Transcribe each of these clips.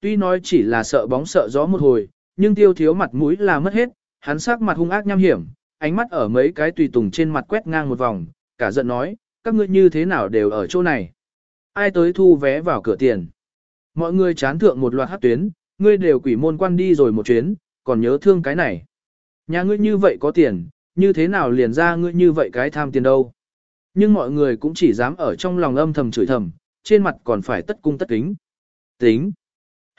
Tuy nói chỉ là sợ bóng sợ gió một hồi, nhưng tiêu thiếu mặt mũi là mất hết, hắn sắc mặt hung ác nham hiểm, ánh mắt ở mấy cái tùy tùng trên mặt quét ngang một vòng, cả giận nói, các ngươi như thế nào đều ở chỗ này. Ai tới thu vé vào cửa tiền. Mọi người chán thượng một loạt hát tuyến, ngươi đều quỷ môn quan đi rồi một chuyến, còn nhớ thương cái này. Nhà ngươi như vậy có tiền, như thế nào liền ra ngươi như vậy cái tham tiền đâu. Nhưng mọi người cũng chỉ dám ở trong lòng âm thầm chửi thầm, trên mặt còn phải tất cung tất kính. Tính.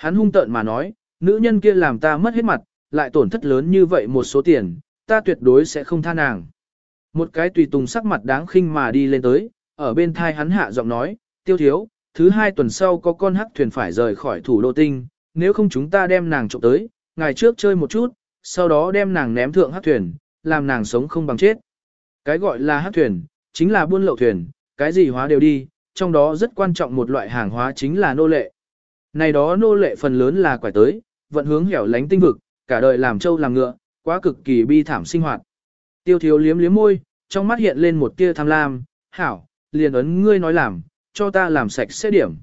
Hắn hung tợn mà nói, nữ nhân kia làm ta mất hết mặt, lại tổn thất lớn như vậy một số tiền, ta tuyệt đối sẽ không tha nàng. Một cái tùy tùng sắc mặt đáng khinh mà đi lên tới, ở bên thai hắn hạ giọng nói, tiêu thiếu, thứ hai tuần sau có con hắc thuyền phải rời khỏi thủ đô tinh, nếu không chúng ta đem nàng trộm tới, ngày trước chơi một chút, sau đó đem nàng ném thượng hắc thuyền, làm nàng sống không bằng chết. Cái gọi là hắc thuyền, chính là buôn lậu thuyền, cái gì hóa đều đi, trong đó rất quan trọng một loại hàng hóa chính là nô lệ. Này đó nô lệ phần lớn là quải tới, vận hướng hẻo lánh tinh vực, cả đời làm trâu làm ngựa, quá cực kỳ bi thảm sinh hoạt. Tiêu thiếu liếm liếm môi, trong mắt hiện lên một tia tham lam, hảo, liền ấn ngươi nói làm, cho ta làm sạch sẽ điểm.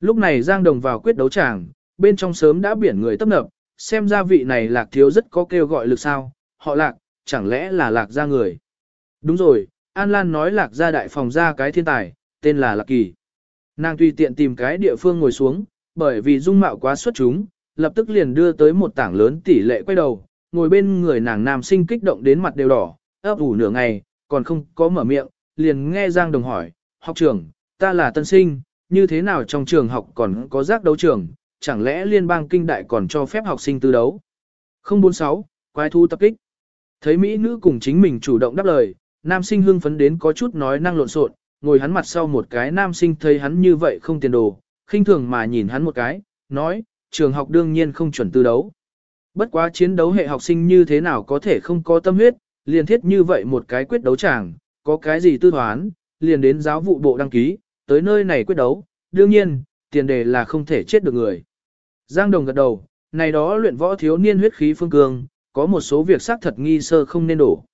Lúc này Giang Đồng vào quyết đấu tràng, bên trong sớm đã biển người tấp nập, xem ra vị này lạc thiếu rất có kêu gọi lực sao, họ lạc, chẳng lẽ là lạc gia người. Đúng rồi, An Lan nói lạc gia đại phòng ra cái thiên tài, tên là Lạc Kỳ. Nàng tùy tiện tìm cái địa phương ngồi xuống, bởi vì dung mạo quá xuất chúng, lập tức liền đưa tới một tảng lớn tỷ lệ quay đầu, ngồi bên người nàng nam sinh kích động đến mặt đều đỏ, ấp ủ nửa ngày, còn không có mở miệng, liền nghe Giang Đồng hỏi, học trưởng, ta là tân sinh, như thế nào trong trường học còn có giác đấu trường, chẳng lẽ liên bang kinh đại còn cho phép học sinh tư đấu? 046, quái thu tập kích. Thấy Mỹ nữ cùng chính mình chủ động đáp lời, nam sinh hưng phấn đến có chút nói năng lộn xộn, ngồi hắn mặt sau một cái nam sinh thấy hắn như vậy không tiền đồ, khinh thường mà nhìn hắn một cái, nói, trường học đương nhiên không chuẩn tư đấu. Bất quá chiến đấu hệ học sinh như thế nào có thể không có tâm huyết, liền thiết như vậy một cái quyết đấu chẳng, có cái gì tư toán, liền đến giáo vụ bộ đăng ký, tới nơi này quyết đấu, đương nhiên, tiền đề là không thể chết được người. Giang Đồng gật đầu, này đó luyện võ thiếu niên huyết khí phương cường, có một số việc xác thật nghi sơ không nên đổ.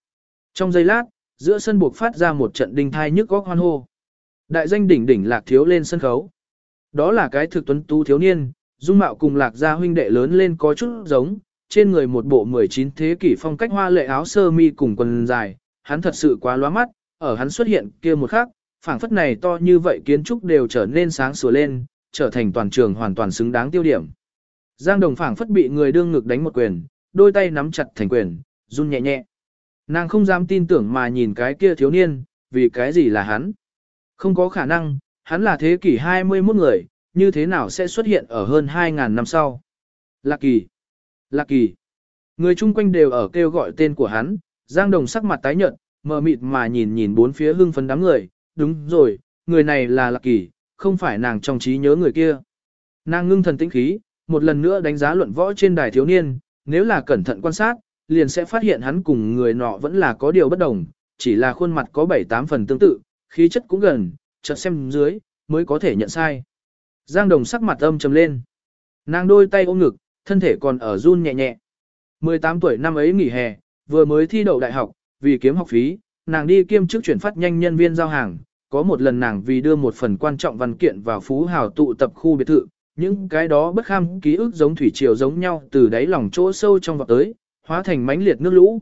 Trong giây lát, giữa sân buộc phát ra một trận đinh thai nhức góc hoan hô. Đại danh đỉnh đỉnh lạc thiếu lên sân khấu. Đó là cái thực tuấn tú thiếu niên, dung mạo cùng lạc gia huynh đệ lớn lên có chút giống, trên người một bộ 19 thế kỷ phong cách hoa lệ áo sơ mi cùng quần dài, hắn thật sự quá lóa mắt, ở hắn xuất hiện kia một khắc, phảng phất này to như vậy kiến trúc đều trở nên sáng sủa lên, trở thành toàn trường hoàn toàn xứng đáng tiêu điểm. Giang Đồng phảng phất bị người đương ngực đánh một quyền, đôi tay nắm chặt thành quyền, run nhẹ nhẹ. Nàng không dám tin tưởng mà nhìn cái kia thiếu niên, vì cái gì là hắn. Không có khả năng, hắn là thế kỷ 21 người, như thế nào sẽ xuất hiện ở hơn 2.000 năm sau. Lạc kỳ. Lạc kỳ. Người chung quanh đều ở kêu gọi tên của hắn, Giang Đồng sắc mặt tái nhợt, mờ mịt mà nhìn nhìn bốn phía hưng phấn đám người, đúng rồi, người này là Lạc kỳ, không phải nàng trong trí nhớ người kia. Nàng ngưng thần tĩnh khí, một lần nữa đánh giá luận võ trên đài thiếu niên, nếu là cẩn thận quan sát, liền sẽ phát hiện hắn cùng người nọ vẫn là có điều bất đồng, chỉ là khuôn mặt có 7-8 phần tương tự, khí chất cũng gần, chợt xem dưới, mới có thể nhận sai. Giang Đồng sắc mặt âm trầm lên. Nàng đôi tay ôm ngực, thân thể còn ở run nhẹ nhẹ. 18 tuổi năm ấy nghỉ hè, vừa mới thi đậu đại học, vì kiếm học phí, nàng đi kiêm chức chuyển phát nhanh nhân viên giao hàng. Có một lần nàng vì đưa một phần quan trọng văn kiện vào phú hào tụ tập khu biệt thự, những cái đó bất kham ký ức giống thủy triều giống nhau từ đáy lòng chỗ sâu trong vọt tới, hóa thành mãnh liệt nước lũ.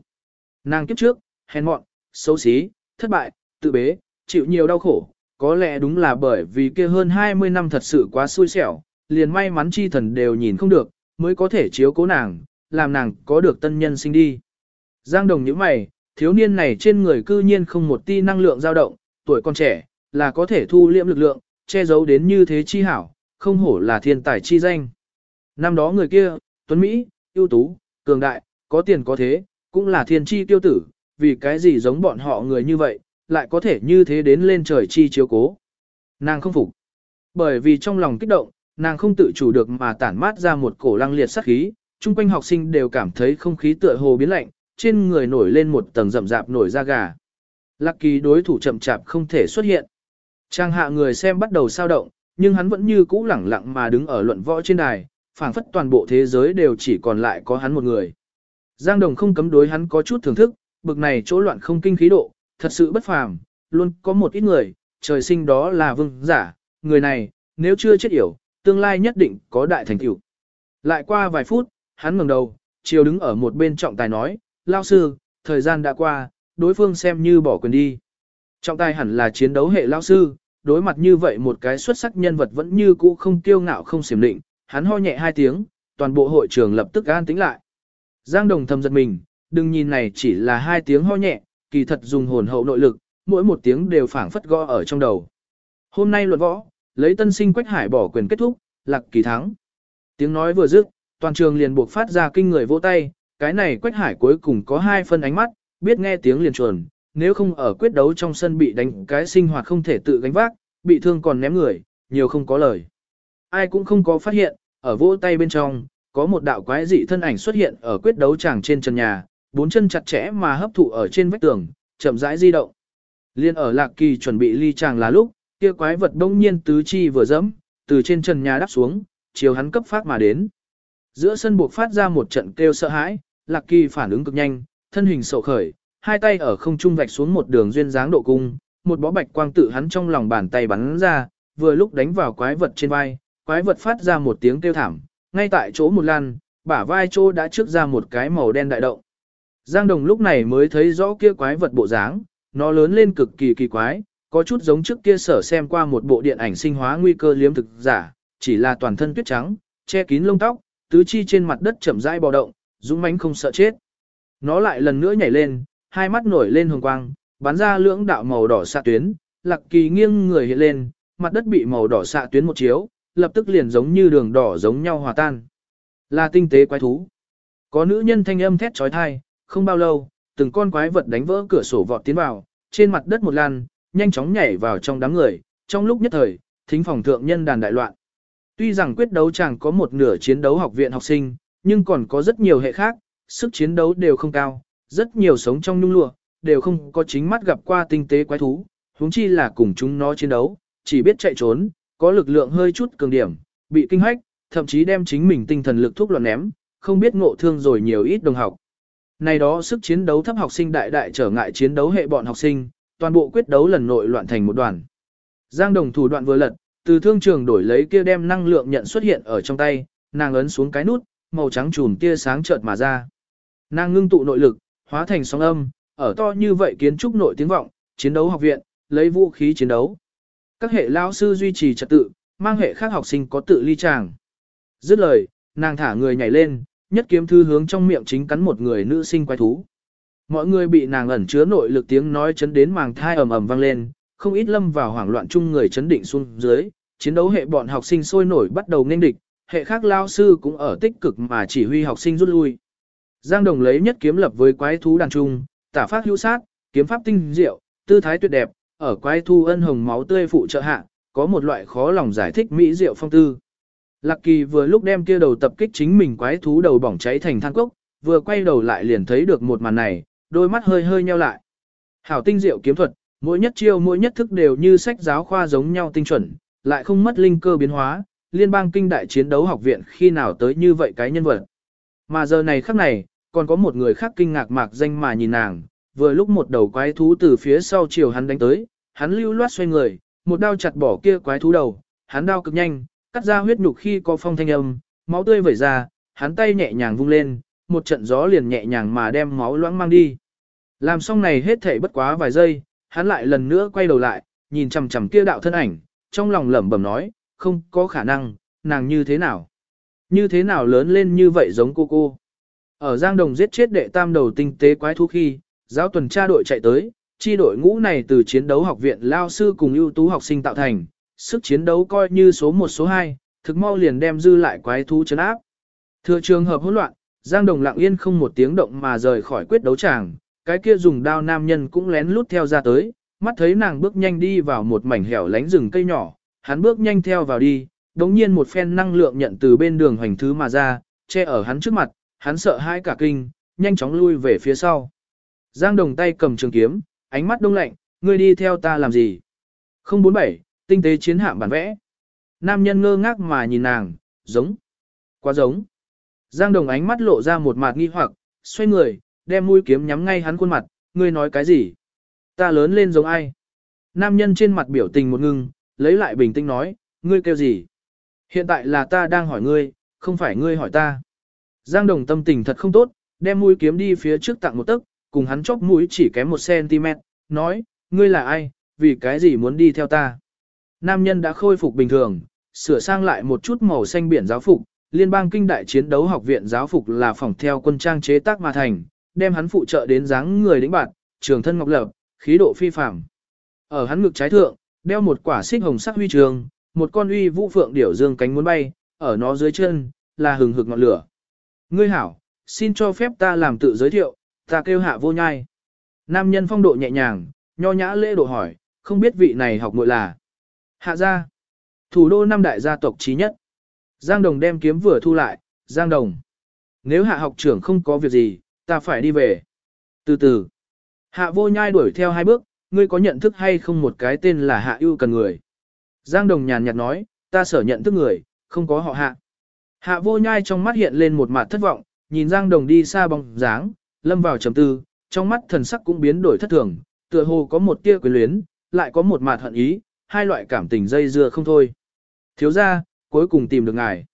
Nàng kiếp trước, hèn mọn, xấu xí, thất bại, tự bế, chịu nhiều đau khổ, có lẽ đúng là bởi vì kia hơn 20 năm thật sự quá xui xẻo, liền may mắn chi thần đều nhìn không được, mới có thể chiếu cố nàng, làm nàng có được tân nhân sinh đi. Giang đồng những mày, thiếu niên này trên người cư nhiên không một ti năng lượng dao động, tuổi còn trẻ, là có thể thu liễm lực lượng, che giấu đến như thế chi hảo, không hổ là thiên tài chi danh. Năm đó người kia, Tuấn Mỹ, ưu tú, cường đại, có tiền có thế, cũng là thiên chi tiêu tử, vì cái gì giống bọn họ người như vậy, lại có thể như thế đến lên trời chi chiếu cố. Nàng không phục. Bởi vì trong lòng kích động, nàng không tự chủ được mà tản mát ra một cổ lăng liệt sát khí, chung quanh học sinh đều cảm thấy không khí tựa hồ biến lạnh, trên người nổi lên một tầng rậm rạp nổi da gà. Lạc kỳ đối thủ chậm chạp không thể xuất hiện. Trang hạ người xem bắt đầu sao động, nhưng hắn vẫn như cũ lẳng lặng mà đứng ở luận võ trên đài, phảng phất toàn bộ thế giới đều chỉ còn lại có hắn một người. Giang Đồng không cấm đối hắn có chút thưởng thức, bực này chỗ loạn không kinh khí độ, thật sự bất phàm, luôn có một ít người, trời sinh đó là vương giả, người này, nếu chưa chết yểu, tương lai nhất định có đại thành tựu. Lại qua vài phút, hắn ngẩng đầu, chiều đứng ở một bên trọng tài nói, lao sư, thời gian đã qua, đối phương xem như bỏ quyền đi. Trọng tài hẳn là chiến đấu hệ lao sư, đối mặt như vậy một cái xuất sắc nhân vật vẫn như cũ không kiêu ngạo không xiểm định, hắn ho nhẹ hai tiếng, toàn bộ hội trường lập tức an tĩnh lại. Giang Đồng thầm giật mình, đừng nhìn này chỉ là hai tiếng ho nhẹ, kỳ thật dùng hồn hậu nội lực, mỗi một tiếng đều phảng phất gõ ở trong đầu. Hôm nay luận võ, lấy tân sinh Quách Hải bỏ quyền kết thúc, lạc kỳ thắng. Tiếng nói vừa dứt, toàn trường liền buộc phát ra kinh người vỗ tay, cái này Quách Hải cuối cùng có hai phân ánh mắt, biết nghe tiếng liền chuẩn, nếu không ở quyết đấu trong sân bị đánh cái sinh hoạt không thể tự gánh vác, bị thương còn ném người, nhiều không có lời. Ai cũng không có phát hiện, ở vỗ tay bên trong, có một đạo quái dị thân ảnh xuất hiện ở quyết đấu tràng trên trần nhà, bốn chân chặt chẽ mà hấp thụ ở trên vách tường, chậm rãi di động. Liên ở Lạc Kỳ chuẩn bị ly chàng là lúc, kia quái vật đông nhiên tứ chi vừa dẫm, từ trên trần nhà đáp xuống, chiều hắn cấp phát mà đến. Giữa sân buộc phát ra một trận kêu sợ hãi, Lạc Kỳ phản ứng cực nhanh, thân hình sổ khởi, hai tay ở không trung vạch xuống một đường duyên dáng độ cung, một bó bạch quang tự hắn trong lòng bàn tay bắn ra, vừa lúc đánh vào quái vật trên vai, quái vật phát ra một tiếng kêu thảm, ngay tại chỗ một lan, bả vai chỗ đã trước ra một cái màu đen đại động. Giang Đồng lúc này mới thấy rõ kia quái vật bộ dáng, nó lớn lên cực kỳ kỳ quái, có chút giống trước kia sở xem qua một bộ điện ảnh sinh hóa nguy cơ liếm thực giả, chỉ là toàn thân tuyết trắng, che kín lông tóc, tứ chi trên mặt đất chậm rãi bò động, dũng mãnh không sợ chết. Nó lại lần nữa nhảy lên, hai mắt nổi lên hồng quang, bắn ra lưỡng đạo màu đỏ xạ tuyến, Lạc Kỳ nghiêng người hiện lên, mặt đất bị màu đỏ xạ tuyến một chiếu, lập tức liền giống như đường đỏ giống nhau hòa tan. Là tinh tế quái thú. Có nữ nhân thanh âm thét chói tai không bao lâu, từng con quái vật đánh vỡ cửa sổ vọt tiến vào, trên mặt đất một lan, nhanh chóng nhảy vào trong đám người, trong lúc nhất thời, thính phòng thượng nhân đàn đại loạn. Tuy rằng quyết đấu chẳng có một nửa chiến đấu học viện học sinh, nhưng còn có rất nhiều hệ khác, sức chiến đấu đều không cao, rất nhiều sống trong nhung lụa, đều không có chính mắt gặp qua tinh tế quái thú, huống chi là cùng chúng nó chiến đấu, chỉ biết chạy trốn, có lực lượng hơi chút cường điểm, bị kinh hách, thậm chí đem chính mình tinh thần lực thuốc loạn ném, không biết ngộ thương rồi nhiều ít đồng học. Này đó sức chiến đấu thấp học sinh đại đại trở ngại chiến đấu hệ bọn học sinh, toàn bộ quyết đấu lần nội loạn thành một đoàn. Giang đồng thủ đoạn vừa lật, từ thương trường đổi lấy kia đem năng lượng nhận xuất hiện ở trong tay, nàng ấn xuống cái nút, màu trắng chùm tia sáng chợt mà ra. Nàng ngưng tụ nội lực, hóa thành sóng âm, ở to như vậy kiến trúc nội tiếng vọng, chiến đấu học viện, lấy vũ khí chiến đấu. Các hệ lao sư duy trì trật tự, mang hệ khác học sinh có tự ly tràng. Dứt lời, nàng thả người nhảy lên, nhất kiếm thư hướng trong miệng chính cắn một người nữ sinh quái thú. Mọi người bị nàng ẩn chứa nội lực tiếng nói chấn đến màng thai ầm ầm vang lên, không ít lâm vào hoảng loạn chung người chấn định xuống dưới, chiến đấu hệ bọn học sinh sôi nổi bắt đầu nên địch, hệ khác lao sư cũng ở tích cực mà chỉ huy học sinh rút lui. Giang Đồng lấy nhất kiếm lập với quái thú đàn trung, tả phát hữu sát, kiếm pháp tinh diệu, tư thái tuyệt đẹp, ở quái thú ân hồng máu tươi phụ trợ hạ, có một loại khó lòng giải thích mỹ diệu phong tư. Lạc Kỳ vừa lúc đem kia đầu tập kích chính mình quái thú đầu bỏng cháy thành than cốc, vừa quay đầu lại liền thấy được một màn này, đôi mắt hơi hơi nheo lại. Hảo tinh diệu kiếm thuật, mỗi nhất chiêu mỗi nhất thức đều như sách giáo khoa giống nhau tinh chuẩn, lại không mất linh cơ biến hóa, liên bang kinh đại chiến đấu học viện khi nào tới như vậy cái nhân vật. Mà giờ này khắc này, còn có một người khác kinh ngạc mạc danh mà nhìn nàng, vừa lúc một đầu quái thú từ phía sau chiều hắn đánh tới, hắn lưu loát xoay người, một đao chặt bỏ kia quái thú đầu, hắn đao cực nhanh, cắt ra huyết nhục khi có phong thanh âm, máu tươi vẩy ra, hắn tay nhẹ nhàng vung lên, một trận gió liền nhẹ nhàng mà đem máu loãng mang đi. Làm xong này hết thảy bất quá vài giây, hắn lại lần nữa quay đầu lại, nhìn chằm chằm kia đạo thân ảnh, trong lòng lẩm bẩm nói, không có khả năng, nàng như thế nào? Như thế nào lớn lên như vậy giống cô cô? Ở Giang Đồng giết chết đệ tam đầu tinh tế quái thú khi, giáo tuần tra đội chạy tới, chi đội ngũ này từ chiến đấu học viện lao sư cùng ưu tú học sinh tạo thành, sức chiến đấu coi như số 1 số 2, thực mau liền đem dư lại quái thú chấn áp. Thừa trường hợp hỗn loạn, Giang Đồng lặng yên không một tiếng động mà rời khỏi quyết đấu tràng, cái kia dùng đao nam nhân cũng lén lút theo ra tới, mắt thấy nàng bước nhanh đi vào một mảnh hẻo lánh rừng cây nhỏ, hắn bước nhanh theo vào đi, đống nhiên một phen năng lượng nhận từ bên đường hoành thứ mà ra, che ở hắn trước mặt, hắn sợ hãi cả kinh, nhanh chóng lui về phía sau. Giang Đồng tay cầm trường kiếm, ánh mắt đông lạnh, ngươi đi theo ta làm gì? 047, tinh tế chiến hạm bản vẽ. Nam nhân ngơ ngác mà nhìn nàng, giống, quá giống. Giang Đồng ánh mắt lộ ra một mặt nghi hoặc, xoay người, đem mũi kiếm nhắm ngay hắn khuôn mặt, ngươi nói cái gì? Ta lớn lên giống ai? Nam nhân trên mặt biểu tình một ngưng, lấy lại bình tĩnh nói, ngươi kêu gì? Hiện tại là ta đang hỏi ngươi, không phải ngươi hỏi ta. Giang Đồng tâm tình thật không tốt, đem mũi kiếm đi phía trước tặng một tấc, cùng hắn chóp mũi chỉ kém một cm, nói, ngươi là ai, vì cái gì muốn đi theo ta. Nam nhân đã khôi phục bình thường, sửa sang lại một chút màu xanh biển giáo phục, liên bang kinh đại chiến đấu học viện giáo phục là phòng theo quân trang chế tác mà thành, đem hắn phụ trợ đến dáng người đĩnh bạn, trường thân ngọc lập, khí độ phi phàm. Ở hắn ngực trái thượng, đeo một quả xích hồng sắc huy trường, một con uy vũ phượng điểu dương cánh muốn bay, ở nó dưới chân, là hừng hực ngọn lửa. Ngươi hảo, xin cho phép ta làm tự giới thiệu, ta kêu hạ vô nhai. Nam nhân phong độ nhẹ nhàng, nho nhã lễ độ hỏi, không biết vị này học muội là. Hạ gia, thủ đô năm đại gia tộc trí nhất. Giang Đồng đem kiếm vừa thu lại, Giang Đồng. Nếu hạ học trưởng không có việc gì, ta phải đi về. Từ từ, hạ vô nhai đuổi theo hai bước, ngươi có nhận thức hay không một cái tên là hạ ưu cần người. Giang Đồng nhàn nhạt nói, ta sở nhận thức người, không có họ hạ. Hạ vô nhai trong mắt hiện lên một mặt thất vọng, nhìn Giang Đồng đi xa bóng dáng, lâm vào trầm tư, trong mắt thần sắc cũng biến đổi thất thường, tựa hồ có một tia quyến luyến, lại có một mặt hận ý, hai loại cảm tình dây dưa không thôi. Thiếu ra, cuối cùng tìm được ngài.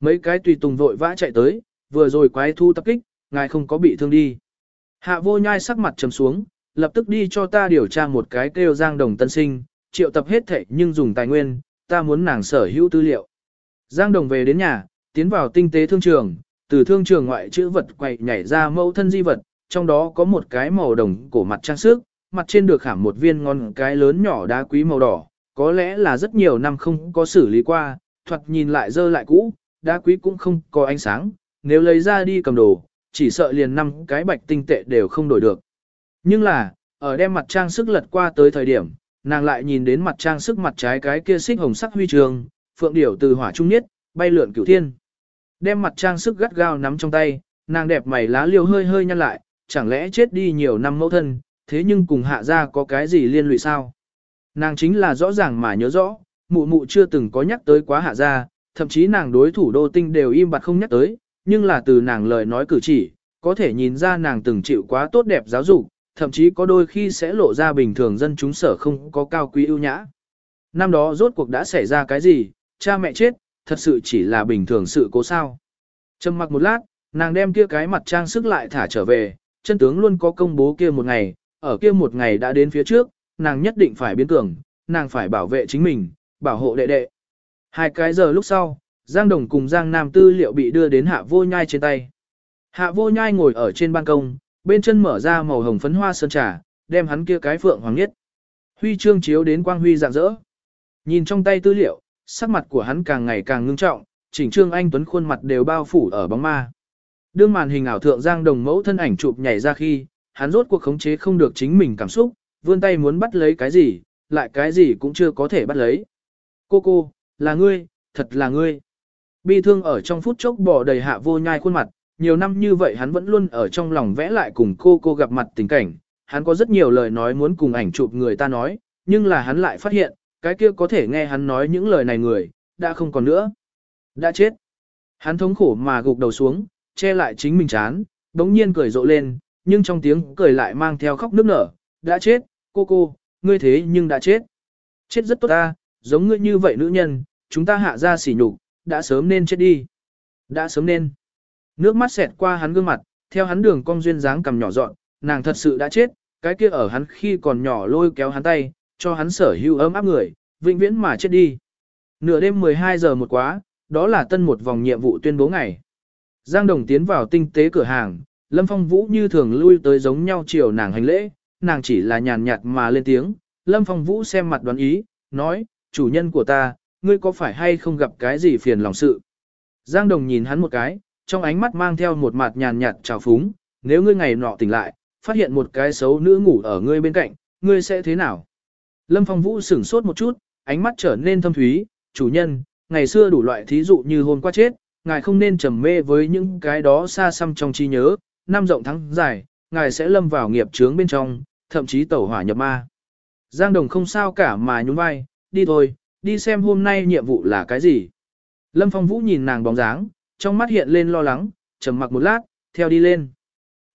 Mấy cái tùy tùng vội vã chạy tới, vừa rồi quái thu tập kích, ngài không có bị thương đi. Hạ vô nhai sắc mặt trầm xuống, lập tức đi cho ta điều tra một cái kêu Giang Đồng tân sinh, triệu tập hết thệ nhưng dùng tài nguyên, ta muốn nàng sở hữu tư liệu. Giang Đồng về đến nhà, tiến vào tinh tế thương trường, từ thương trường ngoại chữ vật quậy nhảy ra mẫu thân di vật, trong đó có một cái màu đồng cổ mặt trang sức, mặt trên được khảm một viên ngon cái lớn nhỏ đá quý màu đỏ, có lẽ là rất nhiều năm không có xử lý qua, thoạt nhìn lại dơ lại cũ, đá quý cũng không có ánh sáng, nếu lấy ra đi cầm đồ, chỉ sợ liền năm cái bạch tinh tệ đều không đổi được. Nhưng là, ở đem mặt trang sức lật qua tới thời điểm, nàng lại nhìn đến mặt trang sức mặt trái cái kia xích hồng sắc huy trường, phượng điểu từ hỏa trung niết, bay lượn cửu thiên. Đem mặt trang sức gắt gao nắm trong tay, nàng đẹp mày lá liêu hơi hơi nhăn lại, chẳng lẽ chết đi nhiều năm mẫu thân, thế nhưng cùng hạ ra có cái gì liên lụy sao? Nàng chính là rõ ràng mà nhớ rõ, mụ mụ chưa từng có nhắc tới quá hạ gia, thậm chí nàng đối thủ đô tinh đều im bặt không nhắc tới, nhưng là từ nàng lời nói cử chỉ, có thể nhìn ra nàng từng chịu quá tốt đẹp giáo dục, thậm chí có đôi khi sẽ lộ ra bình thường dân chúng sở không có cao quý ưu nhã. Năm đó rốt cuộc đã xảy ra cái gì, cha mẹ chết, thật sự chỉ là bình thường sự cố sao. Trầm mặc một lát, nàng đem kia cái mặt trang sức lại thả trở về, chân tướng luôn có công bố kia một ngày, ở kia một ngày đã đến phía trước, nàng nhất định phải biến cường, nàng phải bảo vệ chính mình, bảo hộ đệ đệ. Hai cái giờ lúc sau, Giang Đồng cùng Giang Nam tư liệu bị đưa đến hạ vô nhai trên tay. Hạ vô nhai ngồi ở trên ban công, bên chân mở ra màu hồng phấn hoa sơn trà, đem hắn kia cái phượng hoàng nhất. Huy chương chiếu đến quang huy rạng rỡ. Nhìn trong tay tư liệu, sắc mặt của hắn càng ngày càng ngưng trọng, chỉnh trương anh tuấn khuôn mặt đều bao phủ ở bóng ma. Đương màn hình ảo thượng Giang Đồng mẫu thân ảnh chụp nhảy ra khi, hắn rốt cuộc khống chế không được chính mình cảm xúc, vươn tay muốn bắt lấy cái gì, lại cái gì cũng chưa có thể bắt lấy. Cô cô, là ngươi, thật là ngươi. Bi thương ở trong phút chốc bỏ đầy hạ vô nhai khuôn mặt, nhiều năm như vậy hắn vẫn luôn ở trong lòng vẽ lại cùng cô cô gặp mặt tình cảnh, hắn có rất nhiều lời nói muốn cùng ảnh chụp người ta nói, nhưng là hắn lại phát hiện, cái kia có thể nghe hắn nói những lời này người, đã không còn nữa. Đã chết. Hắn thống khổ mà gục đầu xuống, che lại chính mình chán, đống nhiên cười rộ lên, nhưng trong tiếng cười lại mang theo khóc nức nở. Đã chết, cô cô, ngươi thế nhưng đã chết. Chết rất tốt ta, giống ngươi như vậy nữ nhân, chúng ta hạ ra sỉ nhục, đã sớm nên chết đi. Đã sớm nên. Nước mắt xẹt qua hắn gương mặt, theo hắn đường cong duyên dáng cầm nhỏ dọn, nàng thật sự đã chết, cái kia ở hắn khi còn nhỏ lôi kéo hắn tay, cho hắn sở hữu ấm áp người, vĩnh viễn mà chết đi. Nửa đêm 12 giờ một quá, đó là tân một vòng nhiệm vụ tuyên bố ngày. Giang Đồng tiến vào tinh tế cửa hàng, Lâm Phong Vũ như thường lui tới giống nhau chiều nàng hành lễ, nàng chỉ là nhàn nhạt mà lên tiếng. Lâm Phong Vũ xem mặt đoán ý, nói, chủ nhân của ta, ngươi có phải hay không gặp cái gì phiền lòng sự. Giang Đồng nhìn hắn một cái, trong ánh mắt mang theo một mặt nhàn nhạt trào phúng, nếu ngươi ngày nọ tỉnh lại, phát hiện một cái xấu nữ ngủ ở ngươi bên cạnh, ngươi sẽ thế nào? Lâm Phong Vũ sửng sốt một chút, ánh mắt trở nên thâm thúy, chủ nhân, ngày xưa đủ loại thí dụ như hôm qua chết, ngài không nên trầm mê với những cái đó xa xăm trong trí nhớ, năm rộng thắng dài, ngài sẽ lâm vào nghiệp chướng bên trong, thậm chí tẩu hỏa nhập ma. Giang Đồng không sao cả mà nhún vai, đi thôi, đi xem hôm nay nhiệm vụ là cái gì. Lâm Phong Vũ nhìn nàng bóng dáng, trong mắt hiện lên lo lắng, trầm mặc một lát, theo đi lên.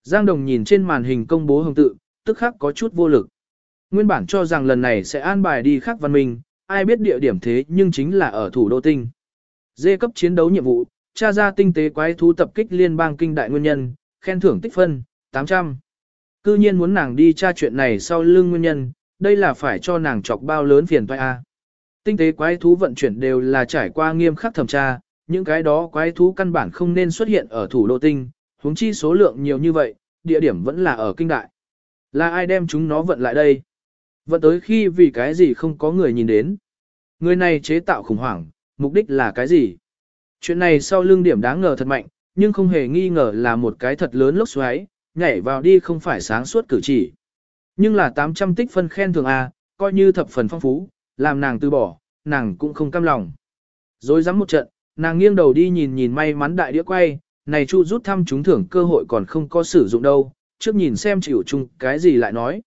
Giang Đồng nhìn trên màn hình công bố hồng tự, tức khắc có chút vô lực. Nguyên bản cho rằng lần này sẽ an bài đi khắc văn minh, ai biết địa điểm thế nhưng chính là ở thủ đô tinh. Dê cấp chiến đấu nhiệm vụ, tra ra tinh tế quái thú tập kích liên bang kinh đại nguyên nhân, khen thưởng tích phân, 800. Cư nhiên muốn nàng đi tra chuyện này sau lưng nguyên nhân, đây là phải cho nàng chọc bao lớn phiền toái a. Tinh tế quái thú vận chuyển đều là trải qua nghiêm khắc thẩm tra, những cái đó quái thú căn bản không nên xuất hiện ở thủ đô tinh, huống chi số lượng nhiều như vậy, địa điểm vẫn là ở kinh đại. Là ai đem chúng nó vận lại đây? Vận tới khi vì cái gì không có người nhìn đến. Người này chế tạo khủng hoảng, mục đích là cái gì? Chuyện này sau lưng điểm đáng ngờ thật mạnh, nhưng không hề nghi ngờ là một cái thật lớn lốc xoáy, nhảy vào đi không phải sáng suốt cử chỉ. Nhưng là 800 tích phân khen thường A, coi như thập phần phong phú, làm nàng từ bỏ, nàng cũng không cam lòng. Rồi dám một trận, nàng nghiêng đầu đi nhìn nhìn may mắn đại đĩa quay, này chu rút thăm trúng thưởng cơ hội còn không có sử dụng đâu, trước nhìn xem chịu chung cái gì lại nói.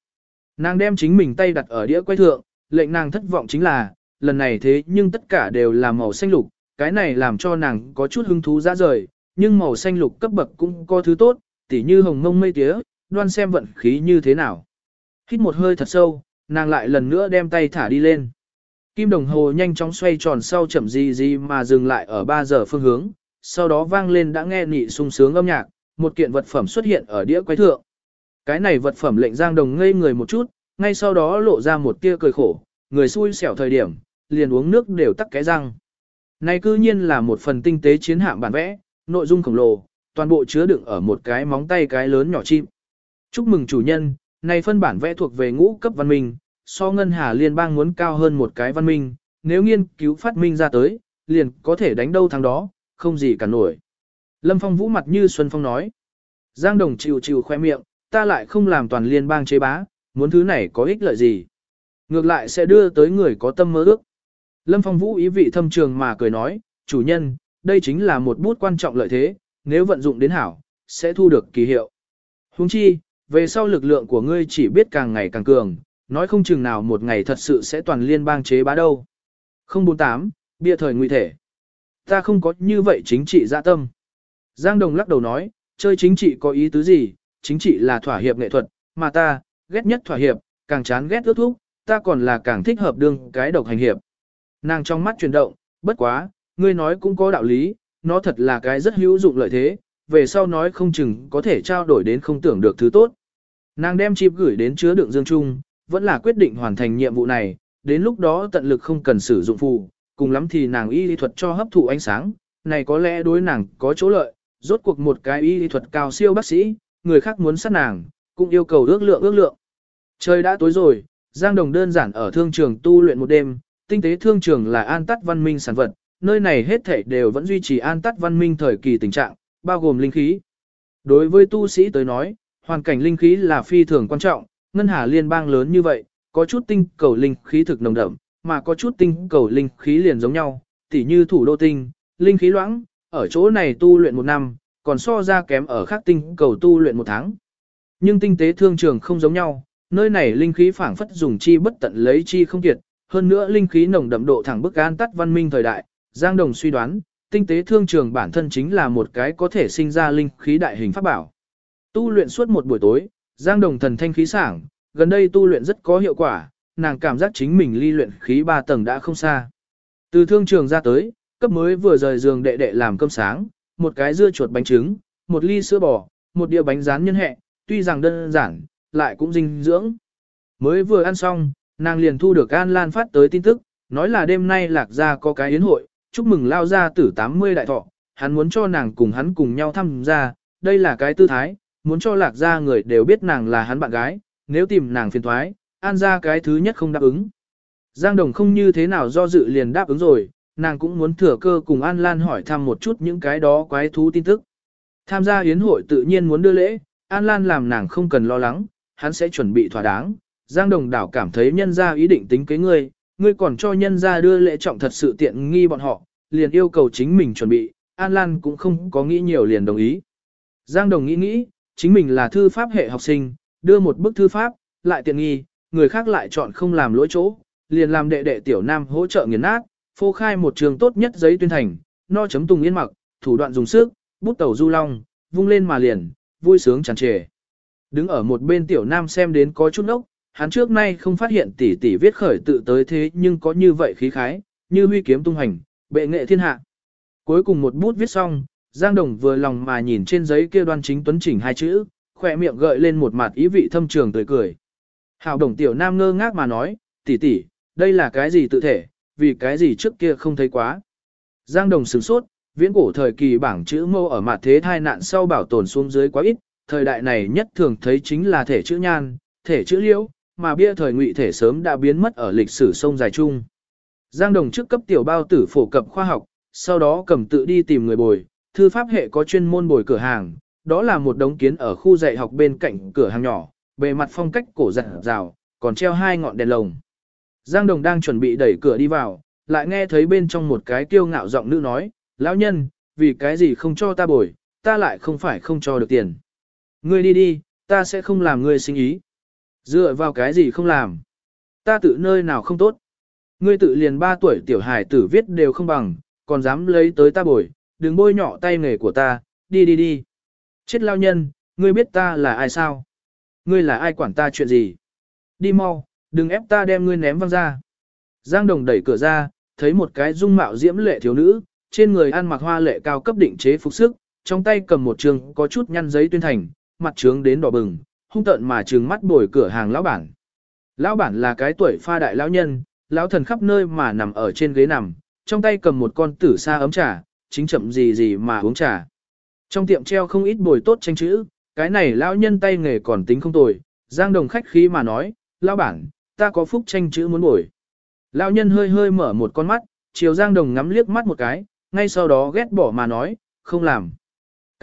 Nàng đem chính mình tay đặt ở đĩa quay thượng, lệnh nàng thất vọng chính là, lần này thế nhưng tất cả đều là màu xanh lục, cái này làm cho nàng có chút hứng thú ra rời, nhưng màu xanh lục cấp bậc cũng có thứ tốt, tỉ như hồng mông mây tía, đoan xem vận khí như thế nào. Hít một hơi thật sâu, nàng lại lần nữa đem tay thả đi lên. Kim đồng hồ nhanh chóng xoay tròn sau chậm gì gì mà dừng lại ở 3 giờ phương hướng, sau đó vang lên đã nghe nị sung sướng âm nhạc, một kiện vật phẩm xuất hiện ở đĩa quái thượng. Cái này vật phẩm lệnh Giang Đồng ngây người một chút, ngay sau đó lộ ra một tia cười khổ, người xui xẻo thời điểm, liền uống nước đều tắc cái răng. Này cư nhiên là một phần tinh tế chiến hạm bản vẽ, nội dung khổng lồ, toàn bộ chứa đựng ở một cái móng tay cái lớn nhỏ chim. Chúc mừng chủ nhân, này phân bản vẽ thuộc về ngũ cấp văn minh, so ngân hà liên bang muốn cao hơn một cái văn minh, nếu nghiên cứu phát minh ra tới, liền có thể đánh đâu thắng đó, không gì cả nổi. Lâm Phong vũ mặt như Xuân Phong nói. Giang Đồng chịu chịu khoe miệng, ta lại không làm toàn liên bang chế bá, muốn thứ này có ích lợi gì. Ngược lại sẽ đưa tới người có tâm mơ ước. Lâm Phong Vũ ý vị thâm trường mà cười nói, chủ nhân, đây chính là một bút quan trọng lợi thế, nếu vận dụng đến hảo, sẽ thu được kỳ hiệu. Huống chi, về sau lực lượng của ngươi chỉ biết càng ngày càng cường, nói không chừng nào một ngày thật sự sẽ toàn liên bang chế bá đâu. 048, bia thời nguy thể. Ta không có như vậy chính trị dạ tâm. Giang Đồng lắc đầu nói, chơi chính trị có ý tứ gì, chính trị là thỏa hiệp nghệ thuật, mà ta, ghét nhất thỏa hiệp, càng chán ghét ước thúc, ta còn là càng thích hợp đương cái độc hành hiệp. Nàng trong mắt chuyển động, bất quá, ngươi nói cũng có đạo lý, nó thật là cái rất hữu dụng lợi thế, về sau nói không chừng có thể trao đổi đến không tưởng được thứ tốt. Nàng đem chip gửi đến chứa đựng dương trung, vẫn là quyết định hoàn thành nhiệm vụ này, đến lúc đó tận lực không cần sử dụng phù, cùng lắm thì nàng y lý thuật cho hấp thụ ánh sáng, này có lẽ đối nàng có chỗ lợi, rốt cuộc một cái y lý thuật cao siêu bác sĩ, người khác muốn sát nàng, cũng yêu cầu ước lượng ước lượng. Trời đã tối rồi, Giang Đồng đơn giản ở thương trường tu luyện một đêm, tinh tế thương trường là an tắt văn minh sản vật, nơi này hết thảy đều vẫn duy trì an tắt văn minh thời kỳ tình trạng, bao gồm linh khí. Đối với tu sĩ tới nói, hoàn cảnh linh khí là phi thường quan trọng, ngân hà liên bang lớn như vậy, có chút tinh cầu linh khí thực nồng đậm, mà có chút tinh cầu linh khí liền giống nhau, tỉ như thủ đô tinh, linh khí loãng, ở chỗ này tu luyện một năm, còn so ra kém ở khác tinh cầu tu luyện một tháng. Nhưng tinh tế thương trường không giống nhau, nơi này linh khí phảng phất dùng chi bất tận lấy chi không kiệt, hơn nữa linh khí nồng đậm độ thẳng bức an tắt văn minh thời đại, Giang Đồng suy đoán, tinh tế thương trường bản thân chính là một cái có thể sinh ra linh khí đại hình pháp bảo. Tu luyện suốt một buổi tối, Giang Đồng thần thanh khí sảng, gần đây tu luyện rất có hiệu quả, nàng cảm giác chính mình ly luyện khí 3 tầng đã không xa. Từ thương trường ra tới, cấp mới vừa rời giường đệ đệ làm cơm sáng, một cái dưa chuột bánh trứng, một ly sữa bò, một đĩa bánh rán nhân hẹ, tuy rằng đơn giản, lại cũng dinh dưỡng. Mới vừa ăn xong, nàng liền thu được An Lan phát tới tin tức, nói là đêm nay lạc gia có cái yến hội, chúc mừng lao gia tử 80 đại thọ, hắn muốn cho nàng cùng hắn cùng nhau tham gia, đây là cái tư thái, muốn cho lạc gia người đều biết nàng là hắn bạn gái, nếu tìm nàng phiền thoái, an ra cái thứ nhất không đáp ứng. Giang Đồng không như thế nào do dự liền đáp ứng rồi, nàng cũng muốn thừa cơ cùng An Lan hỏi thăm một chút những cái đó quái thú tin tức. Tham gia yến hội tự nhiên muốn đưa lễ, An Lan làm nàng không cần lo lắng, hắn sẽ chuẩn bị thỏa đáng. Giang Đồng đảo cảm thấy nhân ra ý định tính kế ngươi, ngươi còn cho nhân ra đưa lễ trọng thật sự tiện nghi bọn họ, liền yêu cầu chính mình chuẩn bị, An Lan cũng không có nghĩ nhiều liền đồng ý. Giang Đồng nghĩ nghĩ, chính mình là thư pháp hệ học sinh, đưa một bức thư pháp, lại tiện nghi, người khác lại chọn không làm lỗi chỗ, liền làm đệ đệ tiểu nam hỗ trợ nghiền nát, phô khai một trường tốt nhất giấy tuyên thành, no chấm tùng yên mặc, thủ đoạn dùng sức, bút tẩu du long, vung lên mà liền, vui sướng tràn trề. Đứng ở một bên tiểu nam xem đến có chút ốc, hắn trước nay không phát hiện tỷ tỷ viết khởi tự tới thế nhưng có như vậy khí khái, như huy kiếm tung hành, bệ nghệ thiên hạ. Cuối cùng một bút viết xong, Giang Đồng vừa lòng mà nhìn trên giấy kia đoan chính tuấn chỉnh hai chữ, khỏe miệng gợi lên một mặt ý vị thâm trường tươi cười. Hảo đồng tiểu nam ngơ ngác mà nói, tỷ tỷ, đây là cái gì tự thể, vì cái gì trước kia không thấy quá. Giang Đồng sửng sốt, viễn cổ thời kỳ bảng chữ mô ở mặt thế thai nạn sau bảo tồn xuống dưới quá ít, thời đại này nhất thường thấy chính là thể chữ nhan, thể chữ liễu, mà bia thời ngụy thể sớm đã biến mất ở lịch sử sông dài chung. Giang Đồng trước cấp tiểu bao tử phổ cập khoa học, sau đó cầm tự đi tìm người bồi, thư pháp hệ có chuyên môn bồi cửa hàng, đó là một đống kiến ở khu dạy học bên cạnh cửa hàng nhỏ, bề mặt phong cách cổ dạng rào, còn treo hai ngọn đèn lồng. Giang Đồng đang chuẩn bị đẩy cửa đi vào, lại nghe thấy bên trong một cái kiêu ngạo giọng nữ nói, lão nhân, vì cái gì không cho ta bồi, ta lại không phải không cho được tiền. Ngươi đi đi, ta sẽ không làm ngươi sinh ý. Dựa vào cái gì không làm? Ta tự nơi nào không tốt? Ngươi tự liền 3 tuổi tiểu hài tử viết đều không bằng, còn dám lấy tới ta bồi, đừng bôi nhọ tay nghề của ta, đi đi đi. Chết lao nhân, ngươi biết ta là ai sao? Ngươi là ai quản ta chuyện gì? Đi mau, đừng ép ta đem ngươi ném văng ra. Giang Đồng đẩy cửa ra, thấy một cái dung mạo diễm lệ thiếu nữ, trên người ăn mặc hoa lệ cao cấp định chế phục sức, trong tay cầm một trường có chút nhăn giấy tuyên thành, mặt trướng đến đỏ bừng, hung tợn mà trừng mắt bồi cửa hàng lão bản. Lão bản là cái tuổi pha đại lão nhân, lão thần khắp nơi mà nằm ở trên ghế nằm, trong tay cầm một con tử sa ấm trà, chính chậm gì gì mà uống trà. Trong tiệm treo không ít bồi tốt tranh chữ, cái này lão nhân tay nghề còn tính không tồi, Giang Đồng khách khí mà nói, lão bản, ta có phúc tranh chữ muốn bồi. Lão nhân hơi hơi mở một con mắt, chiều Giang Đồng ngắm liếc mắt một cái, ngay sau đó ghét bỏ mà nói, không làm.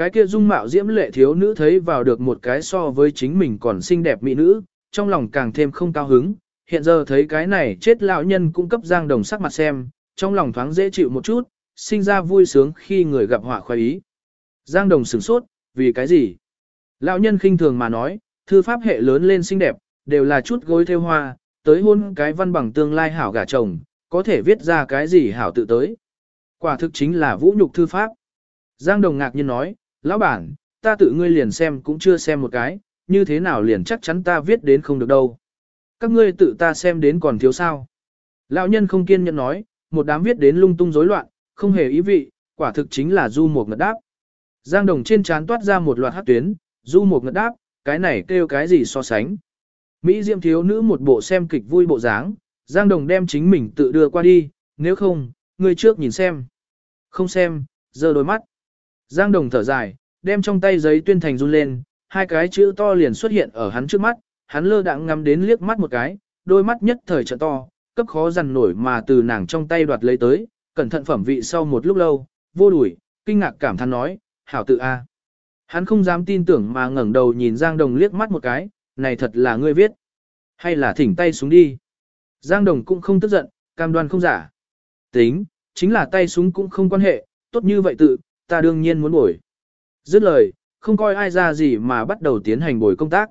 Cái kia dung mạo diễm lệ thiếu nữ thấy vào được một cái so với chính mình còn xinh đẹp mỹ nữ, trong lòng càng thêm không cao hứng, hiện giờ thấy cái này chết lão nhân cũng cấp Giang Đồng sắc mặt xem, trong lòng thoáng dễ chịu một chút, sinh ra vui sướng khi người gặp họa khoái ý. Giang Đồng sửng sốt, vì cái gì? Lão nhân khinh thường mà nói, thư pháp hệ lớn lên xinh đẹp, đều là chút gối theo hoa, tới hôn cái văn bằng tương lai hảo gả chồng, có thể viết ra cái gì hảo tự tới. Quả thực chính là vũ nhục thư pháp. Giang Đồng ngạc nhiên nói, lão bản, ta tự ngươi liền xem cũng chưa xem một cái, như thế nào liền chắc chắn ta viết đến không được đâu. Các ngươi tự ta xem đến còn thiếu sao. Lão nhân không kiên nhẫn nói, một đám viết đến lung tung rối loạn, không hề ý vị, quả thực chính là du một ngật đáp. Giang Đồng trên trán toát ra một loạt hát tuyến, du một ngật đáp, cái này kêu cái gì so sánh. Mỹ Diệm thiếu nữ một bộ xem kịch vui bộ dáng, Giang Đồng đem chính mình tự đưa qua đi, nếu không, người trước nhìn xem. Không xem, giờ đôi mắt. Giang Đồng thở dài, đem trong tay giấy tuyên thành run lên, hai cái chữ to liền xuất hiện ở hắn trước mắt, hắn lơ đãng ngắm đến liếc mắt một cái, đôi mắt nhất thời trợ to, cấp khó dằn nổi mà từ nàng trong tay đoạt lấy tới, cẩn thận phẩm vị sau một lúc lâu, vô đuổi, kinh ngạc cảm thán nói, hảo tự a. Hắn không dám tin tưởng mà ngẩng đầu nhìn Giang Đồng liếc mắt một cái, này thật là ngươi viết. Hay là thỉnh tay xuống đi. Giang Đồng cũng không tức giận, cam đoan không giả. Tính, chính là tay súng cũng không quan hệ, tốt như vậy tự, ta đương nhiên muốn bồi. Dứt lời, không coi ai ra gì mà bắt đầu tiến hành bồi công tác.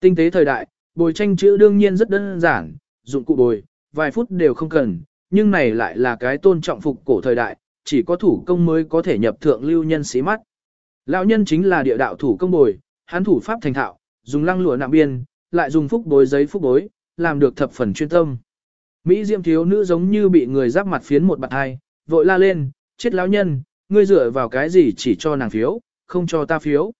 Tinh tế thời đại, bồi tranh chữ đương nhiên rất đơn giản, dụng cụ bồi, vài phút đều không cần, nhưng này lại là cái tôn trọng phục cổ thời đại, chỉ có thủ công mới có thể nhập thượng lưu nhân sĩ mắt. Lão nhân chính là địa đạo thủ công bồi, hắn thủ pháp thành thạo, dùng lăng lụa nạm biên, lại dùng phúc bối giấy phúc bối, làm được thập phần chuyên tâm. Mỹ Diệm thiếu nữ giống như bị người giáp mặt phiến một bạt hai, vội la lên, chết lão nhân, ngươi dựa vào cái gì chỉ cho nàng phiếu, không cho ta phiếu.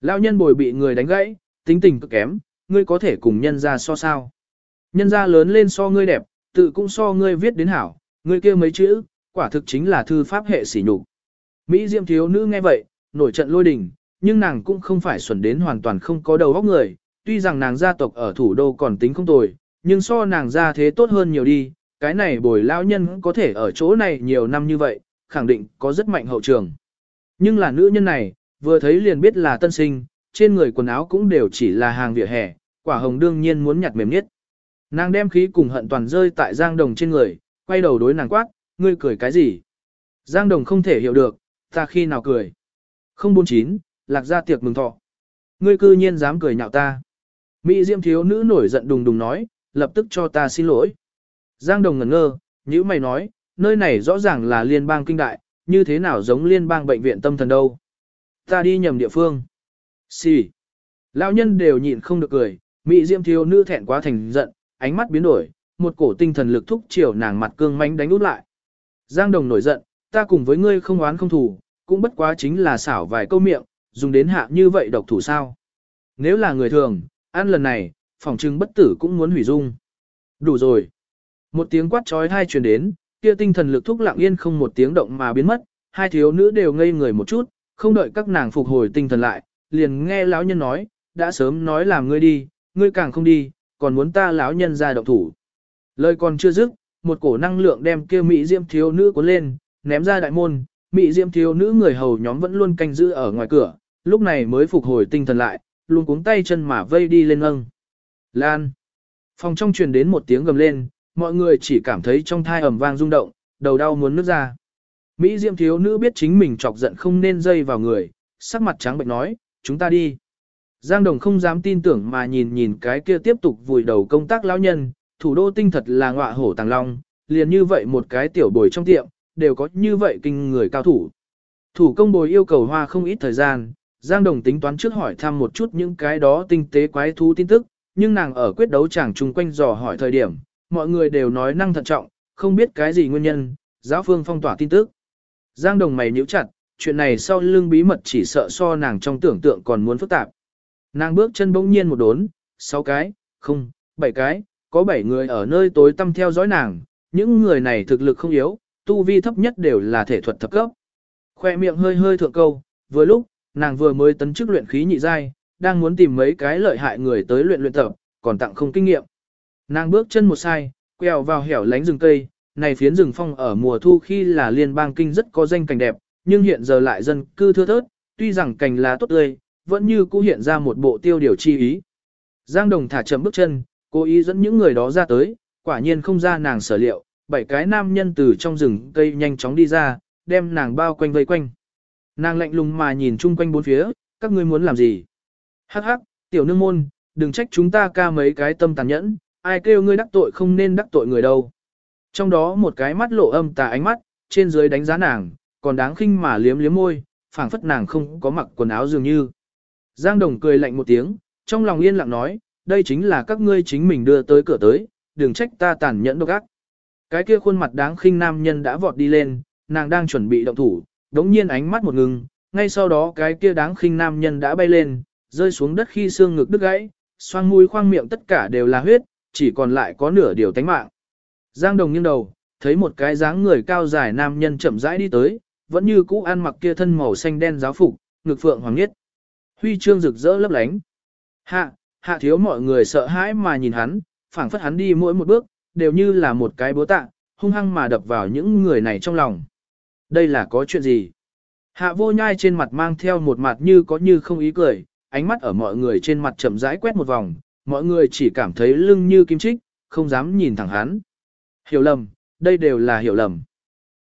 Lão nhân bồi bị người đánh gãy, tính tình cực kém, ngươi có thể cùng nhân ra so sao. Nhân ra lớn lên so ngươi đẹp, tự cũng so ngươi viết đến hảo, ngươi kia mấy chữ, quả thực chính là thư pháp hệ sỉ nhục. Mỹ Diệm thiếu nữ nghe vậy, nổi trận lôi đình, nhưng nàng cũng không phải xuẩn đến hoàn toàn không có đầu óc người, tuy rằng nàng gia tộc ở thủ đô còn tính không tồi, nhưng so nàng ra thế tốt hơn nhiều đi, cái này bồi lão nhân có thể ở chỗ này nhiều năm như vậy, khẳng định có rất mạnh hậu trường. Nhưng là nữ nhân này, vừa thấy liền biết là tân sinh, trên người quần áo cũng đều chỉ là hàng vỉa hè, quả hồng đương nhiên muốn nhặt mềm nhất. Nàng đem khí cùng hận toàn rơi tại Giang Đồng trên người, quay đầu đối nàng quát, ngươi cười cái gì? Giang Đồng không thể hiểu được, ta khi nào cười. 049, lạc ra tiệc mừng thọ. Ngươi cư nhiên dám cười nhạo ta. Mỹ Diêm thiếu nữ nổi giận đùng đùng nói, lập tức cho ta xin lỗi. Giang Đồng ngẩn ngơ, như mày nói, nơi này rõ ràng là liên bang kinh đại, như thế nào giống liên bang bệnh viện tâm thần đâu. Ta đi nhầm địa phương. Xì. Sì. Lão nhân đều nhịn không được cười, Mỹ Diêm thiếu nữ thẹn quá thành giận, ánh mắt biến đổi, một cổ tinh thần lực thúc chiều nàng mặt cương manh đánh út lại. Giang Đồng nổi giận, ta cùng với ngươi không oán không thù, cũng bất quá chính là xảo vài câu miệng, dùng đến hạ như vậy độc thủ sao. Nếu là người thường, ăn lần này, phòng trưng bất tử cũng muốn hủy dung. Đủ rồi. Một tiếng quát trói thai truyền đến, kia tinh thần lực thúc lặng yên không một tiếng động mà biến mất, hai thiếu nữ đều ngây người một chút, không đợi các nàng phục hồi tinh thần lại, liền nghe lão nhân nói, đã sớm nói làm ngươi đi, ngươi càng không đi, còn muốn ta lão nhân ra động thủ. Lời còn chưa dứt, một cổ năng lượng đem kia mỹ diễm thiếu nữ cuốn lên, ném ra đại môn, mỹ diễm thiếu nữ người hầu nhóm vẫn luôn canh giữ ở ngoài cửa, lúc này mới phục hồi tinh thần lại, luôn cuống tay chân mà vây đi lên ngâng. Lan. Phòng trong truyền đến một tiếng gầm lên, mọi người chỉ cảm thấy trong thai ẩm vang rung động, đầu đau muốn nứt ra. Mỹ Diệm thiếu nữ biết chính mình chọc giận không nên dây vào người, sắc mặt trắng bệnh nói, chúng ta đi. Giang Đồng không dám tin tưởng mà nhìn nhìn cái kia tiếp tục vùi đầu công tác lão nhân, thủ đô tinh thật là ngọa hổ tàng long, liền như vậy một cái tiểu bồi trong tiệm, đều có như vậy kinh người cao thủ. Thủ công bồi yêu cầu hoa không ít thời gian, Giang Đồng tính toán trước hỏi thăm một chút những cái đó tinh tế quái thú tin tức, nhưng nàng ở quyết đấu chẳng chung quanh dò hỏi thời điểm, mọi người đều nói năng thận trọng, không biết cái gì nguyên nhân, giáo phương phong tỏa tin tức. Giang Đồng mày nhíu chặt, chuyện này sau lưng bí mật chỉ sợ so nàng trong tưởng tượng còn muốn phức tạp. Nàng bước chân bỗng nhiên một đốn, sáu cái, không, bảy cái, có bảy người ở nơi tối tăm theo dõi nàng, những người này thực lực không yếu, tu vi thấp nhất đều là thể thuật thập cấp. Khoe miệng hơi hơi thượng câu, vừa lúc, nàng vừa mới tấn chức luyện khí nhị giai, đang muốn tìm mấy cái lợi hại người tới luyện luyện tập, còn tặng không kinh nghiệm. Nàng bước chân một sai, quẹo vào hẻo lánh rừng cây, này phiến rừng phong ở mùa thu khi là liên bang kinh rất có danh cảnh đẹp, nhưng hiện giờ lại dân cư thưa thớt, tuy rằng cảnh lá tốt tươi, vẫn như cũ hiện ra một bộ tiêu điều chi ý. Giang Đồng thả chậm bước chân, cố ý dẫn những người đó ra tới, quả nhiên không ra nàng sở liệu, bảy cái nam nhân từ trong rừng cây nhanh chóng đi ra, đem nàng bao quanh vây quanh. Nàng lạnh lùng mà nhìn chung quanh bốn phía, các ngươi muốn làm gì? Hắc hắc, tiểu nương môn, đừng trách chúng ta ca mấy cái tâm tàn nhẫn, ai kêu ngươi đắc tội không nên đắc tội người đâu. Trong đó một cái mắt lộ âm tà ánh mắt, trên dưới đánh giá nàng, còn đáng khinh mà liếm liếm môi, phảng phất nàng không có mặc quần áo dường như. Giang Đồng cười lạnh một tiếng, trong lòng yên lặng nói, đây chính là các ngươi chính mình đưa tới cửa tới, đừng trách ta tàn nhẫn độc ác. Cái kia khuôn mặt đáng khinh nam nhân đã vọt đi lên, nàng đang chuẩn bị động thủ, đống nhiên ánh mắt một ngừng, ngay sau đó cái kia đáng khinh nam nhân đã bay lên, rơi xuống đất khi xương ngực đứt gãy, xoang mũi khoang miệng tất cả đều là huyết, chỉ còn lại có nửa điều tánh mạng. Giang Đồng nghiêng đầu, thấy một cái dáng người cao dài nam nhân chậm rãi đi tới, vẫn như cũ ăn mặc kia thân màu xanh đen giáo phục, ngực phượng hoàng nhất. Huy chương rực rỡ lấp lánh. Hạ, hạ thiếu mọi người sợ hãi mà nhìn hắn, phảng phất hắn đi mỗi một bước, đều như là một cái búa tạ, hung hăng mà đập vào những người này trong lòng. Đây là có chuyện gì? Hạ vô nhai trên mặt mang theo một mặt như có như không ý cười, ánh mắt ở mọi người trên mặt chậm rãi quét một vòng, mọi người chỉ cảm thấy lưng như kim chích, không dám nhìn thẳng hắn. Hiểu lầm, đây đều là hiểu lầm.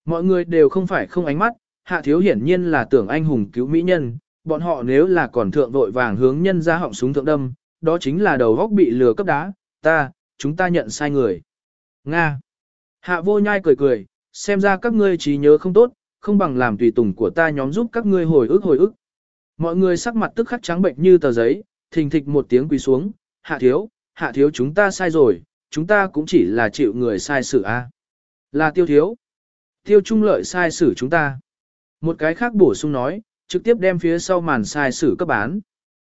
Mọi người đều không phải không ánh mắt, hạ thiếu hiển nhiên là tưởng anh hùng cứu mỹ nhân, bọn họ nếu là còn thượng vội vàng hướng nhân ra họng súng thượng đâm, đó chính là đầu góc bị lừa cấp đá, ta, chúng ta nhận sai người. Nga. Hạ vô nhai cười cười, xem ra các ngươi trí nhớ không tốt, không bằng làm tùy tùng của ta nhóm giúp các ngươi hồi ức hồi ức. Mọi người sắc mặt tức khắc trắng bệnh như tờ giấy, thình thịch một tiếng quỳ xuống, hạ thiếu, hạ thiếu chúng ta sai rồi, chúng ta cũng chỉ là chịu người sai xử a. Là tiêu thiếu. Tiêu trung lợi sai xử chúng ta. Một cái khác bổ sung nói, trực tiếp đem phía sau màn sai xử cấp bán.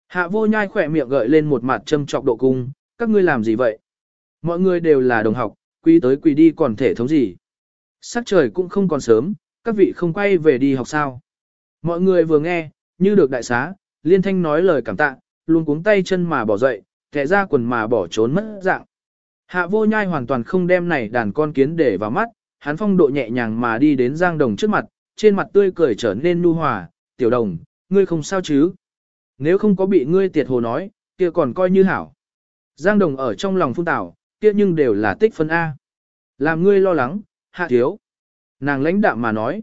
Hạ vô nhai khỏe miệng gợi lên một mặt châm trọc độ cung, các ngươi làm gì vậy? Mọi người đều là đồng học, quy tới quy đi còn thể thống gì? Sắc trời cũng không còn sớm, các vị không quay về đi học sao? Mọi người vừa nghe, như được đại xá, liên thanh nói lời cảm tạ, luôn cuống tay chân mà bỏ dậy, thẻ ra quần mà bỏ trốn mất dạng. Hạ vô nhai hoàn toàn không đem này đàn con kiến để vào mắt, hắn phong độ nhẹ nhàng mà đi đến Giang Đồng trước mặt, trên mặt tươi cười trở nên nu hòa, tiểu đồng, ngươi không sao chứ? Nếu không có bị ngươi tiệt hồ nói, kia còn coi như hảo. Giang Đồng ở trong lòng phun tảo, kia nhưng đều là tích phân A. Làm ngươi lo lắng, hạ thiếu. Nàng lãnh đạm mà nói.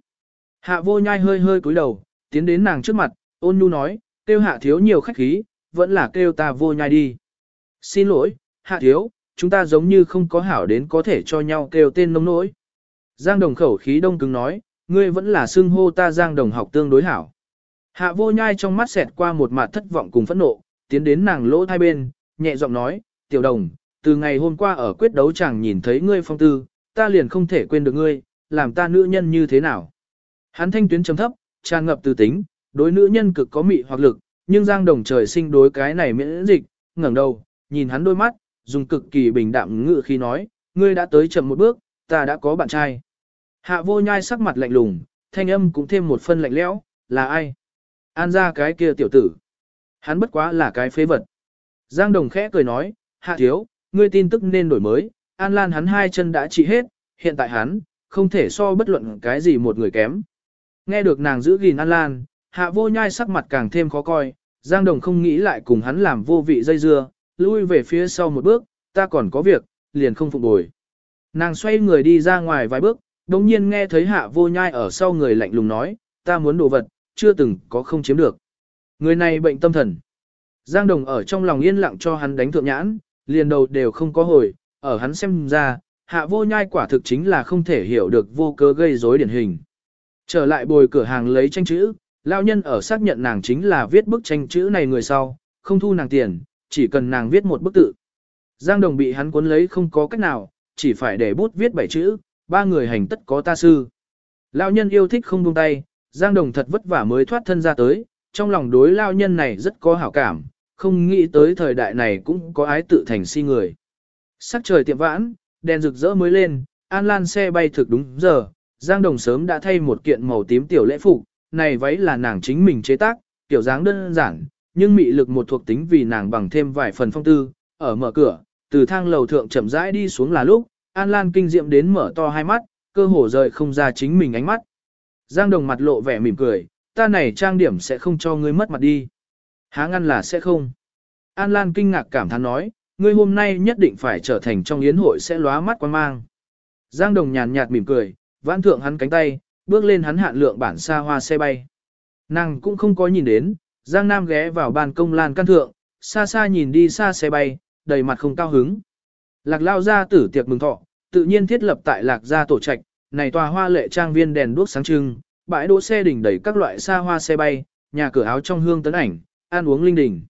Hạ vô nhai hơi hơi cúi đầu, tiến đến nàng trước mặt, ôn nhu nói, kêu hạ thiếu nhiều khách khí, vẫn là kêu ta vô nhai đi. Xin lỗi, hạ thiếu, chúng ta giống như không có hảo đến có thể cho nhau kêu tên nông nỗi. Giang đồng khẩu khí đông cứng nói, ngươi vẫn là xưng hô ta giang đồng học tương đối hảo. Hạ vô nhai trong mắt xẹt qua một mặt thất vọng cùng phẫn nộ, tiến đến nàng lỗ hai bên, nhẹ giọng nói, tiểu đồng, từ ngày hôm qua ở quyết đấu chẳng nhìn thấy ngươi phong tư, ta liền không thể quên được ngươi, làm ta nữ nhân như thế nào. Hắn thanh tuyến chấm thấp, tràn ngập từ tính, đối nữ nhân cực có mị hoặc lực, nhưng Giang Đồng trời sinh đối cái này miễn dịch, ngẩng đầu, nhìn hắn đôi mắt, dùng cực kỳ bình đạm ngự khi nói, ngươi đã tới chậm một bước, ta đã có bạn trai. Hạ vô nhai sắc mặt lạnh lùng, thanh âm cũng thêm một phân lạnh lẽo, là ai? An ra cái kia tiểu tử. Hắn bất quá là cái phế vật. Giang Đồng khẽ cười nói, hạ thiếu, ngươi tin tức nên đổi mới, An Lan hắn hai chân đã trị hết, hiện tại hắn, không thể so bất luận cái gì một người kém. Nghe được nàng giữ gìn An Lan, hạ vô nhai sắc mặt càng thêm khó coi, Giang Đồng không nghĩ lại cùng hắn làm vô vị dây dưa, lui về phía sau một bước, ta còn có việc, liền không phục bồi. Nàng xoay người đi ra ngoài vài bước, đồng nhiên nghe thấy hạ vô nhai ở sau người lạnh lùng nói, ta muốn đồ vật, chưa từng có không chiếm được. Người này bệnh tâm thần. Giang Đồng ở trong lòng yên lặng cho hắn đánh thượng nhãn, liền đầu đều không có hồi, ở hắn xem ra, hạ vô nhai quả thực chính là không thể hiểu được vô cớ gây rối điển hình. Trở lại bồi cửa hàng lấy tranh chữ, lao nhân ở xác nhận nàng chính là viết bức tranh chữ này người sau, không thu nàng tiền, chỉ cần nàng viết một bức tự. Giang Đồng bị hắn cuốn lấy không có cách nào, chỉ phải để bút viết bảy chữ, ba người hành tất có ta sư. Lão nhân yêu thích không buông tay, Giang Đồng thật vất vả mới thoát thân ra tới, trong lòng đối Lão nhân này rất có hảo cảm, không nghĩ tới thời đại này cũng có ái tự thành si người. Sắc trời tiệm vãn, đèn rực rỡ mới lên, An Lan xe bay thực đúng giờ, Giang Đồng sớm đã thay một kiện màu tím tiểu lễ phục, này váy là nàng chính mình chế tác, tiểu dáng đơn giản, nhưng mị lực một thuộc tính vì nàng bằng thêm vài phần phong tư, ở mở cửa, từ thang lầu thượng chậm rãi đi xuống là lúc, An Lan kinh diệm đến mở to hai mắt, cơ hồ rời không ra chính mình ánh mắt. Giang Đồng mặt lộ vẻ mỉm cười, ta này trang điểm sẽ không cho ngươi mất mặt đi. Há ngăn là sẽ không. An Lan kinh ngạc cảm thán nói, ngươi hôm nay nhất định phải trở thành trong yến hội sẽ lóa mắt quan mang. Giang Đồng nhàn nhạt mỉm cười, vãn thượng hắn cánh tay, bước lên hắn hạn lượng bản xa hoa xe bay. Nàng cũng không có nhìn đến, Giang Nam ghé vào ban công lan căn thượng, xa xa nhìn đi xa xe bay, đầy mặt không cao hứng. Lạc lao gia tử tiệc mừng thọ, tự nhiên thiết lập tại lạc gia tổ trạch, này tòa hoa lệ trang viên đèn đuốc sáng trưng, bãi đỗ xe đỉnh đầy các loại xa hoa xe bay, nhà cửa áo trong hương tấn ảnh, ăn uống linh đình.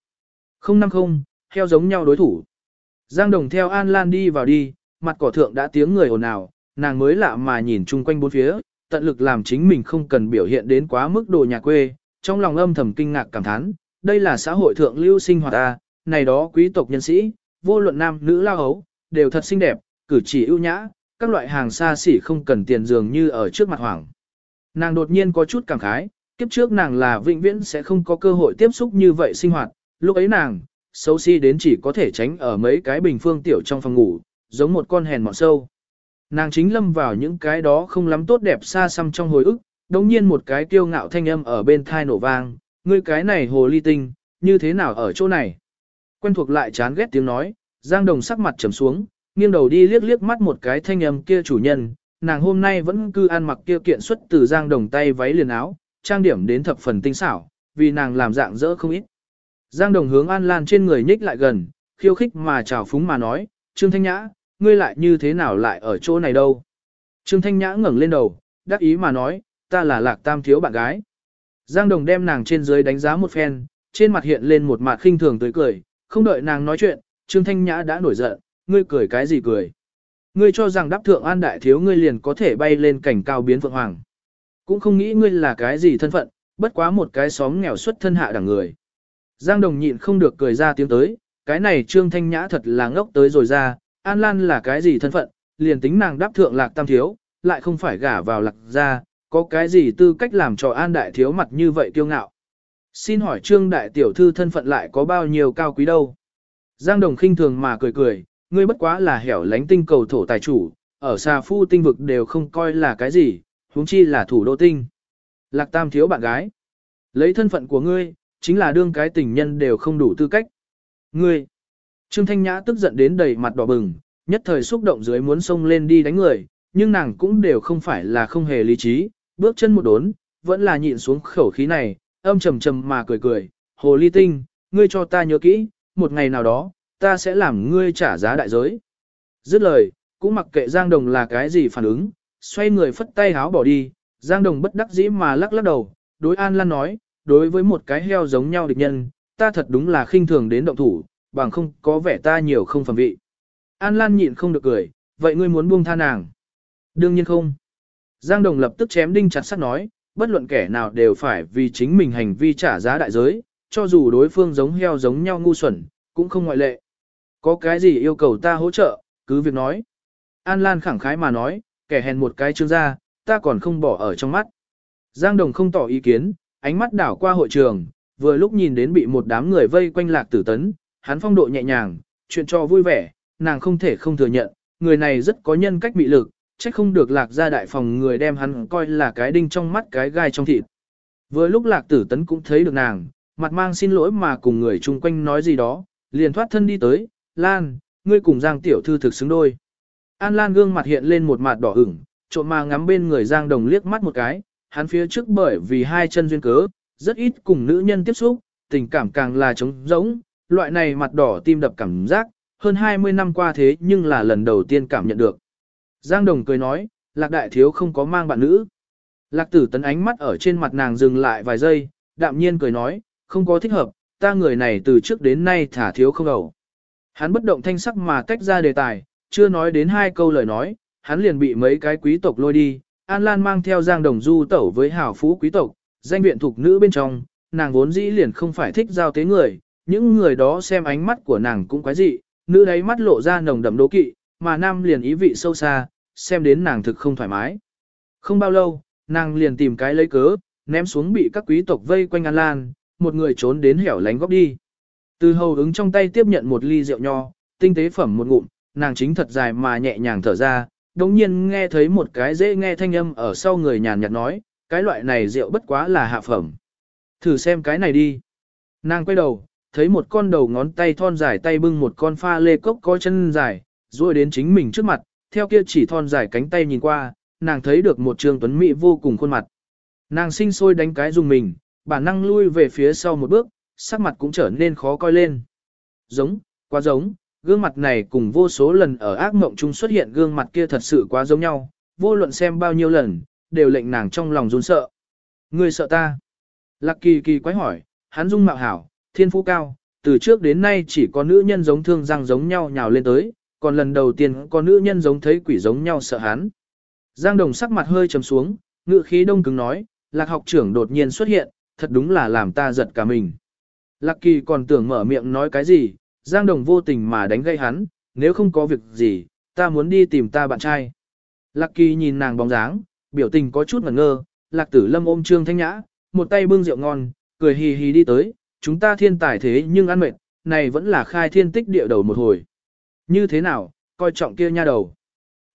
050, theo giống nhau đối thủ. Giang Đồng theo An Lan đi vào đi, mặt cỏ thượng đã tiếng người ồn ào, nàng mới lạ mà nhìn chung quanh bốn phía, tận lực làm chính mình không cần biểu hiện đến quá mức đồ nhà quê, trong lòng âm thầm kinh ngạc cảm thán, đây là xã hội thượng lưu sinh hoạt ta, này đó quý tộc nhân sĩ, vô luận nam nữ lao hấu, đều thật xinh đẹp, cử chỉ ưu nhã, các loại hàng xa xỉ không cần tiền dường như ở trước mặt hoàng. Nàng đột nhiên có chút cảm khái, kiếp trước nàng là vĩnh viễn sẽ không có cơ hội tiếp xúc như vậy sinh hoạt, lúc ấy nàng, xấu xí si đến chỉ có thể tránh ở mấy cái bình phương tiểu trong phòng ngủ, giống một con hèn mọn sâu. Nàng chính lâm vào những cái đó không lắm tốt đẹp xa xăm trong hồi ức, đồng nhiên một cái kiêu ngạo thanh âm ở bên thai nổ vang, ngươi cái này hồ ly tinh, như thế nào ở chỗ này? Quen thuộc lại chán ghét tiếng nói, Giang Đồng sắc mặt trầm xuống, nghiêng đầu đi liếc liếc mắt một cái thanh âm kia chủ nhân, nàng hôm nay vẫn cư ăn mặc kia kiện xuất từ Giang Đồng tay váy liền áo, trang điểm đến thập phần tinh xảo, vì nàng làm dạng dỡ không ít. Giang Đồng hướng An Lan trên người nhích lại gần, khiêu khích mà chào phúng mà nói, Trương Thanh Nhã, ngươi lại như thế nào lại ở chỗ này đâu? Trương Thanh Nhã ngẩng lên đầu, đắc ý mà nói, ta là lạc tam thiếu bạn gái. Giang Đồng đem nàng trên dưới đánh giá một phen, trên mặt hiện lên một mặt khinh thường tới cười, không đợi nàng nói chuyện, Trương Thanh Nhã đã nổi giận, ngươi cười cái gì cười? Ngươi cho rằng đáp thượng an đại thiếu ngươi liền có thể bay lên cảnh cao biến phượng hoàng. Cũng không nghĩ ngươi là cái gì thân phận, bất quá một cái xóm nghèo xuất thân hạ đẳng người. Giang Đồng nhịn không được cười ra tiếng tới, cái này Trương Thanh Nhã thật là ngốc tới rồi ra, An Lan là cái gì thân phận, liền tính nàng đáp thượng lạc tam thiếu, lại không phải gả vào lạc ra, có cái gì tư cách làm cho An đại thiếu mặt như vậy kiêu ngạo. Xin hỏi Trương đại tiểu thư thân phận lại có bao nhiêu cao quý đâu? Giang Đồng khinh thường mà cười cười, ngươi bất quá là hẻo lánh tinh cầu thổ tài chủ, ở xa phu tinh vực đều không coi là cái gì, huống chi là thủ đô tinh. Lạc tam thiếu bạn gái. Lấy thân phận của ngươi, chính là đương cái tình nhân đều không đủ tư cách. Ngươi. Trương Thanh Nhã tức giận đến đầy mặt đỏ bừng, nhất thời xúc động dưới muốn xông lên đi đánh người, nhưng nàng cũng đều không phải là không hề lý trí, bước chân một đốn, vẫn là nhịn xuống khẩu khí này, âm trầm trầm mà cười cười, hồ ly tinh, ngươi cho ta nhớ kỹ, một ngày nào đó, ta sẽ làm ngươi trả giá đại giới. Dứt lời, cũng mặc kệ Giang Đồng là cái gì phản ứng, xoay người phất tay háo bỏ đi, Giang Đồng bất đắc dĩ mà lắc lắc đầu, đối An Lan nói, đối với một cái heo giống nhau địch nhân, ta thật đúng là khinh thường đến động thủ, bằng không có vẻ ta nhiều không phẩm vị. An Lan nhịn không được cười, vậy ngươi muốn buông tha nàng? Đương nhiên không. Giang Đồng lập tức chém đinh chặt sắt nói, bất luận kẻ nào đều phải vì chính mình hành vi trả giá đại giới, cho dù đối phương giống heo giống nhau ngu xuẩn, cũng không ngoại lệ. Có cái gì yêu cầu ta hỗ trợ, cứ việc nói. An Lan khẳng khái mà nói, kẻ hèn một cái chương ra, ta còn không bỏ ở trong mắt. Giang Đồng không tỏ ý kiến, ánh mắt đảo qua hội trường, vừa lúc nhìn đến bị một đám người vây quanh lạc tử tấn, hắn phong độ nhẹ nhàng, chuyện cho vui vẻ, nàng không thể không thừa nhận, người này rất có nhân cách bị lực, trách không được lạc ra đại phòng người đem hắn coi là cái đinh trong mắt cái gai trong thịt. Vừa lúc lạc tử tấn cũng thấy được nàng, mặt mang xin lỗi mà cùng người chung quanh nói gì đó, liền thoát thân đi tới, Lan, ngươi cùng Giang tiểu thư thực xứng đôi. An Lan gương mặt hiện lên một mặt đỏ ửng, trộm mà ngắm bên người Giang Đồng liếc mắt một cái, hắn phía trước bởi vì hai chân duyên cớ, rất ít cùng nữ nhân tiếp xúc, tình cảm càng là trống rỗng, loại này mặt đỏ tim đập cảm giác, hơn 20 năm qua thế nhưng là lần đầu tiên cảm nhận được. Giang Đồng cười nói, Lạc Đại Thiếu không có mang bạn nữ. Lạc Tử Tấn ánh mắt ở trên mặt nàng dừng lại vài giây, đạm nhiên cười nói, không có thích hợp, ta người này từ trước đến nay thả thiếu không đầu. Hắn bất động thanh sắc mà tách ra đề tài, chưa nói đến hai câu lời nói, hắn liền bị mấy cái quý tộc lôi đi. An Lan mang theo Giang Đồng Du tẩu với hảo phú quý tộc, danh viện thuộc nữ bên trong, nàng vốn dĩ liền không phải thích giao tế người, những người đó xem ánh mắt của nàng cũng quái dị, nữ đấy mắt lộ ra nồng đậm đố kỵ, mà nam liền ý vị sâu xa, xem đến nàng thực không thoải mái. Không bao lâu, nàng liền tìm cái lấy cớ, ném xuống bị các quý tộc vây quanh An Lan, một người trốn đến hẻo lánh góc đi. Từ hầu ứng trong tay tiếp nhận một ly rượu nho, tinh tế phẩm một ngụm, nàng chính thật dài mà nhẹ nhàng thở ra, đồng nhiên nghe thấy một cái dễ nghe thanh âm ở sau người nhàn nhạt nói, cái loại này rượu bất quá là hạ phẩm. Thử xem cái này đi. Nàng quay đầu, thấy một con đầu ngón tay thon dài tay bưng một con pha lê cốc có chân dài, rồi đến chính mình trước mặt, theo kia chỉ thon dài cánh tay nhìn qua, nàng thấy được một trường tuấn mỹ vô cùng khuôn mặt. Nàng sinh sôi đánh cái dùng mình, bản năng lui về phía sau một bước, sắc mặt cũng trở nên khó coi lên. Giống, quá giống, gương mặt này cùng vô số lần ở ác mộng chung xuất hiện gương mặt kia thật sự quá giống nhau, vô luận xem bao nhiêu lần, đều lệnh nàng trong lòng run sợ. Người sợ ta? Lạc kỳ kỳ quái hỏi, hắn dung mạo hảo, thiên phú cao, từ trước đến nay chỉ có nữ nhân giống thương răng giống nhau nhào lên tới, còn lần đầu tiên có nữ nhân giống thấy quỷ giống nhau sợ hắn. Giang Đồng sắc mặt hơi trầm xuống, ngự khí đông cứng nói, lạc học trưởng đột nhiên xuất hiện, thật đúng là làm ta giật cả mình. Lạc kỳ còn tưởng mở miệng nói cái gì, Giang Đồng vô tình mà đánh gây hắn, nếu không có việc gì, ta muốn đi tìm ta bạn trai. Lạc kỳ nhìn nàng bóng dáng, biểu tình có chút ngẩn ngơ, lạc tử lâm ôm trương thanh nhã, một tay bưng rượu ngon, cười hì hì đi tới, chúng ta thiên tài thế nhưng ăn mệt, này vẫn là khai thiên tích địa đầu một hồi. Như thế nào, coi trọng kia nha đầu.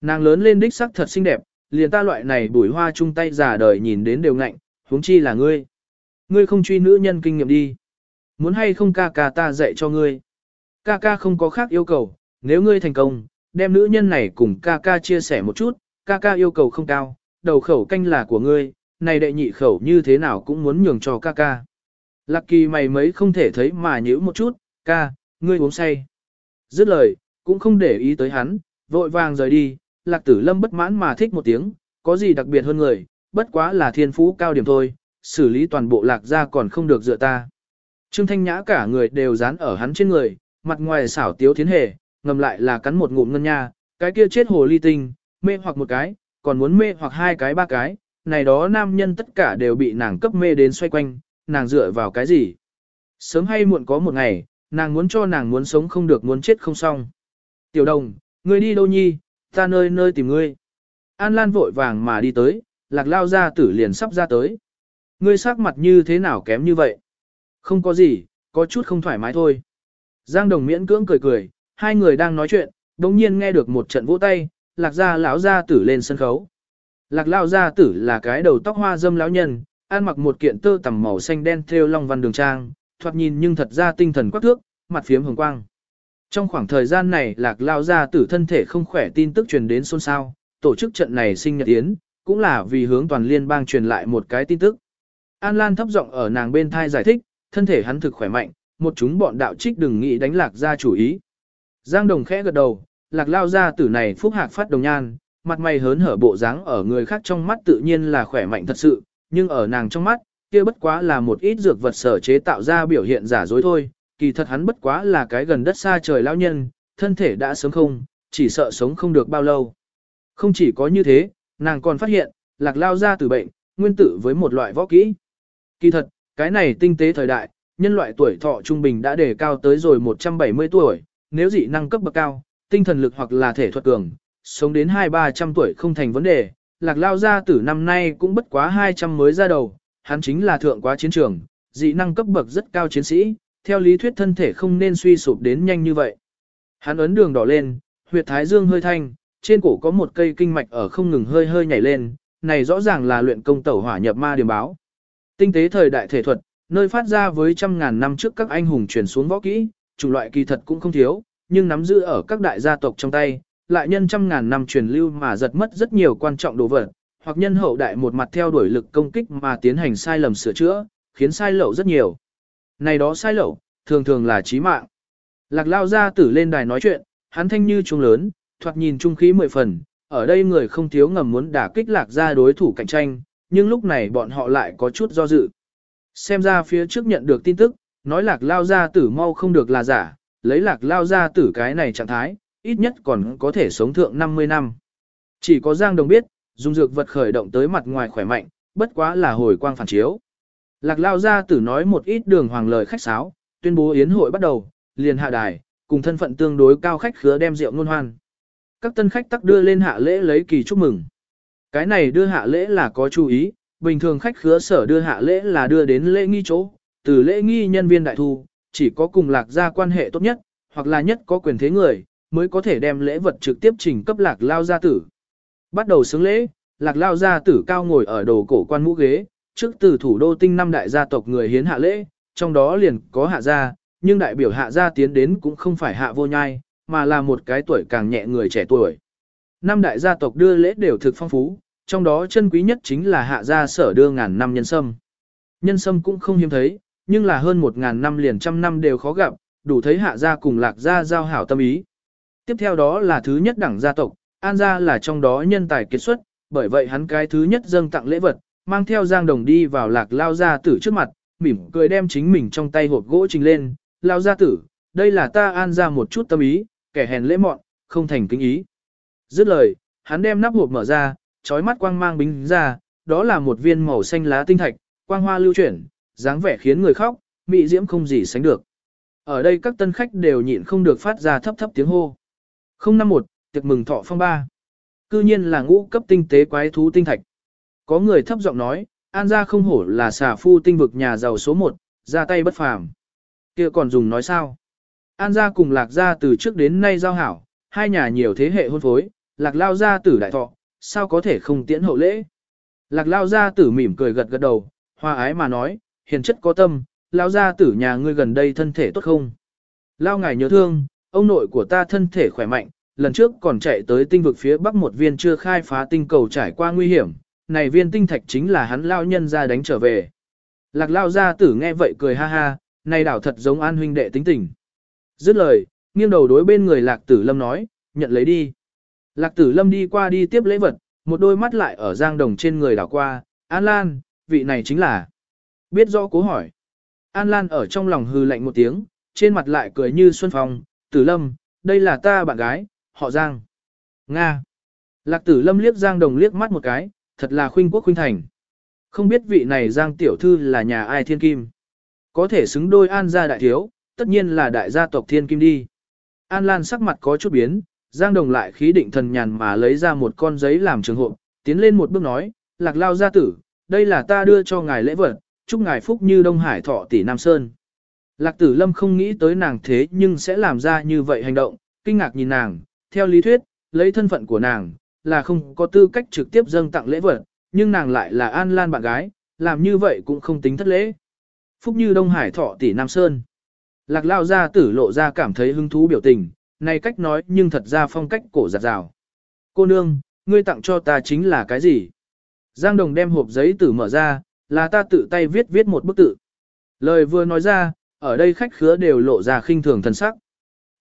Nàng lớn lên đích sắc thật xinh đẹp, liền ta loại này bùi hoa chung tay già đời nhìn đến đều ngạnh, huống chi là ngươi. Ngươi không truy nữ nhân kinh nghiệm đi. Muốn hay không ca ca ta dạy cho ngươi. Ca ca không có khác yêu cầu, nếu ngươi thành công, đem nữ nhân này cùng ca ca chia sẻ một chút, ca ca yêu cầu không cao, đầu khẩu canh là của ngươi, này đệ nhị khẩu như thế nào cũng muốn nhường cho ca ca. Lạc kỳ mày mấy không thể thấy mà nhíu một chút, ca, ngươi uống say. Dứt lời, cũng không để ý tới hắn, vội vàng rời đi, lạc tử lâm bất mãn mà thích một tiếng, có gì đặc biệt hơn người, bất quá là thiên phú cao điểm thôi, xử lý toàn bộ lạc gia còn không được dựa ta. Trương Thanh Nhã cả người đều dán ở hắn trên người, mặt ngoài xảo tiếu thiến hề, ngầm lại là cắn một ngụm ngân nha, cái kia chết hồ ly tinh, mê hoặc một cái, còn muốn mê hoặc hai cái ba cái, này đó nam nhân tất cả đều bị nàng cấp mê đến xoay quanh, nàng dựa vào cái gì? Sớm hay muộn có một ngày, nàng muốn cho nàng muốn sống không được muốn chết không xong. Tiểu đồng, ngươi đi đâu nhi, ta nơi nơi tìm ngươi. An Lan vội vàng mà đi tới, lạc lao ra tử liền sắp ra tới. Ngươi sắc mặt như thế nào kém như vậy? Không có gì, có chút không thoải mái thôi. Giang đồng miễn cưỡng cười cười, hai người đang nói chuyện, đồng nhiên nghe được một trận vỗ tay, lạc gia lão gia tử lên sân khấu. Lạc lao gia tử là cái đầu tóc hoa dâm lão nhân, ăn mặc một kiện tơ tằm màu xanh đen theo long văn đường trang, thoạt nhìn nhưng thật ra tinh thần quắc thước, mặt phiếm hồng quang. Trong khoảng thời gian này lạc lao gia tử thân thể không khỏe tin tức truyền đến xôn xao, tổ chức trận này sinh nhật yến, cũng là vì hướng toàn liên bang truyền lại một cái tin tức. An Lan thấp giọng ở nàng bên thai giải thích, thân thể hắn thực khỏe mạnh, một chúng bọn đạo trích đừng nghĩ đánh lạc ra chủ ý. Giang Đồng khẽ gật đầu, lạc lao gia tử này phúc hạc phát đồng nhan, mặt mày hớn hở bộ dáng ở người khác trong mắt tự nhiên là khỏe mạnh thật sự, nhưng ở nàng trong mắt, kia bất quá là một ít dược vật sở chế tạo ra biểu hiện giả dối thôi, kỳ thật hắn bất quá là cái gần đất xa trời lão nhân, thân thể đã sớm không, chỉ sợ sống không được bao lâu. Không chỉ có như thế, nàng còn phát hiện, lạc lao ra từ bệnh, nguyên tử với một loại võ kỹ. Kỳ thật, cái này tinh tế thời đại, nhân loại tuổi thọ trung bình đã đề cao tới rồi 170 tuổi, nếu dị năng cấp bậc cao, tinh thần lực hoặc là thể thuật cường, sống đến 2-300 tuổi không thành vấn đề. Lạc lao gia tử năm nay cũng bất quá 200 mới ra đầu, hắn chính là thượng quá chiến trường, dị năng cấp bậc rất cao chiến sĩ, theo lý thuyết thân thể không nên suy sụp đến nhanh như vậy. Hắn ấn đường đỏ lên, huyệt thái dương hơi thanh, trên cổ có một cây kinh mạch ở không ngừng hơi hơi nhảy lên, này rõ ràng là luyện công tẩu hỏa nhập ma điểm báo. Tinh tế thời đại thể thuật, nơi phát ra với trăm ngàn năm trước các anh hùng truyền xuống võ kỹ, chủng loại kỳ thật cũng không thiếu, nhưng nắm giữ ở các đại gia tộc trong tay, lại nhân trăm ngàn năm truyền lưu mà giật mất rất nhiều quan trọng đồ vật, hoặc nhân hậu đại một mặt theo đuổi lực công kích mà tiến hành sai lầm sửa chữa, khiến sai lậu rất nhiều. Này đó sai lậu, thường thường là chí mạng. Lạc lao ra tử lên đài nói chuyện, hắn thanh như trung lớn, thoạt nhìn trung khí mười phần, ở đây người không thiếu ngầm muốn đả kích lạc ra đối thủ cạnh tranh, nhưng lúc này bọn họ lại có chút do dự. Xem ra phía trước nhận được tin tức, nói lạc lao ra tử mau không được là giả, lấy lạc lao ra tử cái này trạng thái, ít nhất còn có thể sống thượng 50 năm. Chỉ có Giang Đồng biết, dùng dược vật khởi động tới mặt ngoài khỏe mạnh, bất quá là hồi quang phản chiếu. Lạc lao ra tử nói một ít đường hoàng lời khách sáo, tuyên bố yến hội bắt đầu, liền hạ đài, cùng thân phận tương đối cao khách khứa đem rượu ngôn hoan. Các tân khách tắc đưa lên hạ lễ lấy kỳ chúc mừng. Cái này đưa hạ lễ là có chú ý, bình thường khách khứa sở đưa hạ lễ là đưa đến lễ nghi chỗ, từ lễ nghi nhân viên đại thu, chỉ có cùng lạc gia quan hệ tốt nhất, hoặc là nhất có quyền thế người, mới có thể đem lễ vật trực tiếp trình cấp lạc lao gia tử. Bắt đầu xứng lễ, lạc lao gia tử cao ngồi ở đầu cổ quan mũ ghế, trước từ thủ đô tinh năm đại gia tộc người hiến hạ lễ, trong đó liền có hạ gia, nhưng đại biểu hạ gia tiến đến cũng không phải hạ vô nhai, mà là một cái tuổi càng nhẹ người trẻ tuổi. Năm đại gia tộc đưa lễ đều thực phong phú, trong đó chân quý nhất chính là hạ gia sở đưa ngàn năm nhân sâm. Nhân sâm cũng không hiếm thấy, nhưng là hơn một ngàn năm liền trăm năm đều khó gặp, đủ thấy hạ gia cùng lạc gia giao hảo tâm ý. Tiếp theo đó là thứ nhất đẳng gia tộc, An gia là trong đó nhân tài kết xuất, bởi vậy hắn cái thứ nhất dâng tặng lễ vật, mang theo Giang Đồng đi vào lạc lao gia tử trước mặt, mỉm cười đem chính mình trong tay hộp gỗ trình lên, lao gia tử, đây là ta An ra một chút tâm ý, kẻ hèn lễ mọn, không thành kính ý. Dứt lời, hắn đem nắp hộp mở ra, trói mắt quang mang bính ra, đó là một viên màu xanh lá tinh thạch, quang hoa lưu chuyển, dáng vẻ khiến người khóc, mỹ diễm không gì sánh được. Ở đây các tân khách đều nhịn không được phát ra thấp thấp tiếng hô. 051, tiệc mừng thọ phong ba. Cư nhiên là ngũ cấp tinh tế quái thú tinh thạch. Có người thấp giọng nói, An gia không hổ là xà phu tinh vực nhà giàu số 1, ra tay bất phàm. kia còn dùng nói sao? An gia cùng lạc gia từ trước đến nay giao hảo, hai nhà nhiều thế hệ hôn phối, lạc lao gia tử đại thọ, sao có thể không tiễn hậu lễ? Lạc lao gia tử mỉm cười gật gật đầu, hoa ái mà nói, hiền chất có tâm, lao gia tử nhà ngươi gần đây thân thể tốt không? Lao ngài nhớ thương, ông nội của ta thân thể khỏe mạnh, lần trước còn chạy tới tinh vực phía bắc một viên chưa khai phá tinh cầu trải qua nguy hiểm, này viên tinh thạch chính là hắn lao nhân ra đánh trở về. Lạc lao gia tử nghe vậy cười ha ha, này đảo thật giống an huynh đệ tính tình. Dứt lời, nghiêng đầu đối bên người lạc tử lâm nói, nhận lấy đi. Lạc tử lâm đi qua đi tiếp lễ vật, một đôi mắt lại ở giang đồng trên người đảo qua, An Lan, vị này chính là. Biết rõ cố hỏi. An Lan ở trong lòng hư lạnh một tiếng, trên mặt lại cười như xuân phong, tử lâm, đây là ta bạn gái, họ giang. Nga. Lạc tử lâm liếc giang đồng liếc mắt một cái, thật là khuynh quốc khuynh thành. Không biết vị này giang tiểu thư là nhà ai thiên kim. Có thể xứng đôi an gia đại thiếu, tất nhiên là đại gia tộc thiên kim đi. An Lan sắc mặt có chút biến, Giang Đồng lại khí định thần nhàn mà lấy ra một con giấy làm trường hộ, tiến lên một bước nói, lạc lao gia tử, đây là ta đưa cho ngài lễ vật, chúc ngài phúc như Đông Hải thọ tỷ Nam Sơn. Lạc tử lâm không nghĩ tới nàng thế nhưng sẽ làm ra như vậy hành động, kinh ngạc nhìn nàng, theo lý thuyết, lấy thân phận của nàng, là không có tư cách trực tiếp dâng tặng lễ vật, nhưng nàng lại là An Lan bạn gái, làm như vậy cũng không tính thất lễ. Phúc như Đông Hải thọ tỷ Nam Sơn. Lạc lao ra tử lộ ra cảm thấy hứng thú biểu tình, này cách nói nhưng thật ra phong cách cổ giặt rào. Cô nương, ngươi tặng cho ta chính là cái gì? Giang Đồng đem hộp giấy tử mở ra, là ta tự tay viết viết một bức tự. Lời vừa nói ra, ở đây khách khứa đều lộ ra khinh thường thần sắc.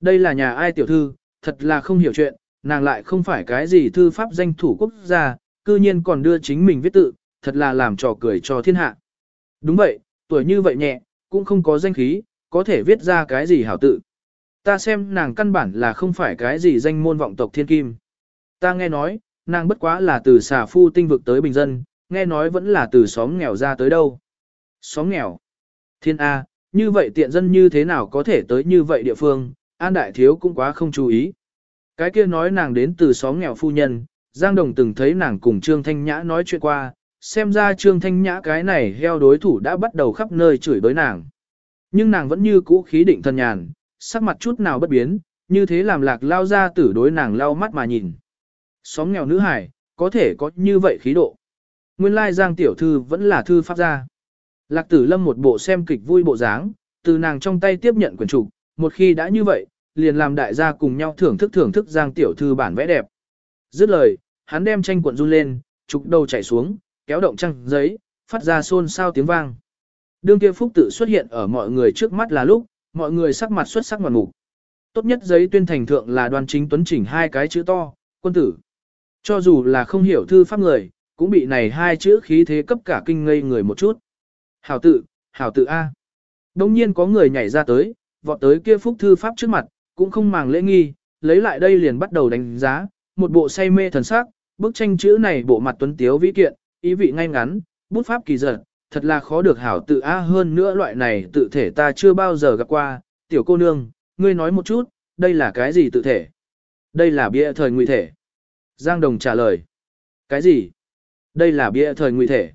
Đây là nhà ai tiểu thư, thật là không hiểu chuyện, nàng lại không phải cái gì thư pháp danh thủ quốc gia, cư nhiên còn đưa chính mình viết tự, thật là làm trò cười cho thiên hạ. Đúng vậy, tuổi như vậy nhẹ, cũng không có danh khí, có thể viết ra cái gì hảo tự. Ta xem nàng căn bản là không phải cái gì danh môn vọng tộc thiên kim. Ta nghe nói, nàng bất quá là từ xà phu tinh vực tới bình dân, nghe nói vẫn là từ xóm nghèo ra tới đâu. Xóm nghèo. Thiên A, như vậy tiện dân như thế nào có thể tới như vậy địa phương, An Đại Thiếu cũng quá không chú ý. Cái kia nói nàng đến từ xóm nghèo phu nhân, Giang Đồng từng thấy nàng cùng Trương Thanh Nhã nói chuyện qua, xem ra Trương Thanh Nhã cái này heo đối thủ đã bắt đầu khắp nơi chửi đối nàng. Nhưng nàng vẫn như cũ khí định thân nhàn, sắc mặt chút nào bất biến, như thế làm lạc lao ra tử đối nàng lau mắt mà nhìn. Xóm nghèo nữ hải, có thể có như vậy khí độ. Nguyên lai Giang Tiểu Thư vẫn là thư pháp gia. Lạc tử lâm một bộ xem kịch vui bộ dáng, từ nàng trong tay tiếp nhận quyển trục, một khi đã như vậy, liền làm đại gia cùng nhau thưởng thức thưởng thức Giang Tiểu Thư bản vẽ đẹp. Dứt lời, hắn đem tranh cuộn run lên, trục đầu chảy xuống, kéo động trăng giấy, phát ra xôn xao tiếng vang. Đương kia phúc tự xuất hiện ở mọi người trước mắt là lúc, mọi người sắc mặt xuất sắc ngoạn mục. Tốt nhất giấy tuyên thành thượng là đoan chính tuấn chỉnh hai cái chữ to, quân tử. Cho dù là không hiểu thư pháp người, cũng bị này hai chữ khí thế cấp cả kinh ngây người một chút. Hảo tự, hảo tự A. Đông nhiên có người nhảy ra tới, vọt tới kia phúc thư pháp trước mặt, cũng không màng lễ nghi, lấy lại đây liền bắt đầu đánh giá, một bộ say mê thần sắc, bức tranh chữ này bộ mặt tuấn tiếu vĩ kiện, ý vị ngay ngắn, bút pháp kỳ dật, thật là khó được hảo tự A hơn nữa loại này tự thể ta chưa bao giờ gặp qua, tiểu cô nương, ngươi nói một chút, đây là cái gì tự thể? Đây là bia thời nguy thể. Giang Đồng trả lời. Cái gì? Đây là bia thời nguy thể.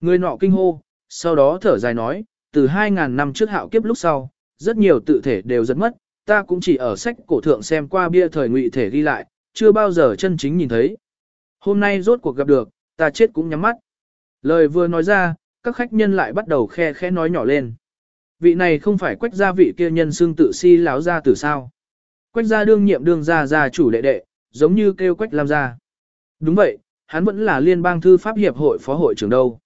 Người nọ kinh hô, sau đó thở dài nói, từ 2.000 năm trước hạo kiếp lúc sau, rất nhiều tự thể đều rất mất, ta cũng chỉ ở sách cổ thượng xem qua bia thời ngụy thể ghi lại, chưa bao giờ chân chính nhìn thấy. Hôm nay rốt cuộc gặp được, ta chết cũng nhắm mắt. Lời vừa nói ra, các khách nhân lại bắt đầu khe khẽ nói nhỏ lên. Vị này không phải quách gia vị kia nhân xương tự si láo ra từ sao. Quách gia đương nhiệm đương gia gia chủ đệ đệ, giống như kêu quách làm gia. Đúng vậy, hắn vẫn là liên bang thư pháp hiệp hội phó hội trưởng đâu.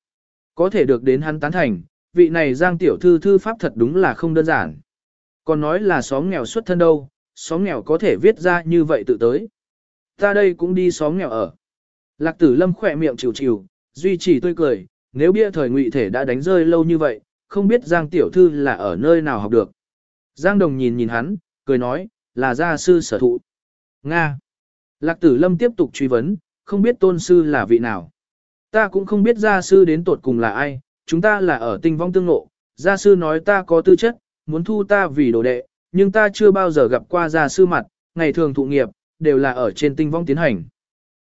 Có thể được đến hắn tán thành, vị này giang tiểu thư thư pháp thật đúng là không đơn giản. Còn nói là xóm nghèo xuất thân đâu, xóm nghèo có thể viết ra như vậy tự tới. Ta đây cũng đi xóm nghèo ở. Lạc tử lâm khỏe miệng chịu chịu, duy trì tươi cười, nếu bia thời ngụy thể đã đánh rơi lâu như vậy, không biết Giang tiểu thư là ở nơi nào học được. Giang đồng nhìn nhìn hắn, cười nói, là gia sư sở thụ. Nga. Lạc tử lâm tiếp tục truy vấn, không biết tôn sư là vị nào. Ta cũng không biết gia sư đến tột cùng là ai, chúng ta là ở tinh vong tương ngộ. Gia sư nói ta có tư chất, muốn thu ta vì đồ đệ, nhưng ta chưa bao giờ gặp qua gia sư mặt, ngày thường thụ nghiệp, đều là ở trên tinh vong tiến hành.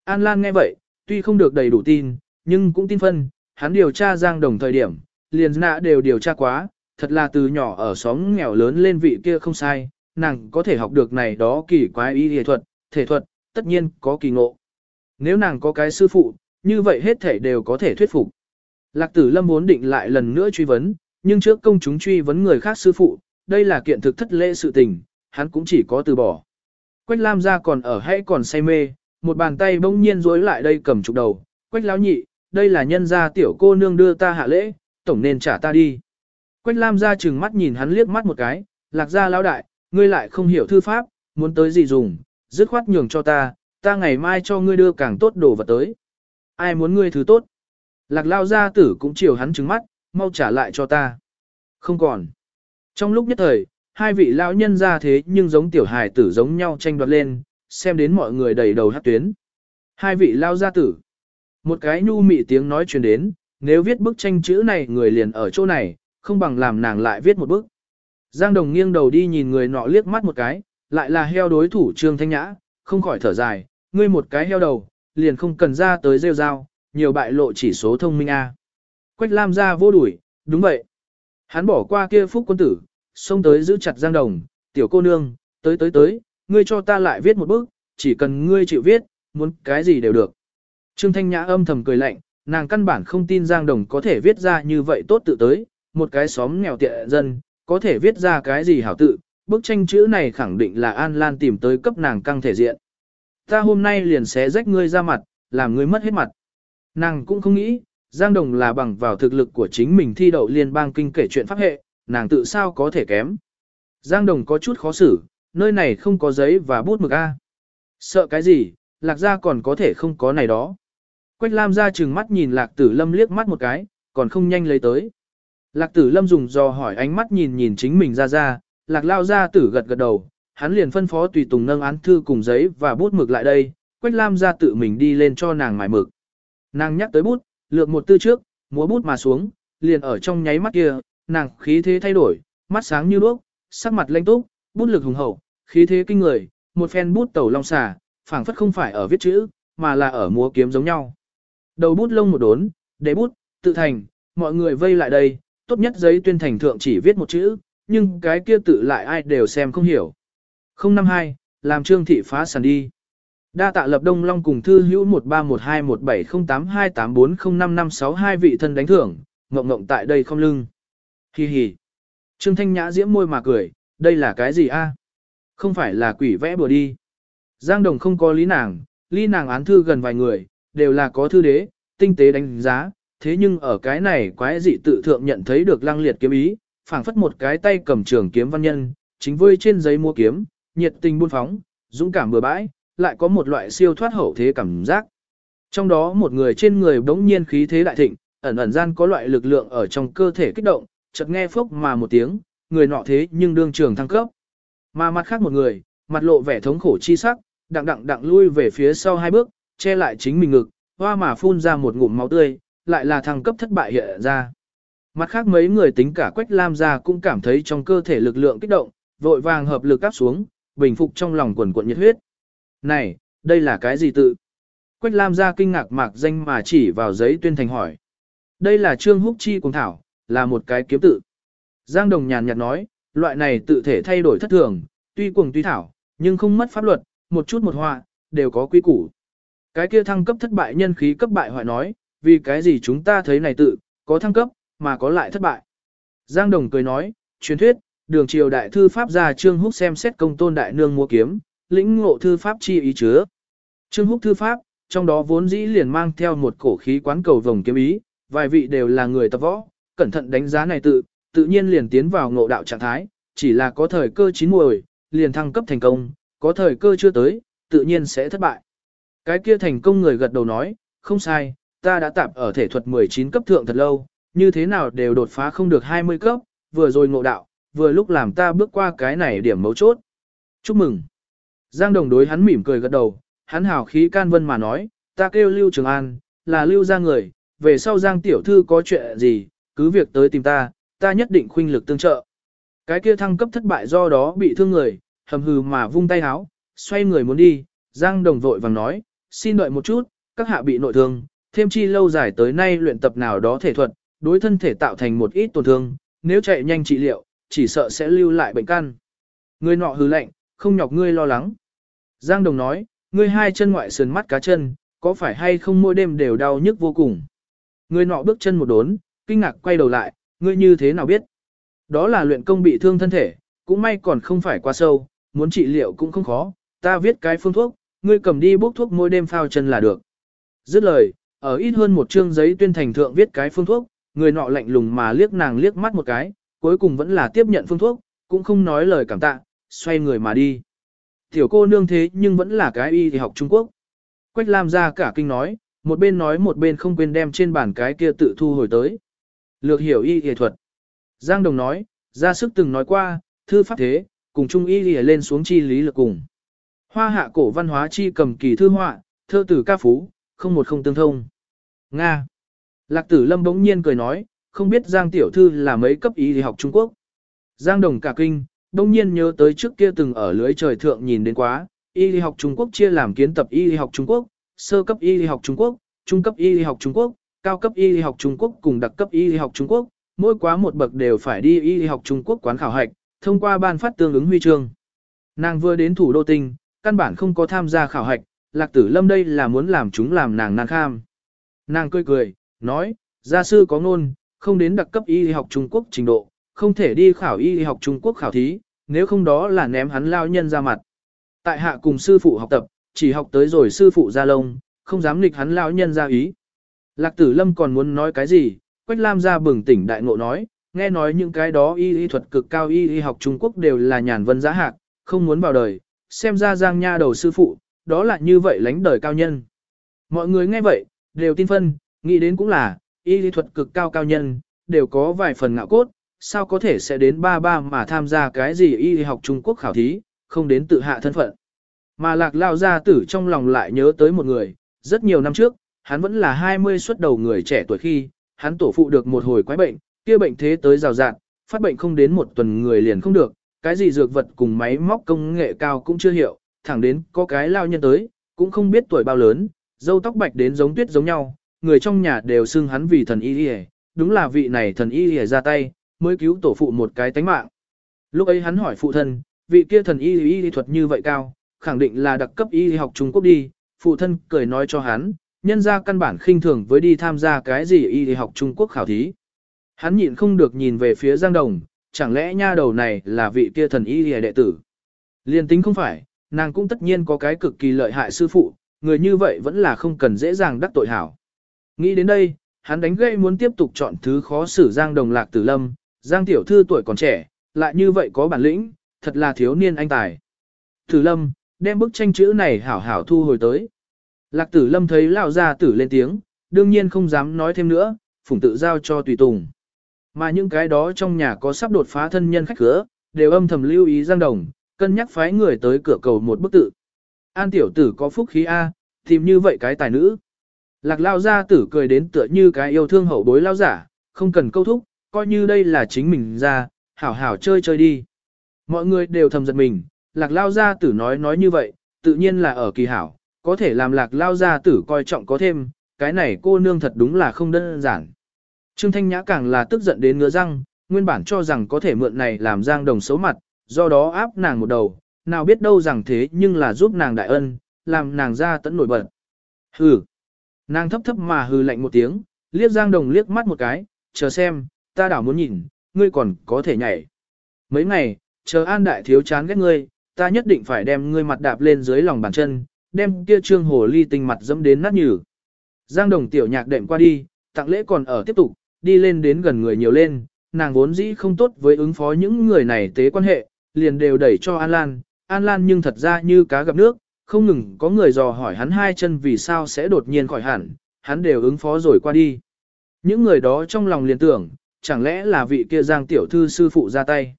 An Lan nghe vậy, tuy không được đầy đủ tin, nhưng cũng tin phân, hắn điều tra Giang Đồng thời điểm, liền nạ đều điều tra quá, thật là từ nhỏ ở xóm nghèo lớn lên vị kia không sai, nàng có thể học được này đó kỳ quái y thể thuật, thể thuật, tất nhiên có kỳ ngộ. Nếu nàng có cái sư phụ, như vậy hết thể đều có thể thuyết phục. Lạc tử lâm muốn định lại lần nữa truy vấn, nhưng trước công chúng truy vấn người khác sư phụ, đây là kiện thực thất lễ sự tình, hắn cũng chỉ có từ bỏ. Quách Lam ra còn ở hay còn say mê, một bàn tay bỗng nhiên rối lại đây cầm trục đầu, Quách lão nhị, đây là nhân gia tiểu cô nương đưa ta hạ lễ, tổng nên trả ta đi. Quách Lam ra chừng mắt nhìn hắn liếc mắt một cái, lạc gia lão đại, ngươi lại không hiểu thư pháp, muốn tới gì dùng, dứt khoát nhường cho ta, ta ngày mai cho ngươi đưa càng tốt đồ vật tới. Ai muốn ngươi thứ tốt? Lạc lao gia tử cũng chiều hắn trừng mắt, mau trả lại cho ta. Không còn. Trong lúc nhất thời, hai vị lão nhân ra thế nhưng giống tiểu hài tử giống nhau tranh đoạt lên, xem đến mọi người đầy đầu hát tuyến. Hai vị lao gia tử. Một cái nhu mị tiếng nói truyền đến, nếu viết bức tranh chữ này người liền ở chỗ này, không bằng làm nàng lại viết một bức. Giang Đồng nghiêng đầu đi nhìn người nọ liếc mắt một cái, lại là heo đối thủ Trương Thanh Nhã, không khỏi thở dài, ngươi một cái heo đầu, liền không cần ra tới rêu rao, nhiều bại lộ chỉ số thông minh A. Quách Lam ra vô đuổi, đúng vậy. Hắn bỏ qua kia phúc quân tử, xông tới giữ chặt Giang Đồng, tiểu cô nương, tới tới tới, ngươi cho ta lại viết một bức, chỉ cần ngươi chịu viết, muốn cái gì đều được. Trương Thanh Nhã âm thầm cười lạnh, nàng căn bản không tin Giang Đồng có thể viết ra như vậy tốt tự tới, một cái xóm nghèo tiện dân, có thể viết ra cái gì hảo tự, bức tranh chữ này khẳng định là An Lan tìm tới cấp nàng căng thể diện. Ta hôm nay liền xé rách ngươi ra mặt, làm ngươi mất hết mặt. Nàng cũng không nghĩ, Giang Đồng là bằng vào thực lực của chính mình thi đậu liên bang kinh kể chuyện pháp hệ, nàng tự sao có thể kém. Giang Đồng có chút khó xử, nơi này không có giấy và bút mực A. Sợ cái gì, lạc gia còn có thể không có này đó. Quách Lam ra chừng mắt nhìn lạc tử lâm liếc mắt một cái, còn không nhanh lấy tới. Lạc tử lâm dùng dò hỏi ánh mắt nhìn nhìn chính mình ra ra, lạc lao ra tử gật gật đầu, hắn liền phân phó tùy tùng nâng án thư cùng giấy và bút mực lại đây, Quách Lam ra tự mình đi lên cho nàng mài mực. Nàng nhắc tới bút, lược một tư trước, múa bút mà xuống, liền ở trong nháy mắt kia, nàng khí thế thay đổi, mắt sáng như đuốc, sắc mặt lanh túc, bút lực hùng hậu, khí thế kinh người, một phen bút tẩu long xà, phảng phất không phải ở viết chữ, mà là ở múa kiếm giống nhau. Đầu bút lông một đốn, để bút, tự thành, mọi người vây lại đây, tốt nhất giấy tuyên thành thượng chỉ viết một chữ, nhưng cái kia tự lại ai đều xem không hiểu. 052, làm trương thị phá sản đi. Đa tạ lập đông long cùng thư hữu 1312170828405562 vị thân đánh thưởng, ngộng ngộng tại đây không lưng. Hi hi. Trương Thanh Nhã diễm môi mà cười, đây là cái gì a? Không phải là quỷ vẽ bừa đi. Giang Đồng không có lý nàng, lý nàng án thư gần vài người, đều là có thư đế, tinh tế đánh giá, thế nhưng ở cái này quái dị tự thượng nhận thấy được lăng liệt kiếm ý, phảng phất một cái tay cầm trường kiếm văn nhân, chính vơi trên giấy mua kiếm, nhiệt tình buôn phóng, dũng cảm bừa bãi, lại có một loại siêu thoát hậu thế cảm giác. Trong đó một người trên người bỗng nhiên khí thế đại thịnh, ẩn ẩn gian có loại lực lượng ở trong cơ thể kích động, chợt nghe phốc mà một tiếng, người nọ thế nhưng đương trường thăng cấp. Mà mặt khác một người, mặt lộ vẻ thống khổ chi sắc, đặng đặng đặng lui về phía sau hai bước, che lại chính mình ngực, hoa mà phun ra một ngụm máu tươi, lại là thăng cấp thất bại hiện ra. Mặt khác mấy người tính cả Quách Lam ra cũng cảm thấy trong cơ thể lực lượng kích động, vội vàng hợp lực áp xuống, bình phục trong lòng quần quận nhiệt huyết. Này, đây là cái gì tự? Quách Lam ra kinh ngạc mạc danh mà chỉ vào giấy tuyên thành hỏi. Đây là Trương Húc Chi cùng thảo, là một cái kiếm tự. Giang Đồng nhàn nhạt nói, loại này tự thể thay đổi thất thường, tuy cuồng tuy thảo, nhưng không mất pháp luật, một chút một họa, đều có quy củ. Cái kia thăng cấp thất bại nhân khí cấp bại hoại nói, vì cái gì chúng ta thấy này tự, có thăng cấp, mà có lại thất bại. Giang Đồng cười nói, truyền thuyết, đường triều đại thư pháp gia Trương Húc xem xét công tôn đại nương mua kiếm, lĩnh ngộ thư pháp chi ý chứa. Trương Húc thư pháp, trong đó vốn dĩ liền mang theo một cổ khí quán cầu vồng kiếm ý, vài vị đều là người tập võ, cẩn thận đánh giá này tự, tự nhiên liền tiến vào ngộ đạo trạng thái, chỉ là có thời cơ chín muồi, liền thăng cấp thành công, có thời cơ chưa tới, tự nhiên sẽ thất bại. Cái kia thành công người gật đầu nói, không sai, ta đã tạp ở thể thuật 19 cấp thượng thật lâu, như thế nào đều đột phá không được 20 cấp, vừa rồi ngộ đạo, vừa lúc làm ta bước qua cái này điểm mấu chốt. Chúc mừng. Giang Đồng đối hắn mỉm cười gật đầu, hắn hào khí can vân mà nói, ta kêu Lưu Trường An, là Lưu ra người, về sau Giang Tiểu Thư có chuyện gì, cứ việc tới tìm ta, ta nhất định khuynh lực tương trợ. Cái kia thăng cấp thất bại do đó bị thương người, hầm hừ mà vung tay háo, xoay người muốn đi, Giang Đồng vội vàng nói, xin đợi một chút, các hạ bị nội thương, thêm chi lâu dài tới nay luyện tập nào đó thể thuật, đối thân thể tạo thành một ít tổn thương, nếu chạy nhanh trị liệu, chỉ sợ sẽ lưu lại bệnh căn. Người nọ hừ lạnh, không nhọc ngươi lo lắng. Giang Đồng nói, ngươi hai chân ngoại sườn mắt cá chân, có phải hay không mỗi đêm đều đau nhức vô cùng. Ngươi nọ bước chân một đốn, kinh ngạc quay đầu lại, ngươi như thế nào biết? Đó là luyện công bị thương thân thể, cũng may còn không phải quá sâu, muốn trị liệu cũng không khó, ta viết cái phương thuốc, ngươi cầm đi bốc thuốc mỗi đêm phao chân là được. Dứt lời, ở ít hơn một chương giấy tuyên thành thượng viết cái phương thuốc, người nọ lạnh lùng mà liếc nàng liếc mắt một cái, cuối cùng vẫn là tiếp nhận phương thuốc, cũng không nói lời cảm tạ, xoay người mà đi. Tiểu cô nương thế nhưng vẫn là cái y thì học Trung Quốc. Quách Lam ra cả kinh nói, một bên nói một bên không quên đem trên bàn cái kia tự thu hồi tới. Lược hiểu y y thuật. Giang Đồng nói, ra sức từng nói qua, thư pháp thế, cùng trung y y lên xuống chi lý lực cùng. Hoa hạ cổ văn hóa chi cầm kỳ thư họa, thơ tử ca phú, không một không tương thông. Nga. Lạc tử lâm bỗng nhiên cười nói, không biết Giang tiểu thư là mấy cấp y y học Trung Quốc. Giang Đồng cả kinh, đông nhiên nhớ tới trước kia từng ở lưới trời thượng nhìn đến quá, y lý học Trung Quốc chia làm kiến tập y lý học Trung Quốc, sơ cấp y lý học Trung Quốc, trung cấp y lý học Trung Quốc, cao cấp y lý học Trung Quốc cùng đặc cấp y lý học Trung Quốc, mỗi quá một bậc đều phải đi y lý học Trung Quốc quán khảo hạch, thông qua ban phát tương ứng huy chương. Nàng vừa đến thủ đô tinh, căn bản không có tham gia khảo hạch, lạc tử lâm đây là muốn làm chúng làm nàng nàng kham. Nàng cười cười, nói, gia sư có ngôn, không đến đặc cấp y y học Trung Quốc trình độ, không thể đi khảo y học Trung Quốc khảo thí, nếu không đó là ném hắn lao nhân ra mặt. Tại hạ cùng sư phụ học tập, chỉ học tới rồi sư phụ ra lông, không dám nghịch hắn lao nhân ra ý. Lạc tử lâm còn muốn nói cái gì, Quách Lam ra bừng tỉnh đại ngộ nói, nghe nói những cái đó y y thuật cực cao y y học Trung Quốc đều là nhàn vân giá hạc, không muốn vào đời, xem ra giang nha đầu sư phụ, đó là như vậy lánh đời cao nhân. Mọi người nghe vậy, đều tin phân, nghĩ đến cũng là, y y thuật cực cao cao nhân, đều có vài phần ngạo cốt, sao có thể sẽ đến ba ba mà tham gia cái gì y học Trung Quốc khảo thí, không đến tự hạ thân phận. Mà lạc lao gia tử trong lòng lại nhớ tới một người, rất nhiều năm trước, hắn vẫn là 20 xuất đầu người trẻ tuổi khi, hắn tổ phụ được một hồi quái bệnh, kia bệnh thế tới rào rạt, phát bệnh không đến một tuần người liền không được, cái gì dược vật cùng máy móc công nghệ cao cũng chưa hiểu, thẳng đến có cái lao nhân tới, cũng không biết tuổi bao lớn, dâu tóc bạch đến giống tuyết giống nhau, người trong nhà đều xưng hắn vì thần y y, đúng là vị này thần y y ra tay, mới cứu tổ phụ một cái tánh mạng. Lúc ấy hắn hỏi phụ thân, vị kia thần y y thuật như vậy cao, khẳng định là đặc cấp y học Trung Quốc đi, phụ thân cười nói cho hắn, nhân ra căn bản khinh thường với đi tham gia cái gì y học Trung Quốc khảo thí. Hắn nhịn không được nhìn về phía Giang Đồng, chẳng lẽ nha đầu này là vị kia thần y y đệ tử. Liên tính không phải, nàng cũng tất nhiên có cái cực kỳ lợi hại sư phụ, người như vậy vẫn là không cần dễ dàng đắc tội hảo. Nghĩ đến đây, hắn đánh gây muốn tiếp tục chọn thứ khó xử Giang Đồng Lạc Tử Lâm, Giang tiểu thư tuổi còn trẻ, lại như vậy có bản lĩnh, thật là thiếu niên anh tài. Tử Lâm, đem bức tranh chữ này hảo hảo thu hồi tới. Lạc Tử Lâm thấy lão gia tử lên tiếng, đương nhiên không dám nói thêm nữa, phủng tự giao cho tùy tùng. Mà những cái đó trong nhà có sắp đột phá thân nhân khách cửa, đều âm thầm lưu ý Giang Đồng, cân nhắc phái người tới cửa cầu một bức tự. An tiểu tử có phúc khí A, tìm như vậy cái tài nữ. Lạc lao gia tử cười đến tựa như cái yêu thương hậu bối lao giả, không cần câu thúc, coi như đây là chính mình ra, hảo hảo chơi chơi đi. Mọi người đều thầm giật mình, lạc lao gia tử nói nói như vậy, tự nhiên là ở kỳ hảo, có thể làm lạc lao gia tử coi trọng có thêm, cái này cô nương thật đúng là không đơn giản. Trương Thanh Nhã càng là tức giận đến ngứa răng, nguyên bản cho rằng có thể mượn này làm giang đồng xấu mặt, do đó áp nàng một đầu, nào biết đâu rằng thế nhưng là giúp nàng đại ân, làm nàng ra tẫn nổi bật. Hừ. Nàng thấp thấp mà hừ lạnh một tiếng, liếc Giang Đồng liếc mắt một cái, chờ xem, ta đảo muốn nhìn, ngươi còn có thể nhảy. Mấy ngày, chờ an đại thiếu chán ghét ngươi, ta nhất định phải đem ngươi mặt đạp lên dưới lòng bàn chân, đem kia trương hồ ly tinh mặt dẫm đến nát nhừ. Giang Đồng tiểu nhạc đệm qua đi, tặng lễ còn ở tiếp tục, đi lên đến gần người nhiều lên, nàng vốn dĩ không tốt với ứng phó những người này tế quan hệ, liền đều đẩy cho An Lan, An Lan nhưng thật ra như cá gặp nước, không ngừng có người dò hỏi hắn hai chân vì sao sẽ đột nhiên khỏi hẳn, hắn đều ứng phó rồi qua đi. Những người đó trong lòng liền tưởng, chẳng lẽ là vị kia giang tiểu thư sư phụ ra tay.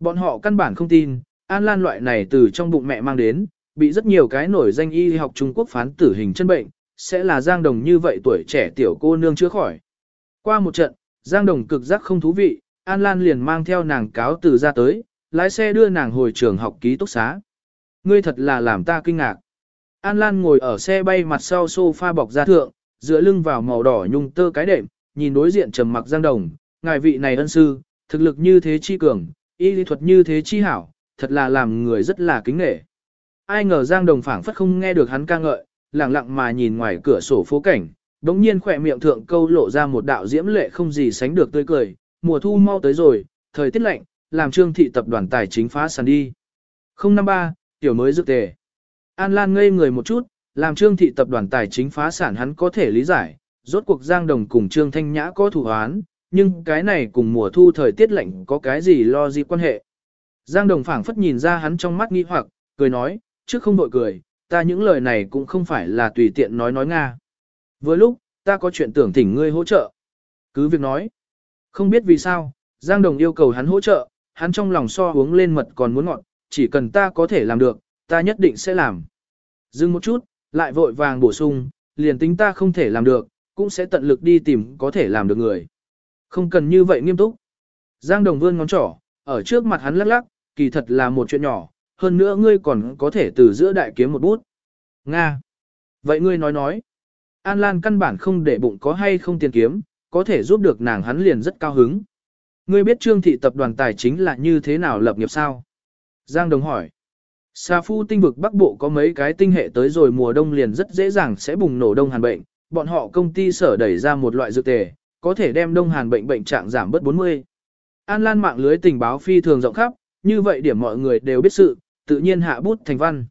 Bọn họ căn bản không tin, An Lan loại này từ trong bụng mẹ mang đến, bị rất nhiều cái nổi danh y học Trung Quốc phán tử hình chân bệnh, sẽ là Giang Đồng như vậy tuổi trẻ tiểu cô nương chữa khỏi. Qua một trận, Giang Đồng cực giác không thú vị, An Lan liền mang theo nàng cáo từ ra tới, lái xe đưa nàng hồi trường học ký túc xá. Ngươi thật là làm ta kinh ngạc. An Lan ngồi ở xe bay mặt sau sofa bọc ra thượng, dựa lưng vào màu đỏ nhung tơ cái đệm, nhìn đối diện trầm mặc Giang Đồng, ngài vị này ân sư, thực lực như thế chi cường, y lý thuật như thế chi hảo, thật là làm người rất là kính nể. Ai ngờ Giang Đồng phảng phất không nghe được hắn ca ngợi, lặng lặng mà nhìn ngoài cửa sổ phố cảnh, đống nhiên khỏe miệng thượng câu lộ ra một đạo diễm lệ không gì sánh được tươi cười, mùa thu mau tới rồi, thời tiết lạnh, làm trương thị tập đoàn tài chính phá sản đi. 053, tiểu mới dự tề. An Lan ngây người một chút, làm trương thị tập đoàn tài chính phá sản hắn có thể lý giải, rốt cuộc Giang Đồng cùng Trương Thanh Nhã có thủ hoán, nhưng cái này cùng mùa thu thời tiết lạnh có cái gì lo gì quan hệ. Giang Đồng phảng phất nhìn ra hắn trong mắt nghi hoặc, cười nói, trước không đội cười, ta những lời này cũng không phải là tùy tiện nói nói Nga. Với lúc, ta có chuyện tưởng thỉnh ngươi hỗ trợ. Cứ việc nói. Không biết vì sao, Giang Đồng yêu cầu hắn hỗ trợ, hắn trong lòng so uống lên mật còn muốn ngọn, chỉ cần ta có thể làm được, ta nhất định sẽ làm. Dừng một chút, lại vội vàng bổ sung, liền tính ta không thể làm được, cũng sẽ tận lực đi tìm có thể làm được người. Không cần như vậy nghiêm túc. Giang Đồng vươn ngón trỏ, ở trước mặt hắn lắc lắc, kỳ thật là một chuyện nhỏ, hơn nữa ngươi còn có thể từ giữa đại kiếm một bút. Nga. Vậy ngươi nói nói. An Lan căn bản không để bụng có hay không tiền kiếm, có thể giúp được nàng hắn liền rất cao hứng. Ngươi biết trương thị tập đoàn tài chính là như thế nào lập nghiệp sao? Giang Đồng hỏi. Sa phu tinh vực Bắc Bộ có mấy cái tinh hệ tới rồi mùa đông liền rất dễ dàng sẽ bùng nổ đông hàn bệnh, bọn họ công ty sở đẩy ra một loại dược tề, có thể đem đông hàn bệnh bệnh trạng giảm bớt 40. An Lan mạng lưới tình báo phi thường rộng khắp, như vậy điểm mọi người đều biết sự, tự nhiên hạ bút thành văn.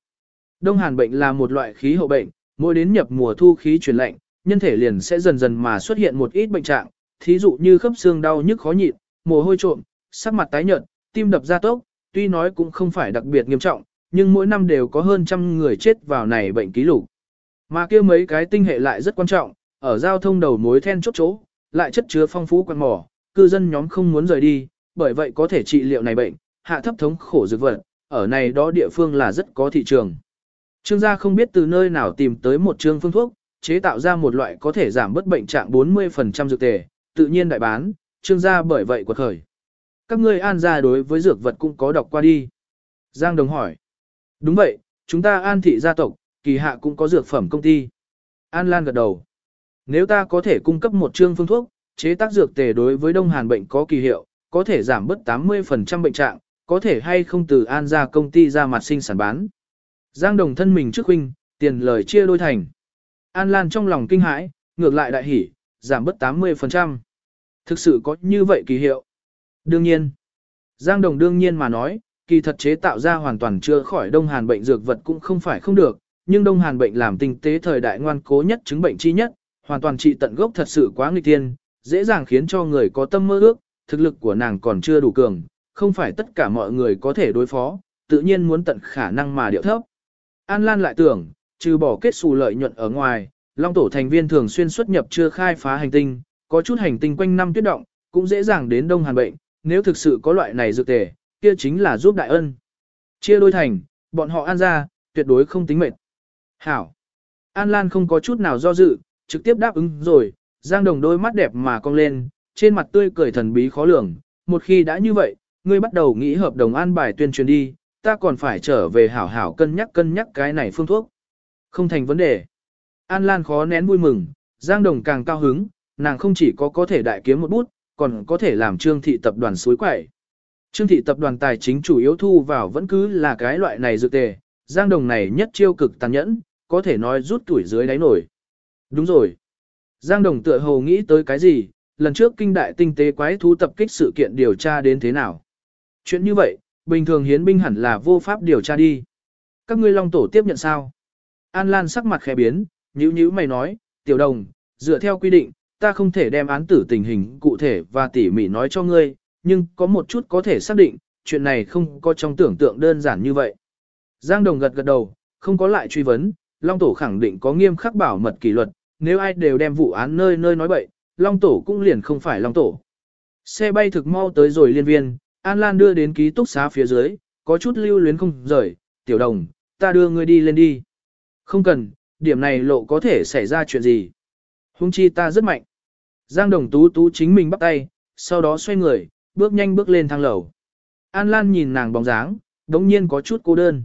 Đông hàn bệnh là một loại khí hậu bệnh, mỗi đến nhập mùa thu khí chuyển lạnh, nhân thể liền sẽ dần dần mà xuất hiện một ít bệnh trạng, thí dụ như khớp xương đau nhức khó nhịn, mồ hôi trộm, sắc mặt tái nhợt, tim đập gia tốc, tuy nói cũng không phải đặc biệt nghiêm trọng, nhưng mỗi năm đều có hơn trăm người chết vào này bệnh ký lục. Mà kia mấy cái tinh hệ lại rất quan trọng, ở giao thông đầu mối then chốt chỗ, lại chất chứa phong phú quan mỏ, cư dân nhóm không muốn rời đi, bởi vậy có thể trị liệu này bệnh, hạ thấp thống khổ dược vật, ở này đó địa phương là rất có thị trường. Trương gia không biết từ nơi nào tìm tới một trương phương thuốc, chế tạo ra một loại có thể giảm bất bệnh trạng 40% dược tề, tự nhiên đại bán, trương gia bởi vậy quật khởi. Các ngươi an gia đối với dược vật cũng có đọc qua đi. Giang Đồng hỏi. Đúng vậy, chúng ta an thị gia tộc, kỳ hạ cũng có dược phẩm công ty. An Lan gật đầu. Nếu ta có thể cung cấp một chương phương thuốc, chế tác dược tề đối với đông hàn bệnh có kỳ hiệu, có thể giảm bớt 80% bệnh trạng, có thể hay không từ an gia công ty ra mặt sinh sản bán. Giang Đồng thân mình trước huynh, tiền lời chia đôi thành. An Lan trong lòng kinh hãi, ngược lại đại hỉ, giảm bớt 80%. Thực sự có như vậy kỳ hiệu. Đương nhiên. Giang Đồng đương nhiên mà nói, kỳ thật chế tạo ra hoàn toàn chưa khỏi Đông Hàn bệnh dược vật cũng không phải không được, nhưng Đông Hàn bệnh làm tinh tế thời đại ngoan cố nhất chứng bệnh chi nhất, hoàn toàn trị tận gốc thật sự quá nghịch tiên, dễ dàng khiến cho người có tâm mơ ước, thực lực của nàng còn chưa đủ cường, không phải tất cả mọi người có thể đối phó, tự nhiên muốn tận khả năng mà điệu thấp. An Lan lại tưởng, trừ bỏ kết xù lợi nhuận ở ngoài, Long tổ thành viên thường xuyên xuất nhập chưa khai phá hành tinh, có chút hành tinh quanh năm tuyết động, cũng dễ dàng đến đông hàn bệnh, nếu thực sự có loại này dược tề, kia chính là giúp đại ân. Chia đôi thành, bọn họ an ra, tuyệt đối không tính mệt. Hảo. An Lan không có chút nào do dự, trực tiếp đáp ứng rồi, Giang Đồng đôi mắt đẹp mà cong lên, trên mặt tươi cười thần bí khó lường, một khi đã như vậy, ngươi bắt đầu nghĩ hợp đồng an bài tuyên truyền đi, ta còn phải trở về hảo hảo cân nhắc cân nhắc cái này phương thuốc. Không thành vấn đề. An Lan khó nén vui mừng, Giang Đồng càng cao hứng, nàng không chỉ có có thể đại kiếm một bút, còn có thể làm trương thị tập đoàn suối quẩy. Trương thị tập đoàn tài chính chủ yếu thu vào vẫn cứ là cái loại này dự tề, Giang Đồng này nhất chiêu cực tàn nhẫn, có thể nói rút tuổi dưới đáy nổi. Đúng rồi. Giang Đồng tựa hồ nghĩ tới cái gì, lần trước kinh đại tinh tế quái thú tập kích sự kiện điều tra đến thế nào. Chuyện như vậy, bình thường hiến binh hẳn là vô pháp điều tra đi. Các ngươi long tổ tiếp nhận sao? An Lan sắc mặt khẽ biến, nhíu nhíu mày nói, tiểu đồng, dựa theo quy định, ta không thể đem án tử tình hình cụ thể và tỉ mỉ nói cho ngươi, nhưng có một chút có thể xác định, chuyện này không có trong tưởng tượng đơn giản như vậy. Giang Đồng gật gật đầu, không có lại truy vấn, Long Tổ khẳng định có nghiêm khắc bảo mật kỷ luật, nếu ai đều đem vụ án nơi nơi nói bậy, Long Tổ cũng liền không phải Long Tổ. Xe bay thực mau tới rồi liên viên, An Lan đưa đến ký túc xá phía dưới, có chút lưu luyến không rời, tiểu đồng, ta đưa ngươi đi lên đi. Không cần, điểm này lộ có thể xảy ra chuyện gì. Hung chi ta rất mạnh. Giang đồng tú tú chính mình bắt tay, sau đó xoay người, bước nhanh bước lên thang lầu. An Lan nhìn nàng bóng dáng, đống nhiên có chút cô đơn.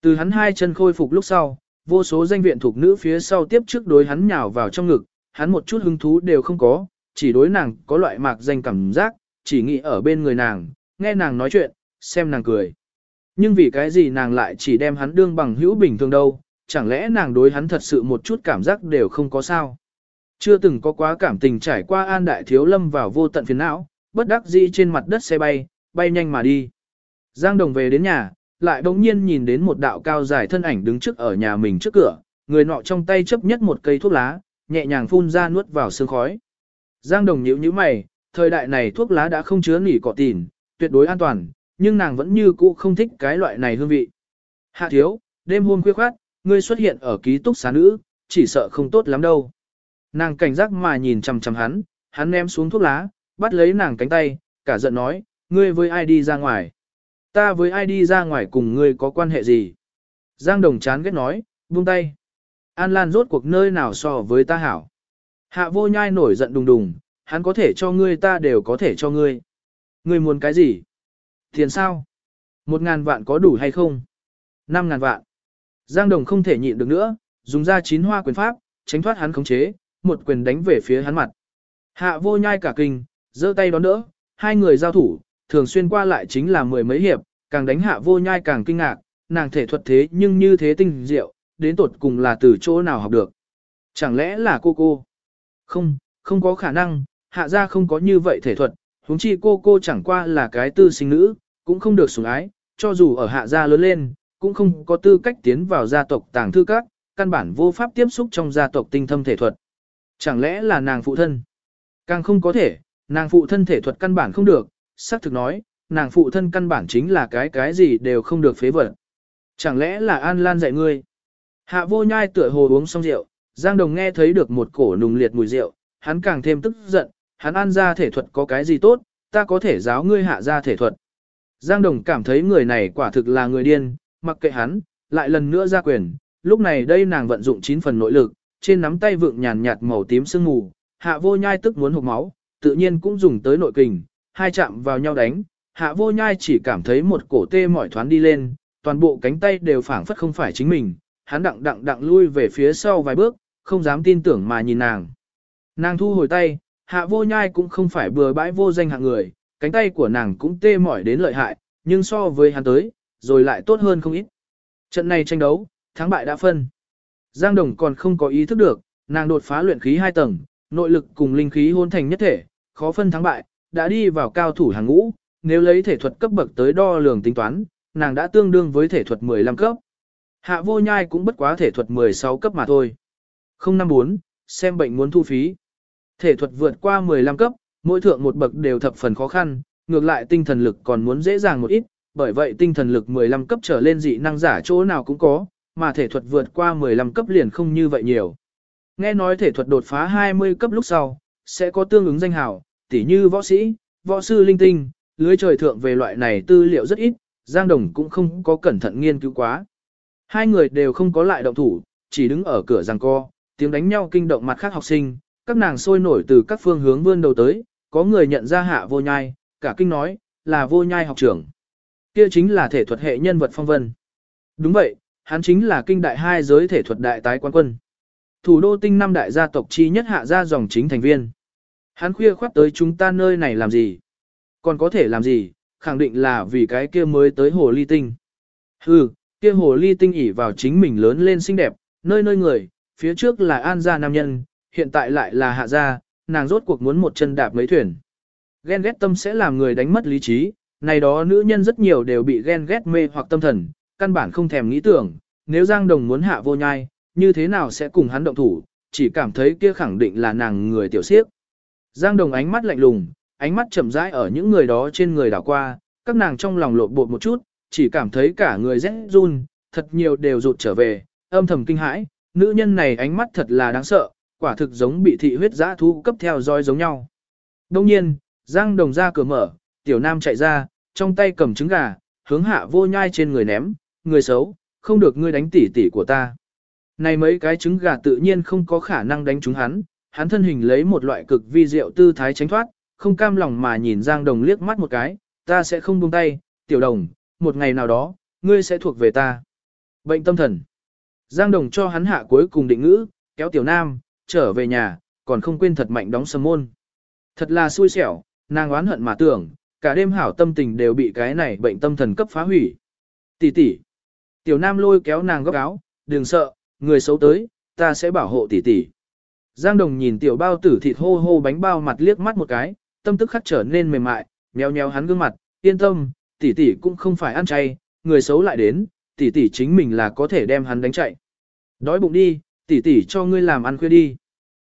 Từ hắn hai chân khôi phục lúc sau, vô số danh viện thuộc nữ phía sau tiếp trước đối hắn nhào vào trong ngực, hắn một chút hứng thú đều không có, chỉ đối nàng có loại mạc danh cảm giác, chỉ nghĩ ở bên người nàng, nghe nàng nói chuyện, xem nàng cười. Nhưng vì cái gì nàng lại chỉ đem hắn đương bằng hữu bình thường đâu, chẳng lẽ nàng đối hắn thật sự một chút cảm giác đều không có sao. Chưa từng có quá cảm tình trải qua an đại thiếu lâm vào vô tận phiền não, bất đắc dĩ trên mặt đất xe bay, bay nhanh mà đi. Giang Đồng về đến nhà, lại bỗng nhiên nhìn đến một đạo cao dài thân ảnh đứng trước ở nhà mình trước cửa, người nọ trong tay chấp nhất một cây thuốc lá, nhẹ nhàng phun ra nuốt vào sương khói. Giang Đồng nhíu nhíu mày, thời đại này thuốc lá đã không chứa nỉ cỏ tìn, tuyệt đối an toàn, nhưng nàng vẫn như cũ không thích cái loại này hương vị. Hạ thiếu, đêm hôm khuya khoát, ngươi xuất hiện ở ký túc xá nữ, chỉ sợ không tốt lắm đâu. Nàng cảnh giác mà nhìn chằm chằm hắn, hắn ném xuống thuốc lá, bắt lấy nàng cánh tay, cả giận nói, ngươi với ai đi ra ngoài? Ta với ai đi ra ngoài cùng ngươi có quan hệ gì? Giang Đồng chán ghét nói, buông tay. An Lan rốt cuộc nơi nào so với ta hảo. Hạ vô nhai nổi giận đùng đùng, hắn có thể cho ngươi ta đều có thể cho ngươi. Ngươi muốn cái gì? Tiền sao? Một ngàn vạn có đủ hay không? Năm ngàn vạn. Giang Đồng không thể nhịn được nữa, dùng ra chín hoa quyền pháp, tránh thoát hắn khống chế, một quyền đánh về phía hắn mặt. Hạ vô nhai cả kinh, giơ tay đón đỡ, hai người giao thủ, thường xuyên qua lại chính là mười mấy hiệp, càng đánh hạ vô nhai càng kinh ngạc, nàng thể thuật thế nhưng như thế tinh diệu, đến tột cùng là từ chỗ nào học được. Chẳng lẽ là cô cô? Không, không có khả năng, hạ gia không có như vậy thể thuật, huống chi cô cô chẳng qua là cái tư sinh nữ, cũng không được sủng ái, cho dù ở hạ gia lớn lên, cũng không có tư cách tiến vào gia tộc tàng thư các, căn bản vô pháp tiếp xúc trong gia tộc tinh thâm thể thuật. Chẳng lẽ là nàng phụ thân? Càng không có thể, nàng phụ thân thể thuật căn bản không được, xác thực nói, nàng phụ thân căn bản chính là cái cái gì đều không được phế vật. Chẳng lẽ là An Lan dạy ngươi? Hạ vô nhai tựa hồ uống xong rượu, Giang Đồng nghe thấy được một cổ nùng liệt mùi rượu, hắn càng thêm tức giận, hắn ăn ra thể thuật có cái gì tốt, ta có thể giáo ngươi hạ ra thể thuật. Giang Đồng cảm thấy người này quả thực là người điên, mặc kệ hắn, lại lần nữa ra quyền, lúc này đây nàng vận dụng 9 phần nội lực, trên nắm tay vượng nhàn nhạt màu tím sương mù, hạ vô nhai tức muốn hụt máu, tự nhiên cũng dùng tới nội kình, hai chạm vào nhau đánh, hạ vô nhai chỉ cảm thấy một cổ tê mỏi thoáng đi lên, toàn bộ cánh tay đều phảng phất không phải chính mình, hắn đặng đặng đặng lui về phía sau vài bước, không dám tin tưởng mà nhìn nàng. Nàng thu hồi tay, hạ vô nhai cũng không phải bừa bãi vô danh hạng người, cánh tay của nàng cũng tê mỏi đến lợi hại, nhưng so với hắn tới, rồi lại tốt hơn không ít. Trận này tranh đấu, thắng bại đã phân. Giang Đồng còn không có ý thức được, nàng đột phá luyện khí hai tầng, nội lực cùng linh khí hôn thành nhất thể, khó phân thắng bại, đã đi vào cao thủ hàng ngũ, nếu lấy thể thuật cấp bậc tới đo lường tính toán, nàng đã tương đương với thể thuật 15 cấp. Hạ vô nhai cũng bất quá thể thuật 16 cấp mà thôi. 054, xem bệnh muốn thu phí. Thể thuật vượt qua 15 cấp, mỗi thượng một bậc đều thập phần khó khăn, ngược lại tinh thần lực còn muốn dễ dàng một ít, bởi vậy tinh thần lực 15 cấp trở lên dị năng giả chỗ nào cũng có, mà thể thuật vượt qua 15 cấp liền không như vậy nhiều. Nghe nói thể thuật đột phá 20 cấp lúc sau, sẽ có tương ứng danh hào, tỉ như võ sĩ, võ sư linh tinh, lưới trời thượng về loại này tư liệu rất ít, Giang Đồng cũng không có cẩn thận nghiên cứu quá. Hai người đều không có lại động thủ, chỉ đứng ở cửa giằng co, tiếng đánh nhau kinh động mặt khác học sinh, các nàng sôi nổi từ các phương hướng vươn đầu tới, có người nhận ra hạ vô nhai, cả kinh nói, là vô nhai học trưởng. Kia chính là thể thuật hệ nhân vật phong vân. Đúng vậy, hắn chính là kinh đại hai giới thể thuật đại tái quan quân. Thủ đô tinh năm đại gia tộc chi nhất hạ gia dòng chính thành viên. Hắn khuya khoát tới chúng ta nơi này làm gì? Còn có thể làm gì? Khẳng định là vì cái kia mới tới hồ ly tinh. Hừ, kia hồ ly tinh ỉ vào chính mình lớn lên xinh đẹp, nơi nơi người, phía trước là an gia nam nhân, hiện tại lại là hạ gia, nàng rốt cuộc muốn một chân đạp mấy thuyền. Ghen ghét tâm sẽ làm người đánh mất lý trí, này đó nữ nhân rất nhiều đều bị ghen ghét mê hoặc tâm thần, căn bản không thèm nghĩ tưởng, nếu Giang Đồng muốn hạ vô nhai, như thế nào sẽ cùng hắn động thủ, chỉ cảm thấy kia khẳng định là nàng người tiểu siếp. Giang Đồng ánh mắt lạnh lùng, ánh mắt chậm rãi ở những người đó trên người đảo qua, các nàng trong lòng lộn bột một chút, chỉ cảm thấy cả người rét run, thật nhiều đều rụt trở về, âm thầm kinh hãi, nữ nhân này ánh mắt thật là đáng sợ, quả thực giống bị thị huyết giã thu cấp theo dõi giống nhau. Đông nhiên, Giang Đồng ra cửa mở, tiểu nam chạy ra, trong tay cầm trứng gà, hướng hạ vô nhai trên người ném, người xấu, không được ngươi đánh tỉ tỉ của ta. Này mấy cái trứng gà tự nhiên không có khả năng đánh chúng hắn, hắn thân hình lấy một loại cực vi diệu tư thái tránh thoát, không cam lòng mà nhìn Giang Đồng liếc mắt một cái, ta sẽ không buông tay, tiểu đồng, một ngày nào đó, ngươi sẽ thuộc về ta. Bệnh tâm thần. Giang Đồng cho hắn hạ cuối cùng định ngữ, kéo tiểu nam, trở về nhà, còn không quên thật mạnh đóng sầm môn. Thật là xui xẻo, nàng oán hận mà tưởng, cả đêm hảo tâm tình đều bị cái này bệnh tâm thần cấp phá hủy. Tỷ tỷ. Tiểu nam lôi kéo nàng góc áo, đừng sợ, người xấu tới, ta sẽ bảo hộ tỷ tỷ. Giang Đồng nhìn tiểu bao tử thịt hô hô bánh bao mặt liếc mắt một cái, tâm tức khắc trở nên mềm mại, nheo nheo hắn gương mặt, yên tâm, tỷ tỷ cũng không phải ăn chay, người xấu lại đến, tỷ tỷ chính mình là có thể đem hắn đánh chạy. Đói bụng đi, tỷ tỷ cho ngươi làm ăn khuya đi.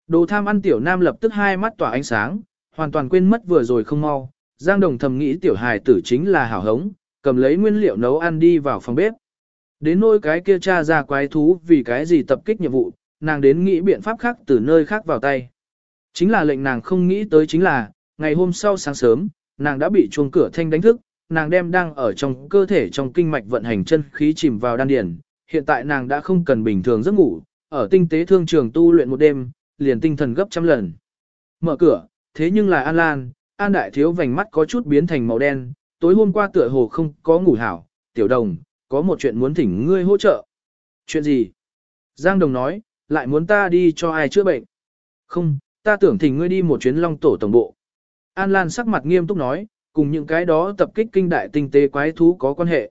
Đồ tham ăn tiểu nam lập tức hai mắt tỏa ánh sáng, hoàn toàn quên mất vừa rồi không mau. Giang Đồng thầm nghĩ tiểu hài tử chính là hảo hống, cầm lấy nguyên liệu nấu ăn đi vào phòng bếp. Đến nỗi cái kia cha ra quái thú vì cái gì tập kích nhiệm vụ, nàng đến nghĩ biện pháp khác từ nơi khác vào tay. Chính là lệnh nàng không nghĩ tới chính là, ngày hôm sau sáng sớm, nàng đã bị chuông cửa thanh đánh thức, nàng đem đang ở trong cơ thể trong kinh mạch vận hành chân khí chìm vào đan điền. Hiện tại nàng đã không cần bình thường giấc ngủ, ở tinh tế thương trường tu luyện một đêm, liền tinh thần gấp trăm lần. Mở cửa, thế nhưng là An Lan, An Đại Thiếu vành mắt có chút biến thành màu đen, tối hôm qua tựa hồ không có ngủ hảo, tiểu đồng, có một chuyện muốn thỉnh ngươi hỗ trợ. Chuyện gì? Giang Đồng nói, lại muốn ta đi cho ai chữa bệnh. Không, ta tưởng thỉnh ngươi đi một chuyến long tổ tổng bộ. An Lan sắc mặt nghiêm túc nói, cùng những cái đó tập kích kinh đại tinh tế quái thú có quan hệ.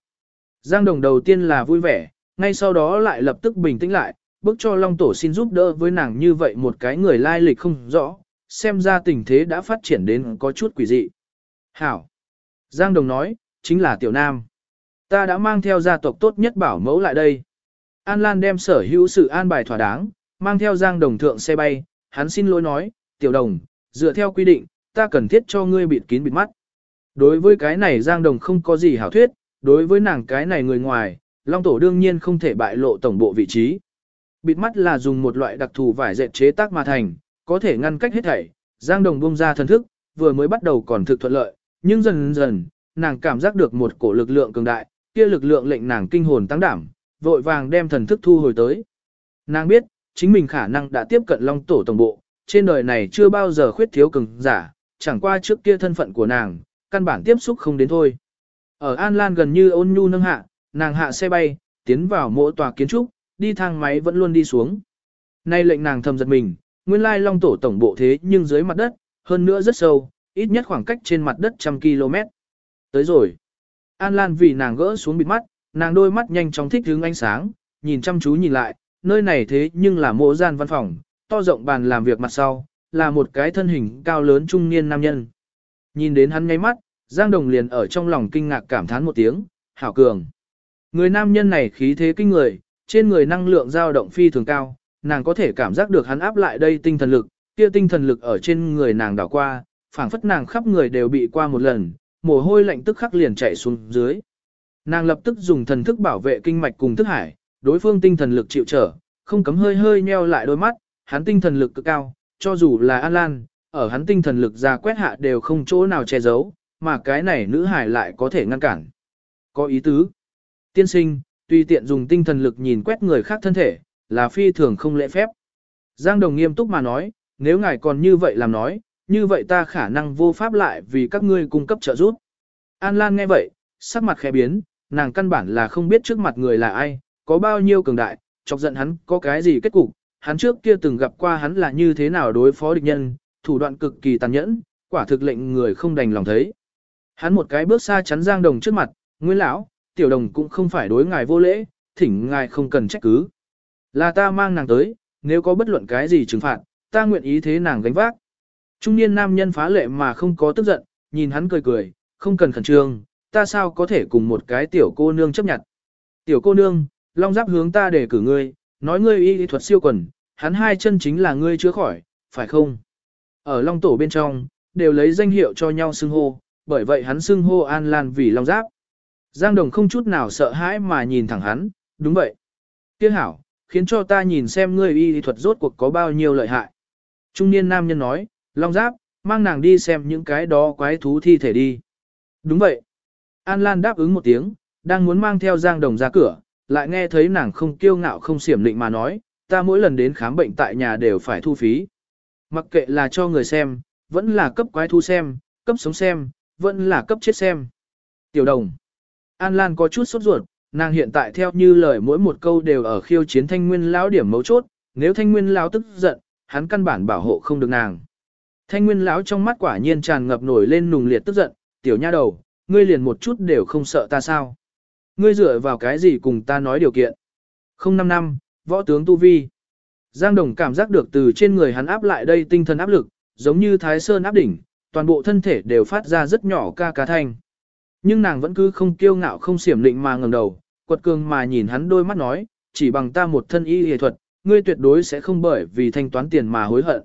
Giang Đồng đầu tiên là vui vẻ, ngay sau đó lại lập tức bình tĩnh lại, bước cho Long Tổ xin giúp đỡ với nàng như vậy một cái người lai lịch không rõ, xem ra tình thế đã phát triển đến có chút quỷ dị. Hảo! Giang Đồng nói, chính là Tiểu Nam. Ta đã mang theo gia tộc tốt nhất bảo mẫu lại đây. An Lan đem sở hữu sự an bài thỏa đáng, mang theo Giang Đồng thượng xe bay, hắn xin lỗi nói, Tiểu Đồng, dựa theo quy định, ta cần thiết cho ngươi bịt kín bịt mắt. Đối với cái này Giang Đồng không có gì hảo thuyết, đối với nàng cái này người ngoài, Long Tổ đương nhiên không thể bại lộ tổng bộ vị trí. Bịt mắt là dùng một loại đặc thù vải dệt chế tác mà thành, có thể ngăn cách hết thảy. Giang Đồng buông ra thần thức, vừa mới bắt đầu còn thực thuận lợi, nhưng dần dần, nàng cảm giác được một cổ lực lượng cường đại, kia lực lượng lệnh nàng kinh hồn tăng đảm, vội vàng đem thần thức thu hồi tới. Nàng biết, chính mình khả năng đã tiếp cận long tổ tổng bộ, trên đời này chưa bao giờ khuyết thiếu cường giả, chẳng qua trước kia thân phận của nàng, căn bản tiếp xúc không đến thôi. Ở An Lan gần như ôn nhu nâng hạ, nàng hạ xe bay, tiến vào mỗi tòa kiến trúc, đi thang máy vẫn luôn đi xuống. Nay lệnh nàng thầm giật mình, nguyên lai long tổ tổng bộ thế nhưng dưới mặt đất, hơn nữa rất sâu, ít nhất khoảng cách trên mặt đất trăm km. Tới rồi. An Lan vì nàng gỡ xuống bịt mắt, nàng đôi mắt nhanh chóng thích hướng ánh sáng, nhìn chăm chú nhìn lại, nơi này thế nhưng là mộ gian văn phòng, to rộng bàn làm việc mặt sau, là một cái thân hình cao lớn trung niên nam nhân. Nhìn đến hắn ngay mắt, Giang Đồng liền ở trong lòng kinh ngạc cảm thán một tiếng, hảo cường. Người nam nhân này khí thế kinh người, trên người năng lượng dao động phi thường cao, nàng có thể cảm giác được hắn áp lại đây tinh thần lực, kia tinh thần lực ở trên người nàng đảo qua, phảng phất nàng khắp người đều bị qua một lần, mồ hôi lạnh tức khắc liền chạy xuống dưới. Nàng lập tức dùng thần thức bảo vệ kinh mạch cùng thức hải, đối phương tinh thần lực chịu trở, không cấm hơi hơi nheo lại đôi mắt, hắn tinh thần lực cực cao, cho dù là An Lan, ở hắn tinh thần lực ra quét hạ đều không chỗ nào che giấu, mà cái này nữ hải lại có thể ngăn cản. Có ý tứ. Tiên sinh, tùy tiện dùng tinh thần lực nhìn quét người khác thân thể, là phi thường không lễ phép. Giang Đồng nghiêm túc mà nói, nếu ngài còn như vậy làm nói, như vậy ta khả năng vô pháp lại vì các ngươi cung cấp trợ giúp. An Lan nghe vậy, sắc mặt khẽ biến, nàng căn bản là không biết trước mặt người là ai, có bao nhiêu cường đại, chọc giận hắn có cái gì kết cục, hắn trước kia từng gặp qua hắn là như thế nào đối phó địch nhân, thủ đoạn cực kỳ tàn nhẫn, quả thực lệnh người không đành lòng thấy. Hắn một cái bước xa chắn Giang Đồng trước mặt, Nguyên lão, tiểu đồng cũng không phải đối ngài vô lễ, thỉnh ngài không cần trách cứ. Là ta mang nàng tới, nếu có bất luận cái gì trừng phạt, ta nguyện ý thế nàng gánh vác. Trung niên nam nhân phá lệ mà không có tức giận, nhìn hắn cười cười, không cần khẩn trương, ta sao có thể cùng một cái tiểu cô nương chấp nhận. Tiểu cô nương, long giáp hướng ta để cử ngươi, nói ngươi y thuật siêu quần, hắn hai chân chính là ngươi chữa khỏi, phải không? Ở long tổ bên trong, đều lấy danh hiệu cho nhau xưng hô, bởi vậy hắn xưng hô An Lan vì long giáp. Giang Đồng không chút nào sợ hãi mà nhìn thẳng hắn, đúng vậy. Tiếc hảo, khiến cho ta nhìn xem ngươi y thuật rốt cuộc có bao nhiêu lợi hại. Trung niên nam nhân nói, Long Giáp, mang nàng đi xem những cái đó quái thú thi thể đi. Đúng vậy. An Lan đáp ứng một tiếng, đang muốn mang theo Giang Đồng ra cửa, lại nghe thấy nàng không kiêu ngạo không xiểm định mà nói, ta mỗi lần đến khám bệnh tại nhà đều phải thu phí. Mặc kệ là cho người xem, vẫn là cấp quái thu xem, cấp sống xem, vẫn là cấp chết xem. Tiểu đồng. An Lan có chút sốt ruột, nàng hiện tại theo như lời mỗi một câu đều ở khiêu chiến thanh nguyên lão điểm mấu chốt, nếu thanh nguyên lão tức giận, hắn căn bản bảo hộ không được nàng. Thanh nguyên lão trong mắt quả nhiên tràn ngập nổi lên nùng liệt tức giận, tiểu nha đầu, ngươi liền một chút đều không sợ ta sao. Ngươi dựa vào cái gì cùng ta nói điều kiện. Không năm năm, võ tướng Tu Vi. Giang Đồng cảm giác được từ trên người hắn áp lại đây tinh thần áp lực, giống như thái sơn áp đỉnh, toàn bộ thân thể đều phát ra rất nhỏ ca ca thanh. Nhưng nàng vẫn cứ không kiêu ngạo không xiểm định mà ngẩng đầu, quật cường mà nhìn hắn đôi mắt nói, chỉ bằng ta một thân y y thuật, ngươi tuyệt đối sẽ không bởi vì thanh toán tiền mà hối hận.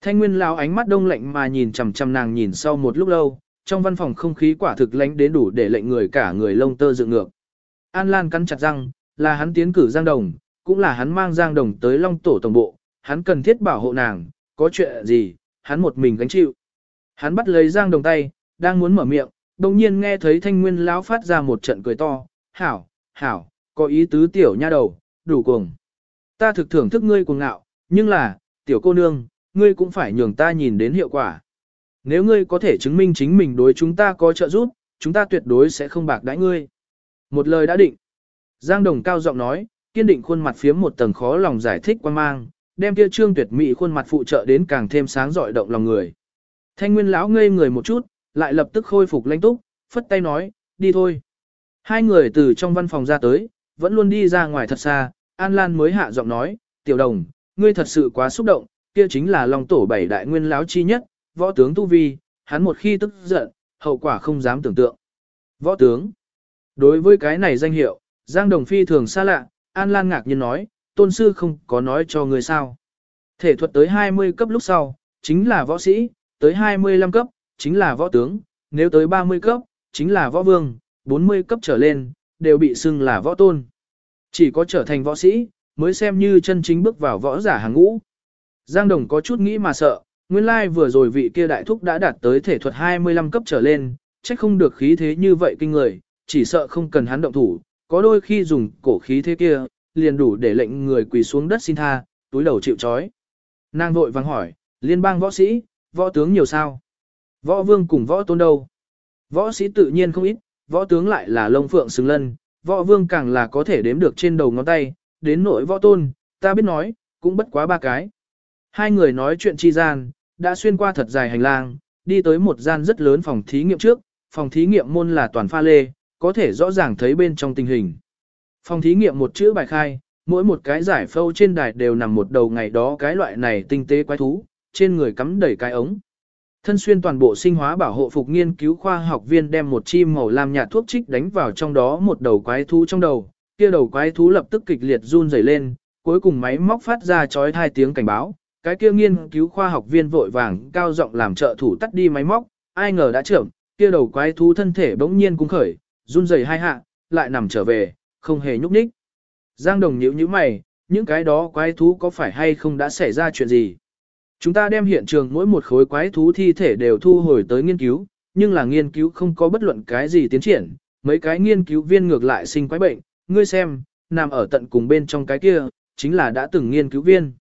Thanh Nguyên lão ánh mắt đông lạnh mà nhìn chằm chằm nàng nhìn sau một lúc lâu, trong văn phòng không khí quả thực lánh đến đủ để lệnh người cả người lông tơ dựng ngược. An Lan cắn chặt răng, là hắn tiến cử Giang Đồng, cũng là hắn mang Giang Đồng tới Long Tổ Tổng Bộ, hắn cần thiết bảo hộ nàng, có chuyện gì, hắn một mình gánh chịu. Hắn bắt lấy Giang Đồng tay, đang muốn mở miệng, đồng nhiên nghe thấy Thanh Nguyên lão phát ra một trận cười to, hảo, hảo, có ý tứ tiểu nha đầu, đủ cuồng. Ta thực thưởng thức ngươi cuồng ngạo, nhưng là, tiểu cô nương, ngươi cũng phải nhường ta nhìn đến hiệu quả. Nếu ngươi có thể chứng minh chính mình đối chúng ta có trợ giúp, chúng ta tuyệt đối sẽ không bạc đãi ngươi. Một lời đã định. Giang Đồng cao giọng nói, kiên định khuôn mặt phía một tầng khó lòng giải thích quan mang, đem kia trương tuyệt mỹ khuôn mặt phụ trợ đến càng thêm sáng rọi động lòng người. Thanh Nguyên lão ngây người một chút, lại lập tức khôi phục lãnh túc, phất tay nói, đi thôi. Hai người từ trong văn phòng ra tới, vẫn luôn đi ra ngoài thật xa, An Lan mới hạ giọng nói, tiểu đồng, ngươi thật sự quá xúc động, kia chính là Long tổ bảy đại nguyên lão chi nhất, võ tướng Tu Vi, hắn một khi tức giận, hậu quả không dám tưởng tượng. Võ tướng. Đối với cái này danh hiệu, Giang Đồng Phi thường xa lạ, An Lan ngạc nhiên nói, tôn sư không có nói cho người sao. Thể thuật tới 20 cấp lúc sau, chính là võ sĩ, tới 25 cấp, chính là võ tướng, nếu tới 30 cấp, chính là võ vương, 40 cấp trở lên, đều bị xưng là võ tôn. Chỉ có trở thành võ sĩ, mới xem như chân chính bước vào võ giả hàng ngũ. Giang Đồng có chút nghĩ mà sợ, nguyên lai vừa rồi vị kia đại thúc đã đạt tới thể thuật 25 cấp trở lên, chắc không được khí thế như vậy kinh người, chỉ sợ không cần hắn động thủ, có đôi khi dùng cổ khí thế kia, liền đủ để lệnh người quỳ xuống đất xin tha, túi đầu chịu chói. Nàng vội vàng hỏi, liên bang võ sĩ, võ tướng nhiều sao? Võ vương cùng võ tôn đâu? Võ sĩ tự nhiên không ít, võ tướng lại là lông phượng xứng lân, võ vương càng là có thể đếm được trên đầu ngón tay, đến nội võ tôn, ta biết nói, cũng bất quá ba cái. Hai người nói chuyện chi gian, đã xuyên qua thật dài hành lang, đi tới một gian rất lớn phòng thí nghiệm trước, phòng thí nghiệm môn là toàn pha lê, có thể rõ ràng thấy bên trong tình hình. Phòng thí nghiệm một chữ bài khai, mỗi một cái giải phâu trên đài đều nằm một đầu ngày đó cái loại này tinh tế quái thú, trên người cắm đầy cái ống. Thân xuyên toàn bộ sinh hóa bảo hộ phục nghiên cứu khoa học viên đem một chim màu lam nhạt thuốc trích đánh vào trong đó một đầu quái thú trong đầu, kia đầu quái thú lập tức kịch liệt run rẩy lên, cuối cùng máy móc phát ra chói tai tiếng cảnh báo, cái kia nghiên cứu khoa học viên vội vàng cao giọng làm trợ thủ tắt đi máy móc, ai ngờ đã trưởng, kia đầu quái thú thân thể bỗng nhiên cũng khởi, run rẩy hai hạ, lại nằm trở về, không hề nhúc nhích. Giang Đồng nhíu nhíu mày, những cái đó quái thú có phải hay không đã xảy ra chuyện gì? Chúng ta đem hiện trường mỗi một khối quái thú thi thể đều thu hồi tới nghiên cứu, nhưng là nghiên cứu không có bất luận cái gì tiến triển, mấy cái nghiên cứu viên ngược lại sinh quái bệnh, ngươi xem, nằm ở tận cùng bên trong cái kia, chính là đã từng nghiên cứu viên.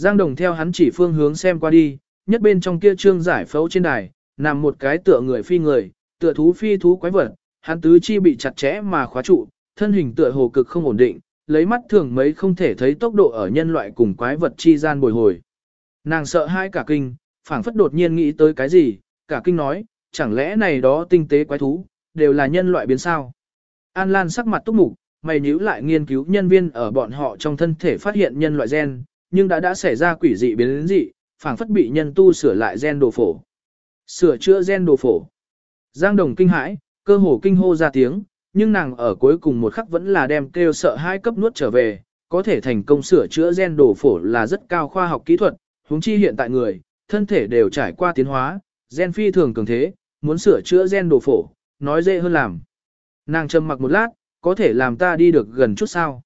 Giang Đồng theo hắn chỉ phương hướng xem qua đi, nhất bên trong kia trương giải phẫu trên đài, nằm một cái tựa người phi người, tựa thú phi thú quái vật, hắn tứ chi bị chặt chẽ mà khóa trụ, thân hình tựa hồ cực không ổn định, lấy mắt thường mấy không thể thấy tốc độ ở nhân loại cùng quái vật chi gian bồi hồi. Nàng sợ hai cả kinh, phảng phất đột nhiên nghĩ tới cái gì, cả kinh nói, chẳng lẽ này đó tinh tế quái thú, đều là nhân loại biến sao. An Lan sắc mặt túc mục, mày nhíu lại nghiên cứu nhân viên ở bọn họ trong thân thể phát hiện nhân loại gen, nhưng đã đã xảy ra quỷ dị biến dị, phảng phất bị nhân tu sửa lại gen đồ phổ. Sửa chữa gen đồ phổ. Giang Đồng kinh hãi, cơ hồ kinh hô ra tiếng, nhưng nàng ở cuối cùng một khắc vẫn là đem kêu sợ hai cấp nuốt trở về, có thể thành công sửa chữa gen đồ phổ là rất cao khoa học kỹ thuật, huống chi hiện tại người, thân thể đều trải qua tiến hóa, gen phi thường cường thế, muốn sửa chữa gen đồ phổ, nói dễ hơn làm. Nàng trầm mặc một lát, có thể làm ta đi được gần chút sao.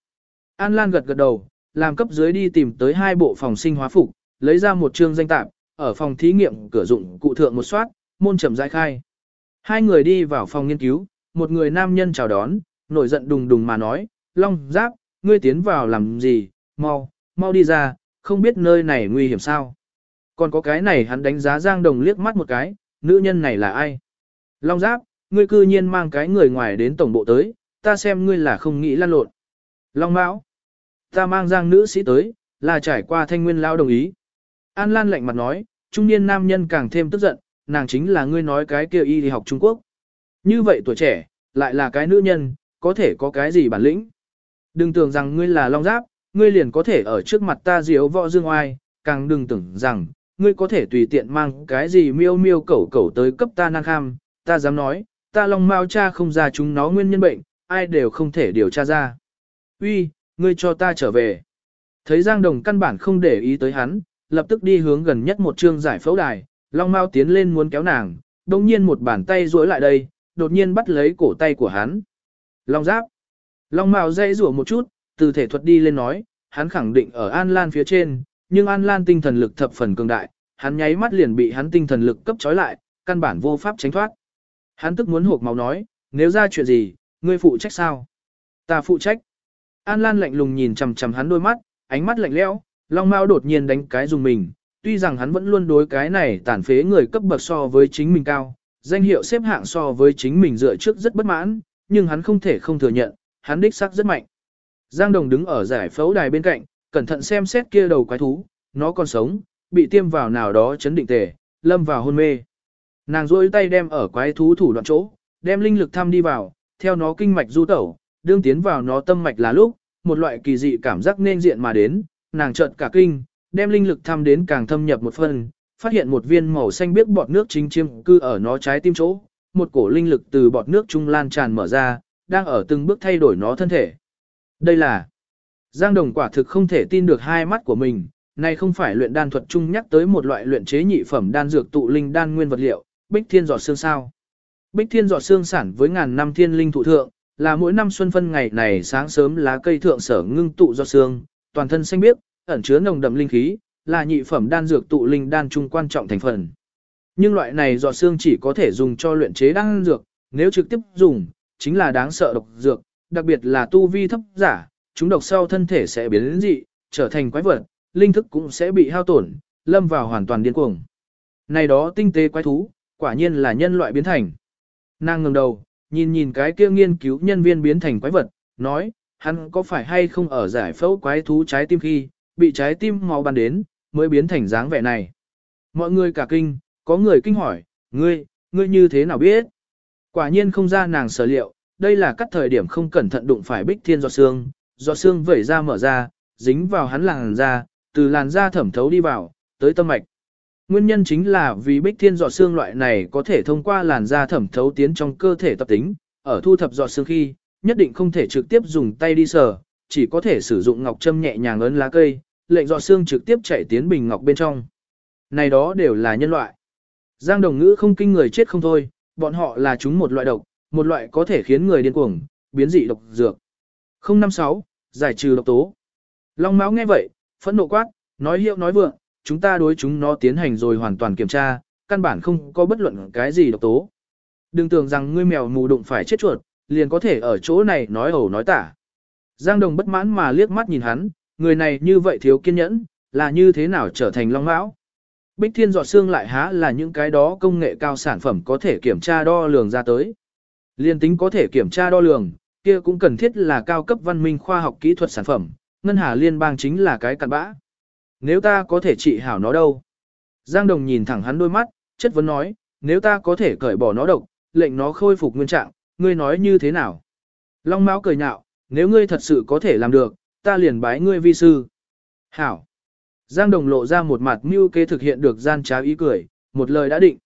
An Lan gật gật đầu, làm cấp dưới đi tìm tới hai bộ phòng sinh hóa phục, lấy ra một chương danh tạp, ở phòng thí nghiệm cửa dụng cụ thượng một soát, môn chậm rãi khai. Hai người đi vào phòng nghiên cứu, một người nam nhân chào đón, nổi giận đùng đùng mà nói, Long Giáp, ngươi tiến vào làm gì, mau, mau đi ra, không biết nơi này nguy hiểm sao. Còn có cái này hắn đánh giá Giang Đồng liếc mắt một cái, nữ nhân này là ai? Long Giáp, ngươi cư nhiên mang cái người ngoài đến tổng bộ tới, ta xem ngươi là không nghĩ lan lộn. Long Mão, ta mang Giang nữ sĩ tới, là trải qua thanh nguyên lao đồng ý. An Lan lạnh mặt nói, trung niên nam nhân càng thêm tức giận, nàng chính là ngươi nói cái kia y đi học Trung Quốc. Như vậy tuổi trẻ, lại là cái nữ nhân, có thể có cái gì bản lĩnh. Đừng tưởng rằng ngươi là long giáp, ngươi liền có thể ở trước mặt ta diếu võ dương oai, càng đừng tưởng rằng, ngươi có thể tùy tiện mang cái gì miêu miêu cẩu cẩu tới cấp ta năng kham, ta dám nói, ta long mao cha không ra chúng nó nguyên nhân bệnh, ai đều không thể điều tra ra. Uy, ngươi cho ta trở về. Thấy Giang Đồng căn bản không để ý tới hắn, lập tức đi hướng gần nhất một chương giải phẫu đài, Long Mao tiến lên muốn kéo nàng, đồng nhiên một bàn tay duỗi lại đây, đột nhiên bắt lấy cổ tay của hắn. Long giáp. Long Mao dây rủa một chút, từ thể thuật đi lên nói, hắn khẳng định ở An Lan phía trên, nhưng An Lan tinh thần lực thập phần cường đại, hắn nháy mắt liền bị hắn tinh thần lực cấp trói lại, căn bản vô pháp tránh thoát. Hắn tức muốn hộp máu nói, nếu ra chuyện gì, ngươi phụ trách sao? Ta phụ trách. An Lan lạnh lùng nhìn chằm chằm hắn đôi mắt, ánh mắt lạnh lẽo, Long Mao đột nhiên đánh cái dùng mình, tuy rằng hắn vẫn luôn đối cái này tàn phế người cấp bậc so với chính mình cao, danh hiệu xếp hạng so với chính mình dựa trước rất bất mãn, nhưng hắn không thể không thừa nhận, hắn đích xác rất mạnh. Giang Đồng đứng ở giải phẫu đài bên cạnh, cẩn thận xem xét kia đầu quái thú, nó còn sống, bị tiêm vào nào đó chấn định tề, lâm vào hôn mê. Nàng duỗi tay đem ở quái thú thủ đoạn chỗ, đem linh lực thăm đi vào, theo nó kinh mạch du tẩu, đương tiến vào nó tâm mạch là lúc, một loại kỳ dị cảm giác nên diện mà đến, nàng chợt cả kinh, đem linh lực thăm đến càng thâm nhập một phần, phát hiện một viên màu xanh biếc bọt nước chính chiêm cư ở nó trái tim chỗ, một cổ linh lực từ bọt nước trung lan tràn mở ra, đang ở từng bước thay đổi nó thân thể. Đây là Giang Đồng quả thực không thể tin được hai mắt của mình, này không phải luyện đan thuật chung nhắc tới một loại luyện chế nhị phẩm đan dược tụ linh đan nguyên vật liệu, Bích Thiên giọt xương sao? Bích Thiên giọt xương sản với ngàn năm thiên linh thụ thượng, là mỗi năm xuân phân ngày này sáng sớm lá cây thượng sở ngưng tụ do xương, toàn thân xanh biếc, ẩn chứa nồng đậm linh khí, là nhị phẩm đan dược tụ linh đan trung quan trọng thành phần. Nhưng loại này giọt xương chỉ có thể dùng cho luyện chế đan dược, nếu trực tiếp dùng, chính là đáng sợ độc dược, đặc biệt là tu vi thấp giả, chúng độc sau thân thể sẽ biến đến dị, trở thành quái vật, linh thức cũng sẽ bị hao tổn, lâm vào hoàn toàn điên cuồng. Này đó tinh tế quái thú, quả nhiên là nhân loại biến thành. Nàng ngẩng đầu, nhìn nhìn cái kia nghiên cứu nhân viên biến thành quái vật, nói, hắn có phải hay không ở giải phẫu quái thú trái tim khi, bị trái tim máu bắn đến, mới biến thành dáng vẻ này. Mọi người cả kinh, có người kinh hỏi, ngươi, ngươi như thế nào biết? Quả nhiên không ra nàng sở liệu, đây là các thời điểm không cẩn thận đụng phải bích thiên giọt xương, giọt xương vẩy ra mở ra, dính vào hắn làn da, từ làn da thẩm thấu đi vào, tới tâm mạch. Nguyên nhân chính là vì bích thiên giọt xương loại này có thể thông qua làn da thẩm thấu tiến trong cơ thể tập tính, ở thu thập giọt xương khi, nhất định không thể trực tiếp dùng tay đi sờ, chỉ có thể sử dụng ngọc châm nhẹ nhàng ấn lá cây, lệnh giọt xương trực tiếp chạy tiến bình ngọc bên trong. Này đó đều là nhân loại. Giang đồng ngữ không kinh người chết không thôi, bọn họ là chúng một loại độc, một loại có thể khiến người điên cuồng, biến dị độc dược. 056, giải trừ độc tố. Long máu nghe vậy, phẫn nộ quát, nói hiệu nói vượng, chúng ta đối chúng nó tiến hành rồi hoàn toàn kiểm tra, căn bản không có bất luận cái gì độc tố. Đừng tưởng rằng ngươi mèo mù đụng phải chết chuột, liền có thể ở chỗ này nói ẩu nói tả. Giang Đồng bất mãn mà liếc mắt nhìn hắn, người này như vậy thiếu kiên nhẫn, là như thế nào trở thành long mão. Bích thiên giọt xương lại há là những cái đó công nghệ cao sản phẩm có thể kiểm tra đo lường ra tới. Liên tính có thể kiểm tra đo lường, kia cũng cần thiết là cao cấp văn minh khoa học kỹ thuật sản phẩm, ngân hà liên bang chính là cái cặn bã. Nếu ta có thể trị hảo nó đâu? Giang Đồng nhìn thẳng hắn đôi mắt, chất vấn nói, nếu ta có thể cởi bỏ nó độc, lệnh nó khôi phục nguyên trạng, ngươi nói như thế nào? Long Mão cười nhạo, nếu ngươi thật sự có thể làm được, ta liền bái ngươi vi sư. Hảo. Giang Đồng lộ ra một mặt mưu kế thực hiện được gian trá ý cười, một lời đã định.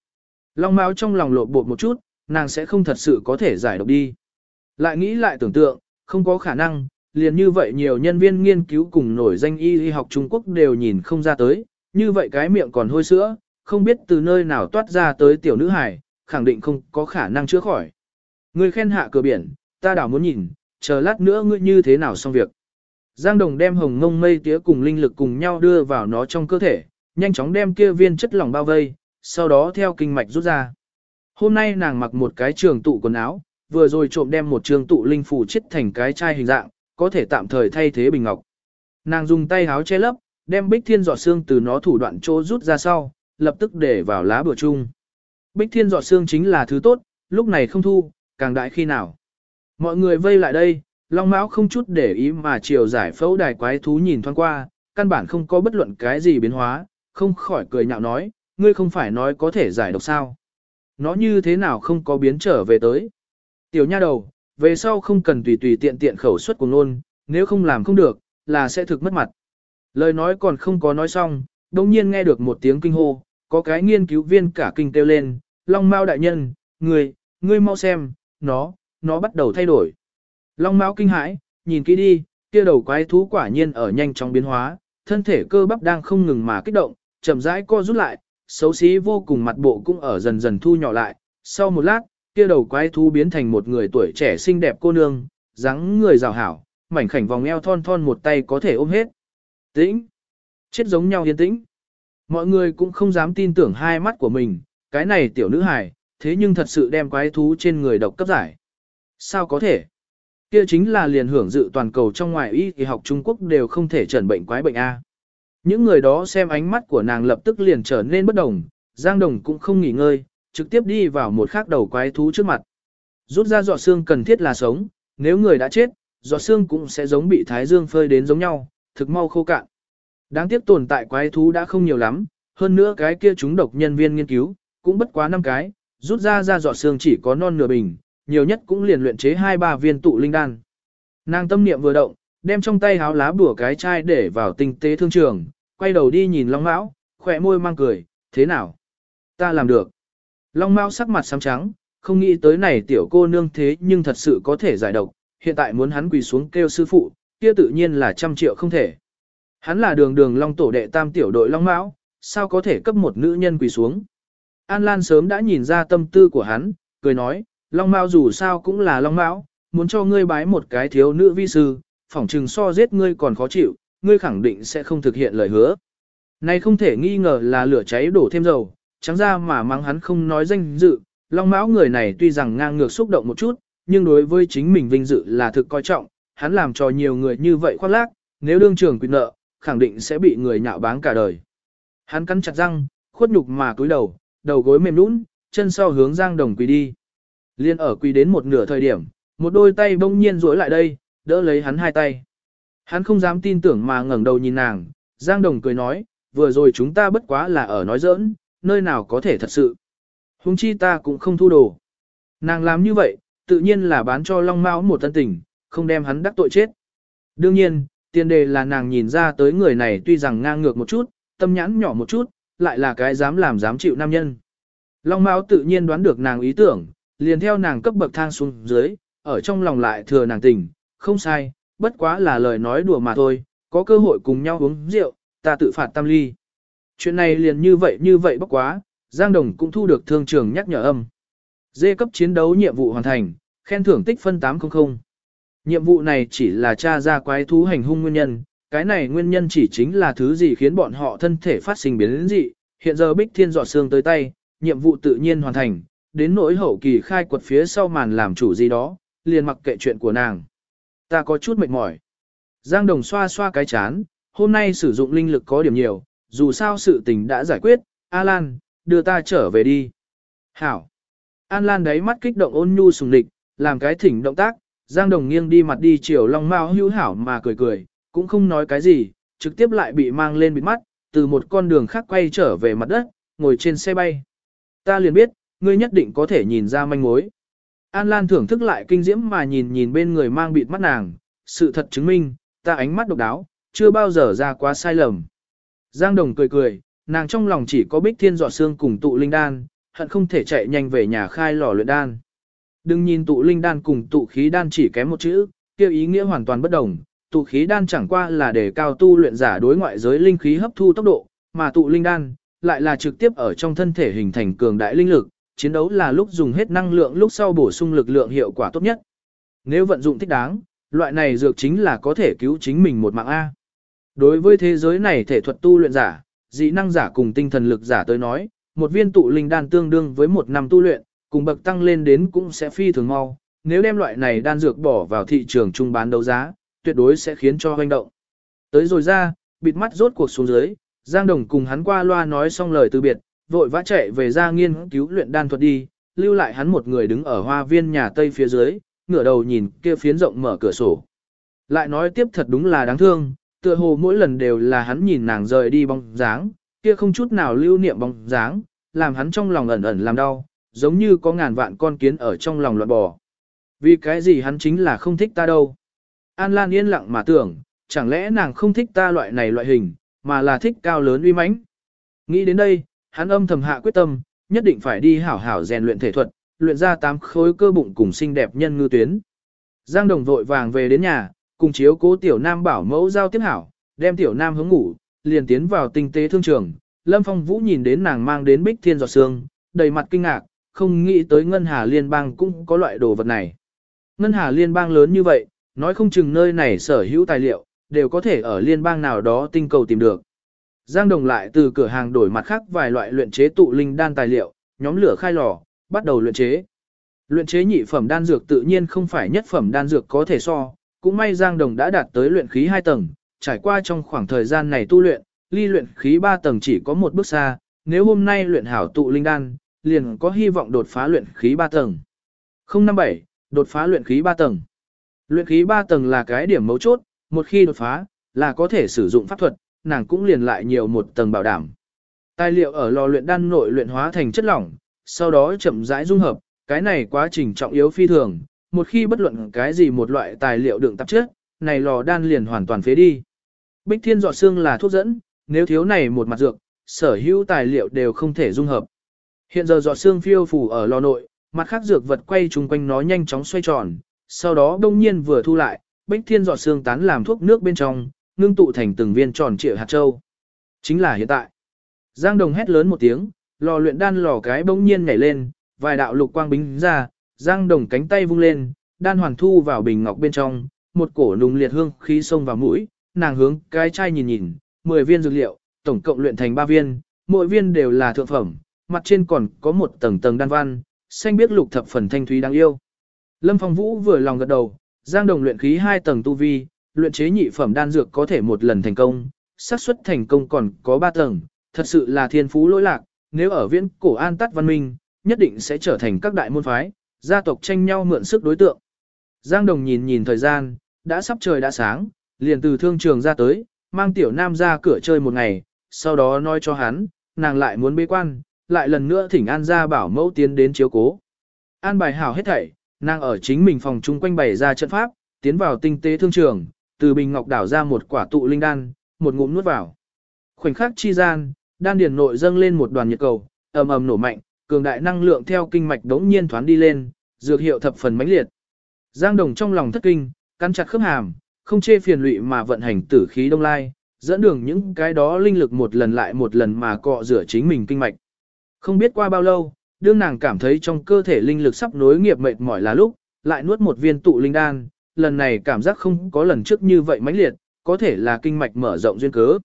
Long Mão trong lòng lộ bột một chút, nàng sẽ không thật sự có thể giải độc đi. Lại nghĩ lại tưởng tượng, không có khả năng, liền như vậy nhiều nhân viên nghiên cứu cùng nổi danh y y học Trung Quốc đều nhìn không ra tới, như vậy cái miệng còn hôi sữa, không biết từ nơi nào toát ra tới tiểu nữ hải, khẳng định không có khả năng chữa khỏi. Ngươi khen hạ cửa biển, ta đảo muốn nhìn, chờ lát nữa ngươi như thế nào xong việc. Giang Đồng đem hồng ngông mây tía cùng linh lực cùng nhau đưa vào nó trong cơ thể, nhanh chóng đem kia viên chất lỏng bao vây, sau đó theo kinh mạch rút ra. Hôm nay nàng mặc một cái trường tụ quần áo, vừa rồi trộm đem một trường tụ linh phủ chết thành cái chai hình dạng, có thể tạm thời thay thế bình ngọc. Nàng dùng tay háo che lấp, đem bích thiên giọt xương từ nó thủ đoạn chỗ rút ra sau, lập tức để vào lá bừa chung. Bích thiên giọt xương chính là thứ tốt, lúc này không thu, càng đại khi nào. Mọi người vây lại đây, Long Mão không chút để ý mà chiều giải phẫu đài quái thú nhìn thoáng qua, căn bản không có bất luận cái gì biến hóa, không khỏi cười nhạo nói, ngươi không phải nói có thể giải độc sao. Nó như thế nào không có biến trở về tới. Tiểu nha đầu, về sau không cần tùy tùy tiện tiện khẩu suất của ngôn, nếu không làm không được, là sẽ thực mất mặt. Lời nói còn không có nói xong, đồng nhiên nghe được một tiếng kinh hô, có cái nghiên cứu viên cả kinh kêu lên, Long Mao đại nhân, người, ngươi mau xem, nó, nó bắt đầu thay đổi. Long Mao kinh hãi, nhìn kỹ đi, kia đầu quái thú quả nhiên ở nhanh chóng biến hóa, thân thể cơ bắp đang không ngừng mà kích động, chậm rãi co rút lại, xấu xí vô cùng mặt bộ cũng ở dần dần thu nhỏ lại. Sau một lát, kia đầu quái thú biến thành một người tuổi trẻ xinh đẹp cô nương, dáng người rào hảo, mảnh khảnh vòng eo thon thon một tay có thể ôm hết. Tĩnh! Chết giống nhau yên tĩnh. Mọi người cũng không dám tin tưởng hai mắt của mình, cái này tiểu nữ hài, thế nhưng thật sự đem quái thú trên người độc cấp giải. Sao có thể? Kia chính là liền hưởng dự toàn cầu trong ngoài y thì học Trung Quốc đều không thể trần bệnh quái bệnh A. Những người đó xem ánh mắt của nàng lập tức liền trở nên bất đồng, Giang Đồng cũng không nghỉ ngơi, trực tiếp đi vào một khác đầu quái thú trước mặt. Rút ra giọt xương cần thiết là sống, nếu người đã chết, giọt xương cũng sẽ giống bị thái dương phơi đến giống nhau, thực mau khô cạn. Đáng tiếc tồn tại quái thú đã không nhiều lắm, hơn nữa cái kia chúng độc nhân viên nghiên cứu, cũng bất quá năm cái, rút ra ra giọt xương chỉ có non nửa bình, nhiều nhất cũng liền luyện chế hai ba viên tụ linh đan. Nàng tâm niệm vừa động, đem trong tay háo lá bùa cái chai để vào tinh tế thương trường, quay đầu đi nhìn Long Mão, khỏe môi mang cười, thế nào? Ta làm được. Long Mao sắc mặt xám trắng, không nghĩ tới này tiểu cô nương thế nhưng thật sự có thể giải độc, hiện tại muốn hắn quỳ xuống kêu sư phụ, kia tự nhiên là trăm triệu không thể. Hắn là đường đường Long tổ đệ tam tiểu đội Long Mão, sao có thể cấp một nữ nhân quỳ xuống. An Lan sớm đã nhìn ra tâm tư của hắn, cười nói, Long Mao dù sao cũng là Long Mão, muốn cho ngươi bái một cái thiếu nữ vi sư, phỏng chừng so giết ngươi còn khó chịu, ngươi khẳng định sẽ không thực hiện lời hứa. Này không thể nghi ngờ là lửa cháy đổ thêm dầu, trắng ra mà mắng hắn không nói danh dự, Long Mão người này tuy rằng ngang ngược xúc động một chút, nhưng đối với chính mình vinh dự là thực coi trọng, hắn làm cho nhiều người như vậy khoác lác, nếu đương trường quyết nợ, khẳng định sẽ bị người nhạo báng cả đời. Hắn cắn chặt răng, khuất nhục mà cúi đầu, đầu gối mềm nũng, chân sau hướng Giang Đồng quỳ đi. Liên ở quỳ đến một nửa thời điểm, một đôi tay bỗng nhiên duỗi lại đây, đỡ lấy hắn hai tay. Hắn không dám tin tưởng mà ngẩng đầu nhìn nàng, Giang Đồng cười nói, vừa rồi chúng ta bất quá là ở nói giỡn, nơi nào có thể thật sự. Hùng chi ta cũng không thu đồ. Nàng làm như vậy, tự nhiên là bán cho Long Mao một tân tình, không đem hắn đắc tội chết. Đương nhiên, tiền đề là nàng nhìn ra tới người này tuy rằng ngang ngược một chút, tâm nhãn nhỏ một chút, lại là cái dám làm dám chịu nam nhân. Long Mao tự nhiên đoán được nàng ý tưởng, liền theo nàng cấp bậc thang xuống dưới, ở trong lòng lại thừa nàng tình, không sai, bất quá là lời nói đùa mà thôi, có cơ hội cùng nhau uống rượu, ta tự phạt tam ly. Chuyện này liền như vậy như vậy bất quá, Giang Đồng cũng thu được thương trường nhắc nhở âm. Dê cấp chiến đấu nhiệm vụ hoàn thành, khen thưởng tích phân 800. Nhiệm vụ này chỉ là tra ra quái thú hành hung nguyên nhân, cái này nguyên nhân chỉ chính là thứ gì khiến bọn họ thân thể phát sinh biến dị. Hiện giờ Bích Thiên dọa xương tới tay, nhiệm vụ tự nhiên hoàn thành, đến nỗi hậu kỳ khai quật phía sau màn làm chủ gì đó, liền mặc kệ chuyện của nàng. Ta có chút mệt mỏi. Giang Đồng xoa xoa cái chán, hôm nay sử dụng linh lực có điểm nhiều, dù sao sự tình đã giải quyết, Alan, đưa ta trở về đi. Hảo. An Lan đáy mắt kích động ôn nhu sùng địch, làm cái thỉnh động tác, Giang Đồng nghiêng đi mặt đi chiều Long Mao hữu hảo mà cười cười, cũng không nói cái gì, trực tiếp lại bị mang lên bịt mắt, từ một con đường khác quay trở về mặt đất, ngồi trên xe bay. Ta liền biết, ngươi nhất định có thể nhìn ra manh mối. An Lan thưởng thức lại kinh diễm mà nhìn nhìn bên người mang bịt mắt nàng, sự thật chứng minh, ta ánh mắt độc đáo, chưa bao giờ ra quá sai lầm. Giang Đồng cười cười, nàng trong lòng chỉ có bích thiên dọa xương cùng tụ linh đan, hận không thể chạy nhanh về nhà khai lò luyện đan. Đừng nhìn tụ linh đan cùng tụ khí đan chỉ kém một chữ, kêu ý nghĩa hoàn toàn bất đồng. Tụ khí đan chẳng qua là để cao tu luyện giả đối ngoại giới linh khí hấp thu tốc độ, mà tụ linh đan lại là trực tiếp ở trong thân thể hình thành cường đại linh lực, chiến đấu là lúc dùng hết năng lượng lúc sau bổ sung lực lượng hiệu quả tốt nhất. Nếu vận dụng thích đáng, loại này dược chính là có thể cứu chính mình một mạng A. Đối với thế giới này thể thuật tu luyện giả, dị năng giả cùng tinh thần lực giả tới nói, một viên tụ linh đan tương đương với một năm tu luyện, cùng bậc tăng lên đến cũng sẽ phi thường mau. Nếu đem loại này đan dược bỏ vào thị trường trung bán đấu giá, tuyệt đối sẽ khiến cho hoành động. Tới rồi ra, bịt mắt rốt cuộc xuống dưới, Giang Đồng cùng hắn qua loa nói xong lời từ biệt, vội vã chạy về ra nghiên cứu luyện đan thuật đi, lưu lại hắn một người đứng ở hoa viên nhà tây phía dưới, ngửa đầu nhìn kia phiến rộng mở cửa sổ. Lại nói tiếp thật đúng là đáng thương, tựa hồ mỗi lần đều là hắn nhìn nàng rời đi bóng dáng, kia không chút nào lưu niệm bóng dáng, làm hắn trong lòng ẩn ẩn làm đau, giống như có ngàn vạn con kiến ở trong lòng loạn bò. Vì cái gì hắn chính là không thích ta đâu. An Lan yên lặng mà tưởng, chẳng lẽ nàng không thích ta loại này loại hình, mà là thích cao lớn uy mãnh. Nghĩ đến đây, hắn âm thầm hạ quyết tâm, nhất định phải đi hảo hảo rèn luyện thể thuật, luyện ra tám khối cơ bụng cùng xinh đẹp nhân ngư tuyến. Giang Đồng vội vàng về đến nhà, cùng chiếu cố tiểu nam bảo mẫu giao tiếp hảo, đem tiểu nam hướng ngủ, liền tiến vào tinh tế thương trường. Lâm Phong Vũ nhìn đến nàng mang đến bích thiên giọt sương, đầy mặt kinh ngạc, không nghĩ tới Ngân Hà Liên bang cũng có loại đồ vật này. Ngân Hà Liên bang lớn như vậy, nói không chừng nơi này sở hữu tài liệu, đều có thể ở liên bang nào đó tinh cầu tìm được. Giang Đồng lại từ cửa hàng đổi mặt khác vài loại luyện chế tụ linh đan tài liệu, nhóm lửa khai lò, bắt đầu luyện chế. Luyện chế nhị phẩm đan dược tự nhiên không phải nhất phẩm đan dược có thể so, cũng may Giang Đồng đã đạt tới luyện khí 2 tầng, trải qua trong khoảng thời gian này tu luyện, ly luyện khí 3 tầng chỉ có một bước xa, nếu hôm nay luyện hảo tụ linh đan, liền có hy vọng đột phá luyện khí 3 tầng. 057, đột phá luyện khí 3 tầng. Luyện khí 3 tầng là cái điểm mấu chốt, một khi đột phá, là có thể sử dụng pháp thuật, nàng cũng liền lại nhiều một tầng bảo đảm. Tài liệu ở lò luyện đan nội luyện hóa thành chất lỏng, sau đó chậm rãi dung hợp, cái này quá trình trọng yếu phi thường, một khi bất luận cái gì một loại tài liệu đựng tạp chất, này lò đan liền hoàn toàn phế đi. Bích thiên Dọ xương là thuốc dẫn, nếu thiếu này một mặt dược, sở hữu tài liệu đều không thể dung hợp. Hiện giờ Dọ xương phiêu phủ ở lò nội, mặt khác dược vật quay chung quanh nó nhanh chóng xoay tròn, sau đó đông nhiên vừa thu lại, bích thiên Dọ xương tán làm thuốc nước bên trong, ngưng tụ thành từng viên tròn trịa hạt châu. Chính là hiện tại. Giang Đồng hét lớn một tiếng, lò luyện đan lò cái bỗng nhiên nhảy lên, vài đạo lục quang bính ra, Giang Đồng cánh tay vung lên, đan hoàn thu vào bình ngọc bên trong, một cổ nùng liệt hương khí xông vào mũi, nàng hướng cái chai nhìn nhìn, 10 viên dược liệu, tổng cộng luyện thành 3 viên, mỗi viên đều là thượng phẩm, mặt trên còn có một tầng tầng đan văn, xanh biết lục thập phần thanh thúy đáng yêu. Lâm Phong Vũ vừa lòng gật đầu, Giang Đồng luyện khí 2 tầng tu vi, luyện chế nhị phẩm đan dược có thể một lần thành công, xác suất thành công còn có 3 tầng, thật sự là thiên phú lỗi lạc, nếu ở viễn cổ an tắt văn minh, nhất định sẽ trở thành các đại môn phái, gia tộc tranh nhau mượn sức đối tượng. Giang Đồng nhìn nhìn thời gian, đã sắp trời đã sáng, liền từ thương trường ra tới, mang tiểu nam ra cửa chơi một ngày, sau đó nói cho hắn, nàng lại muốn bế quan, lại lần nữa thỉnh An ra bảo mẫu tiến đến chiếu cố. An bài hảo hết thảy, nàng ở chính mình phòng chung quanh bày ra trận pháp, tiến vào tinh tế thương trường, từ bình ngọc đảo ra một quả tụ linh đan, một ngụm nuốt vào. Khoảnh khắc chi gian, đan điền nội dâng lên một đoàn nhiệt cầu, ầm ầm nổ mạnh, cường đại năng lượng theo kinh mạch đống nhiên thoán đi lên, dược hiệu thập phần mãnh liệt. Giang Đồng trong lòng thất kinh, cắn chặt khớp hàm, không chê phiền lụy mà vận hành tử khí đông lai, dẫn đường những cái đó linh lực một lần lại một lần mà cọ rửa chính mình kinh mạch. Không biết qua bao lâu, đương nàng cảm thấy trong cơ thể linh lực sắp nối nghiệp mệt mỏi là lúc, lại nuốt một viên tụ linh đan, lần này cảm giác không có lần trước như vậy mãnh liệt, có thể là kinh mạch mở rộng duyên cớ.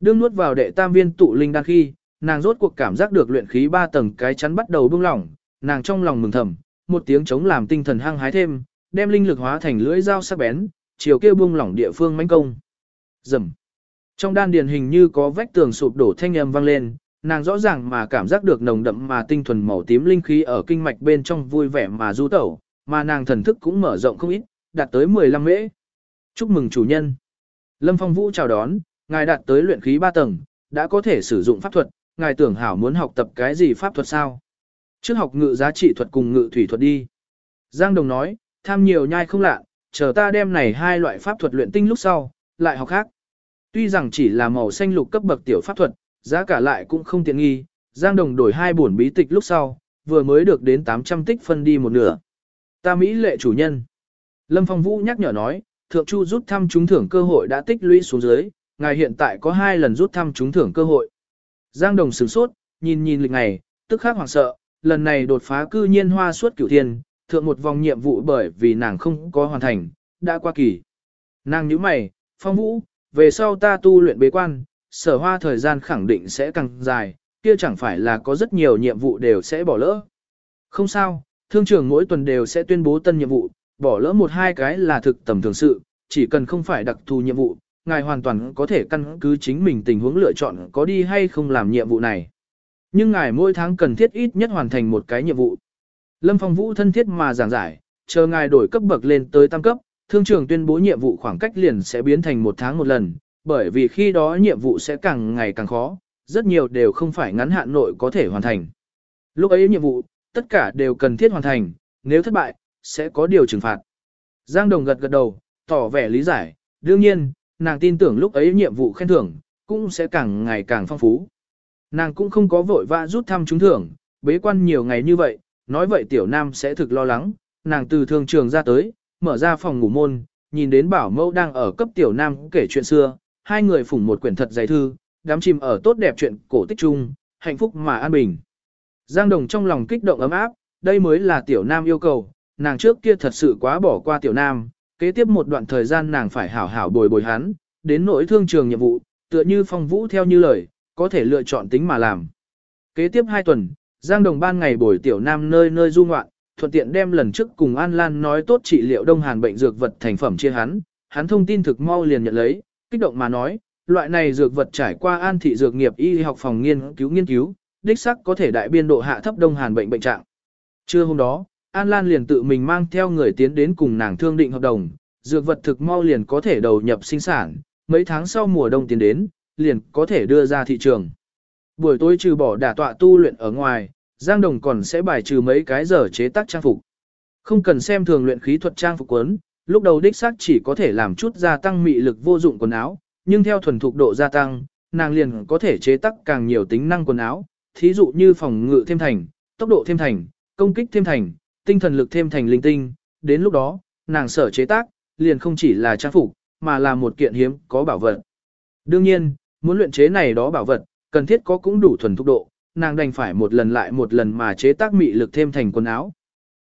Đương nuốt vào đệ tam viên tụ linh đan khi, nàng rốt cuộc cảm giác được luyện khí ba tầng cái chắn bắt đầu buông lỏng, nàng trong lòng mừng thầm, một tiếng chống làm tinh thần hăng hái thêm, đem linh lực hóa thành lưỡi dao sắc bén, chiều kia buông lỏng địa phương mãnh công. Rầm. Trong đan điền hình như có vách tường sụp đổ thanh âm vang lên, nàng rõ ràng mà cảm giác được nồng đậm mà tinh thuần màu tím linh khí ở kinh mạch bên trong vui vẻ mà du tẩu, mà nàng thần thức cũng mở rộng không ít, đạt tới 15 mễ. Chúc mừng chủ nhân. Lâm Phong Vũ chào đón, ngài đạt tới luyện khí 3 tầng, đã có thể sử dụng pháp thuật, ngài tưởng hảo muốn học tập cái gì pháp thuật sao? Trước học ngự giá trị thuật cùng ngự thủy thuật đi. Giang Đồng nói, tham nhiều nhai không lạ, chờ ta đem này hai loại pháp thuật luyện tinh lúc sau, lại học khác. Tuy rằng chỉ là màu xanh lục cấp bậc tiểu pháp thuật, giá cả lại cũng không tiện nghi, Giang Đồng đổi hai bổn bí tịch lúc sau, vừa mới được đến 800 tích phân đi một nửa. Ta Mỹ lệ chủ nhân. Lâm Phong Vũ nhắc nhở nói, Thượng Chu rút thăm trúng thưởng cơ hội đã tích lũy xuống dưới, ngài hiện tại có hai lần rút thăm trúng thưởng cơ hội. Giang Đồng sửng sốt, nhìn nhìn lịch ngày, tức khắc hoảng sợ, lần này đột phá cư nhiên hoa suốt cửu thiên, thượng một vòng nhiệm vụ bởi vì nàng không có hoàn thành, đã qua kỳ. Nàng nhíu mày, Phong Vũ, về sau ta tu luyện bế quan, sở hoa thời gian khẳng định sẽ càng dài, kia chẳng phải là có rất nhiều nhiệm vụ đều sẽ bỏ lỡ. Không sao, thương trưởng mỗi tuần đều sẽ tuyên bố tân nhiệm vụ, bỏ lỡ một hai cái là thực tầm thường sự, chỉ cần không phải đặc thù nhiệm vụ, ngài hoàn toàn có thể căn cứ chính mình tình huống lựa chọn có đi hay không làm nhiệm vụ này. Nhưng ngài mỗi tháng cần thiết ít nhất hoàn thành một cái nhiệm vụ. Lâm Phong Vũ thân thiết mà giảng giải, chờ ngài đổi cấp bậc lên tới tam cấp, thương trường tuyên bố nhiệm vụ khoảng cách liền sẽ biến thành một tháng một lần, bởi vì khi đó nhiệm vụ sẽ càng ngày càng khó, rất nhiều đều không phải ngắn hạn nội có thể hoàn thành. Lúc ấy nhiệm vụ, tất cả đều cần thiết hoàn thành, nếu thất bại, sẽ có điều trừng phạt. Giang Đồng gật gật đầu, tỏ vẻ lý giải, đương nhiên, nàng tin tưởng lúc ấy nhiệm vụ khen thưởng, cũng sẽ càng ngày càng phong phú. Nàng cũng không có vội vã rút thăm trúng thưởng, bế quan nhiều ngày như vậy, nói vậy tiểu nam sẽ thực lo lắng, nàng từ thương trường ra tới, mở ra phòng ngủ môn, nhìn đến bảo mẫu đang ở cấp tiểu nam kể chuyện xưa, hai người phủng một quyển thật dày thư, đám chìm ở tốt đẹp chuyện cổ tích chung, hạnh phúc mà an bình. Giang Đồng trong lòng kích động ấm áp, đây mới là tiểu nam yêu cầu, nàng trước kia thật sự quá bỏ qua tiểu nam, kế tiếp một đoạn thời gian nàng phải hảo hảo bồi bồi hắn, đến nỗi thương trường nhiệm vụ, tựa như phong vũ theo như lời, có thể lựa chọn tính mà làm. Kế tiếp hai tuần, Giang Đồng ban ngày bồi tiểu nam nơi nơi du ngoạn, thuận tiện đem lần trước cùng An Lan nói tốt trị liệu đông hàn bệnh dược vật thành phẩm chia hắn, hắn thông tin thực mau liền nhận lấy, kích động mà nói, loại này dược vật trải qua an thị dược nghiệp y học phòng nghiên cứu nghiên cứu, đích xác có thể đại biên độ hạ thấp đông hàn bệnh bệnh trạng. Trưa hôm đó, An Lan liền tự mình mang theo người tiến đến cùng nàng thương định hợp đồng, dược vật thực mau liền có thể đầu nhập sinh sản, mấy tháng sau mùa đông tiến đến, liền có thể đưa ra thị trường. Buổi tối trừ bỏ đả tọa tu luyện ở ngoài, Giang Đồng còn sẽ bài trừ mấy cái giờ chế tác trang phục. Không cần xem thường luyện khí thuật trang phục quấn, lúc đầu đích xác chỉ có thể làm chút gia tăng mị lực vô dụng quần áo, nhưng theo thuần thục độ gia tăng, nàng liền có thể chế tác càng nhiều tính năng quần áo, thí dụ như phòng ngự thêm thành, tốc độ thêm thành, công kích thêm thành, tinh thần lực thêm thành linh tinh, đến lúc đó, nàng sở chế tác, liền không chỉ là trang phục, mà là một kiện hiếm có bảo vật. Đương nhiên, muốn luyện chế này đó bảo vật, cần thiết có cũng đủ thuần thục độ, nàng đành phải một lần lại một lần mà chế tác mị lực thêm thành quần áo.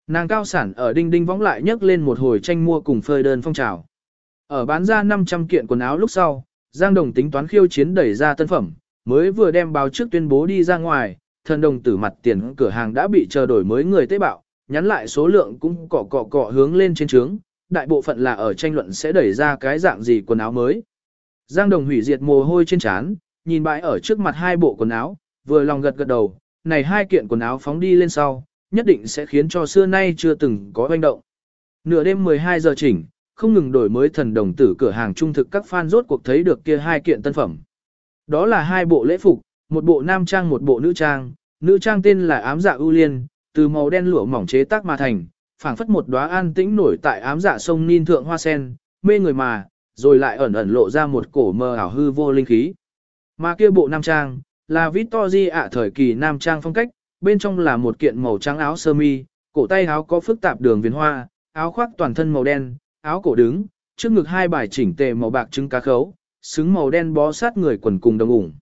Nàng cao sản ở đinh đinh võng lại nhấc lên một hồi tranh mua cùng phơi đơn phong trào. Ở bán ra 500 kiện quần áo lúc sau, Giang Đồng tính toán khiêu chiến đẩy ra tân phẩm, mới vừa đem báo trước tuyên bố đi ra ngoài, thần đồng tử mặt tiền cửa hàng đã bị chờ đổi mới người tế bạo, nhắn lại số lượng cũng cọ cọ cọ hướng lên trên trướng, đại bộ phận là ở tranh luận sẽ đẩy ra cái dạng gì quần áo mới. Giang Đồng hủy diệt mồ hôi trên trán, nhìn bãi ở trước mặt hai bộ quần áo, vừa lòng gật gật đầu, này hai kiện quần áo phóng đi lên sau, nhất định sẽ khiến cho xưa nay chưa từng có hoành động. Nửa đêm 12 giờ chỉnh, không ngừng đổi mới thần đồng tử cửa hàng trung thực các fan rốt cuộc thấy được kia hai kiện tân phẩm. Đó là hai bộ lễ phục, một bộ nam trang một bộ nữ trang, nữ trang tên là ám dạ ưu liên, từ màu đen lụa mỏng chế tác mà thành, phảng phất một đóa an tĩnh nổi tại ám dạ sông Nin thượng hoa sen, mê người mà, rồi lại ẩn ẩn lộ ra một cổ mờ ảo hư vô linh khí. Mà kia bộ nam trang, là Victory ạ thời kỳ nam trang phong cách, bên trong là một kiện màu trắng áo sơ mi, cổ tay áo có phức tạp đường viền hoa, áo khoác toàn thân màu đen, áo cổ đứng, trước ngực hai bài chỉnh tề màu bạc trứng cá khấu, xứng màu đen bó sát người quần cùng đồng ủng.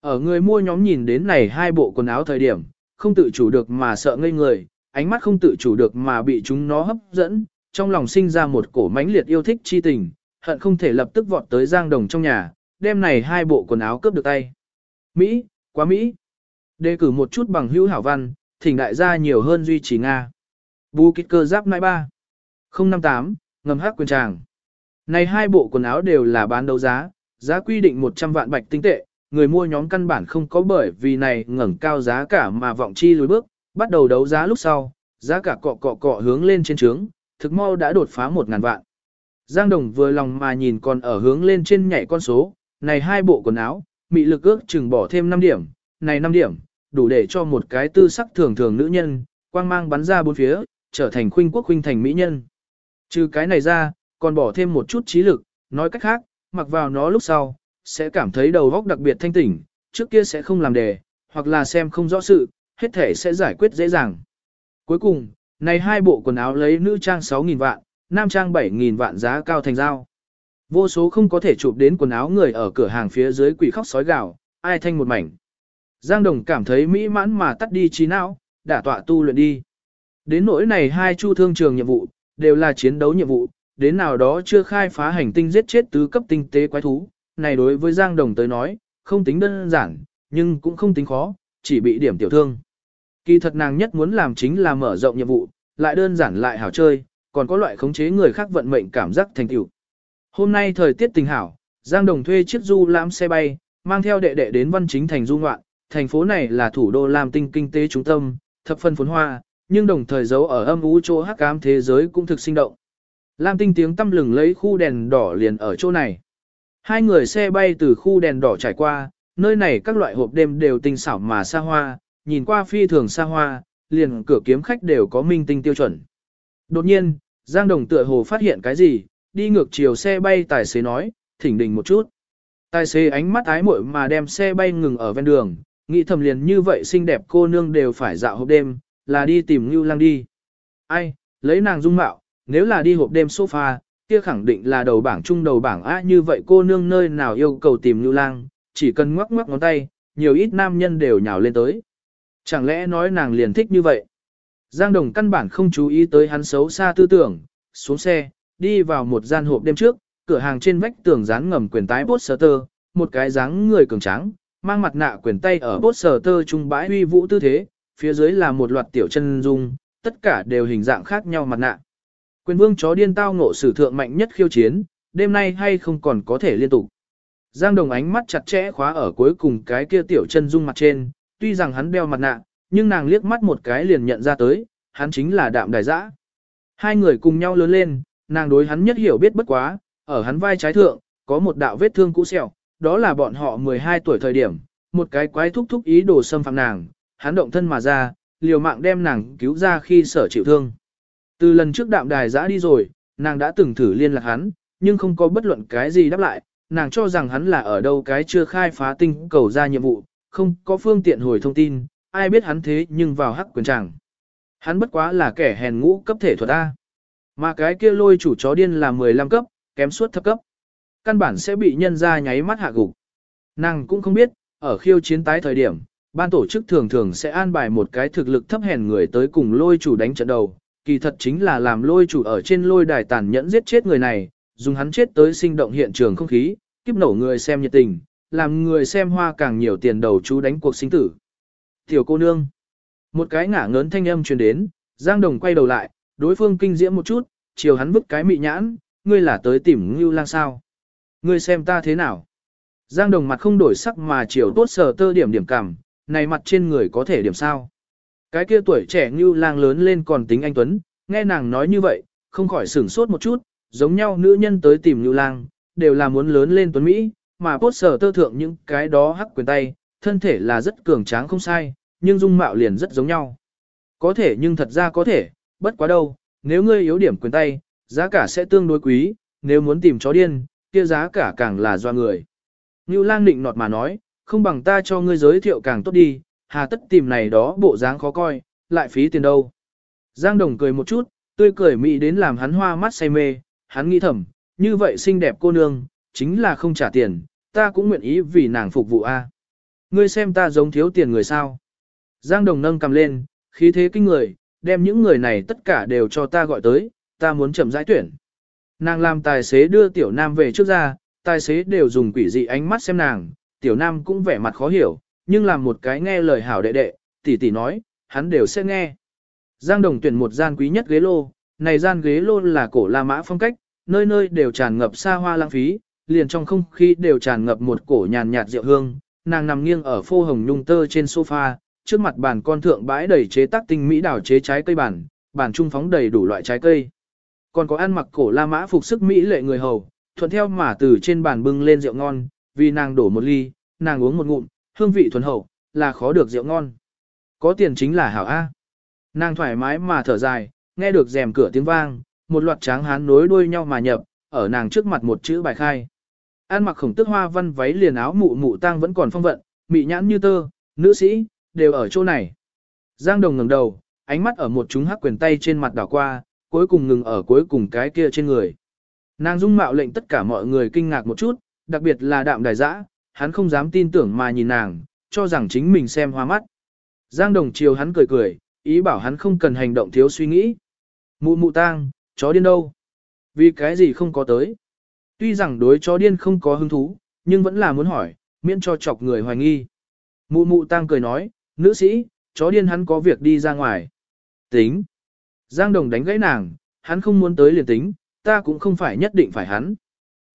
Ở người mua nhóm nhìn đến này hai bộ quần áo thời điểm, không tự chủ được mà sợ ngây người, ánh mắt không tự chủ được mà bị chúng nó hấp dẫn, trong lòng sinh ra một cổ mãnh liệt yêu thích chi tình, hận không thể lập tức vọt tới Giang Đồng trong nhà, đem này hai bộ quần áo cướp được tay. Mỹ, quá Mỹ. Đề cử một chút bằng hữu hảo văn, thỉnh đại gia nhiều hơn duy trì Nga. Bù kích cơ giáp nai ba. 058, ngầm hát quyền tràng. Này hai bộ quần áo đều là bán đấu giá, giá quy định 100 vạn bạch tinh tệ, người mua nhóm căn bản không có bởi vì này ngẩng cao giá cả mà vọng chi lùi bước, bắt đầu đấu giá lúc sau, giá cả cọ cọ cọ hướng lên trên trướng, thực mau đã đột phá 1.000 vạn. Giang Đồng vừa lòng mà nhìn còn ở hướng lên trên nhảy con số, này hai bộ quần áo, mị lực ước chừng bỏ thêm 5 điểm, này 5 điểm, đủ để cho một cái tư sắc thường thường nữ nhân, quang mang bắn ra bốn phía, trở thành khuynh quốc khuynh thành mỹ nhân. Trừ cái này ra, còn bỏ thêm một chút trí lực, nói cách khác, mặc vào nó lúc sau, sẽ cảm thấy đầu óc đặc biệt thanh tỉnh, trước kia sẽ không làm đề, hoặc là xem không rõ sự, hết thể sẽ giải quyết dễ dàng. Cuối cùng, này hai bộ quần áo lấy nữ trang 6.000 vạn, nam trang 7.000 vạn giá cao thành giao. Vô số không có thể chụp đến quần áo người ở cửa hàng phía dưới quỷ khóc sói gào, ai thanh một mảnh. Giang Đồng cảm thấy mỹ mãn mà tắt đi trí não, đả tọa tu luyện đi. Đến nỗi này hai chu thương trường nhiệm vụ, đều là chiến đấu nhiệm vụ, đến nào đó chưa khai phá hành tinh giết chết tứ cấp tinh tế quái thú, này đối với Giang Đồng tới nói, không tính đơn giản, nhưng cũng không tính khó, chỉ bị điểm tiểu thương. Kỳ thật nàng nhất muốn làm chính là mở rộng nhiệm vụ, lại đơn giản lại hảo chơi, còn có loại khống chế người khác vận mệnh cảm giác thành tựu. Hôm nay thời tiết tình hảo, Giang Đồng thuê chiếc du lãm xe bay, mang theo đệ đệ đến Văn Chính thành du ngoạn, thành phố này là thủ đô Lam Tinh kinh tế trung tâm, thập phân phốn hoa, nhưng đồng thời giấu ở âm u chỗ hắc ám thế giới cũng thực sinh động. Lam Tinh tiếng tâm lừng lấy khu đèn đỏ liền ở chỗ này. Hai người xe bay từ khu đèn đỏ trải qua, nơi này các loại hộp đêm đều tinh xảo mà xa hoa, nhìn qua phi thường xa hoa, liền cửa kiếm khách đều có minh tinh tiêu chuẩn. Đột nhiên, Giang Đồng tựa hồ phát hiện cái gì, đi ngược chiều xe bay tài xế nói, thỉnh đình một chút. Tài xế ánh mắt ái muội mà đem xe bay ngừng ở ven đường, nghĩ thầm liền như vậy xinh đẹp cô nương đều phải dạo hộp đêm, là đi tìm Ngưu Lang đi. Ai, lấy nàng dung mạo, nếu là đi hộp đêm sofa, kia khẳng định là đầu bảng trung đầu bảng A như vậy cô nương nơi nào yêu cầu tìm Ngưu Lang, chỉ cần ngoắc ngoắc ngón tay, nhiều ít nam nhân đều nhào lên tới. Chẳng lẽ nói nàng liền thích như vậy? Giang Đồng căn bản không chú ý tới hắn xấu xa tư tưởng, xuống xe, đi vào một gian hộp đêm trước, cửa hàng trên vách tường dán ngầm quyền tái poster, một cái dáng người cường tráng, mang mặt nạ quyền tay ở poster trung bãi huy vũ tư thế, phía dưới là một loạt tiểu chân dung, tất cả đều hình dạng khác nhau mặt nạ. Quyền vương chó điên tao ngộ sử thượng mạnh nhất khiêu chiến, đêm nay hay không còn có thể liên tục. Giang Đồng ánh mắt chặt chẽ khóa ở cuối cùng cái kia tiểu chân dung mặt trên, tuy rằng hắn đeo mặt nạ, nhưng nàng liếc mắt một cái liền nhận ra tới, hắn chính là đạm đài dã. Hai người cùng nhau lớn lên, nàng đối hắn nhất hiểu biết bất quá, ở hắn vai trái thượng, có một đạo vết thương cũ sẹo, đó là bọn họ 12 tuổi thời điểm, một cái quái thúc thúc ý đồ xâm phạm nàng, hắn động thân mà ra, liều mạng đem nàng cứu ra khi sở chịu thương. Từ lần trước đạm đài giã đi rồi, nàng đã từng thử liên lạc hắn, nhưng không có bất luận cái gì đáp lại, nàng cho rằng hắn là ở đâu cái chưa khai phá tinh cầu ra nhiệm vụ, không có phương tiện hồi thông tin, ai biết hắn thế nhưng vào hắc quyền chẳng, Hắn bất quá là kẻ hèn ngũ cấp thể thuật A. Mà cái kia lôi chủ chó điên là 15 cấp, kém suốt thấp cấp. Căn bản sẽ bị nhân ra nháy mắt hạ gục. Nàng cũng không biết, ở khiêu chiến tái thời điểm, ban tổ chức thường thường sẽ an bài một cái thực lực thấp hèn người tới cùng lôi chủ đánh trận đầu. Kỳ thật chính là làm lôi chủ ở trên lôi đài tàn nhẫn giết chết người này, dùng hắn chết tới sinh động hiện trường không khí, kiếp nổ người xem nhiệt tình, làm người xem hoa càng nhiều tiền đầu chú đánh cuộc sinh tử. Tiểu cô nương. Một cái ngả ngớn thanh âm truyền đến, Giang Đồng quay đầu lại, đối phương kinh diễm một chút, chiều hắn bức cái mị nhãn, ngươi là tới tìm Ngưu Lang sao? Ngươi xem ta thế nào? Giang đồng mặt không đổi sắc mà chiều tốt sờ tơ điểm điểm cảm, này mặt trên người có thể điểm sao? Cái kia tuổi trẻ như lang lớn lên còn tính anh Tuấn, nghe nàng nói như vậy, không khỏi sửng sốt một chút, giống nhau nữ nhân tới tìm như lang, đều là muốn lớn lên Tuấn Mỹ, mà bốt sở tơ thượng những cái đó hắc quyền tay, thân thể là rất cường tráng không sai, nhưng dung mạo liền rất giống nhau. Có thể nhưng thật ra có thể, bất quá đâu, nếu ngươi yếu điểm quyền tay, giá cả sẽ tương đối quý, nếu muốn tìm chó điên, kia giá cả càng là do người. Như lang định nọt mà nói, không bằng ta cho ngươi giới thiệu càng tốt đi, hà tất tìm này đó bộ dáng khó coi, lại phí tiền đâu. Giang Đồng cười một chút, tươi cười mị đến làm hắn hoa mắt say mê, hắn nghĩ thầm, như vậy xinh đẹp cô nương, chính là không trả tiền, ta cũng nguyện ý vì nàng phục vụ a. Ngươi xem ta giống thiếu tiền người sao. Giang Đồng nâng cầm lên, khí thế kinh người, đem những người này tất cả đều cho ta gọi tới, ta muốn chậm giải tuyển. Nàng làm tài xế đưa tiểu nam về trước ra, tài xế đều dùng quỷ dị ánh mắt xem nàng, tiểu nam cũng vẻ mặt khó hiểu, nhưng làm một cái nghe lời hảo đệ đệ, tỷ tỷ nói, hắn đều sẽ nghe. Giang Đồng tuyển một gian quý nhất ghế lô, này gian ghế lô là cổ La Mã phong cách, nơi nơi đều tràn ngập xa hoa lãng phí, liền trong không khí đều tràn ngập một cổ nhàn nhạt rượu hương. Nàng nằm nghiêng ở phô hồng nhung tơ trên sofa, trước mặt bàn con thượng bãi đầy chế tác tinh mỹ đảo chế trái cây bản, bản trung phóng đầy đủ loại trái cây. Còn có ăn mặc cổ La Mã phục sức mỹ lệ người hầu, thuận theo mà từ trên bàn bưng lên rượu ngon, vì nàng đổ một ly, nàng uống một ngụm, hương vị thuần hậu, là khó được rượu ngon. Có tiền chính là hảo A. Nàng thoải mái mà thở dài, nghe được rèm cửa tiếng vang, một loạt tráng hán nối đuôi nhau mà nhập, ở nàng trước mặt một chữ bài khai. An mặc khổng tức hoa văn váy liền áo mụ mụ tang vẫn còn phong vận, mị nhãn như tơ, nữ sĩ, đều ở chỗ này. Giang đồng ngẩng đầu, ánh mắt ở một chúng hắc quyền tay trên mặt đảo qua, cuối cùng ngừng ở cuối cùng cái kia trên người. Nàng dung mạo lệnh tất cả mọi người kinh ngạc một chút, đặc biệt là đạm đài dã, hắn không dám tin tưởng mà nhìn nàng, cho rằng chính mình xem hoa mắt. Giang đồng chiều hắn cười cười, ý bảo hắn không cần hành động thiếu suy nghĩ. Mụ mụ tang, chó điên đâu? Vì cái gì không có tới? Tuy rằng đối chó điên không có hứng thú, nhưng vẫn là muốn hỏi, miễn cho chọc người hoài nghi. Mụ mụ tang cười nói, nữ sĩ, chó điên hắn có việc đi ra ngoài. Tính. Giang đồng đánh gãy nàng, hắn không muốn tới liền tính, ta cũng không phải nhất định phải hắn.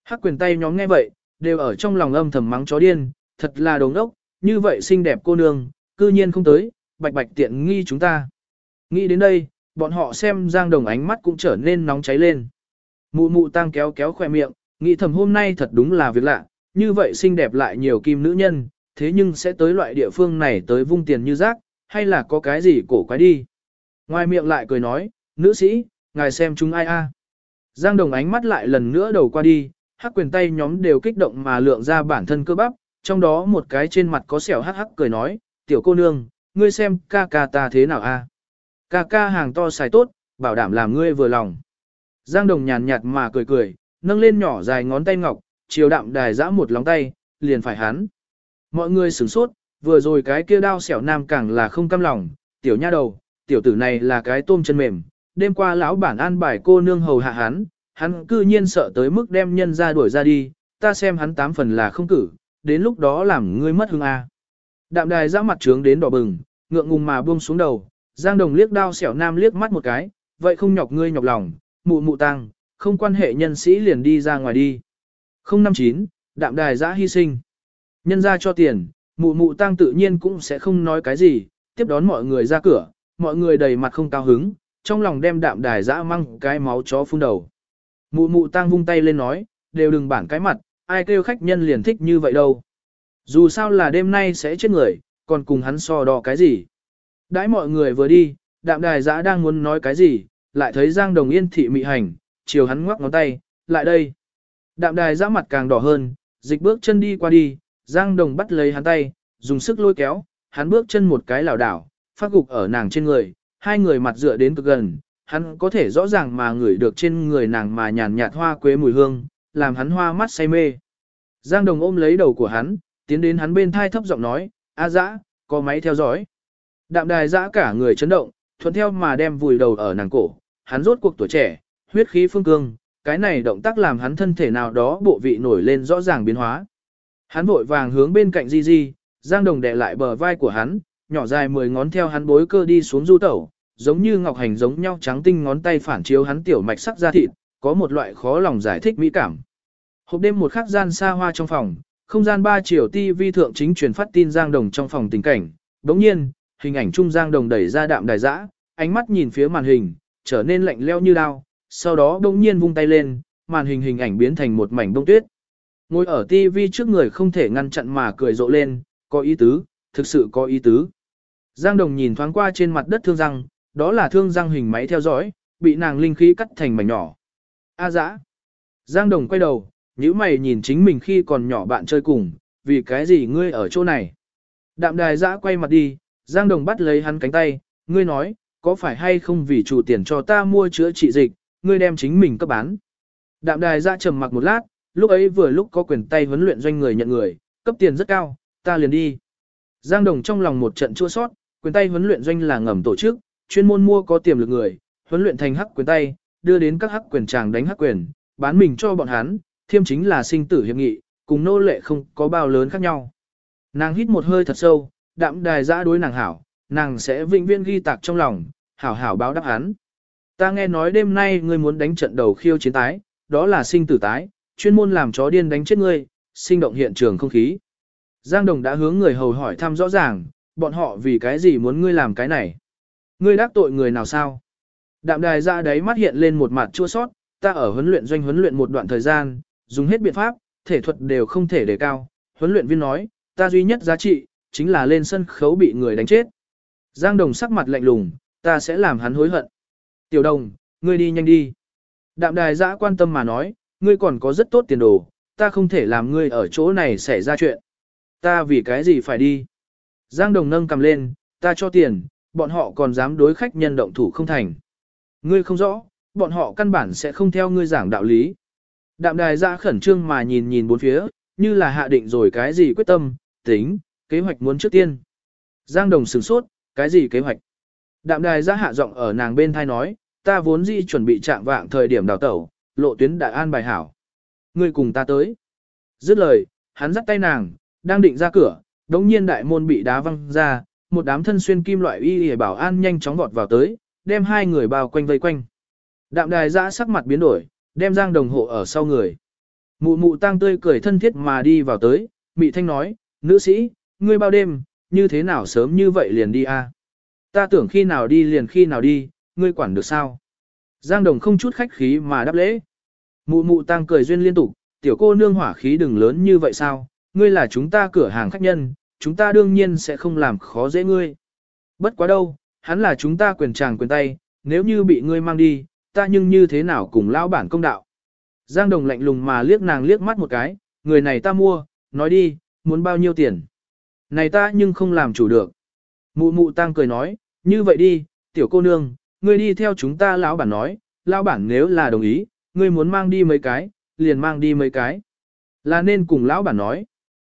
Hắc quyền tay nhóm nghe vậy, đều ở trong lòng âm thầm mắng chó điên, thật là đồng đốc, như vậy xinh đẹp cô nương, cư nhiên không tới, bạch bạch tiện nghi chúng ta. Nghĩ đến đây, bọn họ xem Giang Đồng ánh mắt cũng trở nên nóng cháy lên. Mụ mụ tăng kéo kéo khỏe miệng, nghĩ thầm hôm nay thật đúng là việc lạ, như vậy xinh đẹp lại nhiều kim nữ nhân, thế nhưng sẽ tới loại địa phương này tới vung tiền như rác, hay là có cái gì cổ quái đi. Ngoài miệng lại cười nói, nữ sĩ, ngài xem chúng ai a? Giang Đồng ánh mắt lại lần nữa đầu qua đi, hắc quyền tay nhóm đều kích động mà lượng ra bản thân cơ bắp, trong đó một cái trên mặt có sẹo hắc hắc cười nói, tiểu cô nương, ngươi xem ca ca ta thế nào a? Ca ca hàng to xài tốt, bảo đảm làm ngươi vừa lòng. Giang Đồng nhàn nhạt mà cười cười, nâng lên nhỏ dài ngón tay ngọc, chiều đạm đài giã một lóng tay, liền phải hắn. Mọi người sửng sốt, vừa rồi cái kia đao xẻo nam càng là không cam lòng, tiểu nha đầu, tiểu tử này là cái tôm chân mềm, đêm qua lão bản an bài cô nương hầu hạ hắn, hắn cư nhiên sợ tới mức đem nhân ra đuổi ra đi, ta xem hắn tám phần là không cử, đến lúc đó làm ngươi mất hương a. Đạm đài giã mặt trướng đến đỏ bừng, ngượng ngùng mà buông xuống đầu, Giang Đồng liếc đao xẻo nam liếc mắt một cái, vậy không nhọc ngươi nhọc lòng, mụ mụ tăng, không quan hệ nhân sĩ liền đi ra ngoài đi. 059, đạm đài giã hy sinh. Nhân ra cho tiền, mụ mụ tăng tự nhiên cũng sẽ không nói cái gì, tiếp đón mọi người ra cửa, mọi người đầy mặt không cao hứng, trong lòng đem đạm đài giã măng cái máu chó phun đầu. Mụ mụ tang vung tay lên nói, đều đừng bản cái mặt, ai kêu khách nhân liền thích như vậy đâu. Dù sao là đêm nay sẽ chết người, còn cùng hắn so đo cái gì. Đãi mọi người vừa đi, đạm đài giã đang muốn nói cái gì, lại thấy Giang Đồng Yên thị mị hành, chiều hắn ngoắc ngón tay, lại đây. Đạm đài giã mặt càng đỏ hơn, dịch bước chân đi qua đi, Giang Đồng bắt lấy hắn tay, dùng sức lôi kéo, hắn bước chân một cái lảo đảo, phát gục ở nàng trên người, hai người mặt dựa đến cực gần, hắn có thể rõ ràng mà ngửi được trên người nàng mà nhàn nhạt hoa quế mùi hương, làm hắn hoa mắt say mê. Giang Đồng ôm lấy đầu của hắn, tiến đến hắn bên thai thấp giọng nói, A dã, có máy theo dõi. Đạm đài dã cả người chấn động, thuận theo mà đem vùi đầu ở nàng cổ, hắn rốt cuộc tuổi trẻ, huyết khí phương cương, cái này động tác làm hắn thân thể nào đó bộ vị nổi lên rõ ràng biến hóa. Hắn vội vàng hướng bên cạnh Di Di, Giang Đồng đè lại bờ vai của hắn, nhỏ dài mười ngón theo hắn bối cơ đi xuống du tẩu, giống như ngọc hành giống nhau trắng tinh ngón tay phản chiếu hắn tiểu mạch sắc da thịt, có một loại khó lòng giải thích mỹ cảm. Hộp đêm một khắc gian xa hoa trong phòng, không gian ba chiều TV thượng chính truyền phát tin Giang Đồng trong phòng tình cảnh. Đống nhiên, hình ảnh trung Giang Đồng đẩy ra đạm đài dã, ánh mắt nhìn phía màn hình, trở nên lạnh leo như đao. Sau đó đống nhiên vung tay lên, màn hình hình ảnh biến thành một mảnh bông tuyết. Ngồi ở TV trước người không thể ngăn chặn mà cười rộ lên, có ý tứ, thực sự có ý tứ. Giang Đồng nhìn thoáng qua trên mặt đất thương răng, đó là thương giang hình máy theo dõi, bị nàng linh khí cắt thành mảnh nhỏ. A dã. Giang Đồng quay đầu, nhíu mày nhìn chính mình khi còn nhỏ bạn chơi cùng, vì cái gì ngươi ở chỗ này. Đạm đài dã quay mặt đi, Giang Đồng bắt lấy hắn cánh tay, ngươi nói, có phải hay không vì chủ tiền cho ta mua chữa trị dịch, ngươi đem chính mình cấp bán. Đạm đài dã trầm mặc một lát, lúc ấy vừa lúc có quyền tay huấn luyện doanh người nhận người, cấp tiền rất cao, ta liền đi. Giang Đồng trong lòng một trận chua sót, quyền tay huấn luyện doanh là ngầm tổ chức, chuyên môn mua có tiềm lực người, huấn luyện thành hắc quyền tay, đưa đến các hắc quyền tràng đánh hắc quyền, bán mình cho bọn hắn, thiêm chính là sinh tử hiệp nghị, cùng nô lệ không có bao lớn khác nhau. Nàng hít một hơi thật sâu, đạm đài giã đối nàng hảo, nàng sẽ vĩnh viễn ghi tạc trong lòng, hảo hảo báo đáp hắn. Ta nghe nói đêm nay ngươi muốn đánh trận đầu khiêu chiến tái, đó là sinh tử tái, chuyên môn làm chó điên đánh chết ngươi, sinh động hiện trường không khí. Giang Đồng đã hướng người hầu hỏi thăm rõ ràng, bọn họ vì cái gì muốn ngươi làm cái này. Ngươi đắc tội người nào sao? Đạm đài ra đấy mắt hiện lên một mặt chua sót, ta ở huấn luyện doanh huấn luyện một đoạn thời gian, dùng hết biện pháp, thể thuật đều không thể đề cao. Huấn luyện viên nói, ta duy nhất giá trị, chính là lên sân khấu bị người đánh chết. Giang Đồng sắc mặt lạnh lùng, ta sẽ làm hắn hối hận. Tiểu Đồng, ngươi đi nhanh đi. Đạm đài giã quan tâm mà nói, ngươi còn có rất tốt tiền đồ, ta không thể làm ngươi ở chỗ này xảy ra chuyện. Ta vì cái gì phải đi? Giang Đồng nâng cầm lên, ta cho tiền, bọn họ còn dám đối khách nhân động thủ không thành. Ngươi không rõ, bọn họ căn bản sẽ không theo ngươi giảng đạo lý. Đạm đài ra khẩn trương mà nhìn nhìn bốn phía, như là hạ định rồi cái gì quyết tâm, tính, kế hoạch muốn trước tiên. Giang Đồng sửng sốt, cái gì kế hoạch? Đạm đài ra hạ giọng ở nàng bên thai nói, ta vốn dĩ chuẩn bị chạm vạng thời điểm đào tẩu, lộ tuyến đại an bài hảo. Ngươi cùng ta tới. Dứt lời, hắn dắt tay nàng, đang định ra cửa, đống nhiên đại môn bị đá văng ra, một đám thân xuyên kim loại y y bảo an nhanh chóng vọt vào tới, đem hai người bao quanh vây quanh. Đạm đài giã sắc mặt biến đổi, đem giang đồng hộ ở sau người. Mụ mụ tang tươi cười thân thiết mà đi vào tới, mị thanh nói, nữ sĩ, ngươi bao đêm, như thế nào sớm như vậy liền đi a? Ta tưởng khi nào đi liền khi nào đi, ngươi quản được sao? Giang đồng không chút khách khí mà đáp lễ. Mụ mụ tang cười duyên liên tục, tiểu cô nương hỏa khí đừng lớn như vậy sao, ngươi là chúng ta cửa hàng khách nhân, chúng ta đương nhiên sẽ không làm khó dễ ngươi. Bất quá đâu, hắn là chúng ta quyền tràng quyền tay, nếu như bị ngươi mang đi, ta nhưng như thế nào cùng lão bản công đạo. Giang Đồng lạnh lùng mà liếc nàng liếc mắt một cái, người này ta mua, nói đi, muốn bao nhiêu tiền. Này ta nhưng không làm chủ được. Mụ mụ tăng cười nói, như vậy đi, tiểu cô nương, ngươi đi theo chúng ta lão bản nói, lão bản nếu là đồng ý, ngươi muốn mang đi mấy cái, liền mang đi mấy cái. Là nên cùng lão bản nói.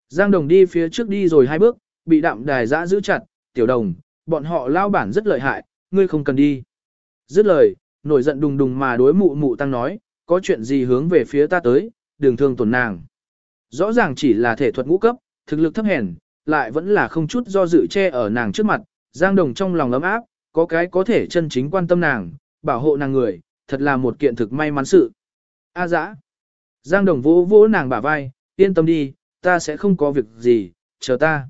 Giang Đồng đi phía trước đi rồi hai bước, bị đạm đài giã giữ chặt, tiểu đồng, bọn họ lao bản rất lợi hại, ngươi không cần đi. Dứt lời, nổi giận đùng đùng mà đối mụ mụ tăng nói, có chuyện gì hướng về phía ta tới, đường thương tổn nàng. Rõ ràng chỉ là thể thuật ngũ cấp, thực lực thấp hèn, lại vẫn là không chút do dự che ở nàng trước mặt, Giang Đồng trong lòng ấm áp, có cái có thể chân chính quan tâm nàng, bảo hộ nàng người, thật là một kiện thực may mắn sự. A dã. Giang Đồng vỗ vỗ nàng bả vai, yên tâm đi, ta sẽ không có việc gì, chờ ta.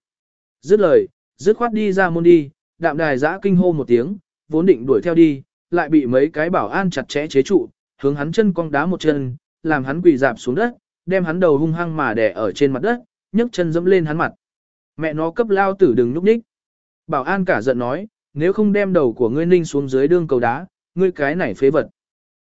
Dứt lời, dứt khoát đi ra môn đi, đạm đài giã kinh hô một tiếng, vốn định đuổi theo đi, lại bị mấy cái bảo an chặt chẽ chế trụ, hướng hắn chân cong đá một chân, làm hắn quỳ dạp xuống đất, đem hắn đầu hung hăng mà đè ở trên mặt đất, nhấc chân dẫm lên hắn mặt. Mẹ nó cấp lao tử đừng nhúc nhích. Bảo an cả giận nói, nếu không đem đầu của ngươi ninh xuống dưới đương cầu đá, ngươi cái này phế vật.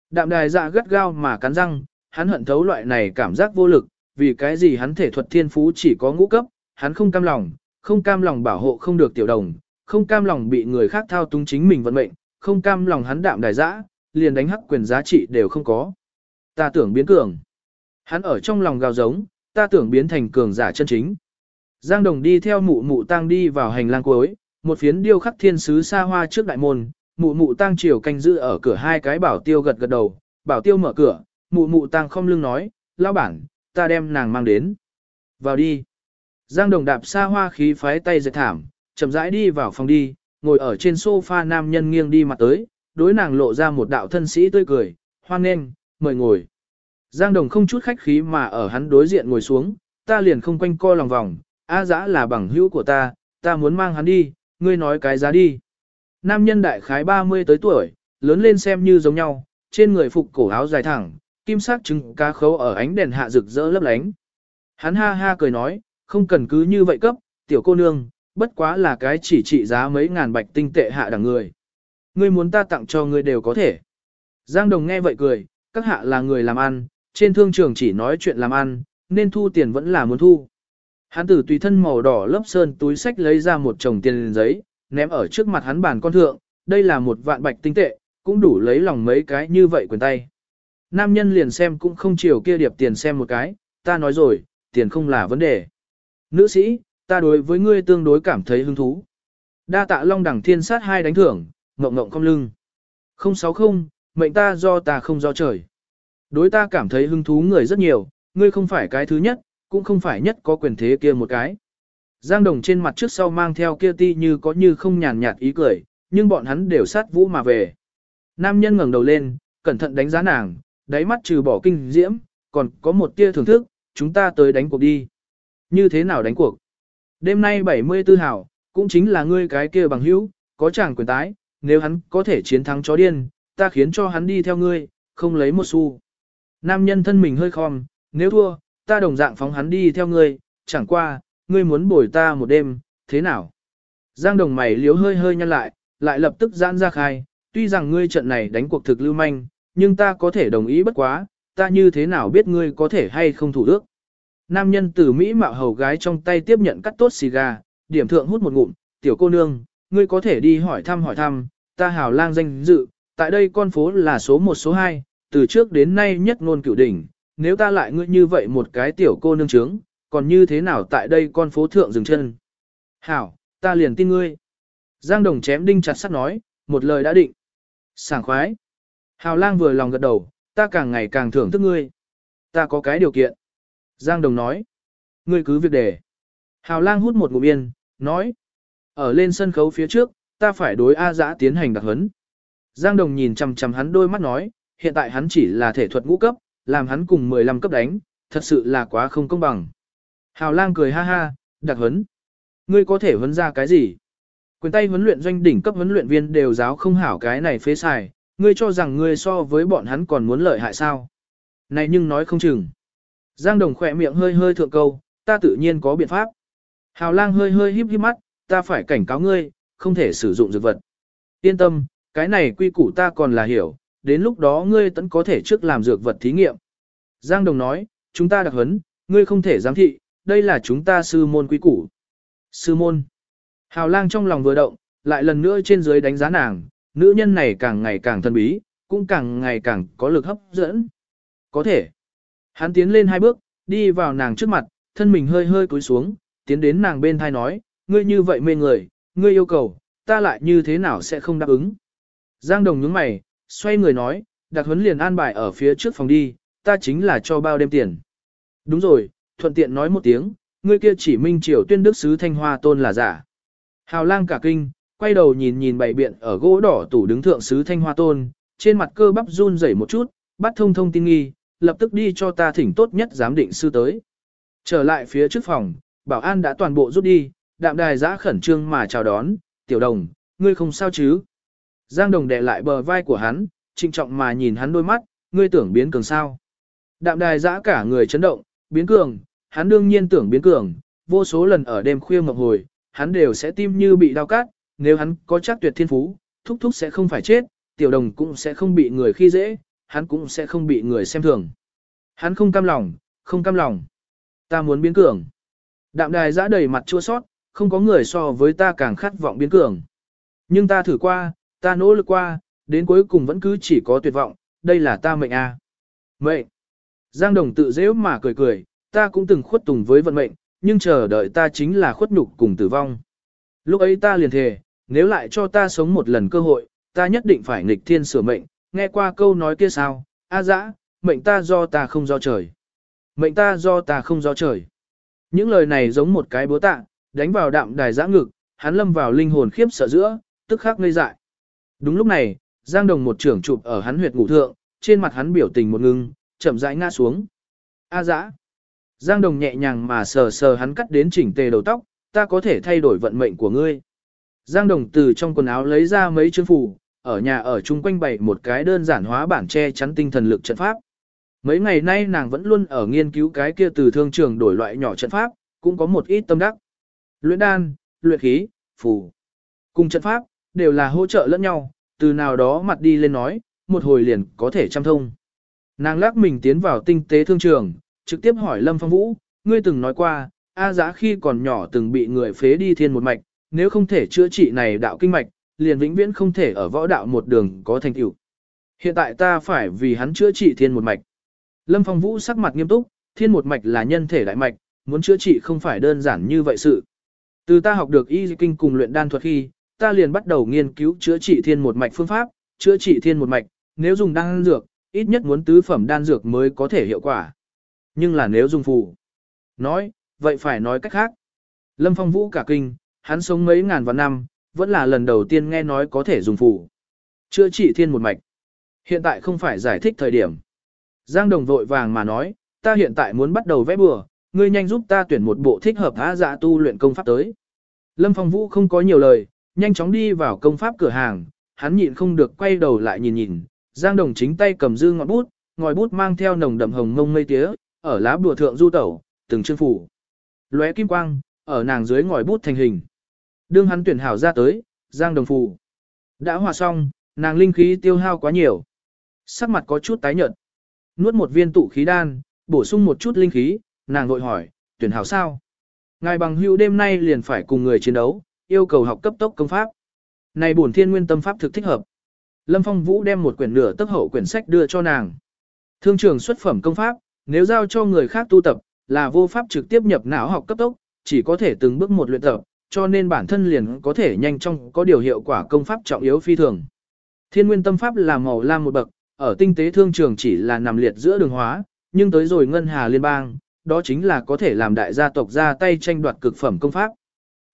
Đạm đài dạ gắt gao mà cắn răng, hắn hận thấu loại này cảm giác vô lực, vì cái gì hắn thể thuật thiên phú chỉ có ngũ cấp, hắn không cam lòng, không cam lòng bảo hộ không được tiểu đồng, không cam lòng bị người khác thao túng chính mình vận mệnh, không cam lòng hắn đạm đài dã, liền đánh hắc quyền giá trị đều không có. Ta tưởng biến cường. Hắn ở trong lòng gào giống, ta tưởng biến thành cường giả chân chính. Giang Đồng đi theo mụ mụ tang đi vào hành lang cuối, một phiến điêu khắc thiên sứ xa hoa trước đại môn, mụ mụ tang chiều canh giữ ở cửa hai cái bảo tiêu gật gật đầu, bảo tiêu mở cửa, mụ mụ tang không lưng nói, lão bản, ta đem nàng mang đến. Vào đi. Giang Đồng đạp xa hoa khí phái tay dệt thảm, chậm rãi đi vào phòng đi, ngồi ở trên sofa nam nhân nghiêng đi mặt tới, đối nàng lộ ra một đạo thân sĩ tươi cười, hoan nghênh, mời ngồi. Giang Đồng không chút khách khí mà ở hắn đối diện ngồi xuống, ta liền không quanh co lòng vòng, A dã là bằng hữu của ta, ta muốn mang hắn đi, ngươi nói cái giá đi. Nam nhân đại khái 30 tới tuổi, lớn lên xem như giống nhau, trên người phục cổ áo dài thẳng, kim sắc trứng cá khấu ở ánh đèn hạ rực rỡ lấp lánh. Hắn ha ha cười nói, không cần cứ như vậy cấp, tiểu cô nương, bất quá là cái chỉ trị giá mấy ngàn bạch tinh tệ hạ đẳng người. Ngươi muốn ta tặng cho ngươi đều có thể. Giang Đồng nghe vậy cười, các hạ là người làm ăn, trên thương trường chỉ nói chuyện làm ăn, nên thu tiền vẫn là muốn thu. Hắn tử tùy thân màu đỏ lớp sơn túi sách lấy ra một chồng tiền giấy, ném ở trước mặt hắn bàn con thượng, đây là một vạn bạch tinh tệ, cũng đủ lấy lòng mấy cái như vậy quyền tay. Nam nhân liền xem cũng không chiều kia điệp tiền xem một cái, ta nói rồi, tiền không là vấn đề. Nữ sĩ, ta đối với ngươi tương đối cảm thấy hứng thú. Đa tạ long đẳng thiên sát hai đánh thưởng, ngộng ngộng không lưng. 060, mệnh ta do ta không do trời. Đối ta cảm thấy hứng thú người rất nhiều, ngươi không phải cái thứ nhất, cũng không phải nhất có quyền thế kia một cái. Giang Đồng trên mặt trước sau mang theo kia ti như có như không nhàn nhạt ý cười, nhưng bọn hắn đều sát vũ mà về. Nam nhân ngẩng đầu lên, cẩn thận đánh giá nàng, đáy mắt trừ bỏ kinh diễm, còn có một tia thưởng thức, chúng ta tới đánh cuộc đi. Như thế nào đánh cuộc? Đêm nay 74 hảo, cũng chính là ngươi cái kia bằng hữu, có chàng quyền tái, nếu hắn có thể chiến thắng chó điên, ta khiến cho hắn đi theo ngươi, không lấy một xu. Nam nhân thân mình hơi khom, nếu thua, ta đồng dạng phóng hắn đi theo ngươi, chẳng qua, ngươi muốn bồi ta một đêm, thế nào? Giang đồng mày liếu hơi hơi nhăn lại, lại lập tức giãn ra khai, tuy rằng ngươi trận này đánh cuộc thực lưu manh, nhưng ta có thể đồng ý bất quá, ta như thế nào biết ngươi có thể hay không thủ ước. Nam nhân từ Mỹ mạo hầu gái trong tay tiếp nhận cắt tốt xì gà, điểm thượng hút một ngụm, tiểu cô nương, ngươi có thể đi hỏi thăm hỏi thăm, ta hào lang danh dự, tại đây con phố là số 1 số 2, từ trước đến nay nhất ngôn cửu đỉnh, nếu ta lại ngươi như vậy một cái tiểu cô nương trướng, còn như thế nào tại đây con phố thượng dừng chân. Hảo, ta liền tin ngươi. Giang Đồng chém đinh chặt sắt nói, một lời đã định. Sảng khoái. Hào lang vừa lòng gật đầu, ta càng ngày càng thưởng thức ngươi. Ta có cái điều kiện. Giang Đồng nói. Ngươi cứ việc để. Hào lang hút một ngụm yên, nói. Ở lên sân khấu phía trước, ta phải đối A dã tiến hành đặc huấn. Giang Đồng nhìn chằm chằm hắn đôi mắt nói, hiện tại hắn chỉ là thể thuật ngũ cấp, làm hắn cùng 15 cấp đánh, thật sự là quá không công bằng. Hào lang cười ha ha, đặc huấn. Ngươi có thể huấn ra cái gì? Quyền tay huấn luyện doanh đỉnh cấp huấn luyện viên đều giáo không hảo cái này phế xài, ngươi cho rằng ngươi so với bọn hắn còn muốn lợi hại sao? Này nhưng nói không chừng. Giang Đồng khỏe miệng hơi hơi thượng câu, ta tự nhiên có biện pháp. Hào lang hơi hơi híp híp mắt, ta phải cảnh cáo ngươi, không thể sử dụng dược vật. Yên tâm, cái này quy củ ta còn là hiểu, đến lúc đó ngươi tẫn có thể trước làm dược vật thí nghiệm. Giang Đồng nói, chúng ta đặc huấn, ngươi không thể giám thị, đây là chúng ta sư môn quy củ. Sư môn. Hào lang trong lòng vừa động, lại lần nữa trên dưới đánh giá nàng, nữ nhân này càng ngày càng thân bí, cũng càng ngày càng có lực hấp dẫn. Có thể. Hắn tiến lên hai bước, đi vào nàng trước mặt, thân mình hơi hơi cúi xuống, tiến đến nàng bên thai nói, ngươi như vậy mê người, ngươi yêu cầu, ta lại như thế nào sẽ không đáp ứng. Giang Đồng nhướng mày, xoay người nói, đặc huấn liền an bài ở phía trước phòng đi, ta chính là cho bao đêm tiền. Đúng rồi, thuận tiện nói một tiếng, ngươi kia chỉ minh triều tuyên đức sứ thanh hoa tôn là giả. Hào lang cả kinh, quay đầu nhìn nhìn bảy biện ở gỗ đỏ tủ đứng thượng sứ thanh hoa tôn, trên mặt cơ bắp run rẩy một chút, bắt thông thông tin nghi, lập tức đi cho ta thỉnh tốt nhất giám định sư tới. Trở lại phía trước phòng, bảo an đã toàn bộ rút đi, đạm đài giã khẩn trương mà chào đón, tiểu đồng, ngươi không sao chứ. Giang đồng đè lại bờ vai của hắn, trinh trọng mà nhìn hắn đôi mắt, ngươi tưởng biến cường sao. Đạm đài giã cả người chấn động, biến cường, hắn đương nhiên tưởng biến cường, vô số lần ở đêm khuya ngọc hồi, hắn đều sẽ tim như bị đau cát, nếu hắn có chắc tuyệt thiên phú, thúc thúc sẽ không phải chết, tiểu đồng cũng sẽ không bị người khi dễ, hắn cũng sẽ không bị người xem thường. Hắn không cam lòng, không cam lòng. Ta muốn biến cường. Đạm đài giã đầy mặt chua sót, không có người so với ta càng khát vọng biến cường. Nhưng ta thử qua, ta nỗ lực qua, đến cuối cùng vẫn cứ chỉ có tuyệt vọng, đây là ta mệnh a. À. Mệnh. Giang Đồng tự dễ mà cười cười, ta cũng từng khuất tùng với vận mệnh, nhưng chờ đợi ta chính là khuất nhục cùng tử vong. Lúc ấy ta liền thề, nếu lại cho ta sống một lần cơ hội, ta nhất định phải nghịch thiên sửa mệnh, nghe qua câu nói kia sao, a dã, mệnh ta do ta không do trời. Mệnh ta do ta không do trời. Những lời này giống một cái búa tạ, đánh vào đạm đài giã ngực, hắn lâm vào linh hồn khiếp sợ giữa, tức khắc ngây dại. Đúng lúc này, Giang Đồng một trưởng chụp ở hắn huyệt ngủ thượng, trên mặt hắn biểu tình một ngưng, chậm rãi ngã xuống. A dã. Giang Đồng nhẹ nhàng mà sờ sờ hắn cắt đến chỉnh tề đầu tóc, ta có thể thay đổi vận mệnh của ngươi. Giang Đồng từ trong quần áo lấy ra mấy chương phủ, ở nhà ở chung quanh bày một cái đơn giản hóa bản che chắn tinh thần lực trận pháp. Mấy ngày nay nàng vẫn luôn ở nghiên cứu cái kia từ thương trường đổi loại nhỏ trận pháp, cũng có một ít tâm đắc. Luyện đan, luyện khí, phù, cùng trận pháp, đều là hỗ trợ lẫn nhau, từ nào đó mặt đi lên nói, một hồi liền có thể chăm thông. Nàng lắc mình tiến vào tinh tế thương trường, trực tiếp hỏi Lâm Phong Vũ, ngươi từng nói qua, A giá khi còn nhỏ từng bị người phế đi thiên một mạch, nếu không thể chữa trị này đạo kinh mạch, liền vĩnh viễn không thể ở võ đạo một đường có thành tựu. Hiện tại ta phải vì hắn chữa trị thiên một mạch. Lâm Phong Vũ sắc mặt nghiêm túc, thiên một mạch là nhân thể đại mạch, muốn chữa trị không phải đơn giản như vậy sự. Từ ta học được y kinh cùng luyện đan thuật khi, ta liền bắt đầu nghiên cứu chữa trị thiên một mạch phương pháp, chữa trị thiên một mạch, nếu dùng đan dược, ít nhất muốn tứ phẩm đan dược mới có thể hiệu quả. Nhưng là nếu dùng phù. Nói, vậy phải nói cách khác. Lâm Phong Vũ cả kinh, hắn sống mấy ngàn vạn năm, vẫn là lần đầu tiên nghe nói có thể dùng phù. Chữa trị thiên một mạch. Hiện tại không phải giải thích thời điểm. Giang Đồng vội vàng mà nói, ta hiện tại muốn bắt đầu vẽ bừa, ngươi nhanh giúp ta tuyển một bộ thích hợp há dạ tu luyện công pháp tới. Lâm Phong Vũ không có nhiều lời, nhanh chóng đi vào công pháp cửa hàng, hắn nhịn không được quay đầu lại nhìn nhìn, Giang Đồng chính tay cầm dư ngọn bút, ngòi bút mang theo nồng đậm hồng ngông mây tía, ở lá bùa thượng du tẩu, từng chương phủ. Lóe kim quang, ở nàng dưới ngòi bút thành hình. Đương hắn tuyển hảo ra tới, Giang Đồng phủ. Đã hòa xong, nàng linh khí tiêu hao quá nhiều. Sắc mặt có chút tái nhợt. Nuốt một viên tụ khí đan, bổ sung một chút linh khí, nàng vội hỏi, tuyển hảo sao? Ngài bằng hữu đêm nay liền phải cùng người chiến đấu, yêu cầu học cấp tốc công pháp. Này bổn thiên nguyên tâm pháp thực thích hợp. Lâm Phong Vũ đem một quyển nửa tấp hậu quyển sách đưa cho nàng. Thương trường xuất phẩm công pháp, nếu giao cho người khác tu tập, là vô pháp trực tiếp nhập não học cấp tốc, chỉ có thể từng bước một luyện tập, cho nên bản thân liền có thể nhanh chóng có điều hiệu quả công pháp trọng yếu phi thường. Thiên nguyên tâm pháp là màu lam một bậc, ở tinh tế thương trường chỉ là nằm liệt giữa đường hóa, nhưng tới rồi ngân hà liên bang, đó chính là có thể làm đại gia tộc ra tay tranh đoạt cực phẩm công pháp.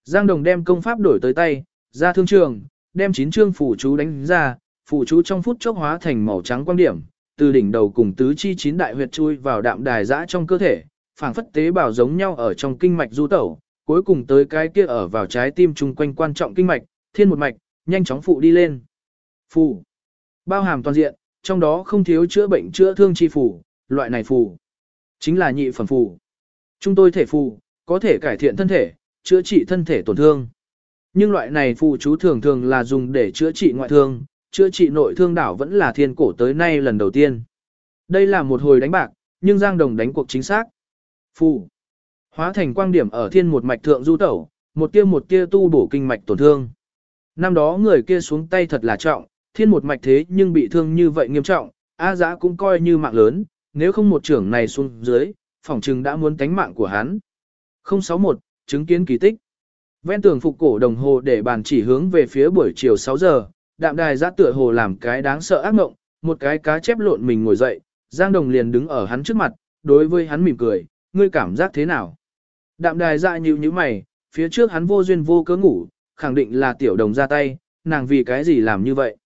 Giang Đồng đem công pháp đổi tới tay, ra thương trường, đem chín chương phủ chú đánh ra, phủ chú trong phút chốc hóa thành màu trắng quang điểm, từ đỉnh đầu cùng tứ chi chín đại huyệt chui vào đạm đài dã trong cơ thể, phảng phất tế bào giống nhau ở trong kinh mạch du tẩu, cuối cùng tới cái kia ở vào trái tim chung quanh quan trọng kinh mạch, thiên một mạch, nhanh chóng phụ đi lên. Phù. Bao hàm toàn diện, trong đó không thiếu chữa bệnh chữa thương chi phù, loại này phù chính là nhị phẩm phù. Chúng tôi thể phù, có thể cải thiện thân thể, chữa trị thân thể tổn thương. Nhưng loại này phù chú thường thường là dùng để chữa trị ngoại thương, chữa trị nội thương đảo vẫn là thiên cổ tới nay lần đầu tiên. Đây là một hồi đánh bạc, nhưng Giang Đồng đánh cuộc chính xác. Phù. Hóa thành quang điểm ở thiên một mạch thượng du tẩu, một tia một tia tu bổ kinh mạch tổn thương. Năm đó người kia xuống tay thật là trọng, thiên một mạch thế nhưng bị thương như vậy nghiêm trọng, A giã cũng coi như mạng lớn, nếu không một trưởng này xuống dưới, phỏng chừng đã muốn tánh mạng của hắn. 061, chứng kiến kỳ tích. Ven tường phục cổ đồng hồ để bàn chỉ hướng về phía buổi chiều 6 giờ, đạm đài giã tựa hồ làm cái đáng sợ ác mộng, một cái cá chép lộn mình ngồi dậy, Giang Đồng liền đứng ở hắn trước mặt, đối với hắn mỉm cười, ngươi cảm giác thế nào? Đạm đài dạ nhíu nhíu mày, phía trước hắn vô duyên vô cớ ngủ, khẳng định là tiểu đồng ra tay, nàng vì cái gì làm như vậy?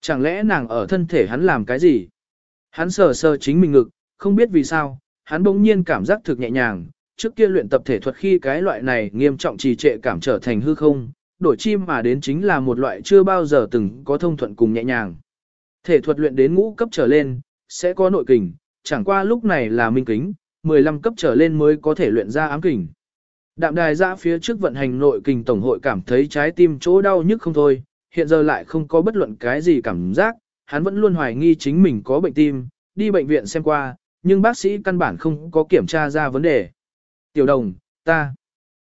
Chẳng lẽ nàng ở thân thể hắn làm cái gì? Hắn sờ sờ chính mình ngực, không biết vì sao, hắn bỗng nhiên cảm giác thực nhẹ nhàng, trước kia luyện tập thể thuật khi cái loại này nghiêm trọng trì trệ cảm trở thành hư không, đổi chim mà đến chính là một loại chưa bao giờ từng có thông thuận cùng nhẹ nhàng. Thể thuật luyện đến ngũ cấp trở lên, sẽ có nội kình, chẳng qua lúc này là minh kính, 15 cấp trở lên mới có thể luyện ra ám kình. Đạm đài ra phía trước vận hành nội kình tổng hội cảm thấy trái tim chỗ đau nhức không thôi, hiện giờ lại không có bất luận cái gì cảm giác, hắn vẫn luôn hoài nghi chính mình có bệnh tim, đi bệnh viện xem qua, nhưng bác sĩ căn bản không có kiểm tra ra vấn đề. Tiểu đồng, ta,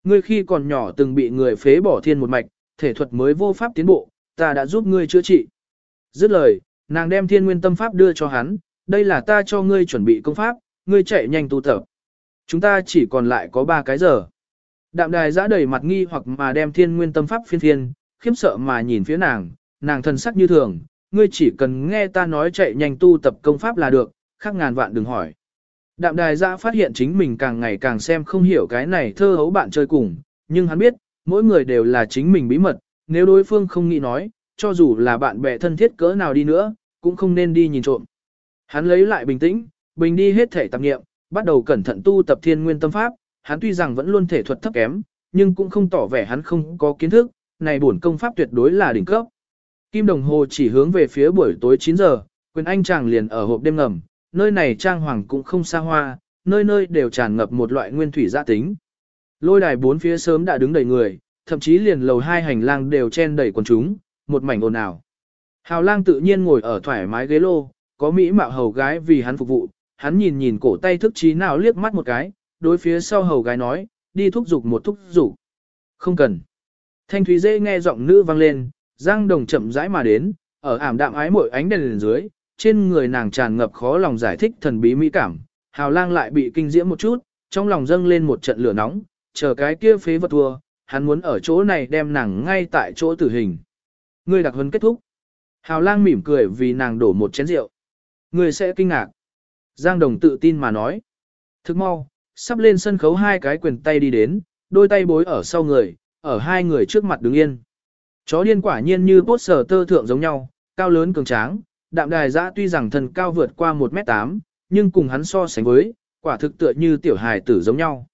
ngươi khi còn nhỏ từng bị người phế bỏ thiên một mạch, thể thuật mới vô pháp tiến bộ, ta đã giúp ngươi chữa trị. Dứt lời, nàng đem thiên nguyên tâm pháp đưa cho hắn, đây là ta cho ngươi chuẩn bị công pháp, ngươi chạy nhanh tu tập. Chúng ta chỉ còn lại có 3 cái giờ. Đạm đài giã đầy mặt nghi hoặc mà đem thiên nguyên tâm pháp phiên thiên, khiếm sợ mà nhìn phía nàng, nàng thần sắc như thường, ngươi chỉ cần nghe ta nói chạy nhanh tu tập công pháp là được, khác ngàn vạn đừng hỏi. Đạm đài giã phát hiện chính mình càng ngày càng xem không hiểu cái này thơ hấu bạn chơi cùng, nhưng hắn biết, mỗi người đều là chính mình bí mật, nếu đối phương không nghĩ nói, cho dù là bạn bè thân thiết cỡ nào đi nữa, cũng không nên đi nhìn trộm. Hắn lấy lại bình tĩnh, bình đi hết thể tạp nghiệm, bắt đầu cẩn thận tu tập thiên nguyên tâm pháp, hắn tuy rằng vẫn luôn thể thuật thấp kém, nhưng cũng không tỏ vẻ hắn không có kiến thức, này bổn công pháp tuyệt đối là đỉnh cấp. Kim đồng hồ chỉ hướng về phía buổi tối 9 giờ, quyền anh chàng liền ở hộp đêm ngầm, nơi này trang hoàng cũng không xa hoa, nơi nơi đều tràn ngập một loại nguyên thủy gia tính. Lôi đài bốn phía sớm đã đứng đầy người, thậm chí liền lầu hai hành lang đều chen đầy quần chúng, một mảnh ồn ào. Hào lang tự nhiên ngồi ở thoải mái ghế lô, có mỹ mạo hầu gái vì hắn phục vụ, hắn nhìn nhìn cổ tay thức trí nào liếc mắt một cái, đối phía sau hầu gái nói, đi thúc giục một thúc giục. Không cần. Thanh thúy dễ nghe giọng nữ vang lên, Giang Đồng chậm rãi mà đến, ở ảm đạm ái muội ánh đèn lên dưới, trên người nàng tràn ngập khó lòng giải thích thần bí mỹ cảm. Hào lang lại bị kinh diễm một chút, trong lòng dâng lên một trận lửa nóng, chờ cái kia phế vật thua, hắn muốn ở chỗ này đem nàng ngay tại chỗ tử hình. Ngươi đặc huấn kết thúc. Hào lang mỉm cười vì nàng đổ một chén rượu. Ngươi sẽ kinh ngạc. Giang Đồng tự tin mà nói. Thức mau, sắp lên sân khấu hai cái quyền tay đi đến, đôi tay bối ở sau người, ở hai người trước mặt đứng yên. Chó điên quả nhiên như bốt sở tơ thượng giống nhau, cao lớn cường tráng, đạm đài giã tuy rằng thân cao vượt qua 1m8, nhưng cùng hắn so sánh với, quả thực tựa như tiểu hài tử giống nhau.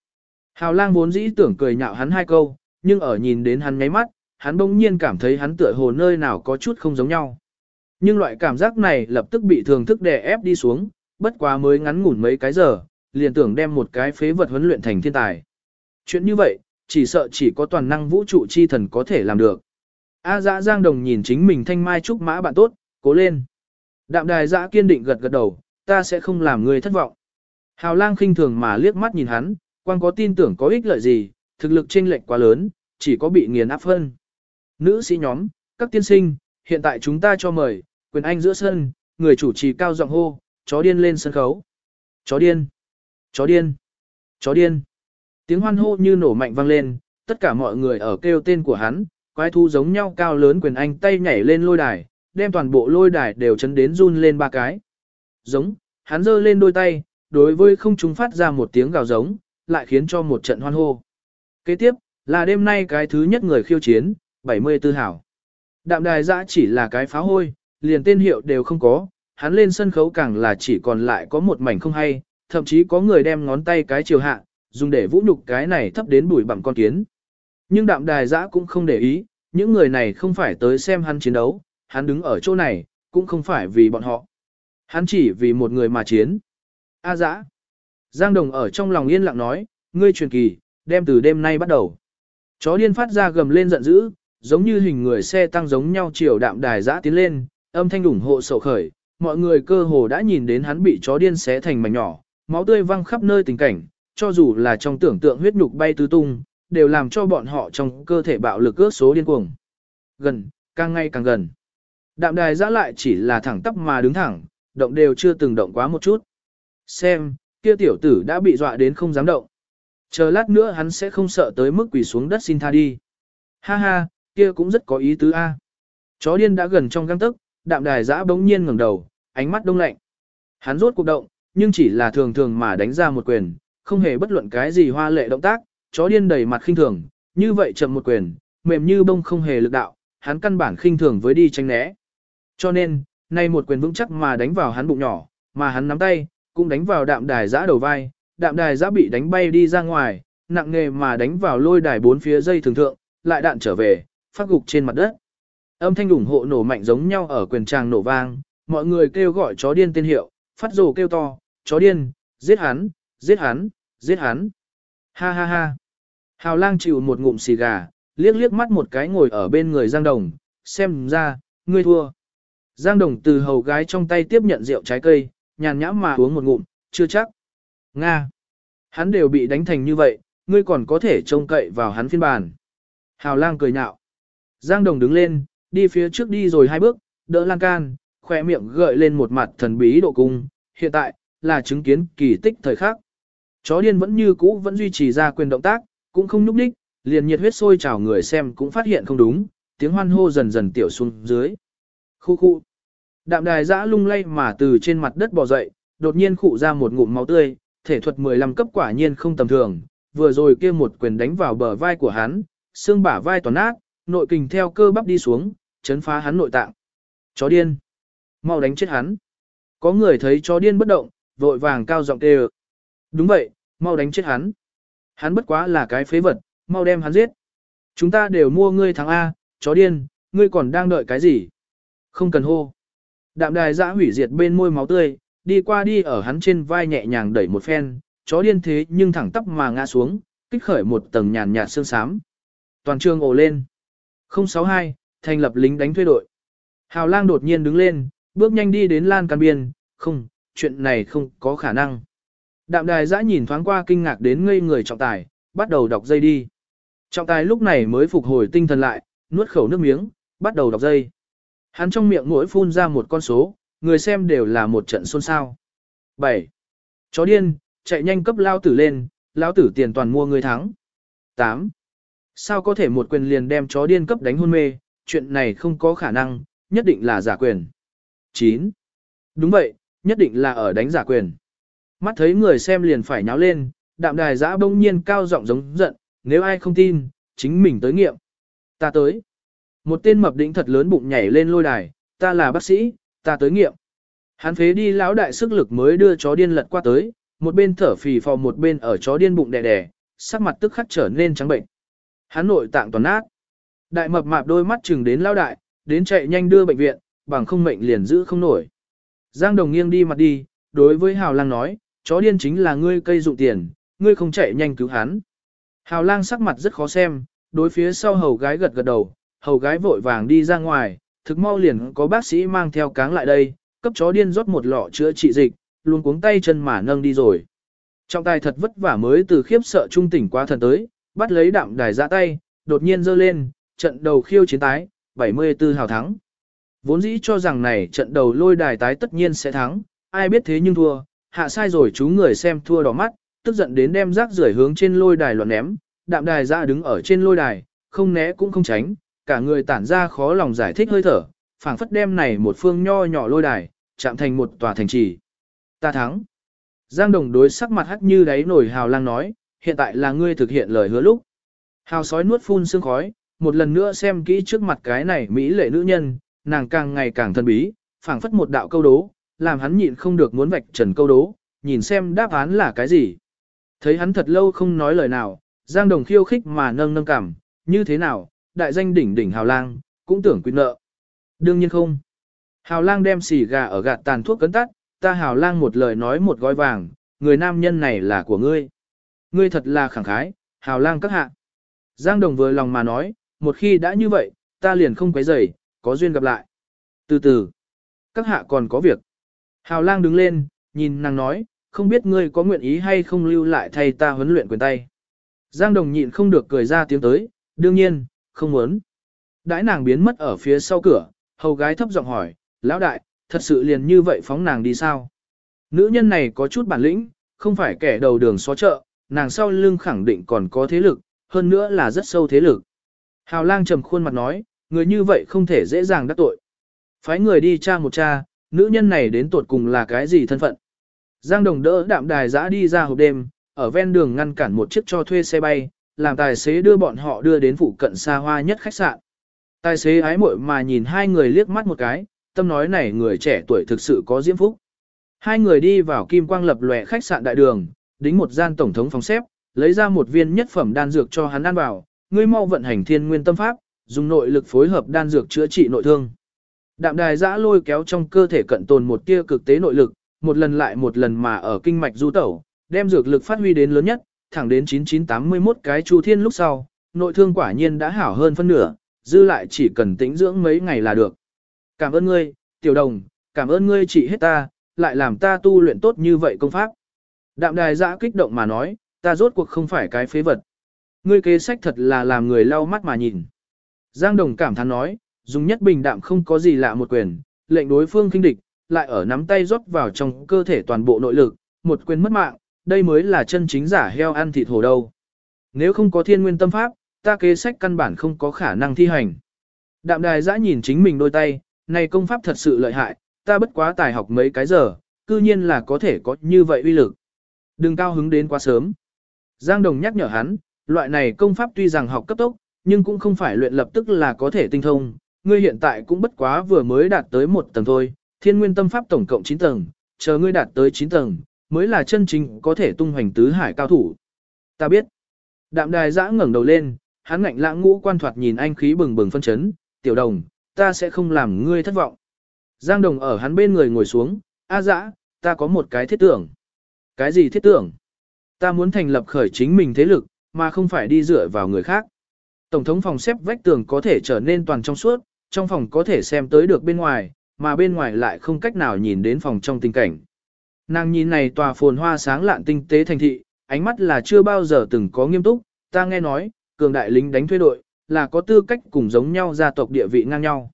Hào lang vốn dĩ tưởng cười nhạo hắn hai câu, nhưng ở nhìn đến hắn ngáy mắt, hắn bỗng nhiên cảm thấy hắn tựa hồ nơi nào có chút không giống nhau. Nhưng loại cảm giác này lập tức bị thường thức đè ép đi xuống, bất quá mới ngắn ngủn mấy cái giờ, liền tưởng đem một cái phế vật huấn luyện thành thiên tài. Chuyện như vậy, chỉ sợ chỉ có toàn năng vũ trụ chi thần có thể làm được. A dã giang đồng nhìn chính mình thanh mai trúc mã bạn tốt, cố lên. Đạm đài dã kiên định gật gật đầu, ta sẽ không làm người thất vọng. Hào lang khinh thường mà liếc mắt nhìn hắn, quan có tin tưởng có ích lợi gì, thực lực chênh lệch quá lớn, chỉ có bị nghiền áp hơn Nữ sĩ nhóm, các tiên sinh, hiện tại chúng ta cho mời, quyền anh giữa sân, người chủ trì cao giọng hô, chó điên lên sân khấu. Chó điên, chó điên, chó điên. Tiếng hoan hô như nổ mạnh vang lên, tất cả mọi người ở kêu tên của hắn, quái thu giống nhau cao lớn quyền anh tay nhảy lên lôi đài, đem toàn bộ lôi đài đều chấn đến run lên ba cái. Giống, hắn giơ lên đôi tay, đối với không trung phát ra một tiếng gào giống, lại khiến cho một trận hoan hô. Kế tiếp, là đêm nay cái thứ nhất người khiêu chiến, 74 hảo. Đạm đài dã chỉ là cái phá hôi, liền tên hiệu đều không có, hắn lên sân khấu càng là chỉ còn lại có một mảnh không hay, thậm chí có người đem ngón tay cái chiều hạ, dùng để vũ nhục cái này thấp đến bụi bằng con kiến. Nhưng đạm đài dã cũng không để ý, những người này không phải tới xem hắn chiến đấu, hắn đứng ở chỗ này, cũng không phải vì bọn họ. Hắn chỉ vì một người mà chiến. A dã. Giang Đồng ở trong lòng yên lặng nói, ngươi truyền kỳ, đem từ đêm nay bắt đầu. Chó điên phát ra gầm lên giận dữ, giống như hình người xe tăng giống nhau chiều đạm đài dã tiến lên, âm thanh ủng hộ sầu khởi, mọi người cơ hồ đã nhìn đến hắn bị chó điên xé thành mảnh nhỏ, máu tươi văng khắp nơi tình cảnh, cho dù là trong tưởng tượng huyết nhục bay tứ tung, đều làm cho bọn họ trong cơ thể bạo lực ước số điên cuồng. Gần, càng ngày càng gần. Đạm đài giã lại chỉ là thẳng tắp mà đứng thẳng, động đều chưa từng động quá một chút. Xem, kia tiểu tử đã bị dọa đến không dám động. Chờ lát nữa hắn sẽ không sợ tới mức quỳ xuống đất xin tha đi. Ha ha, kia cũng rất có ý tứ a. Chó điên đã gần trong găng tức, đạm đài giã bỗng nhiên ngẩng đầu, ánh mắt đông lạnh. Hắn rốt cuộc động, nhưng chỉ là thường thường mà đánh ra một quyền, không hề bất luận cái gì hoa lệ động tác, chó điên đầy mặt khinh thường, như vậy chậm một quyền, mềm như bông không hề lực đạo, hắn căn bản khinh thường với đi tránh né. Cho nên, nay một quyền vững chắc mà đánh vào hắn bụng nhỏ, mà hắn nắm tay, cũng đánh vào đạm đài giã đầu vai, đạm đài giã bị đánh bay đi ra ngoài, nặng nghề mà đánh vào lôi đài bốn phía dây thường thượng, lại đạn trở về, phát gục trên mặt đất. Âm thanh ủng hộ nổ mạnh giống nhau ở quyền tràng nổ vang, mọi người kêu gọi chó điên tên hiệu, phát rồ kêu to, chó điên, giết hắn, giết hắn, giết hắn. Ha ha ha. Hào lang chịu một ngụm xì gà, liếc liếc mắt một cái ngồi ở bên người Giang Đồng, xem ra, ngươi thua. Giang Đồng từ hầu gái trong tay tiếp nhận rượu trái cây, nhàn nhãm mà uống một ngụm, chưa chắc. Nga. Hắn đều bị đánh thành như vậy, ngươi còn có thể trông cậy vào hắn phiên bản. Hào lang cười nhạo. Giang Đồng đứng lên, đi phía trước đi rồi hai bước, đỡ lan can, khỏe miệng gợi lên một mặt thần bí độ cung. Hiện tại, là chứng kiến kỳ tích thời khắc. Chó điên vẫn như cũ vẫn duy trì ra quyền động tác, cũng không nhúc đích, liền nhiệt huyết sôi trào người xem cũng phát hiện không đúng, tiếng hoan hô dần dần tiểu xuống dưới. Khu khu. Đạm đài giã lung lay mà từ trên mặt đất bò dậy, đột nhiên khụ ra một ngụm máu tươi, thể thuật 15 cấp quả nhiên không tầm thường, vừa rồi kia một quyền đánh vào bờ vai của hắn, xương bả vai toàn nát, nội kình theo cơ bắp đi xuống, chấn phá hắn nội tạng. Chó điên. Mau đánh chết hắn. Có người thấy chó điên bất động, vội vàng cao giọng kêu. Đúng vậy, mau đánh chết hắn. Hắn bất quá là cái phế vật, mau đem hắn giết. Chúng ta đều mua ngươi thắng A, chó điên, ngươi còn đang đợi cái gì? Không cần hô. Đạm đài giã hủy diệt bên môi máu tươi, đi qua đi ở hắn trên vai nhẹ nhàng đẩy một phen, chó điên thế nhưng thẳng tắp mà ngã xuống, kích khởi một tầng nhàn nhạt sương sám. Toàn trường ồ lên. 062, thành lập lính đánh thuê đội. Hào lang đột nhiên đứng lên, bước nhanh đi đến lan can biên, không, chuyện này không có khả năng. Đạm đài giã nhìn thoáng qua kinh ngạc đến ngây người trọng tài, bắt đầu đọc dây đi. Trọng tài lúc này mới phục hồi tinh thần lại, nuốt khẩu nước miếng, bắt đầu đọc dây. Hắn trong miệng mỗi phun ra một con số, người xem đều là một trận xôn xao. 7. Chó điên, chạy nhanh cấp lao tử lên, lao tử tiền toàn mua người thắng. 8. Sao có thể một quyền liền đem chó điên cấp đánh hôn mê, chuyện này không có khả năng, nhất định là giả quyền. 9. Đúng vậy, nhất định là ở đánh giả quyền. Mắt thấy người xem liền phải nháo lên, đạm đài giã bỗng nhiên cao giọng giống giận, nếu ai không tin, chính mình tới nghiệm. Ta tới. Một tên mập đỉnh thật lớn bụng nhảy lên lôi đài, ta là bác sĩ, ta tới nghiệm. Hắn phế đi lão đại sức lực mới đưa chó điên lật qua tới, một bên thở phì phò một bên ở chó điên bụng đè đè, sắc mặt tức khắc trở nên trắng bệnh. Hắn nội tạng toàn nát. Đại mập mạp đôi mắt chừng đến lao đại, đến chạy nhanh đưa bệnh viện, bằng không mệnh liền giữ không nổi. Giang Đồng nghiêng đi mặt đi, đối với Hào Lang nói, chó điên chính là ngươi cây dụng tiền, ngươi không chạy nhanh cứu hắn. Hào Lang sắc mặt rất khó xem, đối phía sau hầu gái gật gật đầu, hầu gái vội vàng đi ra ngoài, thực mau liền có bác sĩ mang theo cáng lại đây, cấp chó điên rót một lọ chữa trị dịch, luôn cuống tay chân mà nâng đi rồi. Trọng tài thật vất vả mới từ khiếp sợ trung tỉnh qua thần tới, bắt lấy đạm đài ra tay, đột nhiên giơ lên, trận đầu khiêu chiến tái, 74 hào thắng. Vốn dĩ cho rằng này trận đầu lôi đài tái tất nhiên sẽ thắng, ai biết thế nhưng thua, hạ sai rồi chú người xem thua đỏ mắt, tức giận đến đem rác rưởi hướng trên lôi đài loạn ném, đạm đài ra đứng ở trên lôi đài, không né cũng không tránh, cả người tản ra khó lòng giải thích hơi thở, phảng phất đem này một phương nho nhỏ lôi đài, chạm thành một tòa thành trì. Ta thắng. Giang đồng đối sắc mặt hắt như đáy nổi hào lang nói, hiện tại là ngươi thực hiện lời hứa lúc. Hào sói nuốt phun sương khói, một lần nữa xem kỹ trước mặt cái này mỹ lệ nữ nhân, nàng càng ngày càng thân bí, phảng phất một đạo câu đố, làm hắn nhịn không được muốn vạch trần câu đố, nhìn xem đáp án là cái gì. Thấy hắn thật lâu không nói lời nào, Giang Đồng khiêu khích mà nâng nâng cảm, như thế nào, đại danh đỉnh đỉnh hào lang, cũng tưởng quyết nợ. Đương nhiên không. Hào lang đem xì gà ở gạt tàn thuốc cấn tắt, ta hào lang một lời nói một gói vàng, người nam nhân này là của ngươi. Ngươi thật là khẳng khái, hào lang các hạ. Giang Đồng vừa lòng mà nói, một khi đã như vậy, ta liền không quấy rầy, có duyên gặp lại. Từ từ, các hạ còn có việc. Hào lang đứng lên, nhìn nàng nói, không biết ngươi có nguyện ý hay không lưu lại thay ta huấn luyện quyền tay. Giang Đồng nhịn không được cười ra tiếng tới, đương nhiên, không muốn. Đãi nàng biến mất ở phía sau cửa, hầu gái thấp giọng hỏi, lão đại, thật sự liền như vậy phóng nàng đi sao? Nữ nhân này có chút bản lĩnh, không phải kẻ đầu đường xó chợ, nàng sau lưng khẳng định còn có thế lực, hơn nữa là rất sâu thế lực. Hào lang trầm khuôn mặt nói, người như vậy không thể dễ dàng đắc tội. Phái người đi tra một tra, nữ nhân này đến tuột cùng là cái gì thân phận. Giang đồng đỡ đạm đài giã đi ra hộp đêm, ở ven đường ngăn cản một chiếc cho thuê xe bay, làm tài xế đưa bọn họ đưa đến phụ cận xa hoa nhất khách sạn. Tài xế ái muội mà nhìn hai người liếc mắt một cái, tâm nói này người trẻ tuổi thực sự có diễm phúc. Hai người đi vào kim quang lập lòe khách sạn đại đường, đính một gian tổng thống phòng xếp, lấy ra một viên nhất phẩm đan dược cho hắn ăn vào, ngươi mau vận hành thiên nguyên tâm pháp, dùng nội lực phối hợp đan dược chữa trị nội thương. Đạm đài giã lôi kéo trong cơ thể cận tồn một tia cực tế nội lực, một lần lại một lần mà ở kinh mạch du tẩu, đem dược lực phát huy đến lớn nhất, thẳng đến 9981 cái chu thiên lúc sau, nội thương quả nhiên đã hảo hơn phân nửa, dư lại chỉ cần tĩnh dưỡng mấy ngày là được. Cảm ơn ngươi, tiểu đồng, cảm ơn ngươi trị hết ta, lại làm ta tu luyện tốt như vậy công pháp. Đạm đài giã kích động mà nói, ta rốt cuộc không phải cái phế vật. Ngươi kế sách thật là làm người lau mắt mà nhìn. Giang đồng cảm thán nói, dùng nhất bình đạm không có gì lạ một quyền, lệnh đối phương kinh địch, lại ở nắm tay rót vào trong cơ thể toàn bộ nội lực, một quyền mất mạng, đây mới là chân chính giả heo ăn thịt hổ đâu. Nếu không có thiên nguyên tâm pháp, ta kế sách căn bản không có khả năng thi hành. Đạm đài giã nhìn chính mình đôi tay, này công pháp thật sự lợi hại, ta bất quá tài học mấy cái giờ, cư nhiên là có thể có như vậy uy lực. Đừng cao hứng đến quá sớm. Giang Đồng nhắc nhở hắn, loại này công pháp tuy rằng học cấp tốc, nhưng cũng không phải luyện lập tức là có thể tinh thông. Ngươi hiện tại cũng bất quá vừa mới đạt tới một tầng thôi, thiên nguyên tâm pháp tổng cộng 9 tầng, chờ ngươi đạt tới 9 tầng, mới là chân chính có thể tung hoành tứ hải cao thủ. Ta biết. Đạm đài giã ngẩng đầu lên, hắn ngạnh lãng ngũ quan thoạt nhìn anh khí bừng bừng phân chấn, tiểu đồng, ta sẽ không làm ngươi thất vọng. Giang đồng ở hắn bên người ngồi xuống, a dã, ta có một cái thiết tưởng. Cái gì thiết tưởng? Ta muốn thành lập khởi chính mình thế lực, mà không phải đi dựa vào người khác. Tổng thống phòng xếp vách tường có thể trở nên toàn trong suốt, trong phòng có thể xem tới được bên ngoài, mà bên ngoài lại không cách nào nhìn đến phòng trong tình cảnh. Nàng nhìn này tòa phồn hoa sáng lạn tinh tế thành thị, ánh mắt là chưa bao giờ từng có nghiêm túc, ta nghe nói, cường đại lính đánh thuê đội, là có tư cách cùng giống nhau gia tộc địa vị ngang nhau.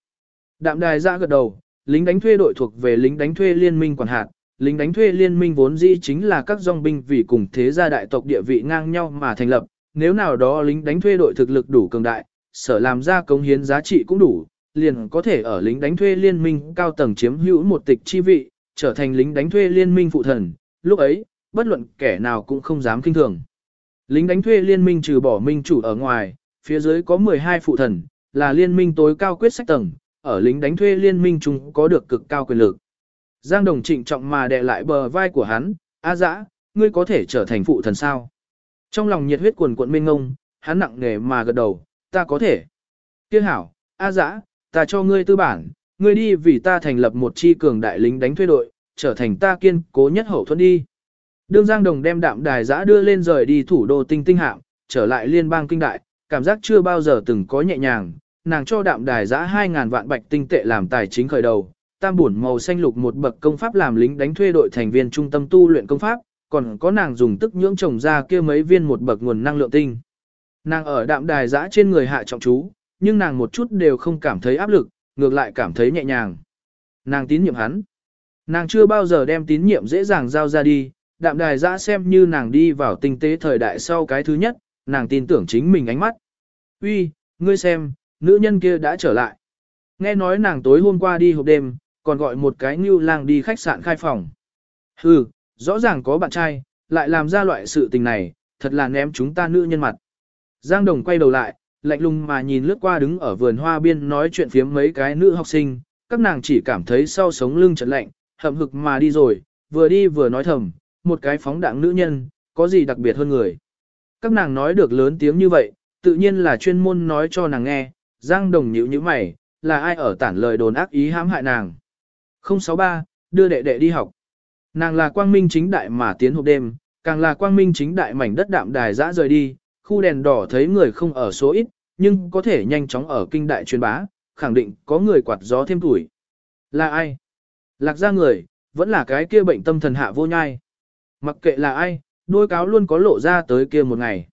Đạm đài ra gật đầu, lính đánh thuê đội thuộc về lính đánh thuê liên minh quản hạt, lính đánh thuê liên minh vốn dĩ chính là các dòng binh vì cùng thế gia đại tộc địa vị ngang nhau mà thành lập, nếu nào đó lính đánh thuê đội thực lực đủ cường đại, sở làm ra cống hiến giá trị cũng đủ, liền có thể ở lính đánh thuê liên minh cao tầng chiếm hữu một tịch chi vị, trở thành lính đánh thuê liên minh phụ thần, lúc ấy, bất luận kẻ nào cũng không dám kinh thường. Lính đánh thuê liên minh trừ bỏ minh chủ ở ngoài, phía dưới có 12 phụ thần, là liên minh tối cao quyết sách tầng, ở lính đánh thuê liên minh chúng có được cực cao quyền lực. Giang Đồng trịnh trọng mà đè lại bờ vai của hắn, A dã, ngươi có thể trở thành phụ thần sao? Trong lòng nhiệt huyết cuồn cuộn mênh ngông, hắn nặng nề mà gật đầu, ta có thể. Kia hảo, A dã, ta cho ngươi tư bản, ngươi đi vì ta thành lập một chi cường đại lính đánh thuê đội, trở thành ta kiên cố nhất hậu thuẫn đi. Đương Giang Đồng đem đạm đài giã đưa lên rời đi thủ đô tinh tinh hạm, trở lại liên bang kinh đại, cảm giác chưa bao giờ từng có nhẹ nhàng, nàng cho đạm đài giã 2.000 vạn bạch tinh tệ làm tài chính khởi đầu, tam bổn màu xanh lục một bậc công pháp làm lính đánh thuê đội thành viên trung tâm tu luyện công pháp, còn có nàng dùng tức nhưỡng trồng ra kia mấy viên một bậc nguồn năng lượng tinh. Nàng ở đạm đài giã trên người hạ trọng chú, nhưng nàng một chút đều không cảm thấy áp lực, ngược lại cảm thấy nhẹ nhàng. Nàng tín nhiệm hắn. Nàng chưa bao giờ đem tín nhiệm dễ dàng giao ra đi, đạm đài giã xem như nàng đi vào tinh tế thời đại sau cái thứ nhất, nàng tin tưởng chính mình ánh mắt. Uy, ngươi xem, nữ nhân kia đã trở lại. Nghe nói nàng tối hôm qua đi hộp đêm, còn gọi một cái như lang đi khách sạn khai phòng. Hừ, rõ ràng có bạn trai, lại làm ra loại sự tình này, thật là ném chúng ta nữ nhân mặt. Giang Đồng quay đầu lại, lạnh lùng mà nhìn lướt qua đứng ở vườn hoa biên nói chuyện phiếm mấy cái nữ học sinh, các nàng chỉ cảm thấy sau sống lưng chợt lạnh, hậm hực mà đi rồi, vừa đi vừa nói thầm, một cái phóng đạng nữ nhân, có gì đặc biệt hơn người. Các nàng nói được lớn tiếng như vậy, tự nhiên là chuyên môn nói cho nàng nghe, Giang Đồng nhíu như mày, là ai ở tản lời đồn ác ý hãm hại nàng. 063, đưa đệ đệ đi học. Nàng là quang minh chính đại mà tiến hộp đêm, càng là quang minh chính đại mảnh đất đạm đài dã rời đi, khu đèn đỏ thấy người không ở số ít, nhưng có thể nhanh chóng ở kinh đại truyền bá, khẳng định có người quạt gió thêm tuổi. Là ai? Lạc ra người, vẫn là cái kia bệnh tâm thần hạ vô nhai. Mặc kệ là ai, đôi cáo luôn có lộ ra tới kia một ngày.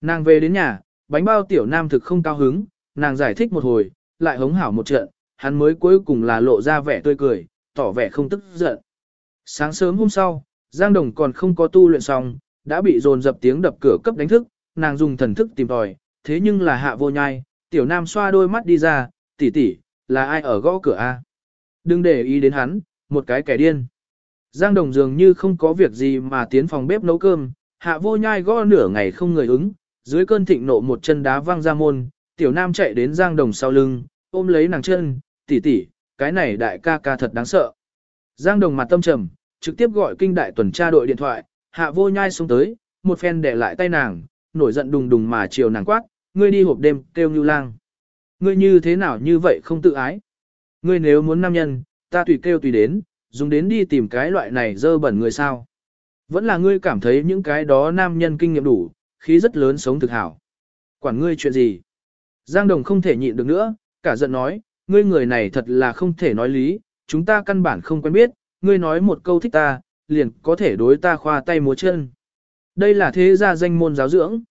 Nàng về đến nhà, bánh bao tiểu nam thực không cao hứng, nàng giải thích một hồi, lại hống hảo một trận, hắn mới cuối cùng là lộ ra vẻ tươi cười, tỏ vẻ không tức giận. Sáng sớm hôm sau, Giang Đồng còn không có tu luyện xong, đã bị dồn dập tiếng đập cửa cấp đánh thức, nàng dùng thần thức tìm tòi, thế nhưng là hạ vô nhai, tiểu nam xoa đôi mắt đi ra, tỷ tỷ, là ai ở gõ cửa a? Đừng để ý đến hắn, một cái kẻ điên. Giang Đồng dường như không có việc gì mà tiến phòng bếp nấu cơm, hạ vô nhai gõ nửa ngày không người ứng, dưới cơn thịnh nộ một chân đá văng ra môn, tiểu nam chạy đến Giang Đồng sau lưng, ôm lấy nàng chân, tỷ tỷ, cái này đại ca ca thật đáng sợ. Giang Đồng mặt tâm trầm, trực tiếp gọi kinh đại tuần tra đội điện thoại, hạ vô nhai xuống tới, một phen để lại tay nàng, nổi giận đùng đùng mà chiều nàng quát, ngươi đi hộp đêm, kêu như lang. Ngươi như thế nào như vậy không tự ái. Ngươi nếu muốn nam nhân, ta tùy kêu tùy đến, dùng đến đi tìm cái loại này dơ bẩn người sao. Vẫn là ngươi cảm thấy những cái đó nam nhân kinh nghiệm đủ, khí rất lớn sống thực hảo. Quản ngươi chuyện gì? Giang Đồng không thể nhịn được nữa, cả giận nói, ngươi người này thật là không thể nói lý, chúng ta căn bản không quen biết, ngươi nói một câu thích ta, liền có thể đối ta khoa tay múa chân. Đây là thế gia danh môn giáo dưỡng.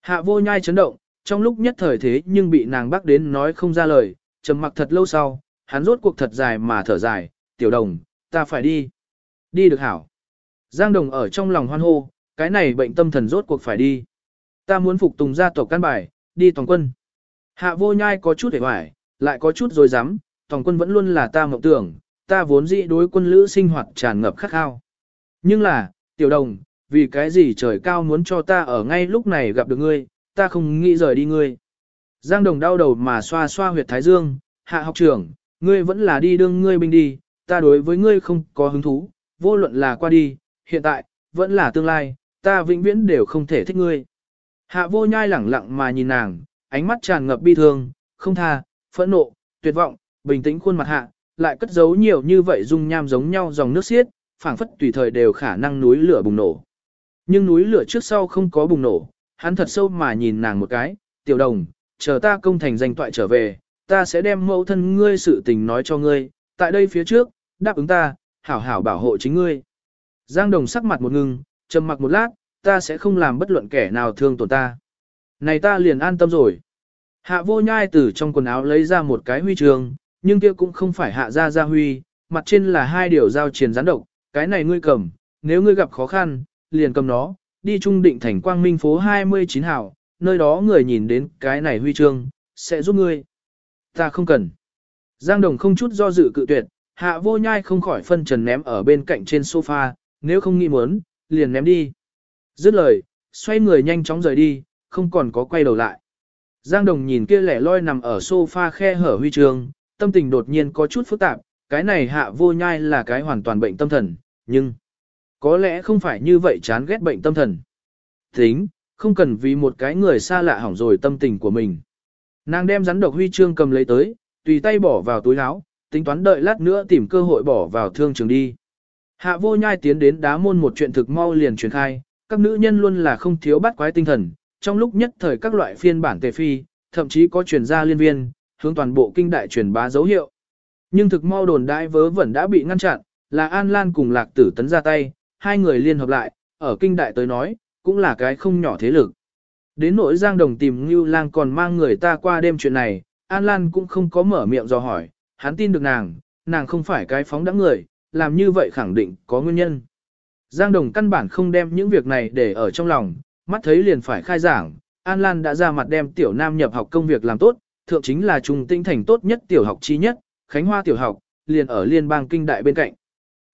Hạ vô nhai chấn động, trong lúc nhất thời thế nhưng bị nàng bác đến nói không ra lời, trầm mặc thật lâu sau, hắn rốt cuộc thật dài mà thở dài, tiểu đồng, ta phải đi. Đi được hảo. Giang đồng ở trong lòng hoan hô, cái này bệnh tâm thần rốt cuộc phải đi. Ta muốn phục tùng gia tộc căn bài, đi toàn quân. Hạ vô nhai có chút hề hoài, lại có chút rồi dám, toàn quân vẫn luôn là ta mộng tưởng, ta vốn dĩ đối quân lữ sinh hoạt tràn ngập khắc khao. Nhưng là, tiểu đồng, vì cái gì trời cao muốn cho ta ở ngay lúc này gặp được ngươi, ta không nghĩ rời đi ngươi. Giang đồng đau đầu mà xoa xoa huyệt thái dương, hạ học trưởng, ngươi vẫn là đi đương ngươi binh đi, ta đối với ngươi không có hứng thú, vô luận là qua đi, hiện tại, vẫn là tương lai, ta vĩnh viễn đều không thể thích ngươi. Hạ vô nhai lẳng lặng mà nhìn nàng, ánh mắt tràn ngập bi thương, không tha, phẫn nộ, tuyệt vọng, bình tĩnh khuôn mặt hạ, lại cất giấu nhiều như vậy dung nham giống nhau dòng nước xiết, phảng phất tùy thời đều khả năng núi lửa bùng nổ. Nhưng núi lửa trước sau không có bùng nổ, hắn thật sâu mà nhìn nàng một cái, tiểu đồng, chờ ta công thành danh toại trở về, ta sẽ đem mẫu thân ngươi sự tình nói cho ngươi, tại đây phía trước, đáp ứng ta, hảo hảo bảo hộ chính ngươi. Giang đồng sắc mặt một ngưng, trầm mặc một lát, ta sẽ không làm bất luận kẻ nào thương tổn ta. Này ta liền an tâm rồi. Hạ vô nhai từ trong quần áo lấy ra một cái huy trường, nhưng kia cũng không phải hạ ra gia huy, mặt trên là hai điều giao triển gián độc, cái này ngươi cầm, nếu ngươi gặp khó khăn, liền cầm nó, đi trung định thành quang minh phố 29 hảo, nơi đó người nhìn đến cái này huy chương, sẽ giúp ngươi. Ta không cần. Giang Đồng không chút do dự cự tuyệt, hạ vô nhai không khỏi phân trần ném ở bên cạnh trên sofa, nếu không nghĩ muốn, liền ném đi. Dứt lời, xoay người nhanh chóng rời đi, không còn có quay đầu lại. Giang Đồng nhìn kia lẻ loi nằm ở sofa khe hở huy chương, tâm tình đột nhiên có chút phức tạp, cái này hạ vô nhai là cái hoàn toàn bệnh tâm thần, nhưng có lẽ không phải như vậy chán ghét bệnh tâm thần. Tính, không cần vì một cái người xa lạ hỏng rồi tâm tình của mình. Nàng đem rắn độc huy chương cầm lấy tới, tùy tay bỏ vào túi áo, tính toán đợi lát nữa tìm cơ hội bỏ vào thương trường đi. Hạ vô nhai tiến đến đá môn một chuyện thực mau liền truyền khai, các nữ nhân luôn là không thiếu bắt quái tinh thần, trong lúc nhất thời các loại phiên bản tề phi, thậm chí có truyền gia liên viên, hướng toàn bộ kinh đại truyền bá dấu hiệu. Nhưng thực mau đồn đại vớ vẩn đã bị ngăn chặn, là An Lan cùng Lạc Tử Tấn ra tay, hai người liên hợp lại, ở kinh đại tới nói, cũng là cái không nhỏ thế lực. Đến nỗi Giang Đồng tìm Ngưu Lang còn mang người ta qua đêm chuyện này, An Lan cũng không có mở miệng do hỏi, hắn tin được nàng, nàng không phải cái phóng đãng người, làm như vậy khẳng định có nguyên nhân. Giang Đồng căn bản không đem những việc này để ở trong lòng, mắt thấy liền phải khai giảng, An Lan đã ra mặt đem tiểu nam nhập học công việc làm tốt, thượng chính là trung tinh thành tốt nhất tiểu học chi nhất, Khánh Hoa tiểu học, liền ở liên bang kinh đại bên cạnh.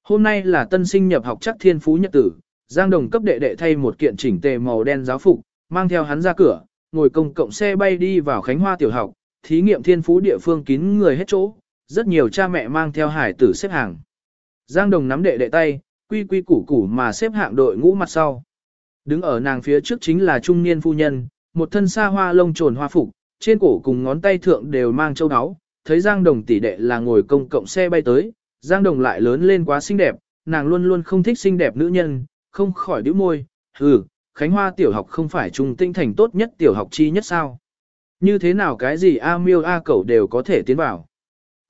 Hôm nay là tân sinh nhập học chắc thiên phú nhật tử, Giang Đồng cấp đệ đệ thay một kiện chỉnh tề màu đen giáo phục, mang theo hắn ra cửa, ngồi công cộng xe bay đi vào Khánh Hoa tiểu học, thí nghiệm thiên phú địa phương kín người hết chỗ, rất nhiều cha mẹ mang theo hải tử xếp hàng. Giang Đồng nắm đệ đệ tay, quy quy củ củ mà xếp hạng đội ngũ mặt sau. Đứng ở nàng phía trước chính là trung niên phu nhân, một thân xa hoa lông trồn hoa phục, trên cổ cùng ngón tay thượng đều mang châu áo, thấy Giang Đồng tỷ đệ là ngồi công cộng xe bay tới, Giang Đồng lại lớn lên quá xinh đẹp, nàng luôn luôn không thích xinh đẹp nữ nhân, không khỏi đứa môi, hừ, Khánh Hoa tiểu học không phải trung tinh thành tốt nhất tiểu học chi nhất sao. Như thế nào cái gì A miêu A cẩu đều có thể tiến vào.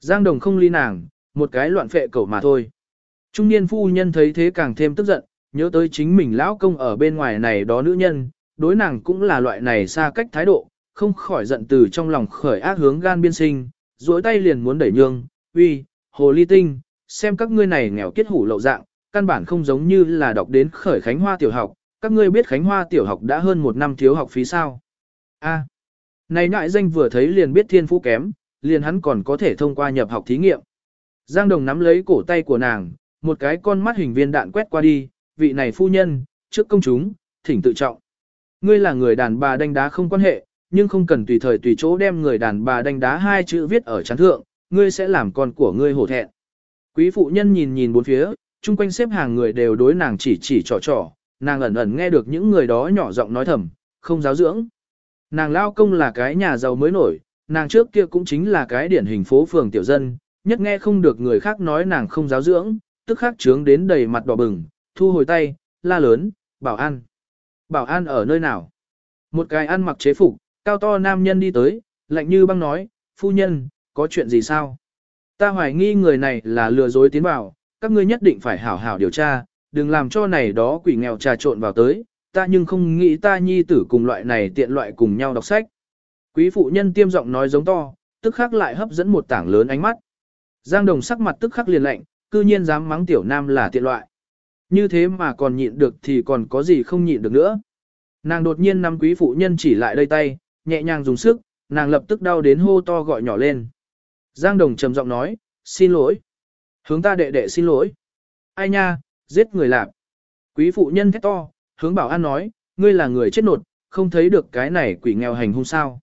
Giang Đồng không ly nàng, một cái loạn phệ cẩu mà thôi. Trung niên phu nhân thấy thế càng thêm tức giận, nhớ tới chính mình lão công ở bên ngoài này đó nữ nhân, đối nàng cũng là loại này xa cách thái độ, không khỏi giận từ trong lòng khởi ác hướng gan biên sinh, duỗi tay liền muốn đẩy nhương, uy, hồ ly tinh, xem các ngươi này nghèo kiết hủ lậu dạng, căn bản không giống như là đọc đến khởi Khánh Hoa tiểu học, các ngươi biết Khánh Hoa tiểu học đã hơn một năm thiếu học phí sao. A, này ngại danh vừa thấy liền biết thiên phú kém, liền hắn còn có thể thông qua nhập học thí nghiệm. Giang Đồng nắm lấy cổ tay của nàng, một cái con mắt hình viên đạn quét qua đi, vị này phu nhân, trước công chúng, thỉnh tự trọng. Ngươi là người đàn bà đánh đá không quan hệ, nhưng không cần tùy thời tùy chỗ đem người đàn bà đánh đá hai chữ viết ở chán thượng, ngươi sẽ làm con của ngươi hổ thẹn. Quý phụ nhân nhìn nhìn bốn phía, chung quanh xếp hàng người đều đối nàng chỉ chỉ trò trò, nàng ẩn ẩn nghe được những người đó nhỏ giọng nói thầm, không giáo dưỡng. Nàng lao công là cái nhà giàu mới nổi, nàng trước kia cũng chính là cái điển hình phố phường tiểu dân, nhất nghe không được người khác nói nàng không giáo dưỡng, tức khắc trướng đến đầy mặt đỏ bừng, thu hồi tay, la lớn, bảo an. Bảo an ở nơi nào? Một cái ăn mặc chế phục, cao to nam nhân đi tới, lạnh như băng nói, phu nhân, có chuyện gì sao? Ta hoài nghi người này là lừa dối tiến vào, các ngươi nhất định phải hảo hảo điều tra, đừng làm cho này đó quỷ nghèo trà trộn vào tới, ta nhưng không nghĩ ta nhi tử cùng loại này tiện loại cùng nhau đọc sách. Quý phụ nhân tiêm giọng nói giống to, tức khắc lại hấp dẫn một tảng lớn ánh mắt. Giang Đồng sắc mặt tức khắc liền lạnh, cư nhiên dám mắng tiểu nam là tiện loại. Như thế mà còn nhịn được thì còn có gì không nhịn được nữa. Nàng đột nhiên nắm quý phụ nhân chỉ lại đây tay, nhẹ nhàng dùng sức, nàng lập tức đau đến hô to gọi nhỏ lên. Giang Đồng trầm giọng nói, xin lỗi. Hướng ta đệ đệ xin lỗi. Ai nha, giết người lạc. Quý phụ nhân thét to, hướng bảo an nói, ngươi là người chết nột, không thấy được cái này quỷ nghèo hành hung sao.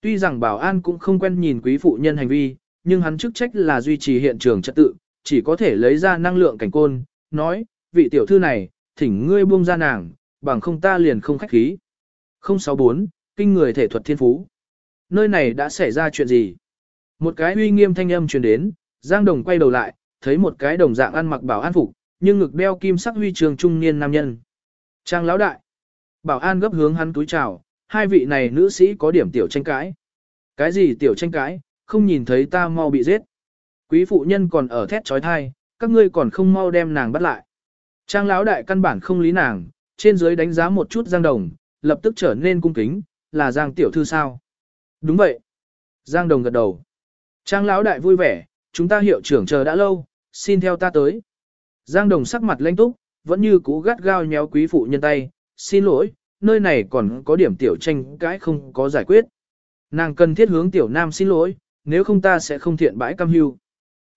Tuy rằng bảo an cũng không quen nhìn quý phụ nhân hành vi, nhưng hắn chức trách là duy trì hiện trường trật tự, chỉ có thể lấy ra năng lượng cảnh côn, nói, vị tiểu thư này, thỉnh ngươi buông ra nàng, bằng không ta liền không khách khí. 064, kinh người thể thuật thiên phú. Nơi này đã xảy ra chuyện gì? Một cái uy nghiêm thanh âm truyền đến, Giang Đồng quay đầu lại, thấy một cái đồng dạng ăn mặc bảo an phục, nhưng ngực đeo kim sắc huy trường trung niên nam nhân. Trang lão đại. Bảo an gấp hướng hắn túi chào, hai vị này nữ sĩ có điểm tiểu tranh cãi. Cái gì tiểu tranh cãi, không nhìn thấy ta mau bị giết. Quý phụ nhân còn ở thét trói thai, các ngươi còn không mau đem nàng bắt lại. Trang lão đại căn bản không lý nàng, trên dưới đánh giá một chút Giang Đồng, lập tức trở nên cung kính, là Giang tiểu thư sao? Đúng vậy. Giang Đồng gật đầu. Trang lão đại vui vẻ, chúng ta hiệu trưởng chờ đã lâu, xin theo ta tới. Giang Đồng sắc mặt lãnh túc, vẫn như cũ gắt gao nhéo quý phụ nhân tay, xin lỗi, nơi này còn có điểm tiểu tranh cãi không có giải quyết. Nàng cần thiết hướng tiểu nam xin lỗi, nếu không ta sẽ không thiện bãi cam hưu.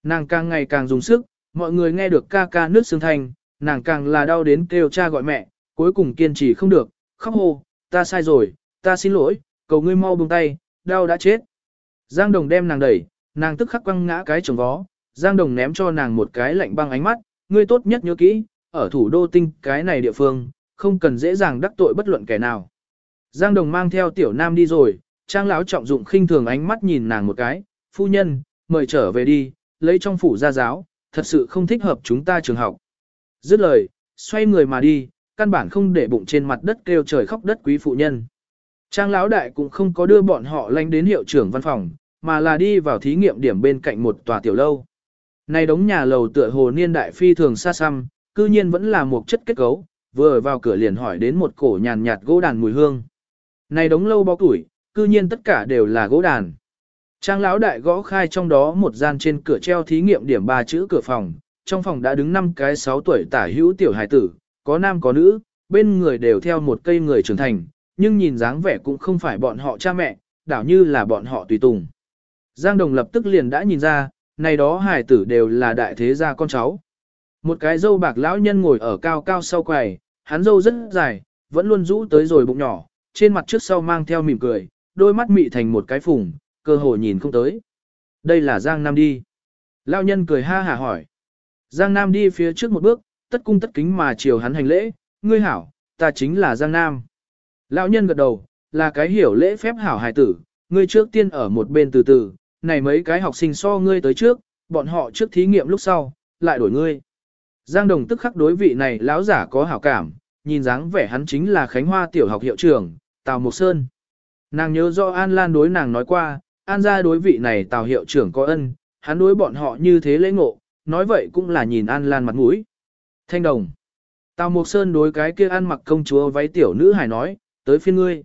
Nàng càng ngày càng dùng sức, mọi người nghe được ca ca nước xương thanh, nàng càng là đau đến kêu cha gọi mẹ, cuối cùng kiên trì không được, khóc hô, ta sai rồi, ta xin lỗi, cầu ngươi mau buông tay, đau đã chết. Giang Đồng đem nàng đẩy, nàng tức khắc quăng ngã cái chồng vó, Giang Đồng ném cho nàng một cái lạnh băng ánh mắt, ngươi tốt nhất nhớ kỹ, ở thủ đô tinh cái này địa phương, không cần dễ dàng đắc tội bất luận kẻ nào. Giang Đồng mang theo tiểu nam đi rồi, trang lão trọng dụng khinh thường ánh mắt nhìn nàng một cái, phu nhân, mời trở về đi, lấy trong phủ ra giáo, thật sự không thích hợp chúng ta trường học. Dứt lời, xoay người mà đi, căn bản không để bụng trên mặt đất kêu trời khóc đất quý phụ nhân. Trang lão đại cũng không có đưa bọn họ lanh đến hiệu trưởng văn phòng, mà là đi vào thí nghiệm điểm bên cạnh một tòa tiểu lâu. Này đống nhà lầu tựa hồ niên đại phi thường xa xăm, cư nhiên vẫn là một chất kết cấu, vừa vào cửa liền hỏi đến một cổ nhàn nhạt gỗ đàn mùi hương. Này đống lâu bao tuổi, cư nhiên tất cả đều là gỗ đàn. Trang lão đại gõ khai trong đó một gian trên cửa treo thí nghiệm điểm ba chữ cửa phòng, trong phòng đã đứng năm cái 6 tuổi tả hữu tiểu hài tử, có nam có nữ, bên người đều theo một cây người trưởng thành, nhưng nhìn dáng vẻ cũng không phải bọn họ cha mẹ, đảo như là bọn họ tùy tùng. Giang Đồng lập tức liền đã nhìn ra, này đó hài tử đều là đại thế gia con cháu. Một cái dâu bạc lão nhân ngồi ở cao cao sau quầy, hắn dâu rất dài, vẫn luôn rũ tới rồi bụng nhỏ, trên mặt trước sau mang theo mỉm cười, đôi mắt mị thành một cái phùng, cơ hồ nhìn không tới. Đây là Giang Nam đi. Lão nhân cười ha hả hỏi. Giang Nam đi phía trước một bước, tất cung tất kính mà chiều hắn hành lễ, ngươi hảo, ta chính là Giang Nam. Lão nhân gật đầu, là cái hiểu lễ phép hảo hài tử, ngươi trước tiên ở một bên từ từ, này mấy cái học sinh so ngươi tới trước, bọn họ trước thí nghiệm lúc sau, lại đổi ngươi. Giang Đồng tức khắc đối vị này lão giả có hảo cảm, nhìn dáng vẻ hắn chính là Khánh Hoa tiểu học hiệu trưởng, Tào Mộc Sơn. Nàng nhớ rõ An Lan đối nàng nói qua, An gia đối vị này Tào hiệu trưởng có ân, hắn đối bọn họ như thế lễ ngộ, nói vậy cũng là nhìn An Lan mặt mũi. Thanh Đồng. Tào Mộc Sơn đối cái kia ăn mặc công chúa váy tiểu nữ hài nói, tới phiên ngươi.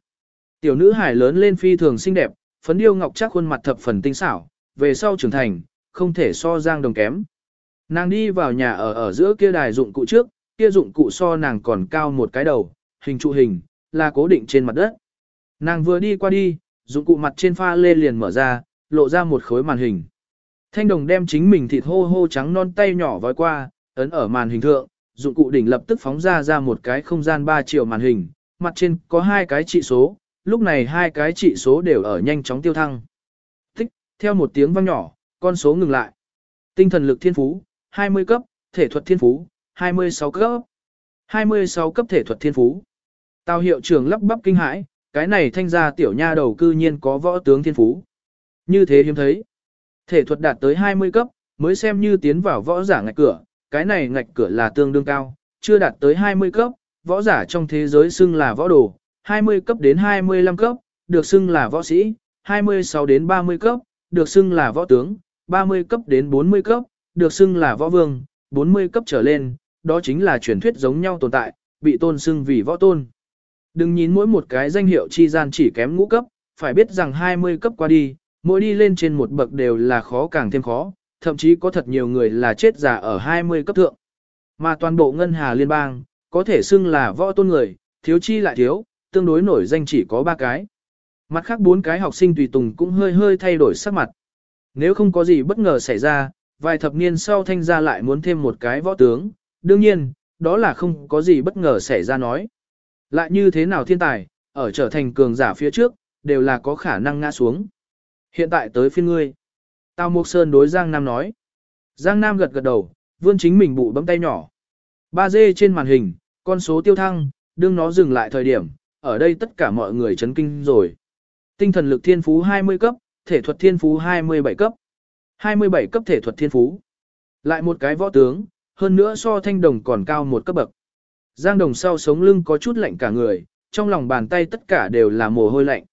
Tiểu nữ hải lớn lên phi thường xinh đẹp, phấn điêu ngọc chắc khuôn mặt thập phần tinh xảo, về sau trưởng thành, không thể so Giang Đồng kém. Nàng đi vào nhà ở ở giữa kia đài dụng cụ trước, kia dụng cụ so nàng còn cao một cái đầu, hình trụ hình, là cố định trên mặt đất. Nàng vừa đi qua đi, dụng cụ mặt trên pha lê liền mở ra, lộ ra một khối màn hình. Thanh đồng đem chính mình thịt hô hô trắng non tay nhỏ vói qua, ấn ở màn hình thượng, dụng cụ đỉnh lập tức phóng ra ra một cái không gian 3 chiều màn hình, mặt trên có hai cái trị số, lúc này hai cái trị số đều ở nhanh chóng tiêu thăng. Thích, theo một tiếng vang nhỏ, con số ngừng lại. Tinh thần lực thiên phú, 20 cấp, thể thuật thiên phú, 26 cấp. 26 cấp thể thuật thiên phú. Tào hiệu trưởng lắp bắp kinh hãi, cái này thanh gia tiểu nha đầu cư nhiên có võ tướng thiên phú. Như thế hiếm thấy. Thể thuật đạt tới 20 cấp, mới xem như tiến vào võ giả ngạch cửa, cái này ngạch cửa là tương đương cao, chưa đạt tới 20 cấp, võ giả trong thế giới xưng là võ đồ, 20 cấp đến 25 cấp, được xưng là võ sĩ, 26 đến 30 cấp, được xưng là võ tướng, 30 cấp đến 40 cấp, được xưng là võ vương, 40 cấp trở lên, đó chính là truyền thuyết giống nhau tồn tại, bị tôn xưng vì võ tôn. Đừng nhìn mỗi một cái danh hiệu chi gian chỉ kém ngũ cấp, phải biết rằng 20 cấp qua đi, mỗi đi lên trên một bậc đều là khó càng thêm khó, thậm chí có thật nhiều người là chết giả ở 20 cấp thượng. Mà toàn bộ ngân hà liên bang, có thể xưng là võ tôn người, thiếu chi lại thiếu, tương đối nổi danh chỉ có ba cái. Mặt khác bốn cái học sinh tùy tùng cũng hơi hơi thay đổi sắc mặt. Nếu không có gì bất ngờ xảy ra, vài thập niên sau thanh gia lại muốn thêm một cái võ tướng, đương nhiên, đó là không có gì bất ngờ xảy ra nói. Lại như thế nào thiên tài, ở trở thành cường giả phía trước, đều là có khả năng ngã xuống. Hiện tại tới phiên ngươi. Tào mộc Sơn đối Giang Nam nói. Giang Nam gật gật đầu, vươn chính mình bụ bấm tay nhỏ. ba d trên màn hình, con số tiêu thăng, đương nó dừng lại thời điểm, ở đây tất cả mọi người chấn kinh rồi. Tinh thần lực thiên phú 20 cấp, thể thuật thiên phú 27 cấp. 27 cấp thể thuật thiên phú. Lại một cái võ tướng, hơn nữa so thanh đồng còn cao một cấp bậc. Giang đồng sau sống lưng có chút lạnh cả người, trong lòng bàn tay tất cả đều là mồ hôi lạnh.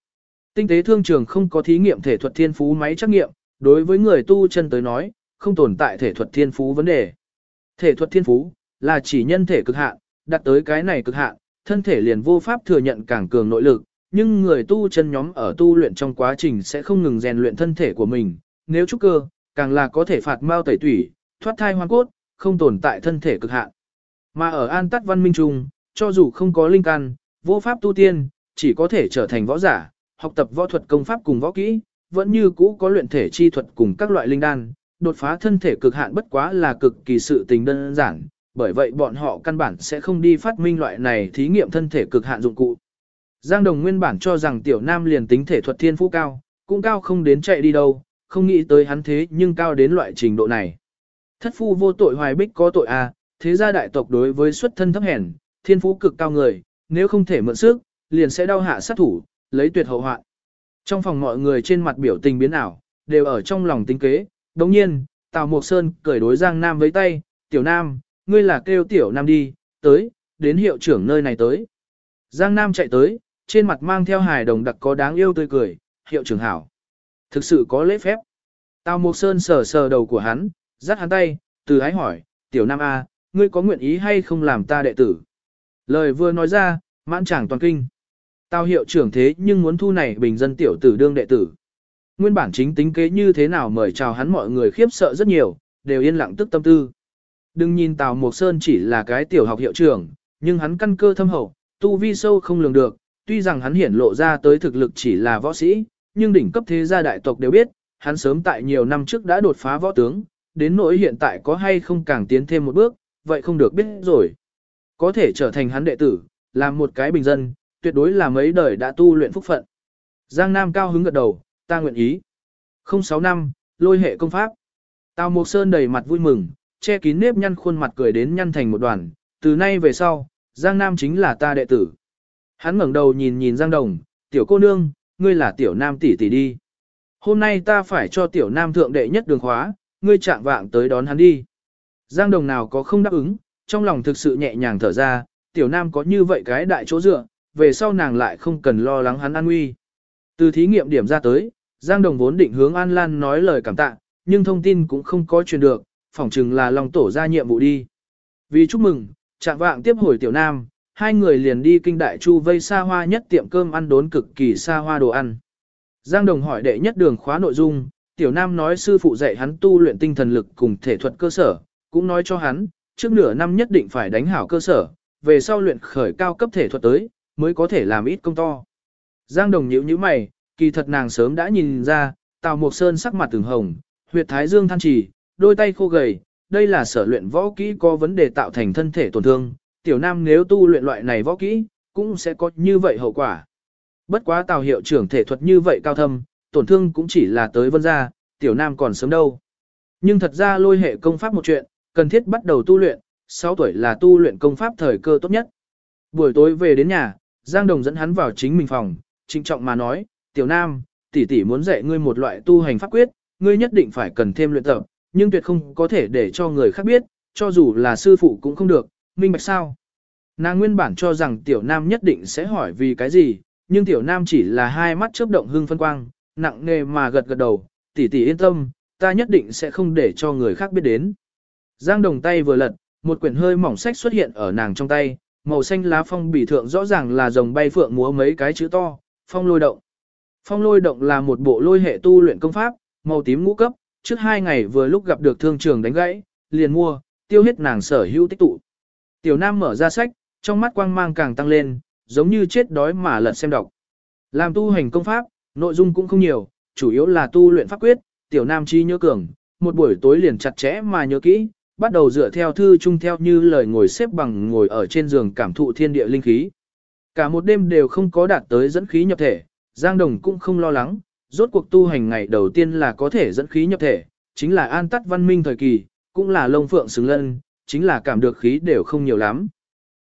Tinh tế thương trường không có thí nghiệm thể thuật thiên phú máy trắc nghiệm, đối với người tu chân tới nói, không tồn tại thể thuật thiên phú vấn đề. Thể thuật thiên phú là chỉ nhân thể cực hạn, đặt tới cái này cực hạn, thân thể liền vô pháp thừa nhận càng cường nội lực, nhưng người tu chân nhóm ở tu luyện trong quá trình sẽ không ngừng rèn luyện thân thể của mình, nếu trúc cơ, càng là có thể phạt mau tẩy tủy, thoát thai hoang cốt, không tồn tại thân thể cực hạn. Mà ở an tắt văn minh trung, cho dù không có linh căn, vô pháp tu tiên, chỉ có thể trở thành võ giả, học tập võ thuật công pháp cùng võ kỹ, vẫn như cũ có luyện thể chi thuật cùng các loại linh đan, đột phá thân thể cực hạn bất quá là cực kỳ sự tình đơn giản, bởi vậy bọn họ căn bản sẽ không đi phát minh loại này thí nghiệm thân thể cực hạn dụng cụ. Giang Đồng nguyên bản cho rằng tiểu nam liền tính thể thuật thiên phú cao, cũng cao không đến chạy đi đâu, không nghĩ tới hắn thế nhưng cao đến loại trình độ này. Thất phu vô tội hoài bích có tội à, thế gia đại tộc đối với xuất thân thấp hèn, thiên phú cực cao người, nếu không thể mượn sức, liền sẽ đau hạ sát thủ, lấy tuyệt hậu hoạn. Trong phòng mọi người trên mặt biểu tình biến ảo, đều ở trong lòng tính kế, đồng nhiên, Tào Mộc Sơn cởi đối Giang Nam với tay, tiểu Nam, ngươi là kêu tiểu Nam đi, tới, đến hiệu trưởng nơi này tới. Giang Nam chạy tới, trên mặt mang theo hài đồng đặc có đáng yêu tươi cười, hiệu trưởng hảo. Thực sự có lễ phép. Tào Mộc Sơn sờ sờ đầu của hắn, dắt hắn tay, từ ái hỏi, tiểu Nam A, ngươi có nguyện ý hay không làm ta đệ tử? Lời vừa nói ra, mãn chẳng toàn kinh. Tào hiệu trưởng thế nhưng muốn thu này bình dân tiểu tử đương đệ tử. Nguyên bản chính tính kế như thế nào mời chào hắn mọi người khiếp sợ rất nhiều, đều yên lặng tức tâm tư. Đừng nhìn Tào Mộc Sơn chỉ là cái tiểu học hiệu trưởng, nhưng hắn căn cơ thâm hậu, tu vi sâu không lường được, tuy rằng hắn hiển lộ ra tới thực lực chỉ là võ sĩ, nhưng đỉnh cấp thế gia đại tộc đều biết, hắn sớm tại nhiều năm trước đã đột phá võ tướng, đến nỗi hiện tại có hay không càng tiến thêm một bước, vậy không được biết rồi. Có thể trở thành hắn đệ tử, làm một cái bình dân, tuyệt đối là mấy đời đã tu luyện phúc phận. Giang Nam cao hứng gật đầu, ta nguyện ý. 06 năm, lôi hệ công pháp. Tào Mộc Sơn đầy mặt vui mừng, che kín nếp nhăn khuôn mặt cười đến nhăn thành một đoàn, từ nay về sau, Giang Nam chính là ta đệ tử. Hắn ngẩng đầu nhìn nhìn Giang Đồng, tiểu cô nương, ngươi là tiểu nam tỷ tỷ đi. Hôm nay ta phải cho tiểu nam thượng đệ nhất đường khóa, ngươi chạm vạng tới đón hắn đi. Giang Đồng nào có không đáp ứng, trong lòng thực sự nhẹ nhàng thở ra, tiểu nam có như vậy cái đại chỗ dựa, về sau nàng lại không cần lo lắng hắn an nguy. Từ thí nghiệm điểm ra tới, Giang Đồng vốn định hướng An Lan nói lời cảm tạ, nhưng thông tin cũng không có truyền được, phỏng chừng là lòng tổ ra nhiệm vụ đi. Vì chúc mừng, chạm vạng tiếp hồi tiểu nam, hai người liền đi kinh đại chu vây xa hoa nhất tiệm cơm ăn đốn cực kỳ xa hoa đồ ăn. Giang Đồng hỏi đệ nhất đường khóa nội dung, tiểu nam nói sư phụ dạy hắn tu luyện tinh thần lực cùng thể thuật cơ sở, cũng nói cho hắn, trước nửa năm nhất định phải đánh hảo cơ sở, về sau luyện khởi cao cấp thể thuật tới, mới có thể làm ít công to. Giang Đồng nhíu nhíu mày, kỳ thật nàng sớm đã nhìn ra, Tào Mộc Sơn sắc mặt từng hồng, huyệt thái dương than trì, đôi tay khô gầy, đây là sở luyện võ kỹ có vấn đề tạo thành thân thể tổn thương, tiểu nam nếu tu luyện loại này võ kỹ, cũng sẽ có như vậy hậu quả. Bất quá Tào hiệu trưởng thể thuật như vậy cao thâm, tổn thương cũng chỉ là tới vân gia, tiểu nam còn sớm đâu. Nhưng thật ra lôi hệ công pháp một chuyện, cần thiết bắt đầu tu luyện, 6 tuổi là tu luyện công pháp thời cơ tốt nhất. Buổi tối về đến nhà, Giang Đồng dẫn hắn vào chính mình phòng, trịnh trọng mà nói, tiểu nam, tỷ tỷ muốn dạy ngươi một loại tu hành pháp quyết, ngươi nhất định phải cần thêm luyện tập, nhưng tuyệt không có thể để cho người khác biết, cho dù là sư phụ cũng không được, minh bạch sao. Nàng nguyên bản cho rằng tiểu nam nhất định sẽ hỏi vì cái gì, nhưng tiểu nam chỉ là hai mắt chớp động hưng phân quang, nặng nề mà gật gật đầu, tỷ tỷ yên tâm, ta nhất định sẽ không để cho người khác biết đến. Giang đồng tay vừa lật, một quyển hơi mỏng sách xuất hiện ở nàng trong tay, màu xanh lá phong bì thượng rõ ràng là rồng bay phượng múa mấy cái chữ to, phong lôi động. Phong lôi động là một bộ lôi hệ tu luyện công pháp, màu tím ngũ cấp, trước hai ngày vừa lúc gặp được thương trường đánh gãy, liền mua, tiêu hết nàng sở hữu tích tụ. Tiểu Nam mở ra sách, trong mắt quang mang càng tăng lên, giống như chết đói mà lật xem đọc. Làm tu hành công pháp, nội dung cũng không nhiều, chủ yếu là tu luyện pháp quyết, Tiểu Nam chi nhớ cường, một buổi tối liền chặt chẽ mà nhớ kỹ, bắt đầu dựa theo thư chung theo như lời ngồi xếp bằng ngồi ở trên giường cảm thụ thiên địa linh khí. Cả một đêm đều không có đạt tới dẫn khí nhập thể, Giang Đồng cũng không lo lắng, rốt cuộc tu hành ngày đầu tiên là có thể dẫn khí nhập thể, chính là an tắt văn minh thời kỳ, cũng là lông phượng xứng lân, chính là cảm được khí đều không nhiều lắm.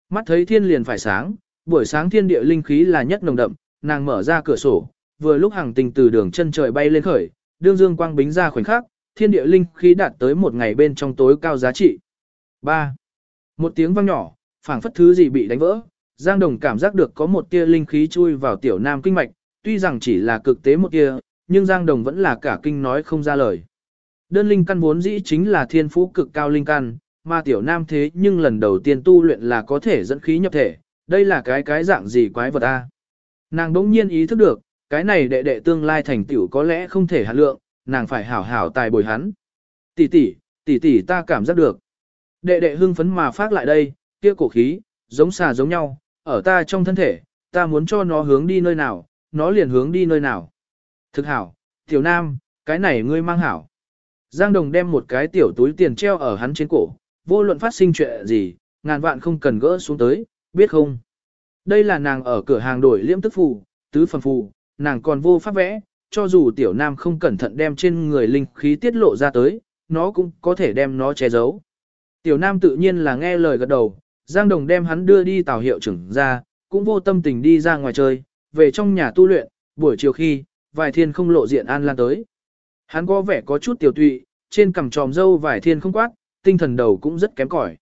mắt thấy thiên liền phải sáng, buổi sáng thiên địa linh khí là nhất nồng đậm, nàng mở ra cửa sổ, vừa lúc hàng tình từ đường chân trời bay lên khởi, đương dương quang bính ra khoảnh khắc, thiên địa linh khí đạt tới một ngày bên trong tối cao giá trị. 3. Một tiếng vang nhỏ, phảng phất thứ gì bị đánh vỡ, Giang Đồng cảm giác được có một tia linh khí chui vào tiểu nam kinh mạch, tuy rằng chỉ là cực tế một tia, nhưng Giang Đồng vẫn là cả kinh nói không ra lời. Đơn linh căn vốn dĩ chính là thiên phú cực cao linh căn, mà tiểu nam thế nhưng lần đầu tiên tu luyện là có thể dẫn khí nhập thể, đây là cái cái dạng gì quái vật a? Nàng đỗng nhiên ý thức được, cái này đệ đệ tương lai thành tiểu có lẽ không thể hạt lượng, nàng phải hảo hảo tài bồi hắn. Tỷ tỷ, tỷ tỷ ta cảm giác được. Đệ đệ hưng phấn mà phát lại đây, kia cổ khí, giống xà giống nhau, ở ta trong thân thể, ta muốn cho nó hướng đi nơi nào, nó liền hướng đi nơi nào. Thực hảo, tiểu nam, cái này ngươi mang hảo. Giang Đồng đem một cái tiểu túi tiền treo ở hắn trên cổ, vô luận phát sinh chuyện gì, ngàn vạn không cần gỡ xuống tới, biết không? Đây là nàng ở cửa hàng đổi liễm tức phù, tứ phần phù, nàng còn vô pháp vẽ, cho dù tiểu nam không cẩn thận đem trên người linh khí tiết lộ ra tới, nó cũng có thể đem nó che giấu. Tiểu nam tự nhiên là nghe lời gật đầu, Giang Đồng đem hắn đưa đi tàu hiệu trưởng ra, cũng vô tâm tình đi ra ngoài chơi, về trong nhà tu luyện, buổi chiều khi, vài thiên không lộ diện An Lan tới. Hắn có vẻ có chút tiểu tụy, trên cằm tròm dâu vài thiên không quát, tinh thần đầu cũng rất kém cỏi.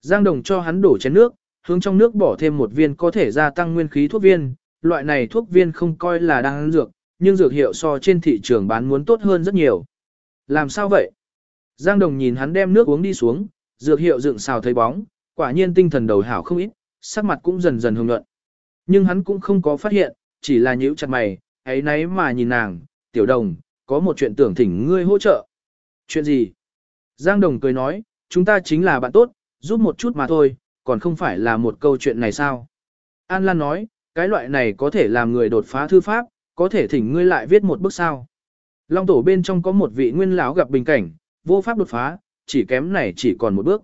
Giang Đồng cho hắn đổ chén nước, hướng trong nước bỏ thêm một viên có thể gia tăng nguyên khí thuốc viên, loại này thuốc viên không coi là đang ăn dược, nhưng dược hiệu so trên thị trường bán muốn tốt hơn rất nhiều. Làm sao vậy? Giang Đồng nhìn hắn đem nước uống đi xuống, dược hiệu dựng xào thấy bóng, quả nhiên tinh thần đầu hảo không ít, sắc mặt cũng dần dần hồng nhuận. Nhưng hắn cũng không có phát hiện, chỉ là nhíu chặt mày, ấy nấy mà nhìn nàng, tiểu đồng, có một chuyện tưởng thỉnh ngươi hỗ trợ. Chuyện gì? Giang Đồng cười nói, chúng ta chính là bạn tốt, giúp một chút mà thôi, còn không phải là một câu chuyện này sao? An Lan nói, cái loại này có thể làm người đột phá thư pháp, có thể thỉnh ngươi lại viết một bức sao. Long tổ bên trong có một vị nguyên lão gặp bình cảnh, vô pháp đột phá, chỉ kém này chỉ còn một bước.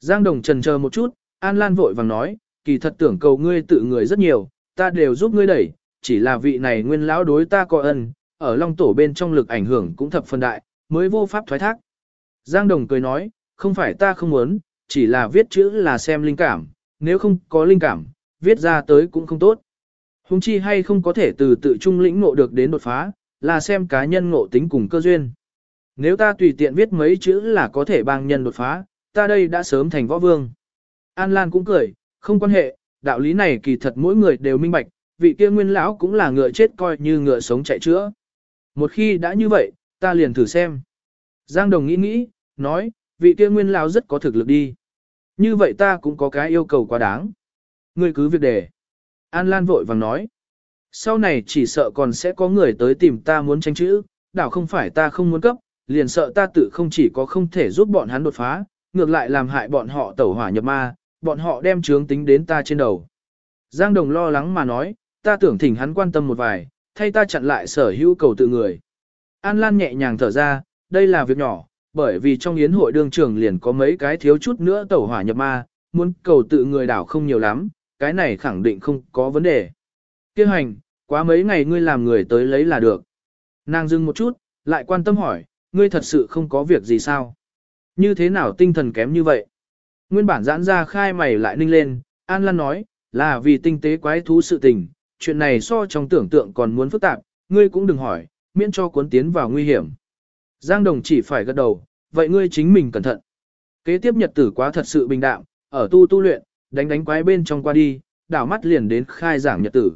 Giang Đồng trần chờ một chút, An Lan vội vàng nói, kỳ thật tưởng cầu ngươi tự người rất nhiều, ta đều giúp ngươi đẩy, chỉ là vị này nguyên lão đối ta có ân, ở Long tổ bên trong lực ảnh hưởng cũng thập phân đại, mới vô pháp thoái thác. Giang Đồng cười nói, không phải ta không muốn, chỉ là viết chữ là xem linh cảm, nếu không có linh cảm, viết ra tới cũng không tốt. Hùng chi hay không có thể từ tự trung lĩnh ngộ được đến đột phá, là xem cá nhân ngộ tính cùng cơ duyên. Nếu ta tùy tiện viết mấy chữ là có thể bang nhân đột phá, ta đây đã sớm thành võ vương. An Lan cũng cười, không quan hệ, đạo lý này kỳ thật mỗi người đều minh bạch, vị kia nguyên lão cũng là ngựa chết coi như ngựa sống chạy chữa. Một khi đã như vậy, ta liền thử xem. Giang Đồng nghĩ nghĩ, nói, vị kia nguyên lão rất có thực lực đi. Như vậy ta cũng có cái yêu cầu quá đáng. Ngươi cứ việc để. An Lan vội vàng nói. Sau này chỉ sợ còn sẽ có người tới tìm ta muốn tranh chữ, đảo không phải ta không muốn cấp, liền sợ ta tự không chỉ có không thể giúp bọn hắn đột phá, ngược lại làm hại bọn họ tẩu hỏa nhập ma, bọn họ đem trướng tính đến ta trên đầu. Giang Đồng lo lắng mà nói, ta tưởng thỉnh hắn quan tâm một vài, thay ta chặn lại sở hữu cầu tự người. An Lan nhẹ nhàng thở ra, đây là việc nhỏ, bởi vì trong yến hội đương trưởng liền có mấy cái thiếu chút nữa tẩu hỏa nhập ma, muốn cầu tự người đảo không nhiều lắm, cái này khẳng định không có vấn đề. Kêu hành, quá mấy ngày ngươi làm người tới lấy là được. Nàng dừng một chút, lại quan tâm hỏi, ngươi thật sự không có việc gì sao? Như thế nào tinh thần kém như vậy? Nguyên bản giãn ra khai mày lại ninh lên, An Lan nói, là vì tinh tế quái thú sự tình, chuyện này so trong tưởng tượng còn muốn phức tạp, ngươi cũng đừng hỏi, miễn cho cuốn tiến vào nguy hiểm. Giang Đồng chỉ phải gật đầu, vậy ngươi chính mình cẩn thận. Kế tiếp nhật tử quá thật sự bình đạm, ở tu tu luyện, đánh đánh quái bên trong qua đi, đảo mắt liền đến khai giảng nhật tử.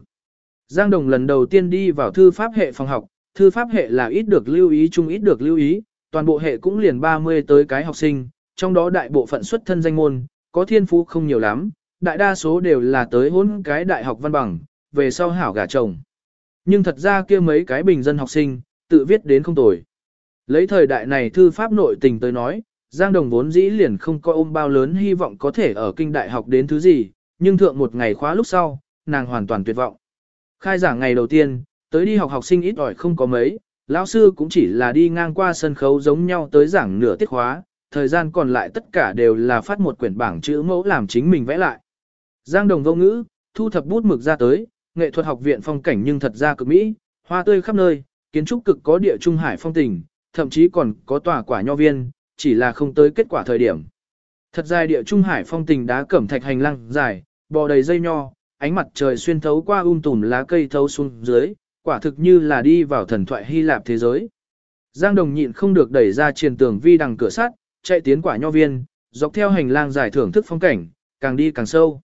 Giang Đồng lần đầu tiên đi vào thư pháp hệ phòng học, thư pháp hệ là ít được lưu ý chung ít được lưu ý, toàn bộ hệ cũng liền 30 tới cái học sinh, trong đó đại bộ phận xuất thân danh môn, có thiên phú không nhiều lắm, đại đa số đều là tới hôn cái đại học văn bằng, về sau hảo gả chồng. Nhưng thật ra kia mấy cái bình dân học sinh, tự viết đến không tồi. Lấy thời đại này thư pháp nội tình tới nói, Giang Đồng vốn dĩ liền không coi ôm bao lớn hy vọng có thể ở kinh đại học đến thứ gì, nhưng thượng một ngày khóa lúc sau, nàng hoàn toàn tuyệt vọng. Khai giảng ngày đầu tiên, tới đi học học sinh ít ỏi không có mấy, lão sư cũng chỉ là đi ngang qua sân khấu giống nhau tới giảng nửa tiết khóa, thời gian còn lại tất cả đều là phát một quyển bảng chữ mẫu làm chính mình vẽ lại. Giang Đồng vô ngữ, thu thập bút mực ra tới, nghệ thuật học viện phong cảnh nhưng thật ra cực mỹ, hoa tươi khắp nơi, kiến trúc cực có địa trung hải phong tình, thậm chí còn có tòa quả nho viên, chỉ là không tới kết quả thời điểm. Thật dài địa trung hải phong tình đá cẩm thạch hành lang dài, bò đầy dây nho, ánh mặt trời xuyên thấu qua um tùm lá cây thấu xuống dưới, quả thực như là đi vào thần thoại Hy Lạp thế giới. Giang Đồng nhịn không được đẩy ra triền tường vi đằng cửa sắt, chạy tiến quả nho viên, dọc theo hành lang giải thưởng thức phong cảnh, càng đi càng sâu.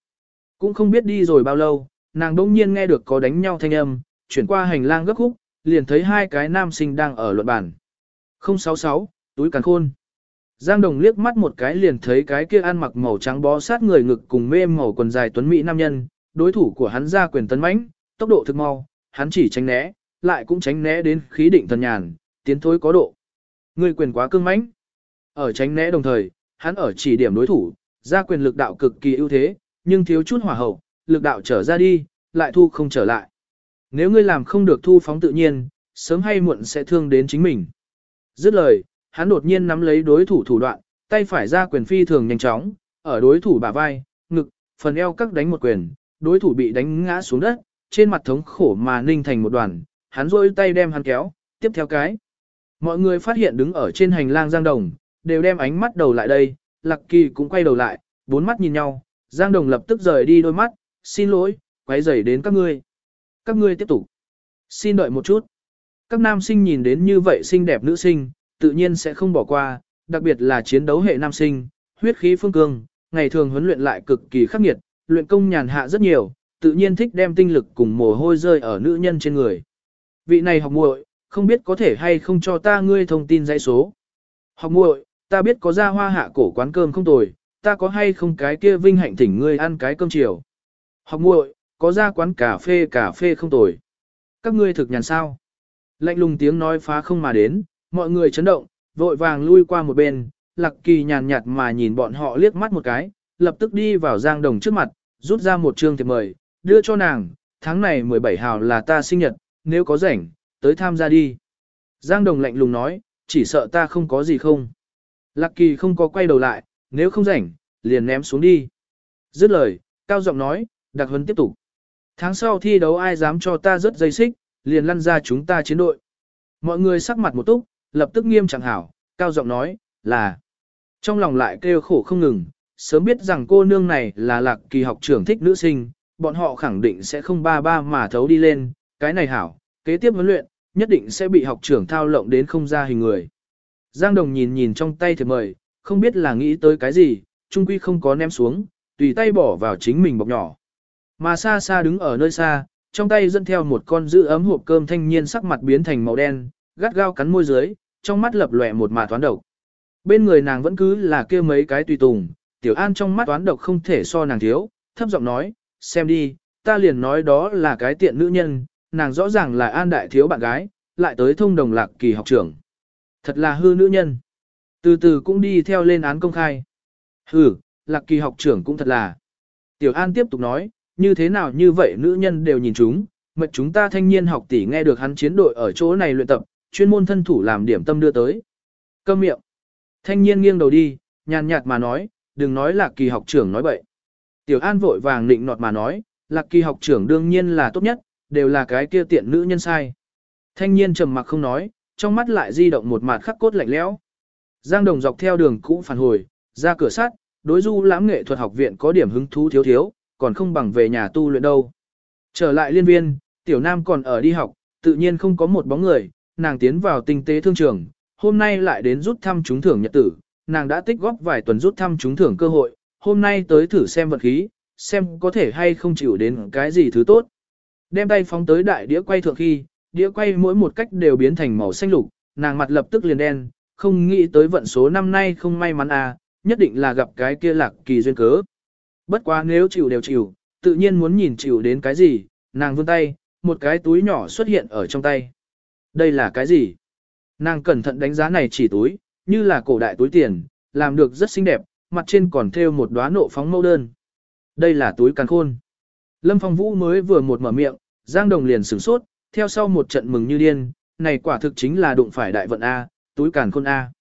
Cũng không biết đi rồi bao lâu, nàng đỗng nhiên nghe được có đánh nhau thanh âm, chuyển qua hành lang gấp khúc, liền thấy hai cái nam sinh đang ở luận bàn. 066, túi càng khôn. Giang Đồng liếc mắt một cái liền thấy cái kia ăn mặc màu trắng bó sát người ngực cùng mê màu quần dài tuấn mỹ nam nhân, đối thủ của hắn ra quyền tấn mãnh, tốc độ thực mau, hắn chỉ tránh né, lại cũng tránh né đến khí định thần nhàn, tiến thối có độ. Người quyền quá cương mãnh. Ở tránh né đồng thời, hắn ở chỉ điểm đối thủ, ra quyền lực đạo cực kỳ ưu thế, nhưng thiếu chút hỏa hậu, lực đạo trở ra đi, lại thu không trở lại. Nếu ngươi làm không được thu phóng tự nhiên, sớm hay muộn sẽ thương đến chính mình. Dứt lời, hắn đột nhiên nắm lấy đối thủ thủ đoạn, tay phải ra quyền phi thường nhanh chóng, ở đối thủ bả vai, ngực, phần eo các đánh một quyền, đối thủ bị đánh ngã xuống đất, trên mặt thống khổ mà ninh thành một đoàn, hắn rôi tay đem hắn kéo, tiếp theo cái. Mọi người phát hiện đứng ở trên hành lang Giang Đồng, đều đem ánh mắt đầu lại đây, Lạc Kỳ cũng quay đầu lại, bốn mắt nhìn nhau, Giang Đồng lập tức rời đi đôi mắt, xin lỗi, quay rời đến các ngươi. Các ngươi tiếp tục. Xin đợi một chút. Các nam sinh nhìn đến như vậy xinh đẹp nữ sinh, tự nhiên sẽ không bỏ qua, đặc biệt là chiến đấu hệ nam sinh, huyết khí phương cương, ngày thường huấn luyện lại cực kỳ khắc nghiệt, luyện công nhàn hạ rất nhiều, tự nhiên thích đem tinh lực cùng mồ hôi rơi ở nữ nhân trên người. Vị này học muội, không biết có thể hay không cho ta ngươi thông tin dãy số. Học muội, ta biết có ra hoa hạ cổ quán cơm không tồi, ta có hay không cái kia vinh hạnh thỉnh ngươi ăn cái cơm chiều. Học muội, có ra quán cà phê cà phê không tồi. Các ngươi thực nhàn sao? Lạnh lùng tiếng nói phá không mà đến, mọi người chấn động, vội vàng lui qua một bên, Lạc Kỳ nhàn nhạt mà nhìn bọn họ liếc mắt một cái, lập tức đi vào Giang Đồng trước mặt, rút ra một trương thiệp mời, đưa cho nàng, tháng này 17 hào là ta sinh nhật, nếu có rảnh, tới tham gia đi. Giang Đồng lạnh lùng nói, chỉ sợ ta không có gì không. Lạc Kỳ không có quay đầu lại, nếu không rảnh, liền ném xuống đi. Dứt lời, cao giọng nói, đặc huấn tiếp tục. Tháng sau thi đấu ai dám cho ta rớt dây xích, liền lăn ra chúng ta chiến đội. Mọi người sắc mặt một túc, lập tức nghiêm chẳng hảo, cao giọng nói, là. Trong lòng lại kêu khổ không ngừng, sớm biết rằng cô nương này là lạc kỳ học trưởng thích nữ sinh, bọn họ khẳng định sẽ không ba ba mà thấu đi lên, cái này hảo, kế tiếp huấn luyện, nhất định sẽ bị học trưởng thao lộng đến không ra hình người. Giang Đồng nhìn nhìn trong tay thiệp mời, không biết là nghĩ tới cái gì, trung quy không có ném xuống, tùy tay bỏ vào chính mình bọc nhỏ. Mà xa xa đứng ở nơi xa, trong tay dẫn theo một con giữ ấm hộp cơm thanh niên sắc mặt biến thành màu đen, gắt gao cắn môi dưới, trong mắt lập lòe một mà toán độc. Bên người nàng vẫn cứ là kia mấy cái tùy tùng, tiểu an trong mắt toán độc không thể so nàng thiếu, thấp giọng nói, xem đi, ta liền nói đó là cái tiện nữ nhân, nàng rõ ràng là an đại thiếu bạn gái, lại tới thông đồng lạc kỳ học trưởng. Thật là hư nữ nhân. Từ từ cũng đi theo lên án công khai. Hừ, lạc kỳ học trưởng cũng thật là. Tiểu An tiếp tục nói, như thế nào như vậy nữ nhân đều nhìn chúng, mệt chúng ta thanh niên học tỷ nghe được hắn chiến đội ở chỗ này luyện tập, chuyên môn thân thủ làm điểm tâm đưa tới. Câm miệng. Thanh niên nghiêng đầu đi, nhàn nhạt mà nói, đừng nói lạc kỳ học trưởng nói bậy. Tiểu An vội vàng định nọt mà nói, lạc kỳ học trưởng đương nhiên là tốt nhất, đều là cái kia tiện nữ nhân sai. Thanh niên trầm mặc không nói, trong mắt lại di động một mặt khắc cốt lạnh lẽo. Giang Đồng dọc theo đường cũ phản hồi, ra cửa sắt, đối du lãm nghệ thuật học viện có điểm hứng thú thiếu thiếu, còn không bằng về nhà tu luyện đâu. Trở lại liên viên, tiểu nam còn ở đi học, tự nhiên không có một bóng người, nàng tiến vào tinh tế thương trường, hôm nay lại đến rút thăm trúng thưởng nhật tử, nàng đã tích góp vài tuần rút thăm trúng thưởng cơ hội, hôm nay tới thử xem vật khí, xem có thể hay không chịu đến cái gì thứ tốt. Đem tay phóng tới đại đĩa quay thượng khi, đĩa quay mỗi một cách đều biến thành màu xanh lục, nàng mặt lập tức liền đen, không nghĩ tới vận số năm nay không may mắn à, nhất định là gặp cái kia lạc kỳ duyên cớ. Bất quá nếu chịu đều chịu, tự nhiên muốn nhìn chịu đến cái gì, nàng vươn tay, một cái túi nhỏ xuất hiện ở trong tay. Đây là cái gì? Nàng cẩn thận đánh giá này chỉ túi, như là cổ đại túi tiền, làm được rất xinh đẹp, mặt trên còn thêu một đóa nộ phóng mẫu đơn. Đây là túi càn khôn. Lâm Phong Vũ mới vừa một mở miệng, Giang Đồng liền sửng sốt, theo sau một trận mừng như điên, này quả thực chính là đụng phải đại vận A, túi càn khôn A.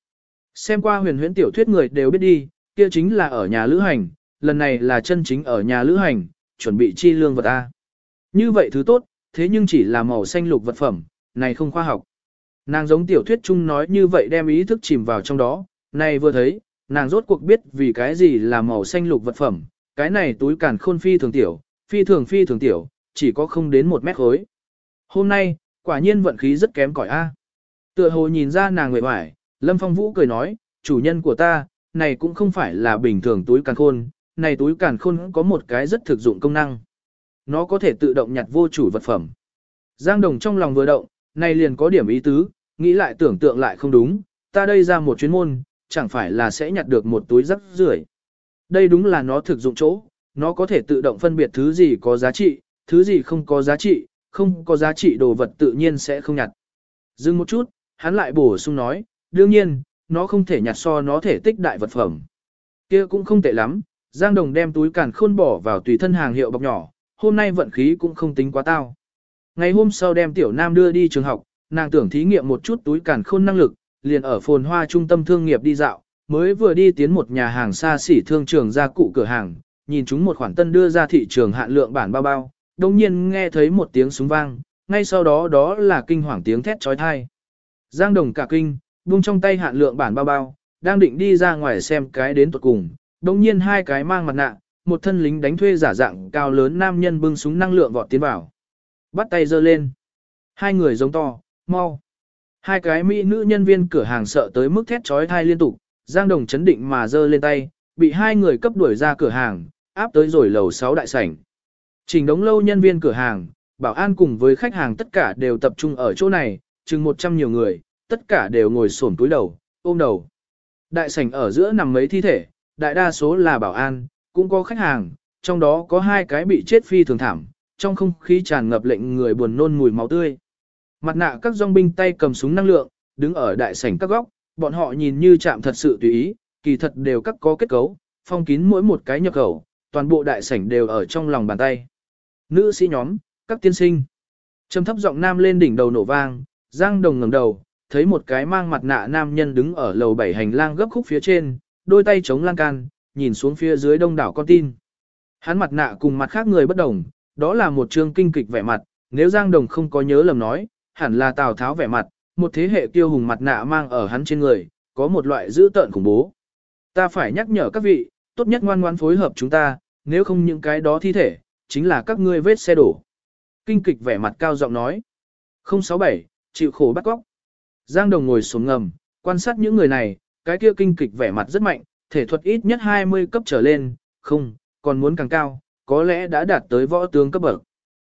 Xem qua huyền huyễn tiểu thuyết người đều biết đi, kia chính là ở nhà lữ hành, lần này là chân chính ở nhà lữ hành, chuẩn bị chi lương vật A. Như vậy thứ tốt, thế nhưng chỉ là màu xanh lục vật phẩm, này không khoa học. Nàng giống tiểu thuyết chung nói như vậy đem ý thức chìm vào trong đó, này vừa thấy, nàng rốt cuộc biết vì cái gì là màu xanh lục vật phẩm, cái này túi càn khôn phi thường tiểu, phi thường phi thường tiểu, chỉ có không đến một mét khối. Hôm nay, quả nhiên vận khí rất kém cỏi a. Tựa hồ nhìn ra nàng người ngoài, Lâm Phong Vũ cười nói, chủ nhân của ta, này cũng không phải là bình thường túi càn khôn, này túi càn khôn có một cái rất thực dụng công năng. Nó có thể tự động nhặt vô chủ vật phẩm. Giang Đồng trong lòng vừa động, này liền có điểm ý tứ, nghĩ lại tưởng tượng lại không đúng, ta đây ra một chuyến môn, chẳng phải là sẽ nhặt được một túi rắc rưởi. Đây đúng là nó thực dụng chỗ, nó có thể tự động phân biệt thứ gì có giá trị, thứ gì không có giá trị, không có giá trị đồ vật tự nhiên sẽ không nhặt. Dừng một chút, hắn lại bổ sung nói, đương nhiên, nó không thể nhặt so nó thể tích đại vật phẩm. kia cũng không tệ lắm, Giang Đồng đem túi càn khôn bỏ vào tùy thân hàng hiệu bọc nhỏ, hôm nay vận khí cũng không tính quá tao. Ngày hôm sau đem Tiểu Nam đưa đi trường học, nàng tưởng thí nghiệm một chút túi càn khôn năng lực, liền ở phồn hoa trung tâm thương nghiệp đi dạo, mới vừa đi tiến một nhà hàng xa xỉ thương trường gia cụ cửa hàng, nhìn chúng một khoản tân đưa ra thị trường hạn lượng bản bao bao, đồng nhiên nghe thấy một tiếng súng vang, ngay sau đó đó là kinh hoàng tiếng thét trói thai. Giang Đồng cả kinh, buông trong tay hạn lượng bản bao bao, đang định đi ra ngoài xem cái đến tuột cùng, đồng nhiên hai cái mang mặt nạ, một thân lính đánh thuê giả dạng cao lớn nam nhân bưng súng năng lượng vọt tiến vào. Bắt tay giơ lên. Hai người giống to, mau. Hai cái mỹ nữ nhân viên cửa hàng sợ tới mức thét trói thai liên tục, Giang Đồng chấn định mà giơ lên tay, bị hai người cấp đuổi ra cửa hàng, áp tới rồi lầu 6 đại sảnh. Trình đống lâu nhân viên cửa hàng, bảo an cùng với khách hàng tất cả đều tập trung ở chỗ này, chừng 100 nhiều người, tất cả đều ngồi xổm túi đầu, ôm đầu. Đại sảnh ở giữa nằm mấy thi thể, đại đa số là bảo an, cũng có khách hàng, trong đó có hai cái bị chết phi thường thảm, trong không khí tràn ngập lệnh người buồn nôn mùi máu tươi. Mặt nạ các dòng binh tay cầm súng năng lượng, đứng ở đại sảnh các góc, bọn họ nhìn như chạm thật sự tùy ý, kỳ thật đều các có kết cấu, phong kín mỗi một cái nhập khẩu, toàn bộ đại sảnh đều ở trong lòng bàn tay. Nữ sĩ nhóm, các tiên sinh. Trầm thấp giọng nam lên đỉnh đầu nổ vang, Giang Đồng ngẩng đầu, thấy một cái mang mặt nạ nam nhân đứng ở lầu bảy hành lang gấp khúc phía trên, đôi tay chống lan can, nhìn xuống phía dưới đông đảo con tin. Hắn mặt nạ cùng mặt khác người bất đồng, đó là một chương kinh kịch vẻ mặt, nếu Giang Đồng không có nhớ lầm nói, hẳn là Tào Tháo vẻ mặt, một thế hệ kiêu hùng mặt nạ mang ở hắn trên người, có một loại dữ tợn khủng bố. Ta phải nhắc nhở các vị, tốt nhất ngoan ngoãn phối hợp chúng ta, nếu không những cái đó thi thể, chính là các ngươi vết xe đổ. Kinh kịch vẻ mặt cao giọng nói. 067, chịu khổ bắt góc. Giang Đồng ngồi xuống ngầm, quan sát những người này, cái kia kinh kịch vẻ mặt rất mạnh, thể thuật ít nhất 20 cấp trở lên, không, còn muốn càng cao, có lẽ đã đạt tới võ tướng cấp bậc.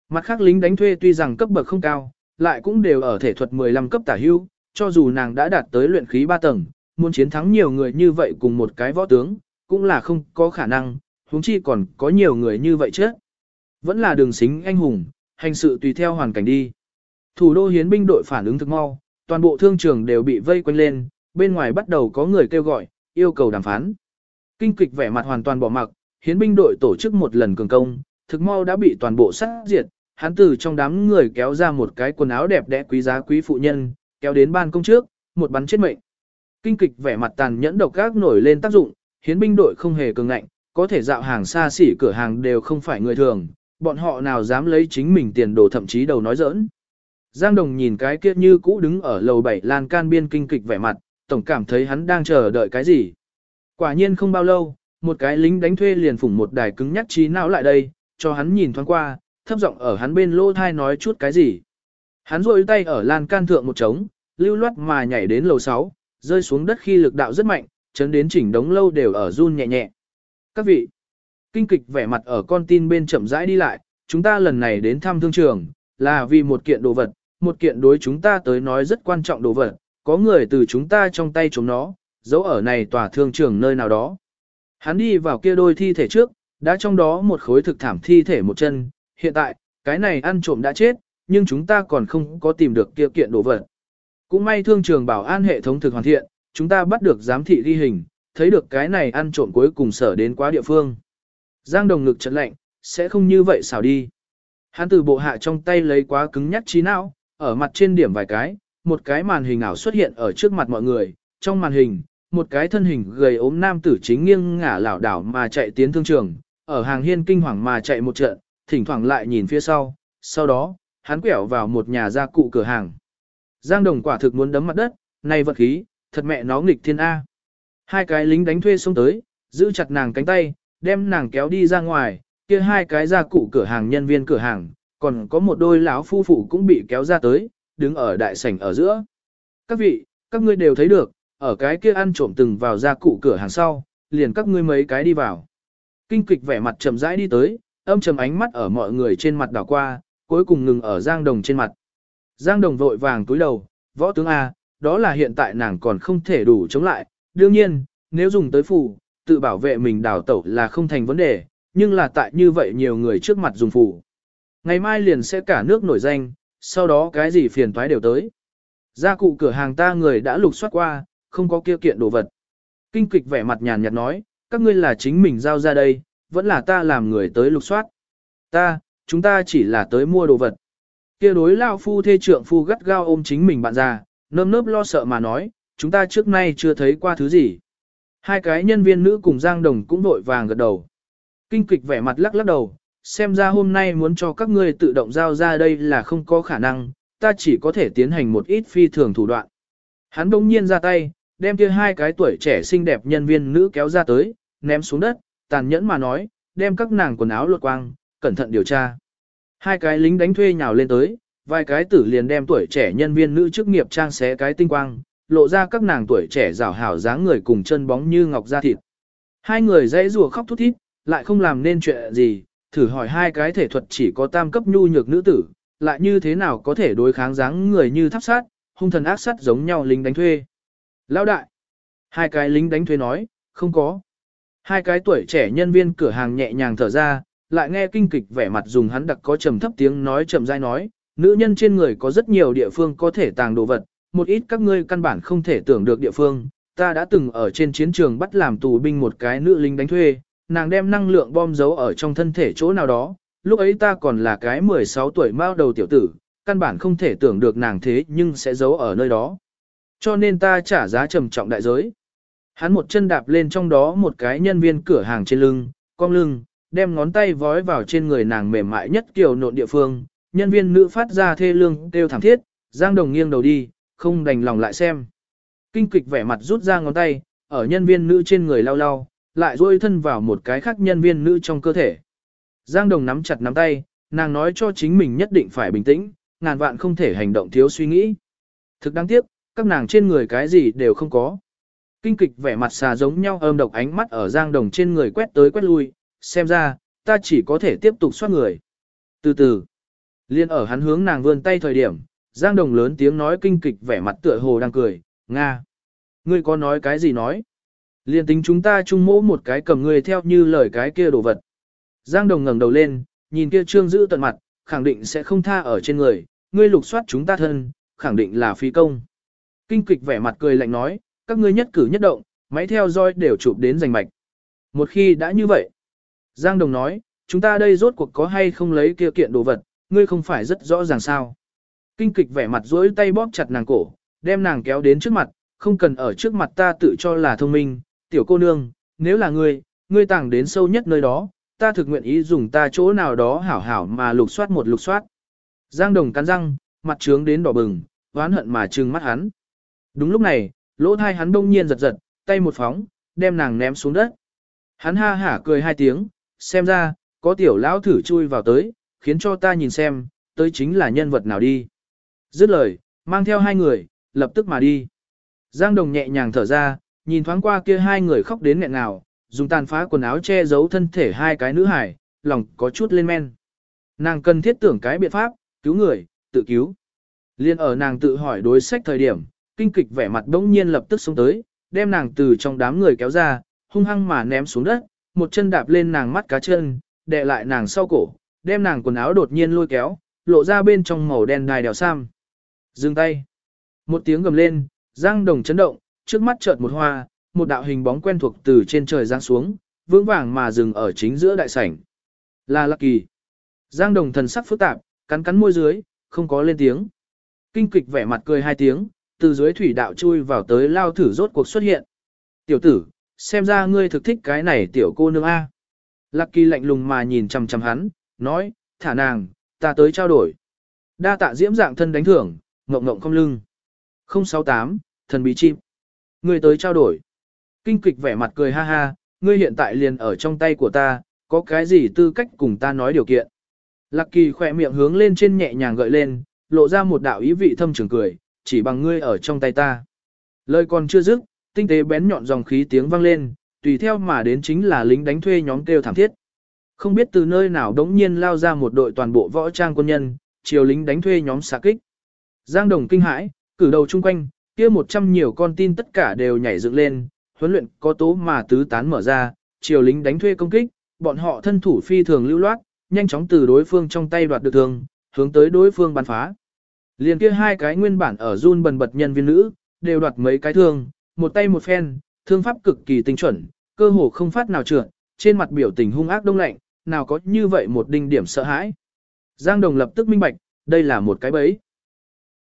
Mặt khác lính đánh thuê tuy rằng cấp bậc không cao, lại cũng đều ở thể thuật 15 cấp tả hưu, cho dù nàng đã đạt tới luyện khí 3 tầng, muốn chiến thắng nhiều người như vậy cùng một cái võ tướng, cũng là không có khả năng, huống chi còn có nhiều người như vậy chứ. Vẫn là đường xính anh hùng, hành sự tùy theo hoàn cảnh đi. Thủ đô hiến binh đội phản ứng thực mau, toàn bộ thương trường đều bị vây quanh lên, bên ngoài bắt đầu có người kêu gọi, yêu cầu đàm phán. Kinh kịch vẻ mặt hoàn toàn bỏ mặc, hiến binh đội tổ chức một lần cường công, thực mau đã bị toàn bộ sát diệt, hắn từ trong đám người kéo ra một cái quần áo đẹp đẽ quý giá quý phụ nhân, kéo đến ban công trước, một bắn chết mệnh. Kinh kịch vẻ mặt tàn nhẫn độc ác nổi lên tác dụng, hiến binh đội không hề cường ngạnh, có thể dạo hàng xa xỉ cửa hàng đều không phải người thường, bọn họ nào dám lấy chính mình tiền đồ thậm chí đầu nói giỡn. Giang Đồng nhìn cái kia như cũ đứng ở lầu bảy lan can biên kinh kịch vẻ mặt, tổng cảm thấy hắn đang chờ đợi cái gì. Quả nhiên không bao lâu, một cái lính đánh thuê liền phủng một đài cứng nhắc trí não lại đây, cho hắn nhìn thoáng qua, thấp giọng ở hắn bên lô thai nói chút cái gì. Hắn rôi tay ở lan can thượng một trống, lưu loát mà nhảy đến lầu 6, rơi xuống đất khi lực đạo rất mạnh, chấn đến chỉnh đống lâu đều ở run nhẹ nhẹ. Các vị, kinh kịch vẻ mặt ở con tin bên chậm rãi đi lại, chúng ta lần này đến thăm thương trường, là vì một kiện đồ vật, một kiện đối chúng ta tới nói rất quan trọng đồ vật, có người từ chúng ta trong tay chúng nó, giấu ở này tòa thương trường nơi nào đó. Hắn đi vào kia đôi thi thể trước, đã trong đó một khối thực thảm thi thể một chân, hiện tại, cái này ăn trộm đã chết, nhưng chúng ta còn không có tìm được kia kiện đồ vật. Cũng may thương trường bảo an hệ thống thực hoàn thiện, chúng ta bắt được giám thị ghi hình, thấy được cái này ăn trộm cuối cùng sở đến quá địa phương. Giang đồng ngực trận lạnh, sẽ không như vậy xảo đi. Hắn từ bộ hạ trong tay lấy quá cứng nhắc trí não, ở mặt trên điểm vài cái, một cái màn hình ảo xuất hiện ở trước mặt mọi người, trong màn hình, một cái thân hình gầy ốm nam tử chính nghiêng ngả lảo đảo mà chạy tiến thương trường, ở hàng hiên kinh hoàng mà chạy một trận, thỉnh thoảng lại nhìn phía sau, sau đó, hắn quẹo vào một nhà gia cụ cửa hàng. Giang Đồng quả thực muốn đấm mặt đất, này vật khí, thật mẹ nó nghịch thiên A. Hai cái lính đánh thuê xông tới, giữ chặt nàng cánh tay, đem nàng kéo đi ra ngoài, kia hai cái gia cụ cửa hàng nhân viên cửa hàng, còn có một đôi lão phu phụ cũng bị kéo ra tới, đứng ở đại sảnh ở giữa. Các vị, các ngươi đều thấy được, ở cái kia ăn trộm từng vào gia cụ cửa hàng sau, liền các ngươi mấy cái đi vào. Kinh kịch vẻ mặt trầm rãi đi tới, âm trầm ánh mắt ở mọi người trên mặt đảo qua, cuối cùng ngừng ở Giang Đồng trên mặt. Giang Đồng vội vàng túi đầu, võ tướng A, đó là hiện tại nàng còn không thể đủ chống lại. Đương nhiên, nếu dùng tới phủ, tự bảo vệ mình đào tẩu là không thành vấn đề, nhưng là tại như vậy nhiều người trước mặt dùng phủ, Ngày mai liền sẽ cả nước nổi danh, sau đó cái gì phiền toái đều tới. Gia cụ cửa hàng ta người đã lục soát qua, không có kia kiện đồ vật. Kinh kịch vẻ mặt nhàn nhạt nói, các ngươi là chính mình giao ra đây, vẫn là ta làm người tới lục soát. Ta, chúng ta chỉ là tới mua đồ vật. Kia đối lao phu thê trượng phu gắt gao ôm chính mình bạn già, nơm nớp lo sợ mà nói, chúng ta trước nay chưa thấy qua thứ gì. Hai cái nhân viên nữ cùng Giang Đồng cũng vội vàng gật đầu. Kinh kịch vẻ mặt lắc lắc đầu, xem ra hôm nay muốn cho các ngươi tự động giao ra đây là không có khả năng, ta chỉ có thể tiến hành một ít phi thường thủ đoạn. Hắn đông nhiên ra tay, đem kia hai cái tuổi trẻ xinh đẹp nhân viên nữ kéo ra tới, ném xuống đất, tàn nhẫn mà nói, đem các nàng quần áo lột quang, cẩn thận điều tra. Hai cái lính đánh thuê nhào lên tới, vài cái tử liền đem tuổi trẻ nhân viên nữ chức nghiệp trang xé cái tinh quang, lộ ra các nàng tuổi trẻ rào hảo dáng người cùng chân bóng như ngọc da thịt. Hai người dãy rùa khóc thút thít, lại không làm nên chuyện gì, thử hỏi hai cái thể thuật chỉ có tam cấp nhu nhược nữ tử, lại như thế nào có thể đối kháng dáng người như tháp sát, hung thần ác sát giống nhau lính đánh thuê. Lão đại, hai cái lính đánh thuê nói, không có. Hai cái tuổi trẻ nhân viên cửa hàng nhẹ nhàng thở ra, lại nghe kinh kịch vẻ mặt dùng hắn đặc có trầm thấp tiếng nói trầm dai nói, nữ nhân trên người có rất nhiều địa phương có thể tàng đồ vật, một ít các ngươi căn bản không thể tưởng được địa phương. Ta đã từng ở trên chiến trường bắt làm tù binh một cái nữ lính đánh thuê, nàng đem năng lượng bom giấu ở trong thân thể chỗ nào đó, lúc ấy ta còn là cái 16 tuổi mao đầu tiểu tử, căn bản không thể tưởng được nàng thế nhưng sẽ giấu ở nơi đó. Cho nên ta trả giá trầm trọng đại giới. Hắn một chân đạp lên trong đó một cái nhân viên cửa hàng trên lưng, cong lưng, đem ngón tay vói vào trên người nàng mềm mại nhất kiểu nộn địa phương. Nhân viên nữ phát ra thê lương kêu thảm thiết, Giang Đồng nghiêng đầu đi, không đành lòng lại xem. Kinh kịch vẻ mặt rút ra ngón tay, ở nhân viên nữ trên người lao lao lại duỗi thân vào một cái khác nhân viên nữ trong cơ thể. Giang Đồng nắm chặt nắm tay, nàng nói cho chính mình nhất định phải bình tĩnh, ngàn vạn không thể hành động thiếu suy nghĩ. Thực đáng tiếc, các nàng trên người cái gì đều không có. Kinh kịch vẻ mặt xà giống nhau âm độc ánh mắt ở Giang Đồng trên người quét tới quét lui, xem ra, ta chỉ có thể tiếp tục soát người. Từ từ, liên ở hắn hướng nàng vươn tay thời điểm, Giang Đồng lớn tiếng nói kinh kịch vẻ mặt tựa hồ đang cười, Nga. Ngươi có nói cái gì nói? Liên tính chúng ta chung mỗ một cái cầm ngươi theo như lời cái kia đồ vật. Giang Đồng ngẩng đầu lên, nhìn kia trương giữ tận mặt, khẳng định sẽ không tha ở trên người, ngươi lục soát chúng ta thân, khẳng định là phi công. Kinh kịch vẻ mặt cười lạnh nói, các ngươi nhất cử nhất động, máy theo dõi đều chụp đến giành mạch. Một khi đã như vậy, Giang Đồng nói, chúng ta đây rốt cuộc có hay không lấy kia kiện đồ vật, ngươi không phải rất rõ ràng sao. Kinh kịch vẻ mặt duỗi tay bóp chặt nàng cổ, đem nàng kéo đến trước mặt, không cần ở trước mặt ta tự cho là thông minh, tiểu cô nương, nếu là ngươi, ngươi tàng đến sâu nhất nơi đó, ta thực nguyện ý dùng ta chỗ nào đó hảo hảo mà lục soát một lục soát. Giang Đồng cắn răng, mặt trướng đến đỏ bừng, oán hận mà trừng mắt hắn. Đúng lúc này, lỗ thai hắn đông nhiên giật giật, tay một phóng, đem nàng ném xuống đất. Hắn ha hả cười hai tiếng, xem ra, có tiểu lão thử chui vào tới, khiến cho ta nhìn xem, tới chính là nhân vật nào đi. Dứt lời, mang theo hai người, lập tức mà đi. Giang Đồng nhẹ nhàng thở ra, nhìn thoáng qua kia hai người khóc đến nghẹn ngào, dùng tàn phá quần áo che giấu thân thể hai cái nữ hải, lòng có chút lên men. Nàng cần thiết tưởng cái biện pháp, cứu người, tự cứu. Liên ở nàng tự hỏi đối sách thời điểm, kinh kịch vẻ mặt đống nhiên lập tức xuống tới, đem nàng từ trong đám người kéo ra, hung hăng mà ném xuống đất, một chân đạp lên nàng mắt cá chân, đè lại nàng sau cổ, đem nàng quần áo đột nhiên lôi kéo, lộ ra bên trong màu đen đài đèo sam. Dừng tay. Một tiếng gầm lên, giang đồng chấn động, trước mắt chợt một hoa, một đạo hình bóng quen thuộc từ trên trời giáng xuống, vững vàng mà dừng ở chính giữa đại sảnh. Là Lạc Kỳ. Giang đồng thần sắc phức tạp, cắn cắn môi dưới, không có lên tiếng. Kinh kịch vẻ mặt cười hai tiếng, từ dưới thủy đạo chui vào tới lao thử rốt cuộc xuất hiện. Tiểu tử, xem ra ngươi thực thích cái này tiểu cô nương A. Lạc kỳ lạnh lùng mà nhìn chằm chằm hắn, nói, thả nàng, ta tới trao đổi. Đa tạ diễm dạng thân đánh thưởng, ngộng ngộng không lưng. 068, thần bí chim. Ngươi tới trao đổi. Kinh kịch vẻ mặt cười ha ha, ngươi hiện tại liền ở trong tay của ta, có cái gì tư cách cùng ta nói điều kiện. Lạc kỳ khỏe miệng hướng lên trên nhẹ nhàng gợi lên, lộ ra một đạo ý vị thâm trường cười, chỉ bằng ngươi ở trong tay ta. Lời còn chưa dứt, tinh tế bén nhọn dòng khí tiếng vang lên, tùy theo mà đến chính là lính đánh thuê nhóm kêu thảm thiết. Không biết từ nơi nào đống nhiên lao ra một đội toàn bộ võ trang quân nhân, chiều lính đánh thuê nhóm xạ kích. Giang Đồng kinh hãi, cử đầu chung quanh, kia một trăm nhiều con tin tất cả đều nhảy dựng lên, huấn luyện có tố mà tứ tán mở ra, triều lính đánh thuê công kích, bọn họ thân thủ phi thường lưu loát, nhanh chóng từ đối phương trong tay đoạt được thương, hướng tới đối phương bắn phá. Liền kia hai cái nguyên bản ở run bần bật nhân viên nữ, đều đoạt mấy cái thương, một tay một phen, thương pháp cực kỳ tinh chuẩn, cơ hồ không phát nào trượt, trên mặt biểu tình hung ác đông lạnh, nào có như vậy một đinh điểm sợ hãi. Giang Đồng lập tức minh bạch, đây là một cái bẫy.